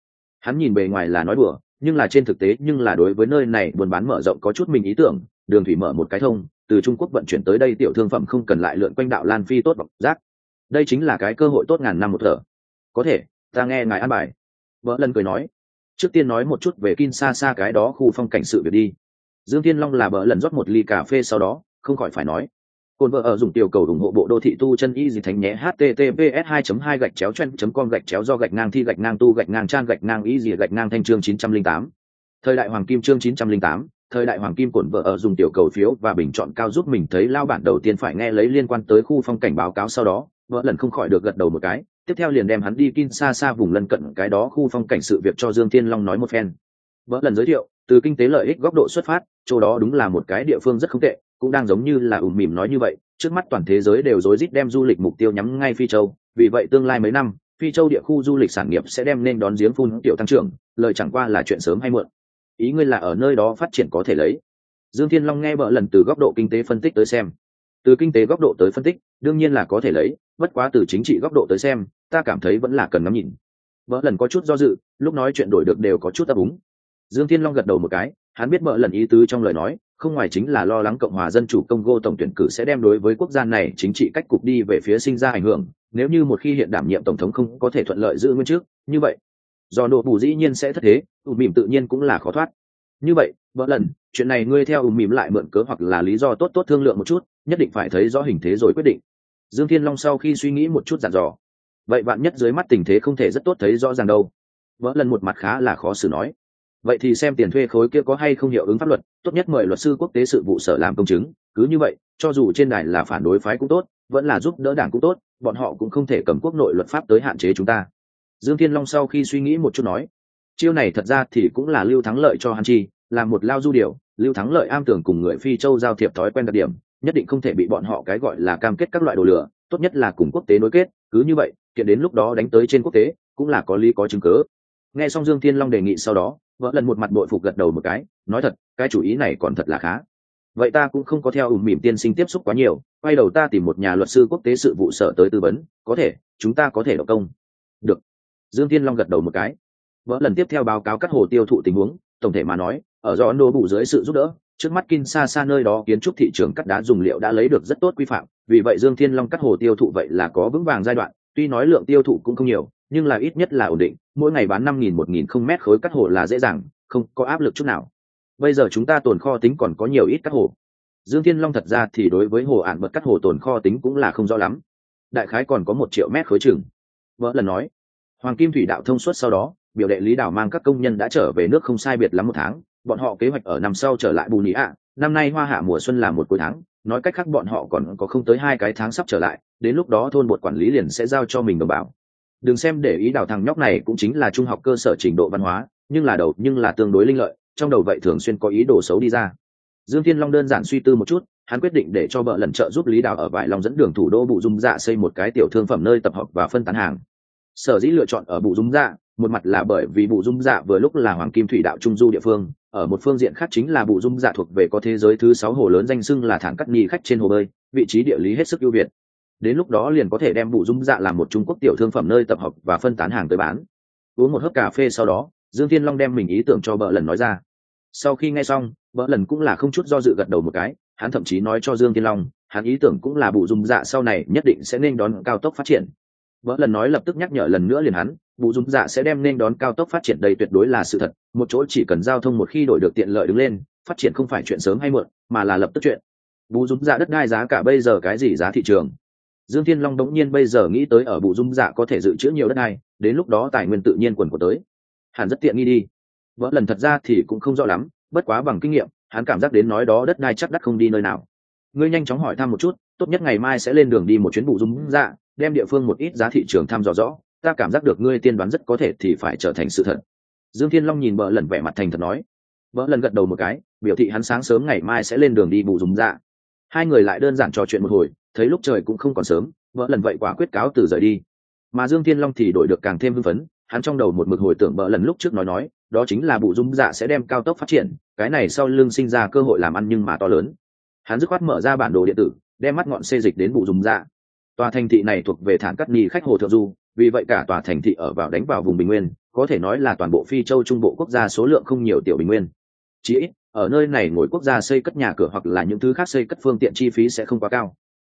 Hắn nhìn bề ngoài là nói đùa, nhưng là trên thực tế, nhưng là đối với nơi này buôn bán mở rộng có chút mình ý tưởng, đường thủy mở một cái thông, từ trung quốc vận chuyển tới đây tiểu thương phẩm không cần lại lượn quanh đạo lan phi tốt bọc rác. đây chính là cái cơ hội tốt ngàn năm một thở. Có thể, ta nghe ngài an bài. Vợ lần cười nói trước tiên nói một chút về kin xa xa cái đó khu phong cảnh sự việc đi. Dương thiên long là bỡ lần rót một ly cà phê sau đó không khỏi phải nói. Cồn vợ ở dùng tiểu cầu ủng hộ bộ đô thị tu chân y gì thành nhé https 2 2 gạch chéo chen com gạch chéo do gạch ngang thi gạch ngang tu gạch ngang trang gạch ngang y gì gạch ngang thanh chương 908. thời đại hoàng kim chương 908, thời đại hoàng kim cổn vợ ở dùng tiểu cầu phiếu và bình chọn cao giúp mình thấy lao bản đầu tiên phải nghe lấy liên quan tới khu phong cảnh báo cáo sau đó vợ lần không khỏi được gật đầu một cái tiếp theo liền đem hắn đi kin xa xa vùng lân cận cái đó khu phong cảnh sự việc cho dương thiên long nói một phen. Vỡ lần giới thiệu, từ kinh tế lợi ích góc độ xuất phát, chỗ đó đúng là một cái địa phương rất không tệ, cũng đang giống như là ùm mỉm nói như vậy, trước mắt toàn thế giới đều rối rít đem du lịch mục tiêu nhắm ngay phi châu, vì vậy tương lai mấy năm, phi châu địa khu du lịch sản nghiệp sẽ đem nên đón giếng phun tiểu tăng trưởng, lời chẳng qua là chuyện sớm hay muộn. Ý ngươi là ở nơi đó phát triển có thể lấy. Dương thiên long nghe vợ lần từ góc độ kinh tế phân tích tới xem. Từ kinh tế góc độ tới phân tích đương nhiên là có thể lấy, bất quá từ chính trị góc độ tới xem, ta cảm thấy vẫn là cần ngắm nhìn. Vợ lần có chút do dự, lúc nói chuyện đổi được đều có chút ấp úng. Dương thiên long gật đầu một cái, hắn biết vợ lần ý tứ trong lời nói, không ngoài chính là lo lắng cộng hòa dân chủ congo tổng tuyển cử sẽ đem đối với quốc gia này chính trị cách cục đi về phía sinh ra ảnh hưởng, nếu như một khi hiện đảm nhiệm tổng thống không có thể thuận lợi giữ nguyên trước, như vậy, do nổ bù dĩ nhiên sẽ thất thế ủ mỉm tự nhiên cũng là khó thoát. Như vậy vợ lần, chuyện này ngươi theo ủ mỉm lại mượn cớ hoặc là lý do tốt tốt thương lượng một chút, nhất định phải thấy rõ hình thế rồi quyết định dương thiên long sau khi suy nghĩ một chút dặn dò. Vậy bạn nhất dưới mắt tình thế không thể rất tốt thấy rõ ràng đâu. Vỡ lần một mặt khá là khó xử nói. Vậy thì xem tiền thuê khối kia có hay không hiệu ứng pháp luật, tốt nhất mời luật sư quốc tế sự vụ sở làm công chứng. Cứ như vậy, cho dù trên đài là phản đối phái cũng tốt, vẫn là giúp đỡ đảng cũng tốt, bọn họ cũng không thể cầm quốc nội luật pháp tới hạn chế chúng ta. Dương thiên long sau khi suy nghĩ một chút nói. Chiêu này thật ra thì cũng là lưu thắng lợi cho hắn chi, là một lao du điều lưu thắng lợi am tưởng cùng người phi châu giao thiệp thói quen đặc điểm nhất định không thể bị bọn họ cái gọi là cam kết các loại đồ lửa tốt nhất là cùng quốc tế nối kết, cứ như vậy, kiện đến lúc đó đánh tới trên quốc tế, cũng là có lý có chứng cớ nghe xong dương thiên long đề nghị sau đó, vợ lần một mặt bội phục gật đầu một cái, nói thật, cái chủ ý này còn thật là khá. Vậy ta cũng không có theo ùm mỉm tiên sinh tiếp xúc quá nhiều, quay đầu ta tìm một nhà luật sư quốc tế sự vụ sở tới tư vấn, có thể, chúng ta có thể độc công. Được. Dương thiên long gật đầu một cái. Vợ lần tiếp theo báo cáo các hồ tiêu thụ tình huống, tổng thể mà nói, ở do ấn độ bù dưới sự giúp đỡ trước mắt kin xa xa nơi đó kiến trúc thị trường cắt đá dùng liệu đã lấy được rất tốt quy phạm, vì vậy dương thiên long cắt hồ tiêu thụ vậy là có vững vàng giai đoạn, tuy nói lượng tiêu thụ cũng không nhiều, nhưng là ít nhất là ổn định, mỗi ngày bán năm nghìn, một nghìn không mét khối cắt hồ là dễ dàng, không có áp lực chút nào. Bây giờ chúng ta tồn kho tính còn có nhiều ít cắt hồ. Dương thiên long thật ra thì đối với hồ ạn bật cắt hồ tồn kho tính cũng là không rõ lắm. Đại khái còn có một triệu mét khối chừng. Vợ lần nói. Hoàng kim thủy đạo thông suốt sau đó, biểu đệ lý đảo mang các công nhân đã trở về nước không sai biệt lắm một tháng bọn họ kế hoạch ở năm sau trở lại bù nhĩ ạ. Năm nay hoa hạ mùa xuân là một cuối tháng, nói cách khác bọn họ còn có không tới hai cái tháng sắp trở lại, đến lúc đó thôn bột quản lý liền sẽ giao cho mình đồng bào. Đừng xem để ý đào thằng nhóc này cũng chính là trung học cơ sở trình độ văn hóa, nhưng là đầu, nhưng là tương đối linh lợi, trong đầu vậy thường xuyên có ý đồ xấu đi ra. Dương thiên long đơn giản suy tư một chút, hắn quyết định để cho vợ lần trợ giúp lý đào ở vải long dẫn đường thủ đô bụ dung dạ xây một cái tiểu thương phẩm nơi tập hợp và phân tán hàng. Sở dĩ lựa chọn ở bụ dung dạ một mặt là bởi vì bụ dung dạ vừa lúc là hoàng kim thủy đạo trung du địa phương ở một phương diện khác chính là bụ dung dạ thuộc về có thế giới thứ sáu hồ lớn danh xưng là thẳng cắt nghi khách trên hồ bơi, vị trí địa lý hết sức ưu việt. Đến lúc đó liền có thể đem bụ dung dạ làm một trung quốc tiểu thương phẩm nơi tập hợp và phân tán hàng tới bán. Uống một hớp cà phê sau đó, dương thiên long đem mình ý tưởng cho vợ lần nói ra. Sau khi nghe xong vợ lần cũng là không chút do dự gật đầu một cái, hắn thậm chí nói cho dương thiên long, hắn ý tưởng cũng là bụ dung dạ sau này nhất định sẽ nên đón cao tốc phát triển vợ lần nói lập tức nhắc nhở lần nữa liền hắn vụ dung dạ sẽ đem nên đón cao tốc phát triển đây tuyệt đối là sự thật, một chỗ chỉ cần giao thông một khi đổi được tiện lợi đứng lên, phát triển không phải chuyện sớm hay muộn, mà là lập tức chuyện. Bù dung dạ đất đai giá cả bây giờ cái gì giá thị trường? Dương thiên long đống nhiên bây giờ nghĩ tới ở bù dung dạ có thể dự trữ nhiều đất đai, đến lúc đó tài nguyên tự nhiên quần của tới. Hẳn rất tiện nghi đi. Vợ lần thật ra thì cũng không rõ lắm, bất quá bằng kinh nghiệm, hắn cảm giác đến nói đó đất đai chắc đắt không đi nơi nào. Ngươi nhanh chóng hỏi thăm một chút, tốt nhất ngày mai sẽ lên đường đi một chuyến bù dung dạ đem địa phương một ít giá thị trường thăm dò rõ, ta cảm giác được ngươi tiên đoán rất có thể thì phải trở thành sự thật. Dương thiên long nhìn bỡ lần vẻ mặt thành thật nói. Bỡ lần gật đầu một cái, biểu thị hắn sáng sớm ngày mai sẽ lên đường đi bù dùng dạ. Hai người lại đơn giản trò chuyện một hồi, thấy lúc trời cũng không còn sớm, bỡ lần vậy quả quyết cáo từ rời đi. Mà dương thiên long thì đổi được càng thêm hưng phấn, hắn trong đầu một mực hồi tưởng bỡ lần lúc trước nói nói, đó chính là bù dung dạ sẽ đem cao tốc phát triển, cái này sau lưng sinh ra cơ hội làm ăn nhưng mà to lớn. Hắn dứt khoát mở ra bản đồ điện tử, đem mắt ngọn xê dịch đến bù dung dạ tòa thành thị này thuộc về thản cắt ni khách hồ thượng du, vì vậy cả tòa thành thị ở vào đánh vào vùng bình nguyên, có thể nói là toàn bộ phi châu trung bộ quốc gia số lượng không nhiều tiểu bình nguyên. Chỉ ít, ở nơi này ngồi quốc gia xây cất nhà cửa hoặc là những thứ khác xây cất phương tiện chi phí sẽ không quá cao.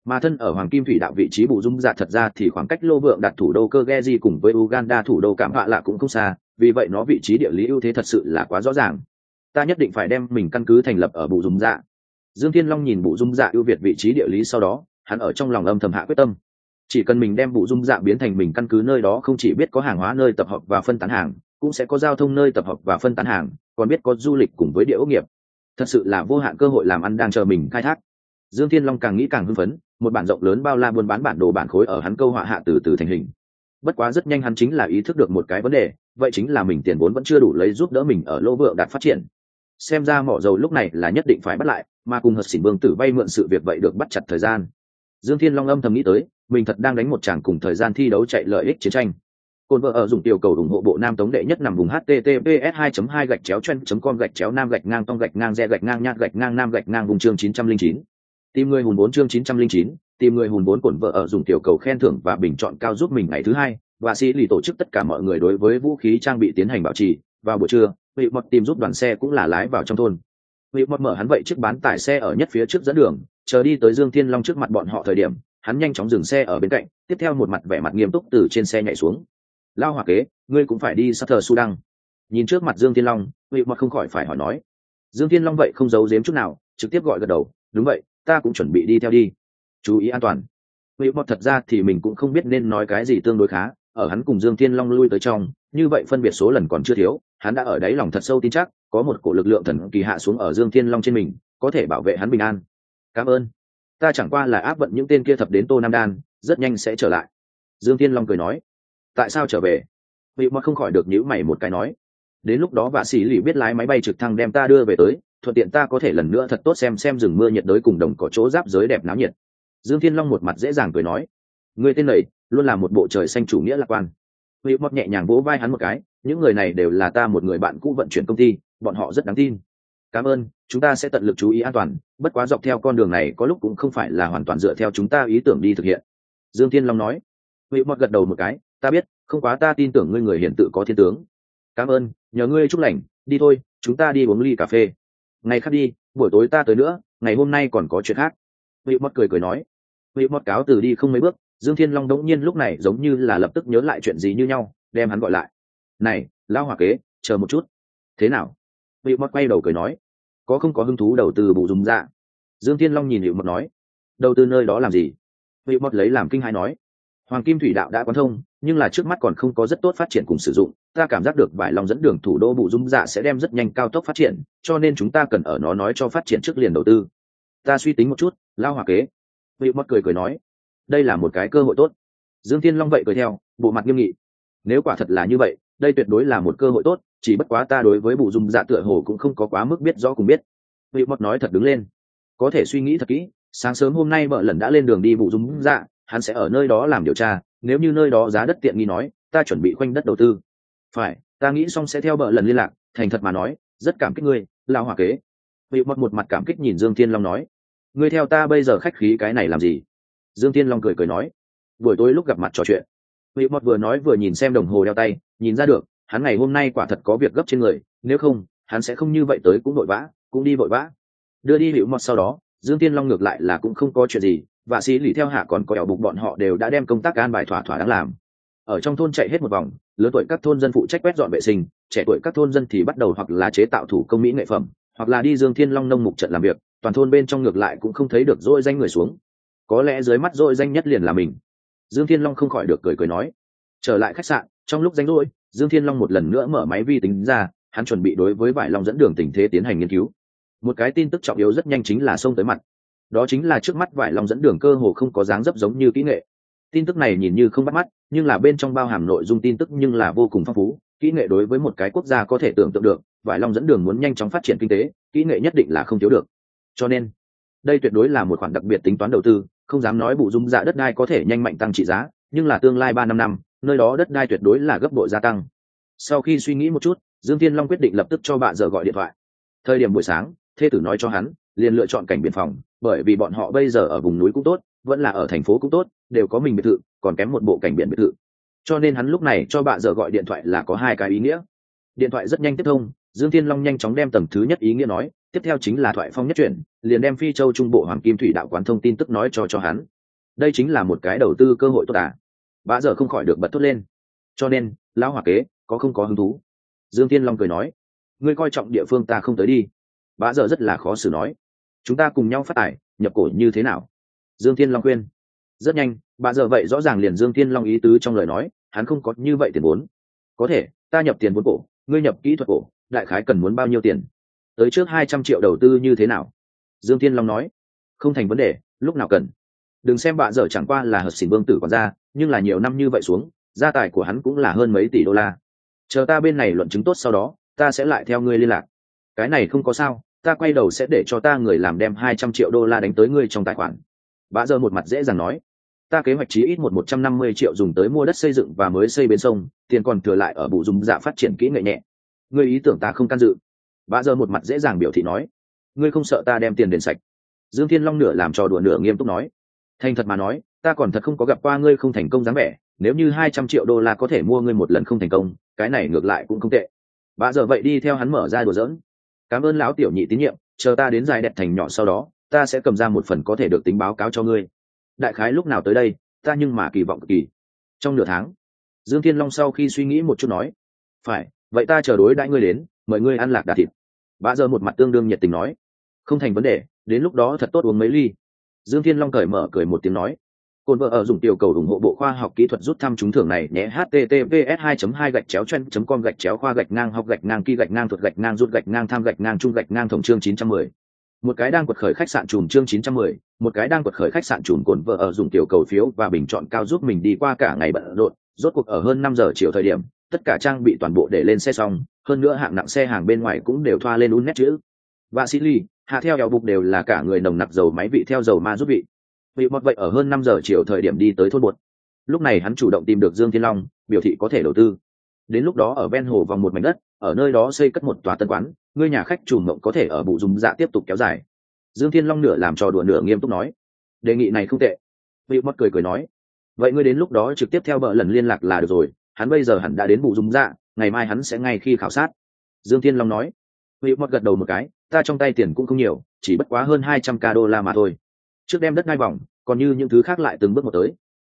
Mà thân ở hoàng kim thủy đạo vị trí bù dung dạ thật ra thì khoảng cách lô vượng đặt thủ đô cơ ghe cùng với uganda thủ đô cảm họa lạ cũng không xa, vì vậy nó vị trí địa lý ưu thế thật sự là quá rõ ràng. Ta nhất định phải đem mình căn cứ thành lập ở bù dung dạ. Dương thiên long nhìn bù dung dạ ưu việt vị trí địa lý sau đó hắn ở trong lòng âm thầm hạ quyết tâm. Chỉ cần mình đem bù dung dạ biến thành mình căn cứ nơi đó không chỉ biết có hàng hóa nơi tập hợp và phân tán hàng, cũng sẽ có giao thông nơi tập hợp và phân tán hàng, còn biết có du lịch cùng với địa ốc nghiệp. Thật sự là vô hạn cơ hội làm ăn đang chờ mình khai thác. Dương thiên long càng nghĩ càng hưng phấn, một bản rộng lớn bao la buôn bán bản đồ bản khối ở hắn câu họa hạ từ từ thành hình. Bất quá rất nhanh hắn chính là ý thức được một cái vấn đề, vậy chính là mình tiền vốn vẫn chưa đủ lấy giúp đỡ mình ở lô vượng đạt phát triển. Xem ra mỏ dầu lúc này là nhất định phải bắt lại, mà cùng hợp xỉn vương tử vay mượn sự việc vậy được bắt chặt thời gian dương thiên long âm thầm nghĩ tới mình thật đang đánh một tràng cùng thời gian thi đấu chạy lợi ích chiến tranh. Cồn vợ ở dùng tiểu cầu ủng hộ bộ nam tống đệ nhất nằm vùng https 2 2 gạch chéo chen com gạch chéo nam gạch ngang tông gạch ngang re gạch ngang nhát gạch ngang nam gạch ngang vùng chương 909. tìm người hùn bốn chương 909, tìm người hùn bốn cồn vợ ở dùng tiểu cầu khen thưởng và bình chọn cao giúp mình ngày thứ hai. Và sĩ lì tổ chức tất cả mọi người đối với vũ khí trang bị tiến hành bảo trì. Vào buổi trưa vị mọt tìm giúp đoàn xe cũng là lái vào trong thôn. Vị mọt mở hắn vậy chiếc bán tải xe ở nhất phía trước dẫn đường chờ đi tới dương thiên long trước mặt bọn họ thời điểm, hắn nhanh chóng dừng xe ở bên cạnh, tiếp theo một mặt vẻ mặt nghiêm túc từ trên xe nhảy xuống. Lao hỏa kế, ngươi cũng phải đi sát thờ su đăng nhìn trước mặt dương thiên long vị Mặc không khỏi phải hỏi nói. Dương thiên long vậy không giấu giếm chút nào, trực tiếp gọi gật đầu. Đúng vậy, ta cũng chuẩn bị đi theo đi. Chú ý an toàn. Vị Mặc thật ra thì mình cũng không biết nên nói cái gì tương đối khá, ở hắn cùng dương thiên long lui tới trong, như vậy phân biệt số lần còn chưa thiếu, hắn đã ở đáy lòng thật sâu tin chắc, có một cổ lực lượng thần kỳ hạ xuống ở dương thiên long trên mình, có thể bảo vệ hắn bình an cảm ơn. Ta chẳng qua là áp vận những tên kia thập đến tô nam đan, rất nhanh sẽ trở lại. Dương thiên long cười nói. Tại sao trở về? Vị mọt không khỏi được nhữ mày một cái nói. Đến lúc đó vạ sĩ lì biết lái máy bay trực thăng đem ta đưa về tới, thuận tiện ta có thể lần nữa thật tốt xem xem rừng mưa nhiệt đới cùng đồng có chỗ giáp giới đẹp náo nhiệt. Dương thiên long một mặt dễ dàng cười nói. Người tên này luôn là một bộ trời xanh chủ nghĩa lạc quan. Vị mọt nhẹ nhàng vỗ vai hắn một cái. Những người này đều là ta một người bạn cũ vận chuyển công ty, bọn họ rất đáng tin cảm ơn, chúng ta sẽ tận lực chú ý an toàn, bất quá dọc theo con đường này có lúc cũng không phải là hoàn toàn dựa theo chúng ta ý tưởng đi thực hiện. Dương thiên long nói. Vị mọt gật đầu một cái. Ta biết, không quá ta tin tưởng ngươi người hiện tự có thiên tướng. Cảm ơn, nhờ ngươi chúc lành. Đi thôi, chúng ta đi uống ly cà phê. Ngày khác đi, buổi tối ta tới nữa, ngày hôm nay còn có chuyện khác. Vị mọt cười cười nói. Vị mọt cáo từ đi không mấy bước, dương thiên long đống nhiên lúc này giống như là lập tức nhớ lại chuyện gì như nhau, đem hắn gọi lại. Này lao hòa kế, chờ một chút. Thế nào? Vị mọt quay đầu cười nói có không có hứng thú đầu tư bù dùng dạ? Dương thiên long nhìn hiệu mật nói, đầu tư nơi đó làm gì? Hiệu mật lấy làm kinh hai nói, hoàng kim thủy đạo đã quán thông, nhưng là trước mắt còn không có rất tốt phát triển cùng sử dụng, ta cảm giác được vải lòng dẫn đường thủ đô bù dung dạ sẽ đem rất nhanh cao tốc phát triển, cho nên chúng ta cần ở nó nói cho phát triển trước liền đầu tư. Ta suy tính một chút, lao hòa kế. Vị mất cười cười nói, đây là một cái cơ hội tốt. Dương thiên long vậy cười theo, bộ mặt nghiêm nghị, nếu quả thật là như vậy đây tuyệt đối là một cơ hội tốt, chỉ bất quá ta đối với bù dung dạ tựa hồ cũng không có quá mức biết rõ cùng biết. Vị mất nói thật đứng lên. Có thể suy nghĩ thật kỹ, sáng sớm hôm nay vợ lần đã lên đường đi bù dung dạ hắn sẽ ở nơi đó làm điều tra, nếu như nơi đó giá đất tiện nghi nói, ta chuẩn bị khoanh đất đầu tư. Phải, ta nghĩ xong sẽ theo vợ lần liên lạc, thành thật mà nói, rất cảm kích ngươi lao hòa kế. Vị mất một mặt cảm kích nhìn dương thiên long nói, ngươi theo ta bây giờ khách khí cái này làm gì? Dương thiên long cười cười nói, buổi tối lúc gặp mặt trò chuyện vị mọt vừa nói vừa nhìn xem đồng hồ đeo tay, nhìn ra được, hắn ngày hôm nay quả thật có việc gấp trên người, nếu không, hắn sẽ không như vậy tới cũng vội vã, cũng đi vội vã. Đưa đi hữu mọt sau đó, dương tiên long ngược lại là cũng không có chuyện gì, và sĩ lì theo hạ còn có ẻo bục bọn họ đều đã đem công tác an bài thỏa thỏa đáng làm. Ở trong thôn chạy hết một vòng lớn tuổi các thôn dân phụ trách quét dọn vệ sinh, trẻ tuổi các thôn dân thì bắt đầu hoặc là chế tạo thủ công mỹ nghệ phẩm, hoặc là đi dương thiên long nông mục trận làm việc, toàn thôn bên trong ngược lại cũng không thấy được dỗi danh người xuống. Có lẽ dưới mắt dỗi danh nhất liền là mình dương thiên long không khỏi được cười cười nói, trở lại khách sạn, trong lúc rảnh rỗi, dương thiên long một lần nữa mở máy vi tính ra, hắn chuẩn bị đối với vải long dẫn đường tình thế tiến hành nghiên cứu. Một cái tin tức trọng yếu rất nhanh chính là xông tới mặt. Đó chính là trước mắt vải long dẫn đường cơ hồ không có dáng dấp giống như kỹ nghệ. Tin tức này nhìn như không bắt mắt, nhưng là bên trong bao hàm nội dung tin tức nhưng là vô cùng phong phú, kỹ nghệ đối với một cái quốc gia có thể tưởng tượng được, vải long dẫn đường muốn nhanh chóng phát triển kinh tế, kỹ nghệ nhất định là không thiếu được. Cho nên, đây tuyệt đối là một khoản đặc biệt tính toán đầu tư không dám nói bù dung dạ đất đai có thể nhanh mạnh tăng trị giá, nhưng là tương lai ba năm năm, nơi đó đất đai tuyệt đối là gấp bội gia tăng. Sau khi suy nghĩ một chút, dương thiên long quyết định lập tức cho bạn giờ gọi điện thoại. Thời điểm buổi sáng, thê tử nói cho hắn, liền lựa chọn cảnh biên phòng, bởi vì bọn họ bây giờ ở vùng núi cũng tốt, vẫn là ở thành phố cũng tốt, đều có mình biệt thự, còn kém một bộ cảnh biển biệt thự. Cho nên hắn lúc này cho bạn giờ gọi điện thoại là có hai cái ý nghĩa. Điện thoại rất nhanh tiếp thông, dương thiên long nhanh chóng đem tầng thứ nhất ý nghĩa nói tiếp theo chính là thoại phong nhất chuyển, liền đem phi châu trung bộ hoàng kim thủy đạo quán thông tin tức nói cho cho hắn. Đây chính là một cái đầu tư cơ hội tốt à? Bã giờ không khỏi được bật thốt lên. Cho nên, lão hòa kế, có không có hứng thú? Dương thiên long cười nói. Ngươi coi trọng địa phương ta không tới đi. Bã giờ rất là khó xử nói. Chúng ta cùng nhau phát tài, nhập cổ như thế nào? Dương thiên long khuyên. Rất nhanh bà giờ vậy rõ ràng liền dương thiên long ý tứ trong lời nói, hắn không có như vậy tiền vốn. Có thể, ta nhập tiền vốn cổ, ngươi nhập kỹ thuật cổ, đại khái cần muốn bao nhiêu tiền? Tới trước hai trăm triệu đầu tư như thế nào? Dương thiên long nói. Không thành vấn đề, lúc nào cần. Đừng xem bạ dở chẳng qua là hợp xỉn vương tử còn ra nhưng là nhiều năm như vậy xuống, gia tài của hắn cũng là hơn mấy tỷ đô la. Chờ ta bên này luận chứng tốt sau đó, ta sẽ lại theo ngươi liên lạc. Cái này không có sao, ta quay đầu sẽ để cho ta người làm đem hai trăm triệu đô la đánh tới ngươi trong tài khoản. Bạ dở một mặt dễ dàng nói. Ta kế hoạch chí ít một một trăm năm mươi triệu dùng tới mua đất xây dựng và mới xây bên sông, tiền còn thừa lại ở bù dùng dạ phát triển kỹ nghệ nhẹ. Ngươi ý tưởng ta không can dự bã giờ một mặt dễ dàng biểu thị nói, ngươi không sợ ta đem tiền đền sạch? Dương thiên long nửa làm trò đùa nửa nghiêm túc nói, thành thật mà nói, ta còn thật không có gặp qua ngươi không thành công dáng vẻ. Nếu như hai trăm triệu đô la có thể mua ngươi một lần không thành công, cái này ngược lại cũng không tệ. Bà giờ vậy đi theo hắn mở ra đùa giỡn. Cảm ơn lão tiểu nhị tín nhiệm, chờ ta đến dài đẹp thành nhỏ sau đó, ta sẽ cầm ra một phần có thể được tính báo cáo cho ngươi. Đại khái lúc nào tới đây, ta nhưng mà kỳ vọng cực kỳ. Trong nửa tháng, dương thiên long sau khi suy nghĩ một chút nói, phải, vậy ta chờ đối đãi ngươi đến mời ngươi ăn lạc đà thịt. Bà giờ một mặt tương đương nhiệt tình nói. Không thành vấn đề đến lúc đó thật tốt uống mấy ly. Dương thiên long cởi mở cười một tiếng nói. Cồn vợ ở dùng tiểu cầu ủng hộ bộ khoa học kỹ thuật rút thăm trúng thưởng này nhé https 2 2 gạch chéo chen com gạch chéo khoa gạch ngang học gạch ngang kỳ gạch ngang thuật gạch ngang rút gạch ngang tham gạch ngang trung gạch ngang tổng chương 910. một cái đang quật khởi khách sạn chùm chương 910, một cái đang quật khởi khách sạn chùm cồn vợ ở dùng tiểu cầu phiếu và bình chọn cao giúp mình đi qua cả ngày bận rộn rốt cuộc ở hơn 5 giờ chiều thời điểm tất cả trang bị toàn bộ để lên xe xong, hơn nữa hạng nặng xe hàng bên ngoài cũng đều thoa lên un nét chữ. Và sĩ ly hạ theo đèo bục đều là cả người nồng nặc dầu máy vị theo dầu ma giúp vị. Vị mọt vậy ở hơn năm giờ chiều thời điểm đi tới thôn bột lúc này hắn chủ động tìm được dương thiên long, biểu thị có thể đầu tư. Đến lúc đó ở ven hồ vòng một mảnh đất, ở nơi đó xây cất một tòa tân quán, ngươi nhà khách chủ mộng có thể ở bụ dùng dạ tiếp tục kéo dài. Dương thiên long nửa làm trò đùa nửa nghiêm túc nói. Đề nghị này không tệ. Vị mọt cười cười nói. Vậy ngươi đến lúc đó trực tiếp theo bờ lần liên lạc là được rồi hắn bây giờ hẳn đã đến bù dùng dạ ngày mai hắn sẽ ngay khi khảo sát. Dương thiên long nói. Vị mọt gật đầu một cái, ta trong tay tiền cũng không nhiều, chỉ bất quá hơn hai trăm ca đô la mà thôi. Trước đem đất ngay vòng, còn như những thứ khác lại từng bước một tới.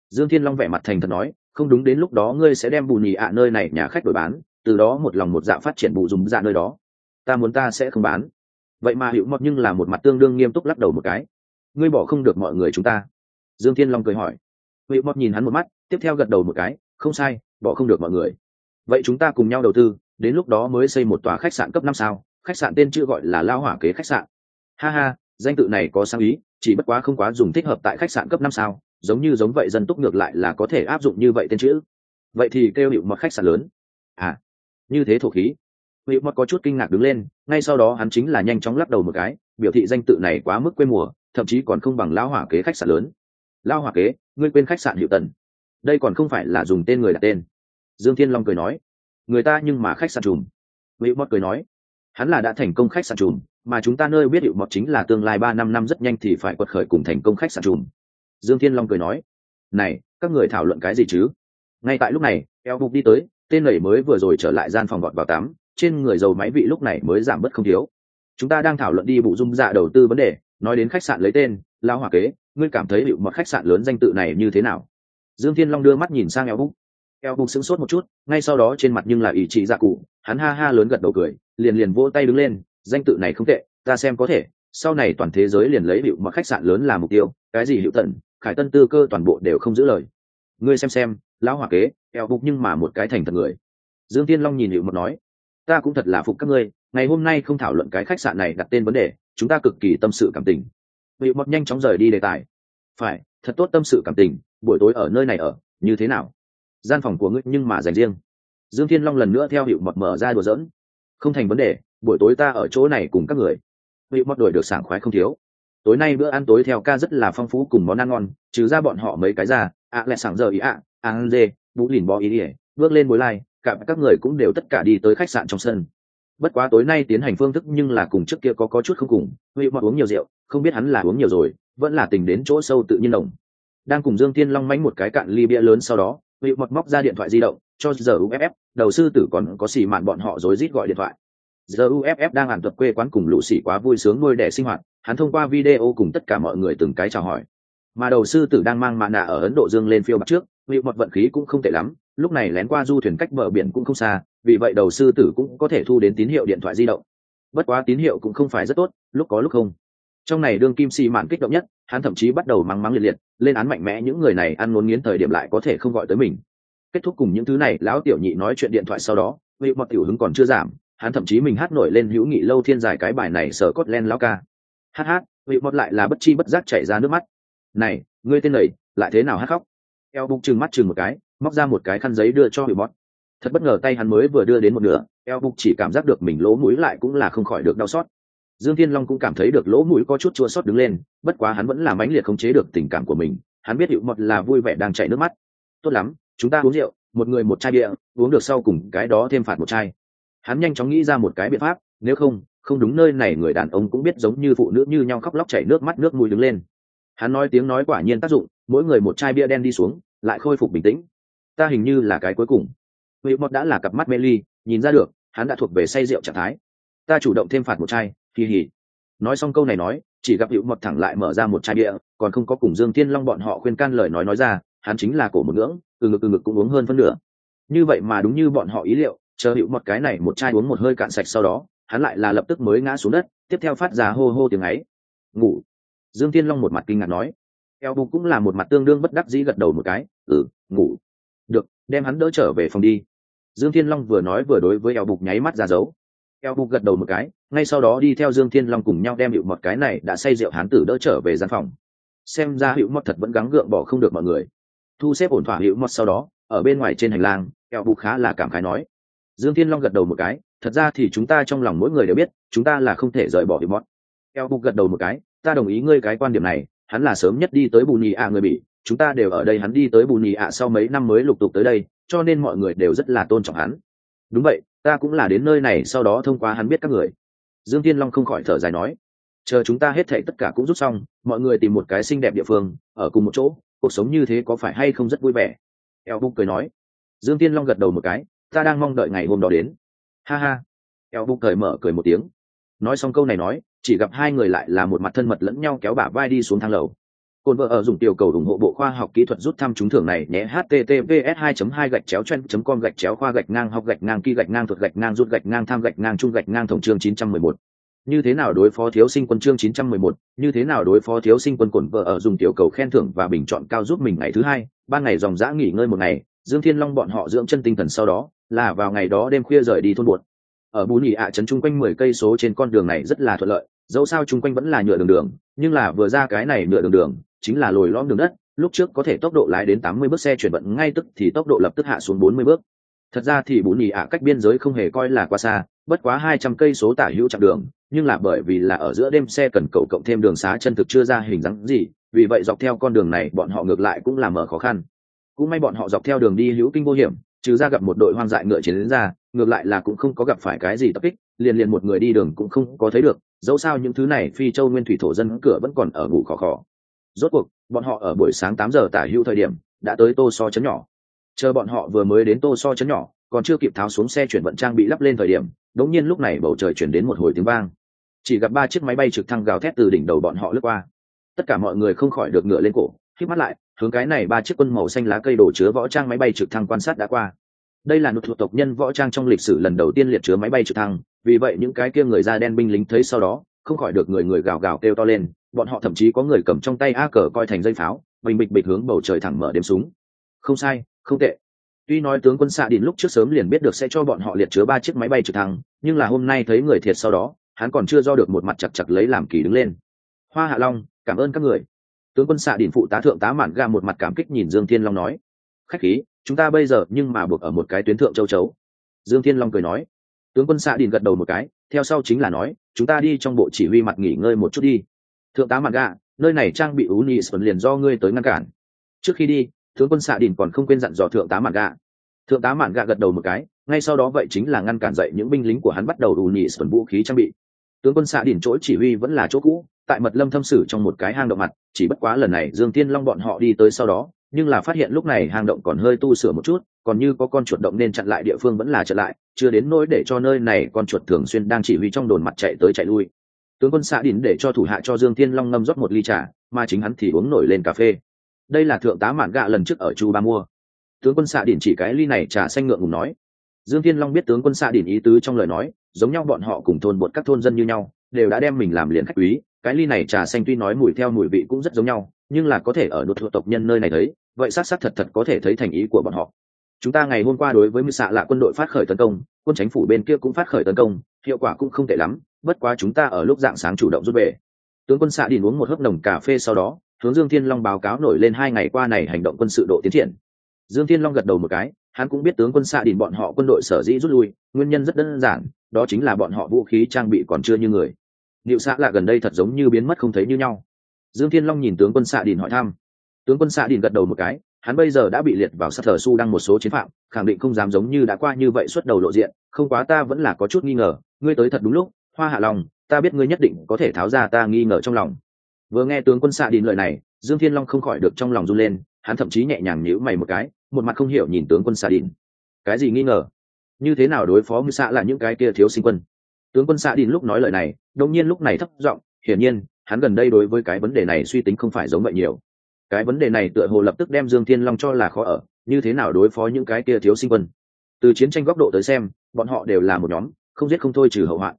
Dương thiên long vẻ mặt thành thật nói, không đúng đến lúc đó ngươi sẽ đem bù nhì ạ nơi này nhà khách đổi bán, từ đó một lòng một dạ phát triển bù dùng dạ nơi đó. Ta muốn ta sẽ không bán. Vậy mà hữu mọt nhưng là một mặt tương đương nghiêm túc lắc đầu một cái. Ngươi bỏ không được mọi người chúng ta. Dương thiên long cười hỏi. Hữu mọt nhìn hắn một mắt, tiếp theo gật đầu một cái, không sai bỏ không được mọi người. Vậy chúng ta cùng nhau đầu tư, đến lúc đó mới xây một tòa khách sạn cấp năm sao? Khách sạn tên chưa gọi là lao hỏa kế khách sạn. Ha ha, danh tự này có sáng ý, chỉ bất quá không quá dùng thích hợp tại khách sạn cấp năm sao, giống như giống vậy dân túc ngược lại là có thể áp dụng như vậy tên chữ. Vậy thì kêu hiệu mật khách sạn lớn. À như thế thổ khí. Hiệu mật có chút kinh ngạc đứng lên, ngay sau đó hắn chính là nhanh chóng lắc đầu một cái, biểu thị danh tự này quá mức quê mùa, thậm chí còn không bằng lao hỏa kế khách sạn lớn. Lao hỏa kế, ngươi quên khách sạn hiệu tần đây còn không phải là dùng tên người đặt tên. Dương thiên long cười nói, người ta nhưng mà khách sạn trùm Mỹ mật cười nói, hắn là đã thành công khách sạn trùm mà chúng ta nơi biết hiệu mọt chính là tương lai ba năm năm rất nhanh thì phải quật khởi cùng thành công khách sạn trùm dương thiên long cười nói, này, các người thảo luận cái gì chứ? Ngay tại lúc này, eo bục đi tới, tên lầy mới vừa rồi trở lại gian phòng gọt vào tắm, trên người dầu máy vị lúc này mới giảm bớt không thiếu. Chúng ta đang thảo luận đi bụ dung dạ đầu tư vấn đề, nói đến khách sạn lấy tên lao hòa kế, ngươi cảm thấy hiệu một khách sạn lớn danh tự này như thế nào? Dương thiên long đưa mắt nhìn sang eo bục eo bục sững sốt một chút, ngay sau đó trên mặt nhưng là ý chí dạ cụ, hắn ha ha lớn gật đầu cười, liền liền vỗ tay đứng lên, danh tự này không tệ, ta xem có thể, sau này toàn thế giới liền lấy hiệu mà khách sạn lớn làm mục tiêu, cái gì hiệu tận, khải tân tư cơ toàn bộ đều không giữ lời. Ngươi xem xem, lão hòa kế eo bục nhưng mà một cái thành thật người. Dương tiên long nhìn hiệu một nói, ta cũng thật là phục các ngươi, ngày hôm nay không thảo luận cái khách sạn này đặt tên vấn đề, chúng ta cực kỳ tâm sự cảm tình. Hiệu một nhanh chóng rời đi đề tài. Phải, thật tốt tâm sự cảm tình buổi tối ở nơi này ở như thế nào? Gian phòng của ngươi nhưng mà dành riêng. Dương thiên long lần nữa theo hiệu mật mở ra đùa dỡn không thành vấn đề buổi tối ta ở chỗ này cùng các người. Hiệu mật đổi được sảng khoái không thiếu. Tối nay bữa ăn tối theo ca rất là phong phú cùng món ăn ngon trừ ra bọn họ mấy cái ra ạ à sảng giờ ý ạ à, ăn dê vũ lìn bò ý ỉa bước lên bối lai cả các người cũng đều tất cả đi tới khách sạn trong sân. Bất quá tối nay tiến hành phương thức nhưng là cùng trước kia có có chút không cùng. Hiệu mật uống nhiều rượu không biết hắn là uống nhiều rồi vẫn là tình đến chỗ sâu tự nhiên đồng đang cùng dương thiên long mánh một cái cạn ly bia lớn sau đó bị mật móc ra điện thoại di động, cho giờ uff đầu sư tử còn có xì mạn bọn họ rối rít gọi điện thoại. Giờ uff đang ản tập quê quán cùng lũ xỉ quá vui sướng nuôi đẻ sinh hoạt, hắn thông qua video cùng tất cả mọi người từng cái chào hỏi. Mà đầu sư tử đang mang mạ nạ ở ấn độ dương lên phiêu bạc trước bị một vận khí cũng không tệ lắm, lúc này lén qua du thuyền cách bờ biển cũng không xa, vì vậy đầu sư tử cũng có thể thu đến tín hiệu điện thoại di động. Bất quá tín hiệu cũng không phải rất tốt, lúc có lúc không. Trong này đương kim xì mạn kích động nhất, hắn thậm chí bắt đầu mắng mắng liệt liệt lên án mạnh mẽ những người này ăn ngốn nghiến thời điểm lại có thể không gọi tới mình. Kết thúc cùng những thứ này, lão tiểu nhị nói chuyện điện thoại sau đó vị mọt tiểu hứng còn chưa giảm, hắn thậm chí mình hát nổi lên hữu nghị lâu thiên dài cái bài này sở cốt len lão ca. Hát hát vị mọt lại là bất chi bất giác chảy ra nước mắt. Này, ngươi tên này, lại thế nào hát khóc? Eo bụng chừng mắt chừng một cái, móc ra một cái khăn giấy đưa cho vị mọt thật bất ngờ tay hắn mới vừa đưa đến một nửa, eo bụng chỉ cảm giác được mình lỗ mũi lại cũng là không khỏi được đau xót dương thiên long cũng cảm thấy được lỗ mũi có chút chua xót đứng lên, bất quá hắn vẫn là mãnh liệt khống chế được tình cảm của mình, hắn biết hiệu mọt là vui vẻ đang chảy nước mắt. Tốt lắm, chúng ta uống rượu, một người một chai bia, uống được sau cùng cái đó thêm phạt một chai. Hắn nhanh chóng nghĩ ra một cái biện pháp, nếu không không đúng nơi này người đàn ông cũng biết giống như phụ nữ như nhau khóc lóc chảy nước mắt nước mũi đứng lên. Hắn nói tiếng nói quả nhiên tác dụng, mỗi người một chai bia đen đi xuống, lại khôi phục bình tĩnh. Ta hình như là cái cuối cùng. Vị mọt đã là cặp mắt mê ly, nhìn ra được, hắn đã thuộc về say rượu trạng thái. Ta chủ động thêm phạt một chai kỳ hỉ nói xong câu này nói, chỉ gặp hữu mật thẳng lại mở ra một chai bia, còn không có cùng dương thiên long bọn họ khuyên can lời nói nói ra, hắn chính là cổ một ngưỡng, từ ngực từ ngực cũng uống hơn phân nửa. Như vậy mà đúng như bọn họ ý liệu, chờ hữu một cái này một chai uống một hơi cạn sạch sau đó, hắn lại là lập tức mới ngã xuống đất, tiếp theo phát ra hô hô tiếng ấy. Ngủ. Dương thiên long một mặt kinh ngạc nói. Eo bục cũng là một mặt tương đương bất đắc dĩ gật đầu một cái ừ ngủ. Được, đem hắn đỡ trở về phòng đi. Dương thiên long vừa nói vừa đối với eo bục nháy mắt ra dấu eo bục gật đầu một cái, ngay sau đó đi theo dương thiên long cùng nhau đem hiệu mọt cái này đã say rượu hán tử đỡ trở về gian phòng. Xem ra hiệu mọt thật vẫn gắng gượng bỏ không được mọi người. Thu xếp ổn thỏa hiệu mọt sau đó, ở bên ngoài trên hành lang, eo bục khá là cảm khái nói. Dương thiên long gật đầu một cái, thật ra thì chúng ta trong lòng mỗi người đều biết, chúng ta là không thể rời bỏ hiệu mọt. Eo bục gật đầu một cái, ta đồng ý ngươi cái quan điểm này, hắn là sớm nhất đi tới bù nhì ạ người bị chúng ta đều ở đây hắn đi tới bù nhì ạ sau mấy năm mới lục tục tới đây, cho nên mọi người đều rất là tôn trọng hắn đúng vậy, ta cũng là đến nơi này sau đó thông qua hắn biết các người. Dương thiên long không khỏi thở dài nói, chờ chúng ta hết thệ tất cả cũng rút xong, mọi người tìm một cái xinh đẹp địa phương, ở cùng một chỗ, cuộc sống như thế có phải hay không rất vui vẻ? Eo bục cười nói. Dương tiên long gật đầu một cái, ta đang mong đợi ngày hôm đó đến. Ha ha. Eo bục cười mở cười một tiếng. Nói xong câu này nói, chỉ gặp hai người lại là một mặt thân mật lẫn nhau kéo bả vai đi xuống thang lầu. Côn vợ ở dùng tiểu cầu ủng hộ bộ khoa học kỹ thuật rút thăm trúng thưởng này nhé https 2 2 gạch chéo chen com gạch chéo khoa gạch ngang học gạch ngang kỳ gạch ngang thuật gạch ngang rút gạch ngang tham gạch ngang trung gạch ngang tổng chương 911 như thế nào đối phó thiếu sinh quân chương 911, như thế nào đối phó thiếu sinh quân cổn vợ ở dùng tiểu cầu khen thưởng và bình chọn cao giúp mình ngày thứ hai ba ngày dòng dã nghỉ ngơi một ngày dương thiên long bọn họ dưỡng chân tinh thần sau đó là vào ngày đó đêm khuya rời đi thôn buồn. ở bún nhị ạ trấn chung quanh mười cây số trên con đường này rất là thuận lợi dẫu sao chung quanh vẫn là nhựa đường đường nhưng là vừa ra cái này nhựa đường đường chính là lồi lõm đường đất, lúc trước có thể tốc độ lái đến tám mươi bước xe chuyển vận ngay tức thì tốc độ lập tức hạ xuống bốn mươi bước. Thật ra thì bún nhì ạ cách biên giới không hề coi là quá xa, bất quá hai trăm cây số tả hữu chặng đường, nhưng là bởi vì là ở giữa đêm xe cần cầu cộng thêm đường xá chân thực chưa ra hình dáng gì, vì vậy dọc theo con đường này bọn họ ngược lại cũng làm mở khó khăn. Cũng may bọn họ dọc theo đường đi hữu kinh vô hiểm, trừ ra gặp một đội hoang dại ngựa chiến đến ra, ngược lại là cũng không có gặp phải cái gì tập kích, liền liền một người đi đường cũng không có thấy được, dẫu sao những thứ này phi châu nguyên thủy thổ dân cửa vẫn còn ở ngủ khó khó rốt cuộc, bọn họ ở buổi sáng tám giờ tả hữu thời điểm, đã tới tô so chấn nhỏ. Chờ bọn họ vừa mới đến tô so chấn nhỏ, còn chưa kịp tháo xuống xe chuyển vận trang bị lắp lên thời điểm, đống nhiên lúc này bầu trời chuyển đến một hồi tiếng vang. Chỉ gặp ba chiếc máy bay trực thăng gào thét từ đỉnh đầu bọn họ lướt qua. Tất cả mọi người không khỏi được ngựa lên cổ khi mắt lại, hướng cái này ba chiếc quân màu xanh lá cây đổ chứa võ trang máy bay trực thăng quan sát đã qua. Đây là nút thuộc tộc nhân võ trang trong lịch sử lần đầu tiên liệt chứa máy bay trực thăng, vì vậy những cái kia người da đen binh lính thấy sau đó, không khỏi được người người gào gào kêu to lên bọn họ thậm chí có người cầm trong tay a cờ coi thành dây pháo, bình bịch bịch hướng bầu trời thẳng mở đếm súng. Không sai, không tệ. Tuy nói tướng quân xạ đình lúc trước sớm liền biết được sẽ cho bọn họ liệt chứa ba chiếc máy bay trực thăng, nhưng là hôm nay thấy người thiệt sau đó, hắn còn chưa do được một mặt chặt chặt lấy làm kỳ đứng lên. Hoa hạ long, cảm ơn các người. Tướng quân xạ đình phụ tá thượng tá mạn ga một mặt cảm kích nhìn dương thiên long nói. Khách khí, chúng ta bây giờ nhưng mà buộc ở một cái tuyến thượng châu chấu. Dương thiên long cười nói. Tướng quân xạ đình gật đầu một cái, theo sau chính là nói, chúng ta đi trong bộ chỉ huy mặt nghỉ ngơi một chút đi thượng tá mạn gạ nơi này trang bị ú nhị sần liền do ngươi tới ngăn cản. Trước khi đi tướng quân xạ đình còn không quên dặn dò thượng tá mạn gạ thượng tá mạn gạ gật đầu một cái, ngay sau đó vậy chính là ngăn cản dậy những binh lính của hắn bắt đầu đủ nhị sườn vũ khí trang bị. Tướng quân xạ đình chỗ chỉ huy vẫn là chỗ cũ, tại mật lâm thâm sử trong một cái hang động mặt, chỉ bất quá lần này dương tiên long bọn họ đi tới sau đó, nhưng là phát hiện lúc này hang động còn hơi tu sửa một chút, còn như có con chuột động nên chặn lại địa phương vẫn là chặn lại, chưa đến nỗi để cho nơi này con chuột thường xuyên đang chỉ huy trong đồn mặt chạy tới chạy lui tướng quân xạ đỉnh để cho thủ hạ cho dương thiên long ngâm rót một ly trà, mà chính hắn thì uống nổi lên cà phê. Đây là thượng tá mạn gạ lần trước ở chu ba mua. Tướng quân xạ đỉnh chỉ cái ly này trà xanh ngượng ngùng nói. Dương thiên long biết tướng quân xạ đỉnh ý tứ trong lời nói, giống nhau bọn họ cùng thôn bột các thôn dân như nhau, đều đã đem mình làm liền khách quý. Cái ly này trà xanh tuy nói mùi theo mùi vị cũng rất giống nhau, nhưng là có thể ở đột thuộc tộc nhân nơi này thấy, vậy xác xác thật thật có thể thấy thành ý của bọn họ. Chúng ta ngày hôm qua đối với mưu xạ là quân đội phát khởi tấn công, quân chính phủ bên kia cũng phát khởi tấn công hiệu quả cũng không tệ lắm, bất quá chúng ta ở lúc dạng sáng chủ động rút về. Tướng quân xạ đi uống một hớp nồng cà phê sau đó, hướng dương thiên long báo cáo nổi lên hai ngày qua này hành động quân sự độ tiến triển. Dương thiên long gật đầu một cái, hắn cũng biết tướng quân xạ đình bọn họ quân đội sở dĩ rút lui, nguyên nhân rất đơn giản, đó chính là bọn họ vũ khí trang bị còn chưa như người. Liệu xạ là gần đây thật giống như biến mất không thấy như nhau. Dương thiên long nhìn tướng quân xạ đình hỏi thăm. Tướng quân xạ đình gật đầu một cái, hắn bây giờ đã bị liệt vào sát thờ su đăng một số chiến phạm, khẳng định không dám giống như đã qua như vậy xuất đầu lộ diện, không quá ta vẫn là có chút nghi ngờ ngươi tới thật đúng lúc, hoa hạ lòng, ta biết ngươi nhất định có thể tháo ra ta nghi ngờ trong lòng. Vừa nghe tướng quân xạ đình lời này, dương thiên long không khỏi được trong lòng run lên, hắn thậm chí nhẹ nhàng nhíu mày một cái, một mặt không hiểu nhìn tướng quân xạ đình cái gì nghi ngờ? Như thế nào đối phó ngư xạ là những cái kia thiếu sinh quân? Tướng quân xạ đình lúc nói lời này đông nhiên lúc này thấp giọng, hiển nhiên, hắn gần đây đối với cái vấn đề này suy tính không phải giống vậy nhiều. Cái vấn đề này tựa hồ lập tức đem dương thiên long cho là khó ở, như thế nào đối phó những cái kia thiếu sinh quân? Từ chiến tranh góc độ tới xem, bọn họ đều là một nhóm không giết không thôi trừ hậu hoạn.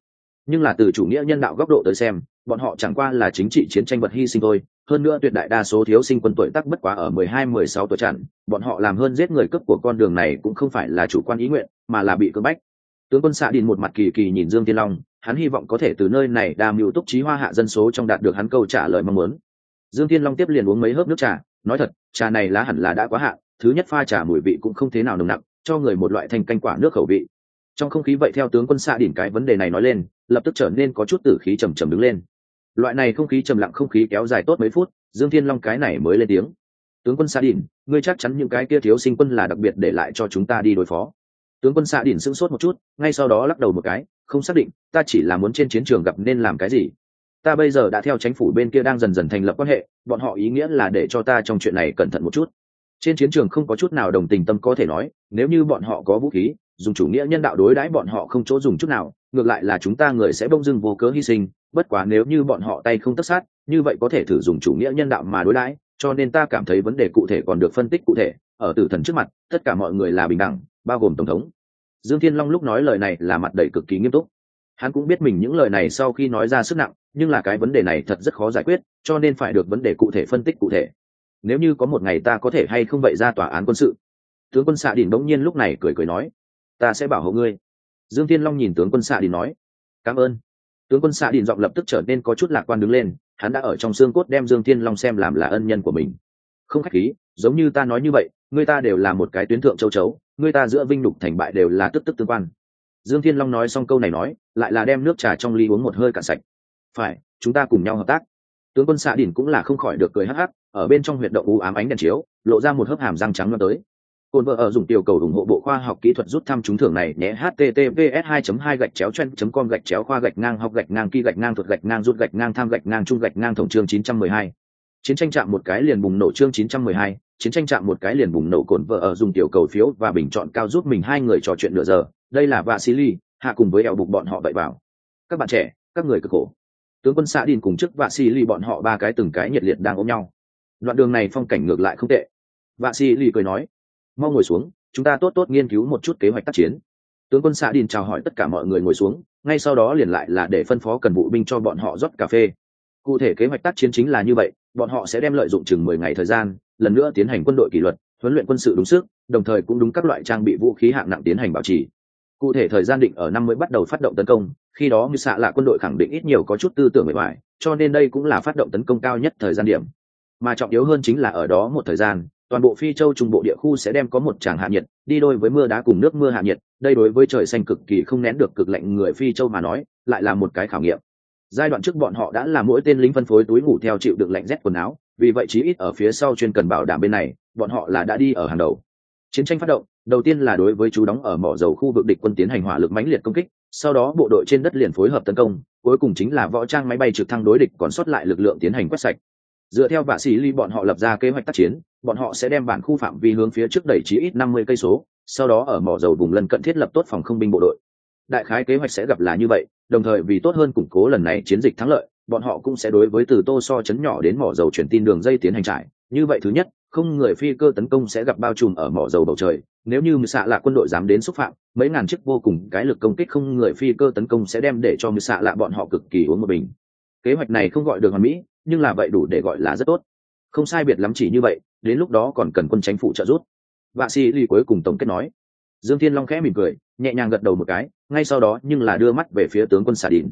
Nhưng là từ chủ nghĩa nhân đạo góc độ tới xem, bọn họ chẳng qua là chính trị chiến tranh vật hy sinh thôi. Hơn nữa tuyệt đại đa số thiếu sinh quân tuổi tác bất quá ở mười hai, mười sáu tuổi chẳng bọn họ làm hơn giết người cấp của con đường này cũng không phải là chủ quan ý nguyện, mà là bị cưỡng bách. Tướng quân xạ đình một mặt kỳ kỳ nhìn dương tiên long, hắn hy vọng có thể từ nơi này đa mưu túc trí hoa hạ dân số trong đạt được hắn câu trả lời mong muốn. Dương tiên long tiếp liền uống mấy hớp nước trà, nói thật, trà này lá hẳn là đã quá hạn thứ nhất pha trà mùi vị cũng không thế nào nồng nặc, cho người một loại thanh canh quả nước khẩu vị trong không khí vậy theo tướng quân xạ đỉnh cái vấn đề này nói lên, lập tức trở nên có chút tử khí trầm trầm đứng lên. Loại này không khí trầm lặng không khí kéo dài tốt mấy phút, dương thiên long cái này mới lên tiếng. Tướng quân xạ đỉnh, ngươi chắc chắn những cái kia thiếu sinh quân là đặc biệt để lại cho chúng ta đi đối phó. Tướng quân xạ đỉnh sững sốt một chút, ngay sau đó lắc đầu một cái, không xác định, ta chỉ là muốn trên chiến trường gặp nên làm cái gì. Ta bây giờ đã theo chính phủ bên kia đang dần dần thành lập quan hệ, bọn họ ý nghĩa là để cho ta trong chuyện này cẩn thận một chút. Trên chiến trường không có chút nào đồng tình tâm có thể nói, nếu như bọn họ có vũ khí dùng chủ nghĩa nhân đạo đối đãi bọn họ không chỗ dùng chút nào, ngược lại là chúng ta người sẽ bông dưng vô cớ hy sinh, bất quá nếu như bọn họ tay không tất sát, như vậy có thể thử dùng chủ nghĩa nhân đạo mà đối đãi, cho nên ta cảm thấy vấn đề cụ thể còn được phân tích cụ thể, ở tử thần trước mặt, tất cả mọi người là bình đẳng, bao gồm tổng thống. Dương thiên long lúc nói lời này là mặt đầy cực kỳ nghiêm túc. Hắn cũng biết mình những lời này sau khi nói ra sức nặng, nhưng là cái vấn đề này thật rất khó giải quyết, cho nên phải được vấn đề cụ thể phân tích cụ thể. Nếu như có một ngày ta có thể hay không vậy ra tòa án quân sự? Tướng quân xạ đình bỗng nhiên lúc này cười cười nói ta sẽ bảo hộ ngươi. Dương thiên long nhìn tướng quân xạ đình nói, cảm ơn. Tướng quân xạ đình giọng lập tức trở nên có chút lạc quan đứng lên, hắn đã ở trong xương cốt đem dương thiên long xem làm là ân nhân của mình. Không khách khí, giống như ta nói như vậy, người ta đều là một cái tuyến thượng châu chấu, người ta giữa vinh đục thành bại đều là tức tức tương quan. Dương thiên long nói xong câu này nói, lại là đem nước trà trong ly uống một hơi cạn sạch. Phải, chúng ta cùng nhau hợp tác. Tướng quân xạ đỉnh cũng là không khỏi được cười hắc hắc, ở bên trong huyệt động u ám ánh đèn chiếu, lộ ra một hớp hàm răng trắng loan tới. Côn vợ ở dùng tiểu cầu ủng hộ bộ khoa học kỹ thuật rút thăm trúng thưởng này nhé https 2 2 gạch chéo chen com gạch chéo khoa gạch ngang học gạch ngang kỳ gạch ngang thuật gạch ngang rút gạch ngang tham gạch ngang trung gạch ngang tổng chương 912. chiến tranh chạm một cái liền bùng nổ chương 912, chiến tranh chạm một cái liền bùng nổ cồn vợ ở dùng tiểu cầu phiếu và bình chọn cao giúp mình hai người trò chuyện nửa giờ. Đây là Vasily, hạ cùng với eo bục bọn họ vậy vào các bạn trẻ các người cực khổ. Tướng quân xã điền cùng chức Vasily bọn họ ba cái từng cái nhiệt liệt đang ôm nhau. Đoạn đường này phong cảnh ngược lại không tệ. Vasily cười nói mau ngồi xuống, chúng ta tốt tốt nghiên cứu một chút kế hoạch tác chiến. Tướng quân xạ điền chào hỏi tất cả mọi người ngồi xuống, ngay sau đó liền lại là để phân phó cần vụ binh cho bọn họ rót cà phê. Cụ thể kế hoạch tác chiến chính là như vậy, bọn họ sẽ đem lợi dụng chừng mười ngày thời gian, lần nữa tiến hành quân đội kỷ luật, huấn luyện quân sự đúng sức, đồng thời cũng đúng các loại trang bị vũ khí hạng nặng tiến hành bảo trì. Cụ thể thời gian định ở năm mới bắt đầu phát động tấn công, khi đó như xạ là quân đội khẳng định ít nhiều có chút tư tưởng bề ngoài, cho nên đây cũng là phát động tấn công cao nhất thời gian điểm. Mà trọng yếu hơn chính là ở đó một thời gian toàn bộ phi châu trung bộ địa khu sẽ đem có một tràng hạ nhiệt, đi đôi với mưa đá cùng nước mưa hạ nhiệt, đây đối với trời xanh cực kỳ không nén được cực lạnh người phi châu mà nói, lại là một cái khảo nghiệm. Giai đoạn trước bọn họ đã là mỗi tên lính phân phối túi ngủ theo chịu được lạnh rét quần áo, vì vậy chí ít ở phía sau chuyên cần bảo đảm bên này, bọn họ là đã đi ở hàng đầu. Chiến tranh phát động, đầu tiên là đối với chú đóng ở mỏ dầu khu vực địch quân tiến hành hỏa lực mãnh liệt công kích, sau đó bộ đội trên đất liền phối hợp tấn công, cuối cùng chính là võ trang máy bay trực thăng đối địch còn sót lại lực lượng tiến hành quét sạch dựa theo vạ sĩ ly bọn họ lập ra kế hoạch tác chiến, bọn họ sẽ đem bản khu phạm vi hướng phía trước đẩy chí ít năm mươi cây số, sau đó ở mỏ dầu vùng lân cận thiết lập tốt phòng không binh bộ đội. Đại khái kế hoạch sẽ gặp là như vậy, đồng thời vì tốt hơn củng cố lần này chiến dịch thắng lợi, bọn họ cũng sẽ đối với từ tô so chấn nhỏ đến mỏ dầu chuyển tin đường dây tiến hành trải. Như vậy thứ nhất, không người phi cơ tấn công sẽ gặp bao trùm ở mỏ dầu bầu trời. Nếu như xạ lạ quân đội dám đến xúc phạm, mấy ngàn chiếc vô cùng cái lực công kích không người phi cơ tấn công sẽ đem để cho mười xạ lạ bọn họ cực kỳ uống một bình. Kế hoạch này không gọi được hoàn mỹ nhưng là vậy đủ để gọi là rất tốt. Không sai biệt lắm chỉ như vậy, đến lúc đó còn cần quân chính phủ trợ giúp vạ sĩ ly cuối cùng tổng kết nói. Dương thiên long khẽ mỉm cười, nhẹ nhàng gật đầu một cái, ngay sau đó nhưng là đưa mắt về phía tướng quân xạ Đỉnh.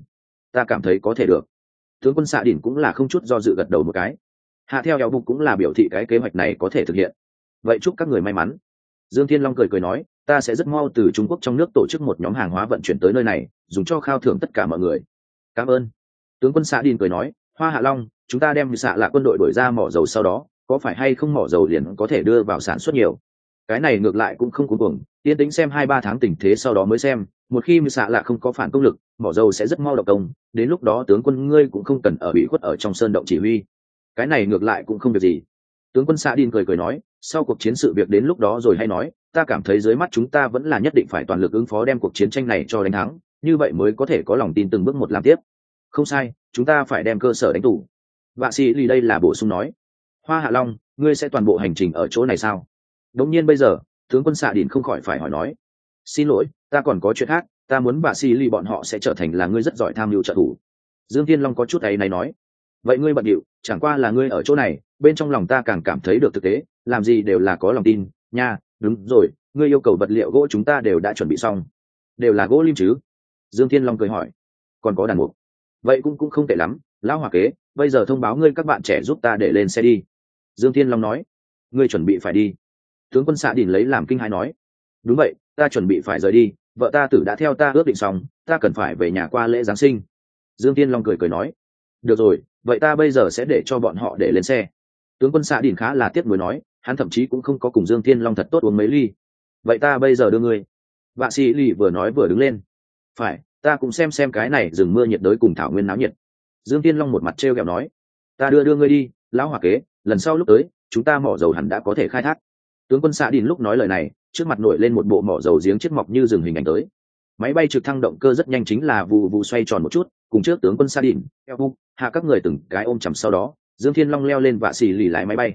ta cảm thấy có thể được. Tướng quân xạ Đỉnh cũng là không chút do dự gật đầu một cái. Hạ theo eo bục cũng là biểu thị cái kế hoạch này có thể thực hiện. Vậy chúc các người may mắn. Dương thiên long cười cười nói, ta sẽ rất mau từ trung quốc trong nước tổ chức một nhóm hàng hóa vận chuyển tới nơi này, dùng cho khao thưởng tất cả mọi người. Cảm ơn. Tướng quân xạ Đỉnh cười nói, hoa hạ long chúng ta đem xạ là quân đội đổi ra mỏ dầu sau đó, có phải hay không mỏ dầu liền có thể đưa vào sản xuất nhiều? Cái này ngược lại cũng không cuối cùng yên tính xem hai ba tháng tình thế sau đó mới xem, một khi mưu xạ lạ không có phản công lực, mỏ dầu sẽ rất mau độc công, đến lúc đó tướng quân ngươi cũng không cần ở bị khuất ở trong sơn động chỉ huy. Cái này ngược lại cũng không việc gì. Tướng quân xạ điên cười cười nói, sau cuộc chiến sự việc đến lúc đó rồi hay nói, ta cảm thấy dưới mắt chúng ta vẫn là nhất định phải toàn lực ứng phó đem cuộc chiến tranh này cho đánh thắng, như vậy mới có thể có lòng tin từng bước một làm tiếp. Không sai, chúng ta phải đem cơ sở đánh tủ vạ sĩ lì đây là bổ sung nói, hoa hạ long, ngươi sẽ toàn bộ hành trình ở chỗ này sao? Đống nhiên bây giờ, tướng quân xạ đình không khỏi phải hỏi nói, xin lỗi, ta còn có chuyện khác, ta muốn bà xì lì bọn họ sẽ trở thành là ngươi rất giỏi tham mưu trợ thủ. Dương thiên long có chút ấy này nói, vậy ngươi bận điệu, chẳng qua là ngươi ở chỗ này, bên trong lòng ta càng cảm thấy được thực tế, làm gì đều là có lòng tin, nha, đúng rồi, ngươi yêu cầu vật liệu gỗ chúng ta đều đã chuẩn bị xong, đều là gỗ lim chứ? Dương thiên long cười hỏi, còn có đàn mục? Vậy cũng cũng không tệ lắm, lão hòa kế bây giờ thông báo ngươi các bạn trẻ giúp ta để lên xe đi. Dương thiên long nói. Ngươi chuẩn bị phải đi. Tướng quân xạ đình lấy làm kinh hãi nói. Đúng vậy, ta chuẩn bị phải rời đi. Vợ ta tử đã theo ta ước định xong, ta cần phải về nhà qua lễ giáng sinh. Dương tiên long cười cười nói. Được rồi, vậy ta bây giờ sẽ để cho bọn họ để lên xe. Tướng quân xạ đình khá là tiếc nuối nói, hắn thậm chí cũng không có cùng dương tiên long thật tốt uống mấy ly. Vậy ta bây giờ đưa ngươi. Vạ sĩ lì vừa nói vừa đứng lên. Phải, ta cũng xem xem cái này rừng mưa nhiệt đới cùng thảo nguyên náo nhiệt dương tiên long một mặt t r e o kẹo nói, ta đưa đưa ngươi đi, lão hòa kế, lần sau lúc tới, chúng ta mỏ dầu hẳn đã có thể khai thác. Tướng quân xạ đình lúc nói lời này, trước mặt nổi lên một bộ mỏ dầu giếng chết mọc như rừng hình ảnh tới. Máy bay trực thăng động cơ rất nhanh chính là vụ vụ xoay tròn một chút, cùng trước tướng quân sa đình, eo bục hạ các người từng cái ôm chầm sau đó, dương thiên long leo lên vạ xì lì lái máy bay.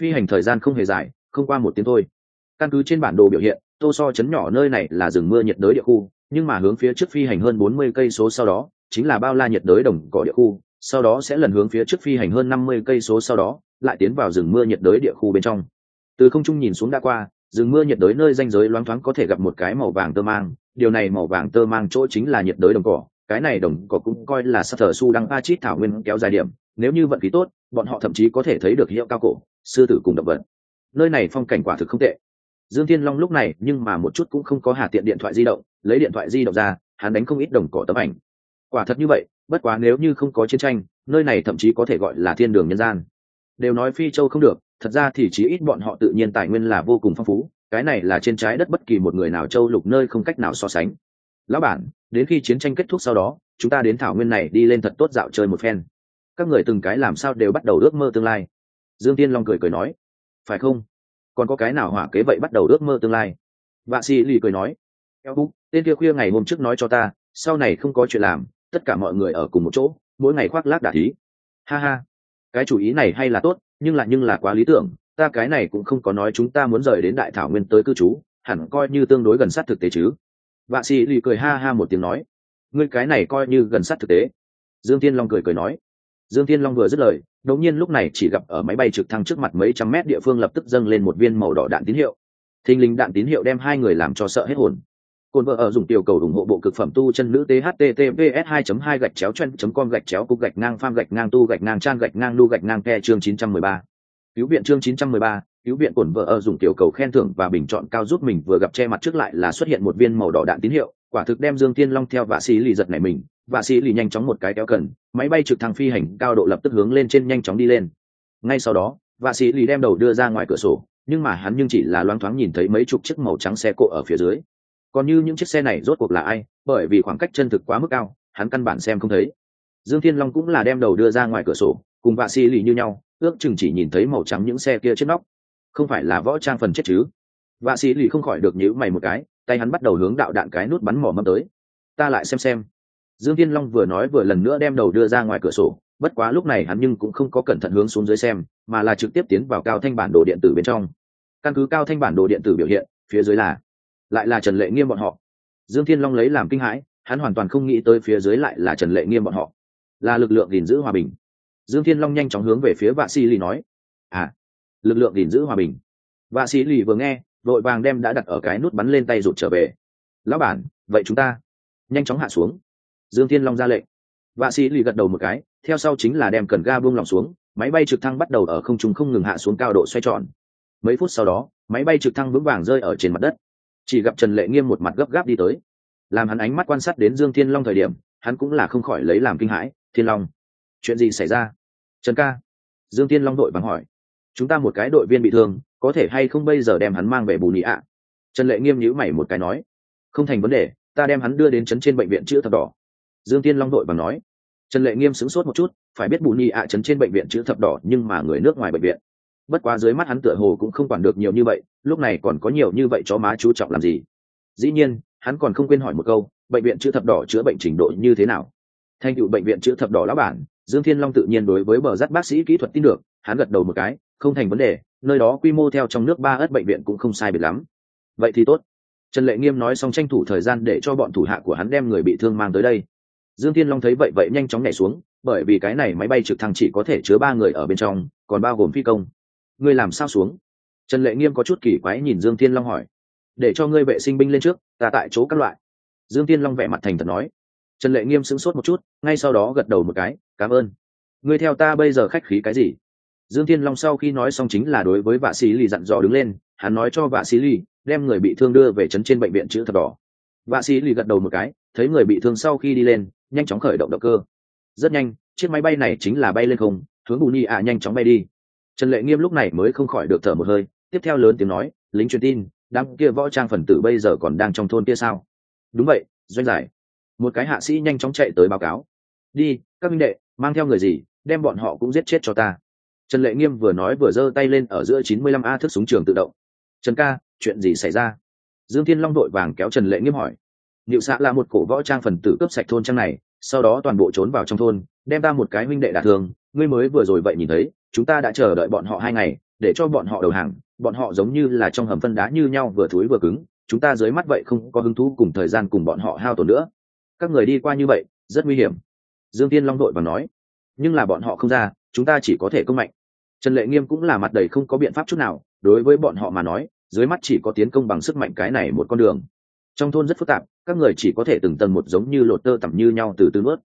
Phi hành thời gian không hề dài, không qua một tiếng thôi. Căn cứ trên bản đồ biểu hiện, tô so chấn nhỏ nơi này là rừng mưa nhiệt đới địa khu, nhưng mà hướng phía trước phi hành hơn bốn mươi cây số sau đó chính là bao la nhiệt đới đồng cỏ địa khu, sau đó sẽ lần hướng phía trước phi hành hơn năm mươi cây số sau đó, lại tiến vào rừng mưa nhiệt đới địa khu bên trong. Từ không trung nhìn xuống đã qua, rừng mưa nhiệt đới nơi danh giới loáng thoáng có thể gặp một cái màu vàng tơ mang. Điều này màu vàng tơ mang chỗ chính là nhiệt đới đồng cỏ. Cái này đồng cỏ cũng coi là sắc thờ su đăng a chít thảo nguyên kéo dài điểm. Nếu như vận khí tốt, bọn họ thậm chí có thể thấy được hiệu cao cổ, sư tử cùng động vật. Nơi này phong cảnh quả thực không tệ. Dương thiên long lúc này nhưng mà một chút cũng không có hạ tiện điện thoại di động, lấy điện thoại di động ra, hắn đánh không ít đồng cỏ tấm ảnh quả thật như vậy, bất quá nếu như không có chiến tranh, nơi này thậm chí có thể gọi là thiên đường nhân gian. Đều nói phi châu không được, thật ra thì chí ít bọn họ tự nhiên tài nguyên là vô cùng phong phú, cái này là trên trái đất bất kỳ một người nào châu lục nơi không cách nào so sánh. Lão bản, đến khi chiến tranh kết thúc sau đó, chúng ta đến thảo nguyên này đi lên thật tốt dạo chơi một phen. Các người từng cái làm sao đều bắt đầu ước mơ tương lai. Dương tiên long cười cười nói, phải không? Còn có cái nào hỏa kế vậy bắt đầu ước mơ tương lai? Vạ sĩ lì cười nói, eo búc tên kia khuya ngày hôm trước nói cho ta, sau này không có chuyện làm tất cả mọi người ở cùng một chỗ, mỗi ngày khoác lác đả thí. Ha ha. Cái chủ ý này hay là tốt, nhưng là nhưng là quá lý tưởng, ta cái này cũng không có nói chúng ta muốn rời đến đại thảo nguyên tới cư trú, hẳn coi như tương đối gần sát thực tế chứ. Vạ sĩ lì cười ha ha một tiếng nói. Ngươi cái này coi như gần sát thực tế. Dương tiên long cười cười nói. Dương tiên long vừa dứt lời, đột nhiên lúc này chỉ gặp ở máy bay trực thăng trước mặt mấy trăm mét địa phương lập tức dâng lên một viên màu đỏ đạn tín hiệu. Thình lình đạn tín hiệu đem hai người làm cho sợ hết hồn. Côn vợ ở dùng tiểu cầu ủng hộ bộ cực phẩm tu chân nữ thttps 2 2 gạch chéo chân.com gạch chéo cục gạch ngang pham gạch ngang tu gạch ngang trang gạch ngang nu gạch ngang ke chương 913. cứu viện chương 913, cứu viện cồn vợ ở dùng tiểu cầu khen thưởng và bình chọn cao giúp mình vừa gặp che mặt trước lại là xuất hiện một viên màu đỏ đạn tín hiệu quả thực đem dương tiên long theo vạ sĩ lì giật này mình vạ sĩ lì nhanh chóng một cái kéo cần máy bay trực thăng phi hành cao độ lập tức hướng lên trên nhanh chóng đi lên ngay sau đó vạ sĩ lì đem đầu đưa ra ngoài cửa sổ nhưng mà hắn nhưng chỉ là loáng thoáng nhìn thấy mấy chục chiếc màu trắng xe cộ ở phía dưới còn như những chiếc xe này rốt cuộc là ai, bởi vì khoảng cách chân thực quá mức cao, hắn căn bản xem không thấy. Dương thiên long cũng là đem đầu đưa ra ngoài cửa sổ, cùng vạ xì lì như nhau, ước chừng chỉ nhìn thấy màu trắng những xe kia trên nóc. Không phải là võ trang phần chết chứ? Vạ sĩ lì không khỏi được nhíu mày một cái, tay hắn bắt đầu hướng đạo đạn cái nút bắn mỏ mâm tới. Ta lại xem xem. Dương thiên long vừa nói vừa lần nữa đem đầu đưa ra ngoài cửa sổ, bất quá lúc này hắn nhưng cũng không có cẩn thận hướng xuống dưới xem, mà là trực tiếp tiến vào cao thanh bản đồ điện tử bên trong. Căn cứ cao thanh bản đồ điện tử biểu hiện, phía dưới là lại là trần lệ nghiêm bọn họ. Dương thiên long lấy làm kinh hãi, hắn hoàn toàn không nghĩ tới phía dưới lại là trần lệ nghiêm bọn họ. Là lực lượng gìn giữ hòa bình. Dương thiên long nhanh chóng hướng về phía vạ sĩ lì nói à lực lượng gìn giữ hòa bình. Vạ sĩ lì vừa nghe, vội vàng đem đã đặt ở cái nút bắn lên tay rụt trở về. Lão bản, vậy chúng ta nhanh chóng hạ xuống. Dương thiên long ra lệnh. Vạ sĩ lì gật đầu một cái, theo sau chính là đem cần ga buông lỏng xuống, máy bay trực thăng bắt đầu ở không trung không ngừng hạ xuống cao độ xoay tròn. Mấy phút sau đó, máy bay trực thăng vững vàng rơi ở trên mặt đất chỉ gặp trần lệ nghiêm một mặt gấp gáp đi tới, làm hắn ánh mắt quan sát đến dương thiên long thời điểm, hắn cũng là không khỏi lấy làm kinh hãi, thiên long, chuyện gì xảy ra? Trần ca. Dương thiên long đội vắng hỏi. Chúng ta một cái đội viên bị thương, có thể hay không bây giờ đem hắn mang về bù nhị ạ? Trần lệ nghiêm nhữ mày một cái nói. Không thành vấn đề, ta đem hắn đưa đến trấn trên bệnh viện chữ thập đỏ. Dương tiên long đội bằng nói. Trần lệ nghiêm sửng sốt một chút, phải biết bù nhị ạ trấn trên bệnh viện chữ thập đỏ nhưng mà người nước ngoài bệnh viện bất quá dưới mắt hắn tựa hồ cũng không quản được nhiều như vậy, lúc này còn có nhiều như vậy chó má chú trọng làm gì? Dĩ nhiên, hắn còn không quên hỏi một câu, bệnh viện chữ thập đỏ chữa bệnh trình độ như thế nào? Thành cựu bệnh viện chữ thập đỏ lão bản, dương thiên long tự nhiên đối với bờ rắt bác sĩ kỹ thuật tin được, hắn gật đầu một cái, không thành vấn đề, nơi đó quy mô theo trong nước ba ớt bệnh viện cũng không sai biệt lắm. Vậy thì tốt. Trần lệ nghiêm nói xong tranh thủ thời gian để cho bọn thủ hạ của hắn đem người bị thương mang tới đây. Dương thiên long thấy vậy vậy nhanh chóng nhảy xuống, bởi vì cái này máy bay trực thăng chỉ có thể chứa ba người ở bên trong, còn bao gồm phi công ngươi làm sao xuống? Trần lệ nghiêm có chút kỳ quái nhìn dương thiên long hỏi. Để cho ngươi vệ sinh binh lên trước, ta tại chỗ các loại. Dương thiên long vẻ mặt thành thật nói. Trần lệ nghiêm sững sốt một chút, ngay sau đó gật đầu một cái, cảm ơn. Ngươi theo ta bây giờ khách khí cái gì? Dương thiên long sau khi nói xong chính là đối với vạ sĩ lì dặn dò đứng lên, hắn nói cho vạ sĩ lì, đem người bị thương đưa về trấn trên bệnh viện chữ thập đỏ. Vạ sĩ lì gật đầu một cái, thấy người bị thương sau khi đi lên, nhanh chóng khởi động động cơ. Rất nhanh, chiếc máy bay này chính là bay lên không, hướng bù ni ạ nhanh chóng bay đi trần lệ nghiêm lúc này mới không khỏi được thở một hơi, tiếp theo lớn tiếng nói, lính truyền tin, đám kia võ trang phần tử bây giờ còn đang trong thôn kia sao? Đúng vậy, doanh giải. Một cái hạ sĩ nhanh chóng chạy tới báo cáo. Đi, các minh đệ, mang theo người gì, đem bọn họ cũng giết chết cho ta. Trần lệ nghiêm vừa nói vừa giơ tay lên ở giữa chín mươi lăm a thức súng trường tự động. Trần ca, chuyện gì xảy ra? Dương thiên long đội vàng kéo trần lệ nghiêm hỏi. Niệu xạ là một cổ võ trang phần tử cướp sạch thôn trang này, sau đó toàn bộ trốn vào trong thôn, đem ta một cái huynh đệ đả thương ngươi mới vừa rồi vậy nhìn thấy, chúng ta đã chờ đợi bọn họ hai ngày, để cho bọn họ đầu hàng, bọn họ giống như là trong hầm phân đá như nhau vừa thúi vừa cứng, chúng ta dưới mắt vậy không có hứng thú cùng thời gian cùng bọn họ hao tổn nữa. Các người đi qua như vậy, rất nguy hiểm. Dương tiên long đội và nói. Nhưng là bọn họ không ra, chúng ta chỉ có thể công mạnh. Trần lệ nghiêm cũng là mặt đầy không có biện pháp chút nào, đối với bọn họ mà nói, dưới mắt chỉ có tiến công bằng sức mạnh cái này một con đường. Trong thôn rất phức tạp, các người chỉ có thể từng tầng một giống như lột tơ tẩm như nhau từ từ nuốt.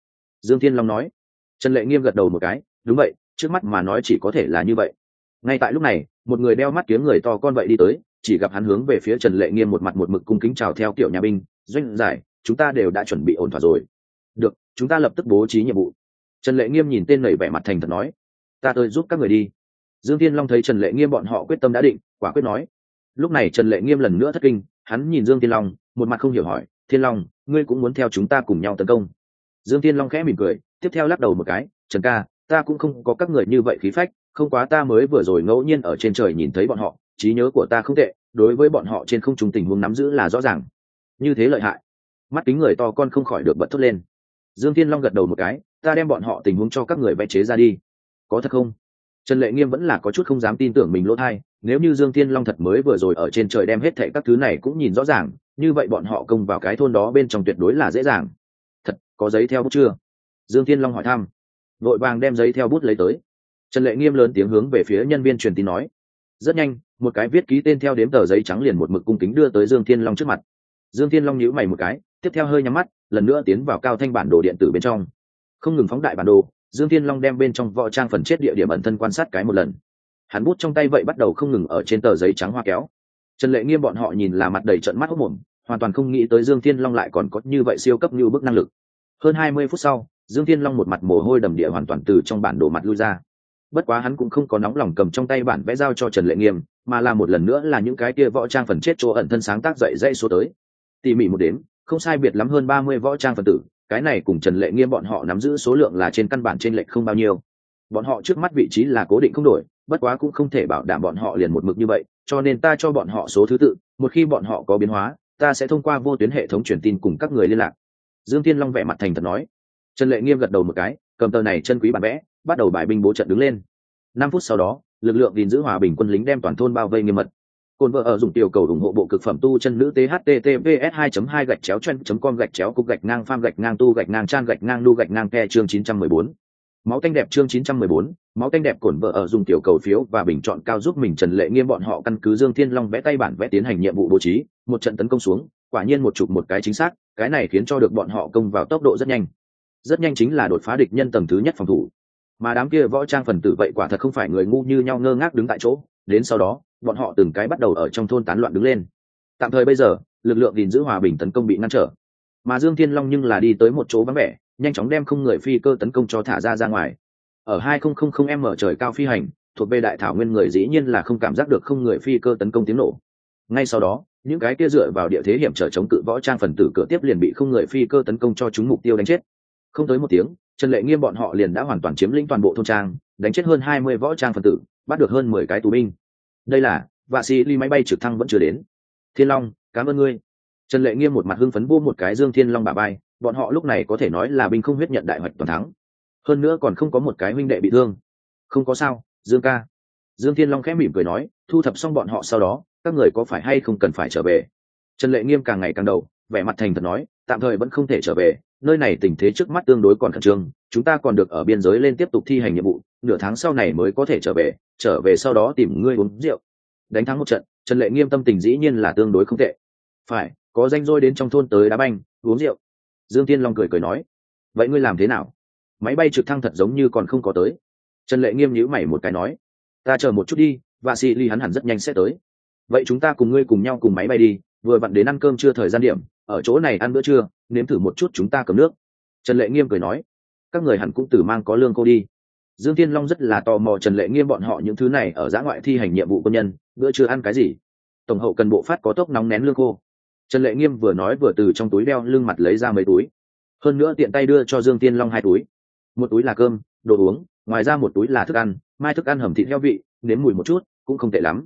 Dương thiên long nói. Trần lệ nghiêm gật đầu một cái đúng vậy, trước mắt mà nói chỉ có thể là như vậy. Ngay tại lúc này, một người đeo mắt kiếm người to con vậy đi tới, chỉ gặp hắn hướng về phía trần lệ nghiêm một mặt một mực cung kính chào theo kiểu nhà binh, doanh giải, chúng ta đều đã chuẩn bị ổn thỏa rồi. Được, chúng ta lập tức bố trí nhiệm vụ. Trần lệ nghiêm nhìn tên nầy vẻ mặt thành thật nói, ta tới giúp các người đi. Dương thiên long thấy trần lệ nghiêm bọn họ quyết tâm đã định, quả quyết nói. Lúc này trần lệ nghiêm lần nữa thất kinh, hắn nhìn dương thiên long, một mặt không hiểu hỏi, thiên long, ngươi cũng muốn theo chúng ta cùng nhau tấn công? Dương thiên long khẽ mỉm cười, tiếp theo lắc đầu một cái, trần ca ta cũng không có các người như vậy khí phách, không quá ta mới vừa rồi ngẫu nhiên ở trên trời nhìn thấy bọn họ, trí nhớ của ta không tệ, đối với bọn họ trên không trùng tình huống nắm giữ là rõ ràng. Như thế lợi hại. Mắt kính người to con không khỏi được bật thốt lên. Dương thiên long gật đầu một cái, ta đem bọn họ tình huống cho các người vẽ chế ra đi. Có thật không? Trần lệ nghiêm vẫn là có chút không dám tin tưởng mình lỗ thai, nếu như dương thiên long thật mới vừa rồi ở trên trời đem hết thệ các thứ này cũng nhìn rõ ràng, như vậy bọn họ công vào cái thôn đó bên trong tuyệt đối là dễ dàng. Thật, có giấy theo bút chưa? Dương thiên long hỏi thăm vội vàng đem giấy theo bút lấy tới. Trần lệ nghiêm lớn tiếng hướng về phía nhân viên truyền tin nói, rất nhanh, một cái viết ký tên theo đếm tờ giấy trắng liền một mực cung kính đưa tới dương thiên long trước mặt. Dương thiên long nhíu mày một cái, tiếp theo hơi nhắm mắt, lần nữa tiến vào cao thanh bản đồ điện tử bên trong. Không ngừng phóng đại bản đồ, dương thiên long đem bên trong võ trang phần chết địa điểm ẩn thân quan sát cái một lần. Hắn bút trong tay vậy bắt đầu không ngừng ở trên tờ giấy trắng hoa kéo. Trần lệ nghiêm bọn họ nhìn là mặt đầy trận mắt hốc mồm hoàn toàn không nghĩ tới dương thiên long lại còn có như vậy siêu cấp như bức năng lực. Hơn hai mươi phút sau dương thiên long một mặt mồ hôi đầm địa hoàn toàn từ trong bản đồ mặt lui ra. Bất quá hắn cũng không có nóng lòng cầm trong tay bản vẽ giao cho trần lệ nghiêm, mà là một lần nữa là những cái kia võ trang phần chết chỗ ẩn thân sáng tác dậy dây số tới. Tỉ mỉ một đếm, không sai biệt lắm hơn ba mươi võ trang phần tử, cái này cùng trần lệ nghiêm bọn họ nắm giữ số lượng là trên căn bản trên lệch không bao nhiêu. Bọn họ trước mắt vị trí là cố định không đổi, bất quá cũng không thể bảo đảm bọn họ liền một mực như vậy, cho nên ta cho bọn họ số thứ tự, một khi bọn họ có biến hóa, ta sẽ thông qua vô tuyến hệ thống truyền tin cùng các người liên lạc. Dương thiên long vẽ mặt thành thật nói trần lệ nghiêm gật đầu một cái, cầm tờ này chân quý bản vẽ, bắt đầu bài binh bố trận đứng lên. Năm phút sau đó, lực lượng gìn giữ hòa bình quân lính đem toàn thôn bao vây nghiêm mật. Cồn vợ ở dùng tiểu cầu ủng hộ bộ cực phẩm tu chân nữ thttps 2 2 gạch chéo chân com gạch chéo cục gạch ngang pham gạch ngang tu gạch ngang trang gạch ngang nu gạch ngang ke chương 914 máu tanh đẹp chương 914 máu tanh đẹp cổn vợ ở dùng tiểu cầu phiếu và bình chọn cao giúp mình trần lệ nghiêm bọn họ căn cứ dương thiên long vẽ tay bản vẽ tiến hành nhiệm vụ bố trí, một trận tấn công xuống, quả nhiên một chụp một cái chính xác, cái này khiến cho được bọn họ công vào tốc độ rất nhanh rất nhanh chính là đột phá địch nhân tầng thứ nhất phòng thủ. Mà đám kia võ trang phần tử vậy quả thật không phải người ngu như nhau ngơ ngác đứng tại chỗ, đến sau đó, bọn họ từng cái bắt đầu ở trong thôn tán loạn đứng lên. Tạm thời bây giờ, lực lượng gìn giữ hòa bình tấn công bị ngăn trở. Mà dương thiên long nhưng là đi tới một chỗ vắng vẻ, nhanh chóng đem không người phi cơ tấn công cho thả ra ra ngoài. Ở hai không không không m trời cao phi hành, thuộc về đại thảo nguyên người dĩ nhiên là không cảm giác được không người phi cơ tấn công tiếng nổ. Ngay sau đó, những cái kia dựa vào địa thế hiểm trở chống cự võ trang phần tử cửa tiếp liền bị không người phi cơ tấn công cho chúng mục tiêu đánh chết không tới một tiếng, trần lệ nghiêm bọn họ liền đã hoàn toàn chiếm lĩnh toàn bộ thôn trang, đánh chết hơn hai mươi võ trang phần tử, bắt được hơn mười cái tù binh. Đây là, vạ sĩ ly máy bay trực thăng vẫn chưa đến. Thiên long, cảm ơn ngươi. Trần lệ nghiêm một mặt hưng phấn vô một cái dương thiên long bà bay, bọn họ lúc này có thể nói là binh không huyết nhận đại hoạch toàn thắng. Hơn nữa còn không có một cái huynh đệ bị thương. Không có sao, dương ca. Dương thiên long khẽ mỉm cười nói, thu thập xong bọn họ sau đó, các người có phải hay không cần phải trở về? Trần lệ nghiêm càng ngày càng đầu, vẻ mặt thành thật nói, tạm thời vẫn không thể trở về nơi này tình thế trước mắt tương đối còn khẩn trương, chúng ta còn được ở biên giới lên tiếp tục thi hành nhiệm vụ, nửa tháng sau này mới có thể trở về trở về sau đó tìm ngươi uống rượu. Đánh thắng một trận, trần lệ nghiêm tâm tình dĩ nhiên là tương đối không tệ. Phải, có danh rôi đến trong thôn tới đá banh, uống rượu. Dương tiên long cười cười nói, vậy ngươi làm thế nào? Máy bay trực thăng thật giống như còn không có tới. Trần lệ nghiêm nhíu mày một cái nói, ta chờ một chút đi và xì ly hắn hẳn rất nhanh sẽ tới. Vậy chúng ta cùng ngươi cùng nhau cùng máy bay đi vừa vặn đến ăn cơm chưa thời gian điểm, ở chỗ này ăn bữa trưa, nếm thử một chút chúng ta cầm nước. Trần lệ nghiêm cười nói. Các người hẳn cũng từ mang có lương cô đi. Dương thiên long rất là tò mò trần lệ nghiêm bọn họ những thứ này ở giã ngoại thi hành nhiệm vụ quân nhân, bữa trưa ăn cái gì. Tổng hậu cần bộ phát có tốc nóng nén lương khô trần lệ nghiêm vừa nói vừa từ trong túi đeo lưng mặt lấy ra mấy túi. Hơn nữa tiện tay đưa cho dương tiên long hai túi. Một túi là cơm, đồ uống, ngoài ra một túi là thức ăn, mai thức ăn hầm thịt heo vị, nếm mùi một chút, cũng không tệ lắm.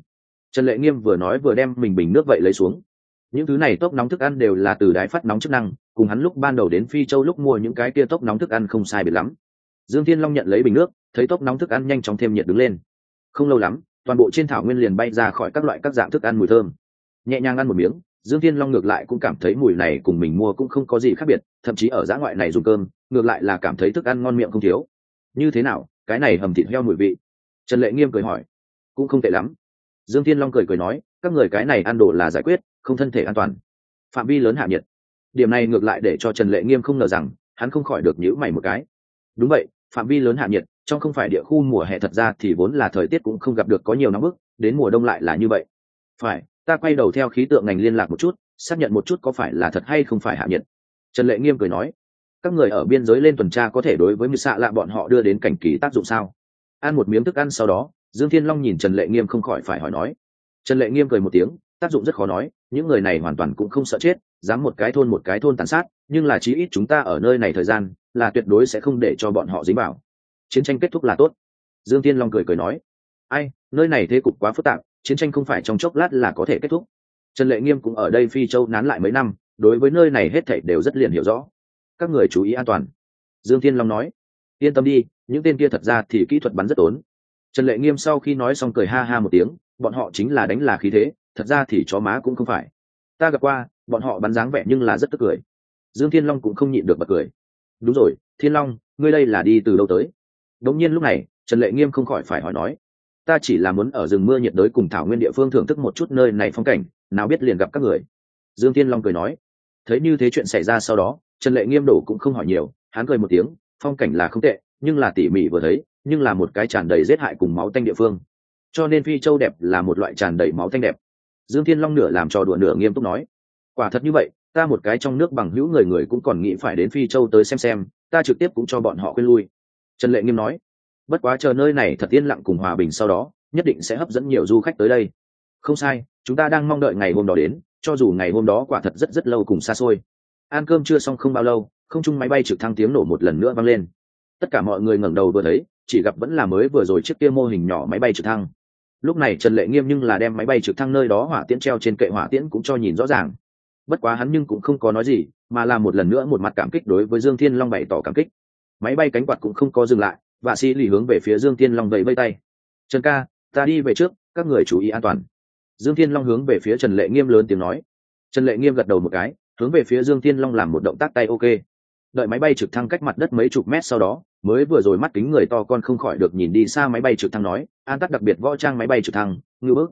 Trần lệ nghiêm vừa nói vừa đem mình bình nước vậy lấy xuống những thứ này tốc nóng thức ăn đều là từ đái phát nóng chức năng, cùng hắn lúc ban đầu đến phi châu lúc mua những cái kia tốc nóng thức ăn không sai biệt lắm. Dương thiên long nhận lấy bình nước, thấy tốc nóng thức ăn nhanh chóng thêm nhiệt đứng lên. Không lâu lắm, toàn bộ trên thảo nguyên liền bay ra khỏi các loại các dạng thức ăn mùi thơm. Nhẹ nhàng ăn một miếng, dương thiên long ngược lại cũng cảm thấy mùi này cùng mình mua cũng không có gì khác biệt, thậm chí ở giã ngoại này dùng cơm, ngược lại là cảm thấy thức ăn ngon miệng không thiếu. Như thế nào, cái này hầm thịt heo mùi vị? Trần lệ nghiêm cười hỏi. Cũng không tệ lắm. Dương thiên long cười cười nói, các người cái này ăn đồ là giải quyết không thân thể an toàn. Phạm vi lớn hạ nhiệt. Điểm này ngược lại để cho trần lệ nghiêm không ngờ rằng, hắn không khỏi được nhữ mày một cái. Đúng vậy, phạm vi lớn hạ nhiệt, trong không phải địa khu mùa hè thật ra thì vốn là thời tiết cũng không gặp được có nhiều nóng bức, đến mùa đông lại là như vậy. Phải, ta quay đầu theo khí tượng ngành liên lạc một chút, xác nhận một chút có phải là thật hay không phải hạ nhiệt. Trần lệ nghiêm cười nói, các người ở biên giới lên tuần tra có thể đối với mưu xạ lạ bọn họ đưa đến cảnh kỳ tác dụng sao? Ăn một miếng thức ăn sau đó, dương thiên long nhìn trần lệ nghiêm không khỏi phải hỏi nói. Trần lệ nghiêm cười một tiếng tác dụng rất khó nói, những người này hoàn toàn cũng không sợ chết, dám một cái thôn một cái thôn tàn sát, nhưng là chí ít chúng ta ở nơi này thời gian, là tuyệt đối sẽ không để cho bọn họ dính vào. Chiến tranh kết thúc là tốt. Dương tiên long cười cười nói, ai, nơi này thế cục quá phức tạp, chiến tranh không phải trong chốc lát là có thể kết thúc. Trần lệ nghiêm cũng ở đây phi châu nán lại mấy năm, đối với nơi này hết thảy đều rất liền hiểu rõ. Các người chú ý an toàn. Dương thiên long nói, yên tâm đi, những tên kia thật ra thì kỹ thuật bắn rất tốn. Trần lệ nghiêm sau khi nói xong cười ha ha một tiếng bọn họ chính là đánh là khí thế, thật ra thì chó má cũng không phải. Ta gặp qua, bọn họ bắn dáng vẻ nhưng là rất tức cười. Dương thiên long cũng không nhịn được bật cười. Đúng rồi, thiên long, ngươi đây là đi từ đâu tới? Đống nhiên lúc này, trần lệ nghiêm không khỏi phải hỏi nói. Ta chỉ là muốn ở rừng mưa nhiệt đới cùng thảo nguyên địa phương thưởng thức một chút nơi này phong cảnh, nào biết liền gặp các người. Dương thiên long cười nói. Thấy như thế chuyện xảy ra sau đó, trần lệ nghiêm đổ cũng không hỏi nhiều, hắn cười một tiếng, phong cảnh là không tệ, nhưng là tỉ mỉ vừa thấy, nhưng là một cái tràn đầy giết hại cùng máu tanh địa phương cho nên phi châu đẹp là một loại tràn đầy máu thanh đẹp. Dương thiên long nửa làm trò đùa nửa nghiêm túc nói, quả thật như vậy, ta một cái trong nước bằng hữu người người cũng còn nghĩ phải đến phi châu tới xem xem, ta trực tiếp cũng cho bọn họ quên lui. Trần lệ nghiêm nói, bất quá chờ nơi này thật yên lặng cùng hòa bình sau đó, nhất định sẽ hấp dẫn nhiều du khách tới đây. Không sai, chúng ta đang mong đợi ngày hôm đó đến, cho dù ngày hôm đó quả thật rất rất lâu cùng xa xôi. Ăn cơm chưa xong không bao lâu, không chung máy bay trực thăng tiếng nổ một lần nữa vang lên. Tất cả mọi người ngẩng đầu vừa thấy, chỉ gặp vẫn là mới vừa rồi chiếc kia mô hình nhỏ máy bay trực thăng lúc này trần lệ nghiêm nhưng là đem máy bay trực thăng nơi đó hỏa tiễn treo trên kệ hỏa tiễn cũng cho nhìn rõ ràng. Bất quá hắn nhưng cũng không có nói gì, mà là một lần nữa một mặt cảm kích đối với dương thiên long bày tỏ cảm kích. Máy bay cánh quạt cũng không có dừng lại và sĩ lì hướng về phía dương thiên long vẫy vây tay. Trần ca, ta đi về trước, các người chú ý an toàn. Dương thiên long hướng về phía trần lệ nghiêm lớn tiếng nói. Trần lệ nghiêm gật đầu một cái, hướng về phía dương thiên long làm một động tác tay ok đợi máy bay trực thăng cách mặt đất mấy chục mét sau đó, mới vừa rồi mắt kính người to con không khỏi được nhìn đi xa máy bay trực thăng nói, an tắt đặc biệt võ trang máy bay trực thăng, ngư bức.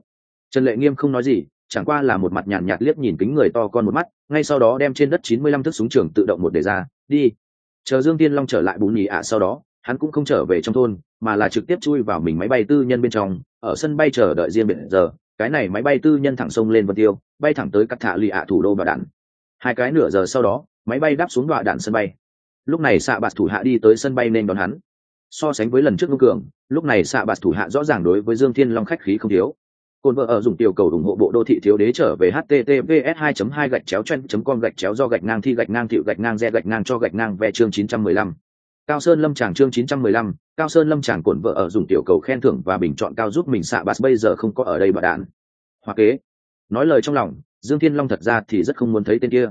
Trần lệ nghiêm không nói gì, chẳng qua là một mặt nhàn nhạt liếc nhìn kính người to con một mắt, ngay sau đó đem trên đất chín mươi lăm thước súng trường tự động một đề ra, đi. Chờ dương tiên long trở lại bù nhì ạ sau đó, hắn cũng không trở về trong thôn, mà là trực tiếp chui vào mình máy bay tư nhân bên trong, ở sân bay chờ đợi riêng biệt giờ, cái này máy bay tư nhân thẳng sông lên vân tiêu, bay thẳng tới cắt thả lì ạ thủ đô bà đản. Hai cái nửa giờ sau đó máy bay đáp xuống đoạn đạn sân bay. Lúc này xạ bạt thủ hạ đi tới sân bay nên đón hắn. So sánh với lần trước ngô cường lúc này xạ bạt thủ hạ rõ ràng đối với dương thiên long khách khí không thiếu. Cồn vợ ở dùng tiểu cầu ủng hộ bộ đô thị thiếu đế trở về https 2 2 gạch chéo chen com gạch chéo do gạch ngang thi gạch ngang thiệu gạch ngang re gạch ngang cho gạch ngang ve chương 915. cao sơn lâm tràng chương 915, cao sơn lâm tràng cồn vợ ở dùng tiểu cầu khen thưởng và bình chọn cao giúp mình xạ bạt bây giờ không có ở đây bà đạn. Hoa kế. Nói lời trong lòng dương thiên long thật ra thì rất không muốn thấy tên kia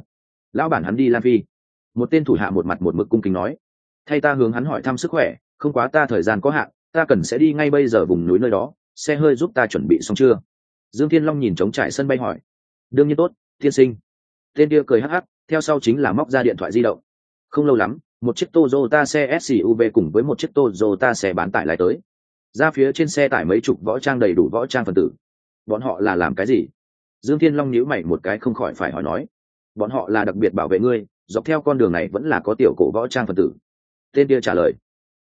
lão bản hắn đi lan phi. Một tên thủ hạ một mặt một mực cung kính nói. Thay ta hướng hắn hỏi thăm sức khỏe, không quá ta thời gian có hạn, ta cần sẽ đi ngay bây giờ vùng núi nơi đó, xe hơi giúp ta chuẩn bị xong chưa? Dương thiên long nhìn trống trải sân bay hỏi. Đương nhiên tốt thiên sinh. Tên kia cười hắc hắc, theo sau chính là móc ra điện thoại di động. Không lâu lắm, một chiếc Toyota xe SUV cùng với một chiếc Toyota xe bán tải lại tới. Ra phía trên xe tải mấy chục võ trang đầy đủ võ trang phần tử. Bọn họ là làm cái gì? Dương thiên long nhíu mày một cái không khỏi phải hỏi nói bọn họ là đặc biệt bảo vệ ngươi, dọc theo con đường này vẫn là có tiểu cổ võ trang phần tử. Tên kia trả lời,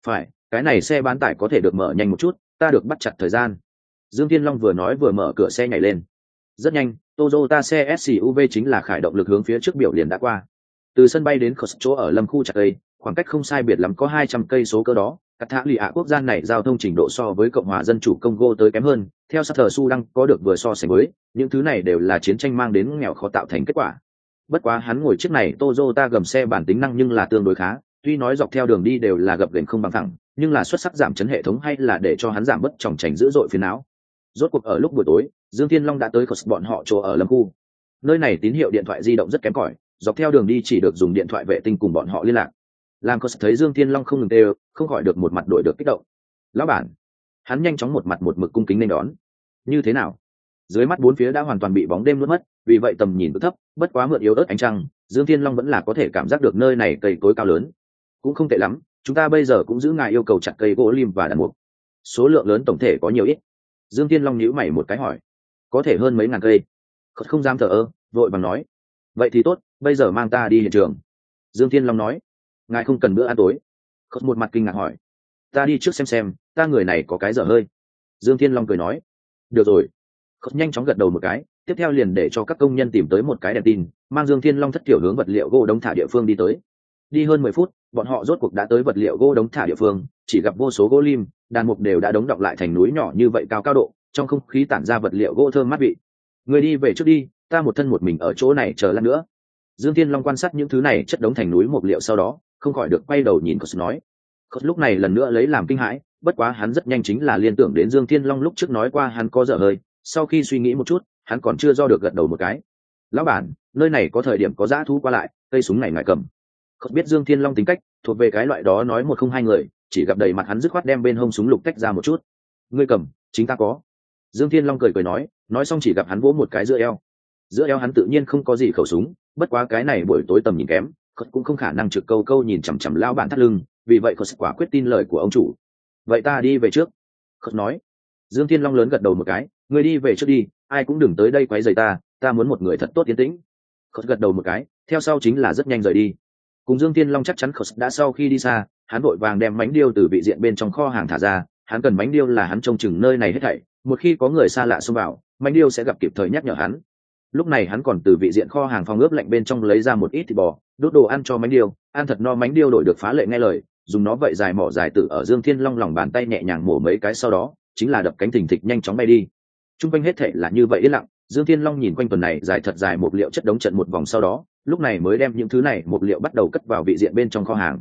phải, cái này xe bán tải có thể được mở nhanh một chút, ta được bắt chặt thời gian. Dương thiên long vừa nói vừa mở cửa xe nhảy lên. Rất nhanh tozota xe suv chính là khải động lực hướng phía trước biểu liền đã qua. Từ sân bay đến khớt chỗ ở lâm khu chặt cây khoảng cách không sai biệt lắm có hai trăm cây số cơ đó, các thả lì ạ quốc gia này giao thông trình độ so với cộng hòa dân chủ congo tới kém hơn, theo sát thờ su đăng có được vừa so sánh với, những thứ này đều là chiến tranh mang đến nghèo khó tạo thành kết quả bất quá hắn ngồi chiếc này Toyota gầm xe bản tính năng nhưng là tương đối khá tuy nói dọc theo đường đi đều là gập ghềnh không bằng thẳng nhưng là xuất sắc giảm chấn hệ thống hay là để cho hắn giảm bất trọng trành dữ dội phiền não. Rốt cuộc ở lúc buổi tối dương thiên long đã tới cột bọn họ chỗ ở lâm khu. Nơi này tín hiệu điện thoại di động rất kém cỏi dọc theo đường đi chỉ được dùng điện thoại vệ tinh cùng bọn họ liên lạc. Làm cột thấy dương thiên long không ngừng đều, không khỏi được một mặt đổi được kích động. Lão bản. Hắn nhanh chóng một mặt một mực cung kính nên đón. Như thế nào? Dưới mắt bốn phía đã hoàn toàn bị bóng đêm nuốt mất, vì vậy tầm nhìn thấp, bất quá mượn yếu ớt ánh trăng, dương thiên long vẫn là có thể cảm giác được nơi này cây cối cao lớn. Cũng không tệ lắm, chúng ta bây giờ cũng giữ ngài yêu cầu chặt cây gỗ lim và đàn mục. Số lượng lớn tổng thể có nhiều ít. Dương thiên long nhíu mày một cái hỏi, có thể hơn mấy ngàn cây? Không dám thờ ơ, vội bằng nói, vậy thì tốt, bây giờ mang ta đi hiện trường. Dương thiên long nói, ngài không cần bữa ăn tối. Khất một mặt kinh ngạc hỏi, ta đi trước xem xem, ta người này có cái dở hơi. Dương thiên long cười nói, được rồi khất nhanh chóng gật đầu một cái, tiếp theo liền để cho các công nhân tìm tới một cái đèn tin, mang dương thiên long thất tiểu hướng vật liệu gỗ đống thả địa phương đi tới. Đi hơn mười phút, bọn họ rốt cuộc đã tới vật liệu gỗ đống thả địa phương, chỉ gặp vô số gỗ lim, đàn mục đều đã đống đọng lại thành núi nhỏ như vậy cao cao độ, trong không khí tản ra vật liệu gỗ thơm mát vị. Người đi về trước đi, ta một thân một mình ở chỗ này chờ lát nữa. Dương thiên long quan sát những thứ này chất đống thành núi mục liệu sau đó, không khỏi được quay đầu nhìn Cốt nói. Cốt lúc này lần nữa lấy làm kinh hãi, bất quá hắn rất nhanh chính là liên tưởng đến dương thiên long lúc trước nói qua hắn có dở hơi sau khi suy nghĩ một chút, hắn còn chưa do được gật đầu một cái. Lão bản, nơi này có thời điểm có dã thú qua lại, cây súng này ngại cầm. Không biết dương thiên long tính cách, thuộc về cái loại đó nói một không hai người, chỉ gặp đầy mặt hắn dứt khoát đem bên hông súng lục tách ra một chút. Ngươi cầm, chính ta có. Dương thiên long cười cười nói nói xong chỉ gặp hắn vỗ một cái giữa eo. Giữa eo hắn tự nhiên không có gì khẩu súng, bất quá cái này buổi tối tầm nhìn kém, khất cũng không khả năng trực câu câu nhìn chằm chằm lao bản thắt lưng, vì vậy khất quả quyết tin lời của ông chủ. Vậy ta đi về trước. Khất nói. Dương thiên long lớn gật đầu một cái người đi về trước đi, ai cũng đừng tới đây quấy rầy ta ta muốn một người thật tốt tiến tĩnh. Khớt gật đầu một cái, theo sau chính là rất nhanh rời đi. Cùng dương thiên long chắc chắn khớt đã sau khi đi xa, hắn vội vàng đem mánh điêu từ vị diện bên trong kho hàng thả ra, hắn cần mánh điêu là hắn trông chừng nơi này hết thảy, một khi có người xa lạ xông vào, mánh điêu sẽ gặp kịp thời nhắc nhở hắn. Lúc này hắn còn từ vị diện kho hàng phòng ướp lạnh bên trong lấy ra một ít thịt bò đốt đồ ăn cho mánh điêu, ăn thật no mánh điêu đổi được phá lệ nghe lời, dùng nó vậy dài mỏ dài tự ở dương thiên long lòng bàn tay nhẹ nhàng mổ mấy cái sau đó, chính là đập cánh thình thịch nhanh chóng bay đi t r u n g quanh hết thệ là như vậy yên lặng, dương thiên long nhìn quanh tuần này dài thật dài một liệu chất đống trận một vòng sau đó, lúc này mới đem những thứ này một liệu bắt đầu cất vào vị diện bên trong kho hàng.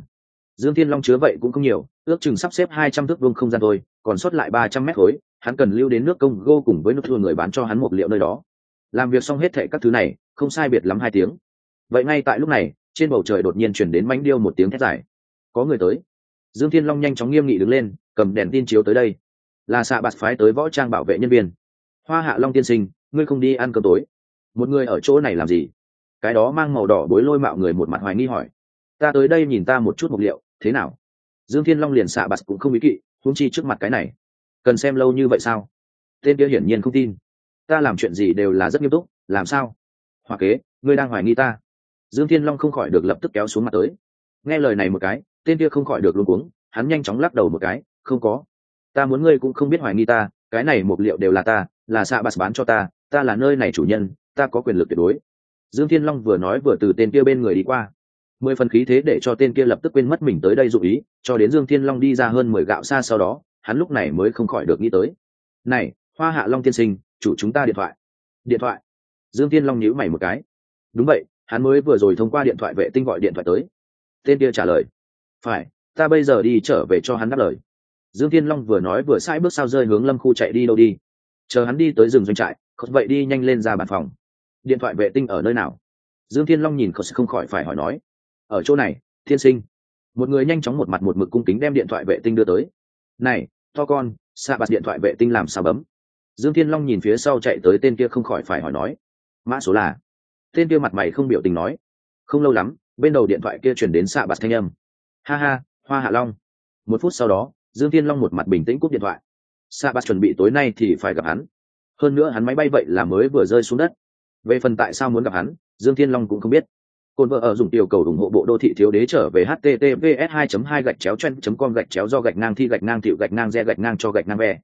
Dương thiên long chứa vậy cũng không nhiều, ước chừng sắp xếp hai trăm thước vuông không gian thôi, còn sót lại ba trăm mét khối, hắn cần lưu đến nước công gô cùng với nước thua người bán cho hắn một liệu nơi đó. Làm việc xong hết thệ các thứ này, không sai biệt lắm hai tiếng. Vậy ngay tại lúc này, trên bầu trời đột nhiên chuyển đến mánh điêu một tiếng thét dài. Có người tới. Dương thiên long nhanh chóng nghiêm nghị đứng lên, cầm đèn tin chiếu tới đây. Là xạ bạt phái tới võ trang bảo vệ nhân viên hoa hạ long tiên sinh, ngươi không đi ăn cơm tối. Một người ở chỗ này làm gì? Cái đó mang màu đỏ bối lôi mạo người một mặt hoài nghi hỏi. Ta tới đây nhìn ta một chút mục liệu, thế nào? Dương thiên long liền xạ bạt cũng không ý kỵ, huống chi trước mặt cái này. Cần xem lâu như vậy sao? Tên kia hiển nhiên không tin. Ta làm chuyện gì đều là rất nghiêm túc, làm sao? Hoa kế, ngươi đang hoài nghi ta. Dương thiên long không khỏi được lập tức kéo xuống mặt tới. Nghe lời này một cái, tên kia không khỏi được luôn cuống, hắn nhanh chóng lắc đầu một cái, không có. Ta muốn ngươi cũng không biết hoài nghi ta, cái này một liệu đều là ta là xạ bạt bán cho ta ta là nơi này chủ nhân, ta có quyền lực tuyệt đối. Dương thiên long vừa nói vừa từ tên kia bên người đi qua. Mười phần khí thế để cho tên kia lập tức quên mất mình tới đây dụ ý, cho đến dương thiên long đi ra hơn mười gạo xa sau đó, hắn lúc này mới không khỏi được nghĩ tới. Này, hoa hạ long tiên sinh, chủ chúng ta điện thoại. Điện thoại. Dương thiên long nhíu mày một cái. Đúng vậy, hắn mới vừa rồi thông qua điện thoại vệ tinh gọi điện thoại tới. Tên kia trả lời. Phải, ta bây giờ đi trở về cho hắn đáp lời. Dương thiên long vừa nói vừa sai bước sao rơi hướng lâm khu chạy đi đâu đi chờ hắn đi tới rừng doanh trại không vậy đi nhanh lên ra bàn phòng. Điện thoại vệ tinh ở nơi nào? Dương thiên long nhìn không khỏi phải hỏi nói. Ở chỗ này, thiên sinh. Một người nhanh chóng một mặt một mực cung kính đem điện thoại vệ tinh đưa tới. Này, to con, xạ bạt điện thoại vệ tinh làm sao bấm? Dương thiên long nhìn phía sau chạy tới tên kia không khỏi phải hỏi nói. Mã số là? Tên kia mặt mày không biểu tình nói. Không lâu lắm, bên đầu điện thoại kia chuyển đến xạ bạt thanh âm. Ha ha, hoa hạ long. Một phút sau đó, dương thiên long một mặt bình tĩnh cúp điện thoại xạ bạt chuẩn bị tối nay thì phải gặp hắn. Hơn nữa hắn máy bay vậy là mới vừa rơi xuống đất. Về phần tại sao muốn gặp hắn, dương thiên long cũng không biết. Cồn vợ ở dùng tiểu cầu ủng hộ bộ đô thị thiếu đế trở về https 2 2 gạch chéo chen com gạch chéo do gạch ngang thi gạch ngang thiệu gạch ngang re gạch ngang cho gạch ngang ve.